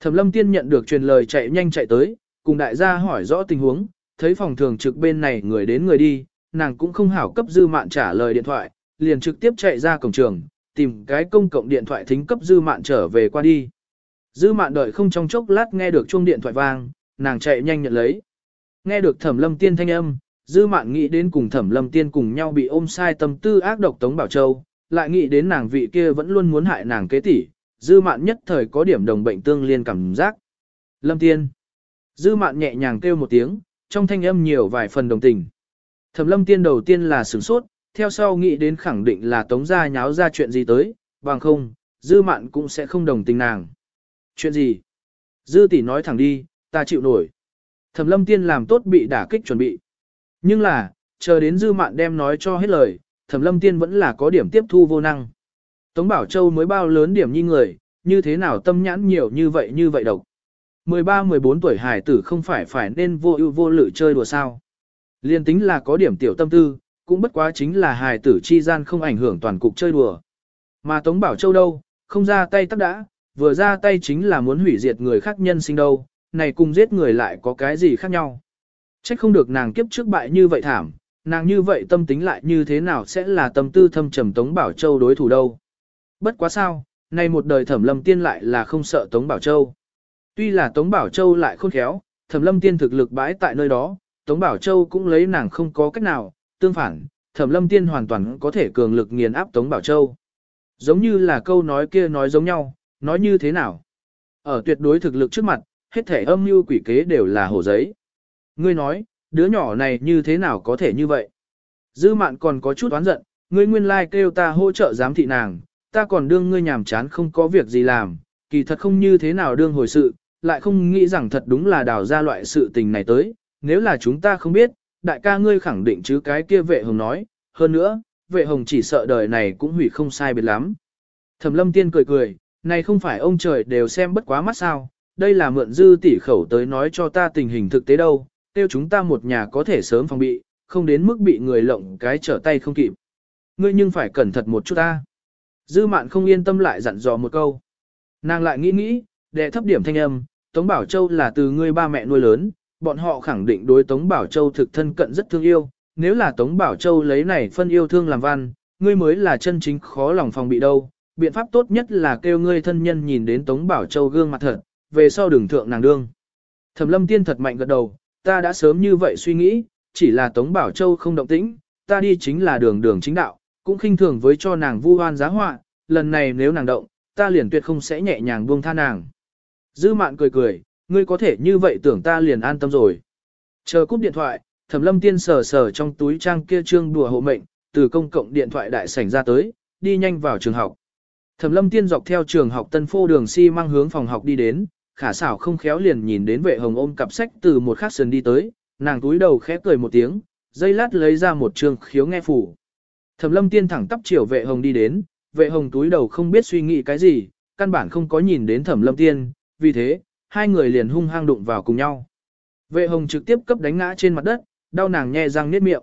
Thẩm lâm tiên nhận được truyền lời chạy nhanh chạy tới, cùng đại gia hỏi rõ tình huống, thấy phòng thường trực bên này người đến người đi, nàng cũng không hảo cấp dư mạn trả lời điện thoại, liền trực tiếp chạy ra cổng trường, tìm cái công cộng điện thoại thính cấp dư mạn trở về qua đi. Dư mạn đợi không trong chốc lát nghe được chuông điện thoại vang, nàng chạy nhanh nhận lấy. Nghe được thẩm lâm tiên thanh âm, dư mạn nghĩ đến cùng thẩm lâm tiên cùng nhau bị ôm sai tâm tư ác độc Tống Bảo Châu, lại nghĩ đến nàng vị kia vẫn luôn muốn hại nàng kế tỷ, dư mạn nhất thời có điểm đồng bệnh tương liên cảm giác. Lâm tiên. Dư mạn nhẹ nhàng kêu một tiếng, trong thanh âm nhiều vài phần đồng tình. Thẩm lâm tiên đầu tiên là sửng sốt, theo sau nghĩ đến khẳng định là tống gia nháo ra chuyện gì tới, bằng không, dư mạn cũng sẽ không đồng tình nàng. Chuyện gì? Dư tỷ nói thẳng đi, ta chịu nổi. Thẩm lâm tiên làm tốt bị đả kích chuẩn bị. Nhưng là, chờ đến dư mạn đem nói cho hết lời, thẩm lâm tiên vẫn là có điểm tiếp thu vô năng. Tống Bảo Châu mới bao lớn điểm như người, như thế nào tâm nhãn nhiều như vậy như vậy độc. 13-14 tuổi hải tử không phải phải nên vô ưu vô lự chơi đùa sao. Liên tính là có điểm tiểu tâm tư, cũng bất quá chính là hải tử chi gian không ảnh hưởng toàn cục chơi đùa. Mà Tống Bảo Châu đâu, không ra tay tắc đã, vừa ra tay chính là muốn hủy diệt người khác nhân sinh đâu, này cùng giết người lại có cái gì khác nhau. Trách không được nàng kiếp trước bại như vậy thảm, nàng như vậy tâm tính lại như thế nào sẽ là tâm tư thâm trầm Tống Bảo Châu đối thủ đâu. Bất quá sao, nay một đời thẩm lâm tiên lại là không sợ Tống Bảo Châu. Tuy là Tống Bảo Châu lại khôn khéo, thẩm lâm tiên thực lực bãi tại nơi đó, Tống Bảo Châu cũng lấy nàng không có cách nào, tương phản, thẩm lâm tiên hoàn toàn có thể cường lực nghiền áp Tống Bảo Châu. Giống như là câu nói kia nói giống nhau, nói như thế nào. Ở tuyệt đối thực lực trước mặt, hết thể âm mưu quỷ kế đều là hổ giấy. Ngươi nói, đứa nhỏ này như thế nào có thể như vậy? Dư mạn còn có chút oán giận, ngươi nguyên lai like kêu ta hỗ trợ giám thị nàng, ta còn đương ngươi nhàm chán không có việc gì làm, kỳ thật không như thế nào đương hồi sự, lại không nghĩ rằng thật đúng là đào ra loại sự tình này tới, nếu là chúng ta không biết, đại ca ngươi khẳng định chứ cái kia vệ hồng nói, hơn nữa, vệ hồng chỉ sợ đời này cũng hủy không sai biệt lắm. Thẩm lâm tiên cười cười, này không phải ông trời đều xem bất quá mắt sao, đây là mượn dư tỷ khẩu tới nói cho ta tình hình thực tế đâu, tiêu chúng ta một nhà có thể sớm phòng bị, không đến mức bị người lộng cái trở tay không kịp. Ngươi nhưng phải cẩn thận một chút ta. Dư mạn không yên tâm lại dặn dò một câu. Nàng lại nghĩ nghĩ, đệ thấp điểm thanh âm, Tống Bảo Châu là từ ngươi ba mẹ nuôi lớn, bọn họ khẳng định đối Tống Bảo Châu thực thân cận rất thương yêu, nếu là Tống Bảo Châu lấy này phân yêu thương làm văn, ngươi mới là chân chính khó lòng phòng bị đâu. Biện pháp tốt nhất là kêu ngươi thân nhân nhìn đến Tống Bảo Châu gương mặt thật, về sau đừng thượng nàng đương. Thẩm lâm tiên thật mạnh gật đầu, ta đã sớm như vậy suy nghĩ, chỉ là Tống Bảo Châu không động tĩnh, ta đi chính là đường đường chính đạo, cũng khinh thường với cho nàng vu oan giá họa, lần này nếu nàng động, ta liền tuyệt không sẽ nhẹ nhàng buông tha nàng. Dư mạn cười cười, ngươi có thể như vậy tưởng ta liền an tâm rồi. Chờ cúp điện thoại, thẩm lâm tiên sờ sờ trong túi trang kia trương đùa hộ mệnh, từ công cộng điện thoại đại sảnh ra tới, đi nhanh vào trường học. Thẩm lâm tiên dọc theo trường học tân phô đường si mang hướng phòng học đi đến, khả xảo không khéo liền nhìn đến vệ hồng ôm cặp sách từ một khắc sườn đi tới, nàng túi đầu khẽ cười một tiếng, dây lát lấy ra một trường khiếu nghe phủ. Thẩm lâm tiên thẳng tắp chiều vệ hồng đi đến, vệ hồng túi đầu không biết suy nghĩ cái gì, căn bản không có nhìn đến thẩm lâm tiên, vì thế, hai người liền hung hăng đụng vào cùng nhau. Vệ hồng trực tiếp cấp đánh ngã trên mặt đất, đau nàng nhe răng niết miệng.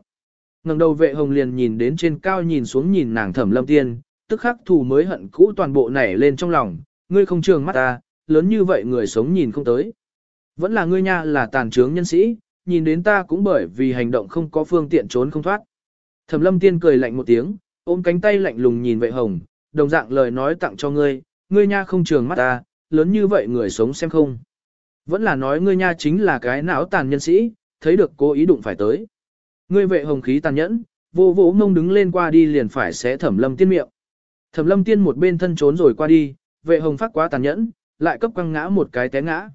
ngẩng đầu vệ hồng liền nhìn đến trên cao nhìn xuống nhìn nàng thẩm lâm tiên, tức khắc thù mới hận cũ toàn bộ nảy lên trong lòng, ngươi không trường mắt ta, lớn như vậy người sống nhìn không tới. Vẫn là ngươi nha là tàn trướng nhân sĩ, nhìn đến ta cũng bởi vì hành động không có phương tiện trốn không thoát. Thẩm lâm tiên cười lạnh một tiếng, ôm cánh tay lạnh lùng nhìn vệ hồng, đồng dạng lời nói tặng cho ngươi, ngươi nha không trường mắt ta, lớn như vậy người sống xem không. Vẫn là nói ngươi nha chính là cái não tàn nhân sĩ, thấy được cố ý đụng phải tới. Ngươi vệ hồng khí tàn nhẫn, vô vỗ mông đứng lên qua đi liền phải xé thẩm lâm tiên miệng. Thẩm lâm tiên một bên thân trốn rồi qua đi, vệ hồng phát quá tàn nhẫn, lại cấp quăng ngã một cái té ngã.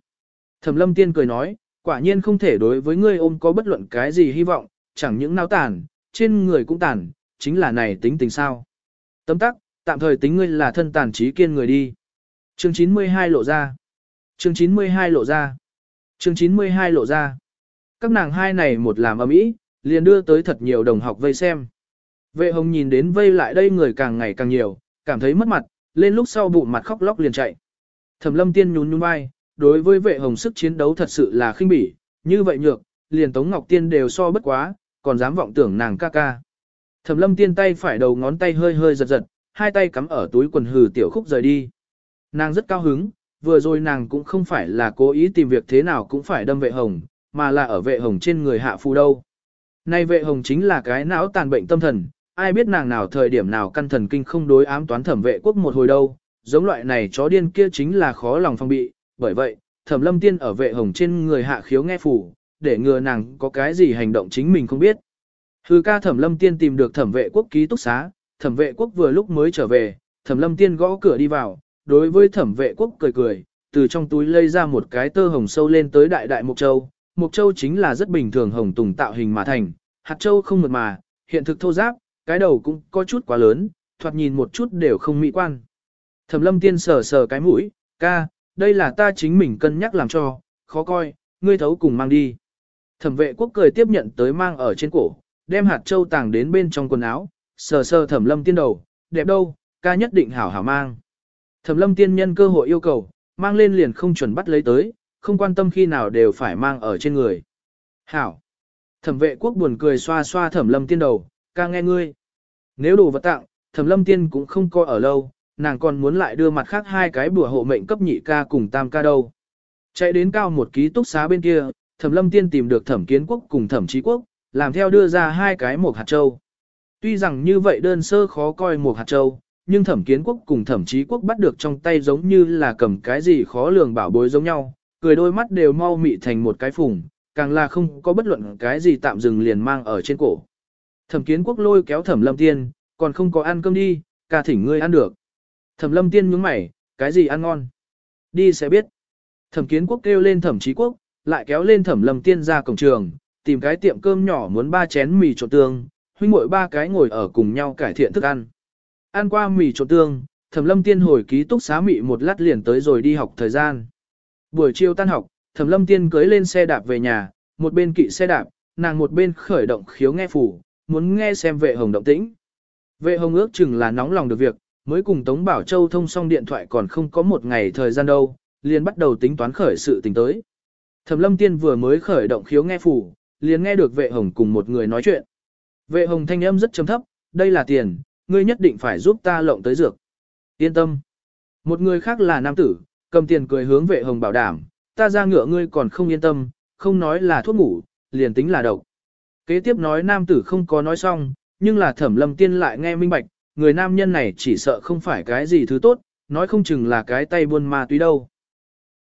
Thẩm lâm tiên cười nói, quả nhiên không thể đối với ngươi ôm có bất luận cái gì hy vọng, chẳng những não tàn, trên người cũng tàn, chính là này tính tình sao. Tấm tắc, tạm thời tính ngươi là thân tàn trí kiên người đi. Chương 92 lộ ra. Chương 92 lộ ra. Chương 92 lộ ra. Các nàng hai này một làm ầm ĩ, liền đưa tới thật nhiều đồng học vây xem. Vệ hồng nhìn đến vây lại đây người càng ngày càng nhiều, cảm thấy mất mặt, lên lúc sau bụng mặt khóc lóc liền chạy. Thẩm lâm tiên nhún nhún vai, đối với vệ hồng sức chiến đấu thật sự là khinh bỉ, như vậy nhược, liền Tống Ngọc Tiên đều so bất quá, còn dám vọng tưởng nàng ca ca. Thẩm lâm tiên tay phải đầu ngón tay hơi hơi giật giật, hai tay cắm ở túi quần hừ tiểu khúc rời đi. Nàng rất cao hứng, vừa rồi nàng cũng không phải là cố ý tìm việc thế nào cũng phải đâm vệ hồng, mà là ở vệ hồng trên người hạ phu đâu. Nay vệ hồng chính là cái não tàn bệnh tâm thần, ai biết nàng nào thời điểm nào căn thần kinh không đối ám toán thẩm vệ quốc một hồi đâu, giống loại này chó điên kia chính là khó lòng phong bị, bởi vậy, thẩm lâm tiên ở vệ hồng trên người hạ khiếu nghe phủ, để ngừa nàng có cái gì hành động chính mình không biết. Hư ca thẩm lâm tiên tìm được thẩm vệ quốc ký túc xá, thẩm vệ quốc vừa lúc mới trở về, thẩm lâm tiên gõ cửa đi vào, đối với thẩm vệ quốc cười cười, từ trong túi lấy ra một cái tơ hồng sâu lên tới đại đại mục châu. Mục châu chính là rất bình thường hồng tùng tạo hình mà thành, hạt châu không mượt mà, hiện thực thô giáp, cái đầu cũng có chút quá lớn, thoạt nhìn một chút đều không mỹ quan. Thẩm lâm tiên sờ sờ cái mũi, ca, đây là ta chính mình cân nhắc làm cho, khó coi, ngươi thấu cùng mang đi. Thẩm vệ quốc cười tiếp nhận tới mang ở trên cổ, đem hạt châu tàng đến bên trong quần áo, sờ sờ thẩm lâm tiên đầu, đẹp đâu, ca nhất định hảo hảo mang. Thẩm lâm tiên nhân cơ hội yêu cầu, mang lên liền không chuẩn bắt lấy tới, không quan tâm khi nào đều phải mang ở trên người. Hảo. Thẩm vệ quốc buồn cười xoa xoa thẩm lâm tiên đầu, ca nghe ngươi. Nếu đồ vật tặng, thẩm lâm tiên cũng không coi ở lâu, nàng còn muốn lại đưa mặt khác hai cái bùa hộ mệnh cấp nhị ca cùng tam ca đâu. Chạy đến cao một ký túc xá bên kia, thẩm lâm tiên tìm được thẩm kiến quốc cùng thẩm trí quốc, làm theo đưa ra hai cái một hạt châu. Tuy rằng như vậy đơn sơ khó coi một hạt châu, nhưng thẩm kiến quốc cùng thẩm trí quốc bắt được trong tay giống như là cầm cái gì khó lường bảo bối giống nhau, cười đôi mắt đều mau mị thành một cái phùng, càng là không có bất luận cái gì tạm dừng liền mang ở trên cổ. Thẩm kiến quốc lôi kéo thẩm lâm tiên, còn không có ăn cơm đi, ca thỉnh ngươi ăn được. Thẩm lâm tiên nhướng mày, cái gì ăn ngon? Đi sẽ biết. Thẩm kiến quốc kêu lên thẩm chí quốc, lại kéo lên thẩm lâm tiên ra cổng trường, tìm cái tiệm cơm nhỏ muốn ba chén mì trộn tương, huynh muội ba cái ngồi ở cùng nhau cải thiện thức ăn. Ăn qua mì trộn tương, Thẩm Lâm Tiên hồi ký túc xá mị một lát liền tới rồi đi học thời gian. Buổi chiều tan học, Thẩm Lâm Tiên cưới lên xe đạp về nhà, một bên kỵ xe đạp, nàng một bên khởi động khiếu nghe phủ, muốn nghe xem vệ hồng động tĩnh. Vệ hồng ước chừng là nóng lòng được việc, mới cùng Tống Bảo Châu thông xong điện thoại còn không có một ngày thời gian đâu, liền bắt đầu tính toán khởi sự tình tới. Thẩm Lâm Tiên vừa mới khởi động khiếu nghe phủ, liền nghe được vệ hồng cùng một người nói chuyện. Vệ hồng thanh âm rất trầm thấp, đây là tiền, ngươi nhất định phải giúp ta lộng tới dược. Yên tâm. Một người khác là nam tử, cầm tiền cười hướng vệ hồng bảo đảm, ta ra ngựa ngươi còn không yên tâm, không nói là thuốc ngủ, liền tính là độc. Kế tiếp nói nam tử không có nói xong, nhưng là thẩm lâm tiên lại nghe minh bạch, người nam nhân này chỉ sợ không phải cái gì thứ tốt, nói không chừng là cái tay buôn ma túy đâu.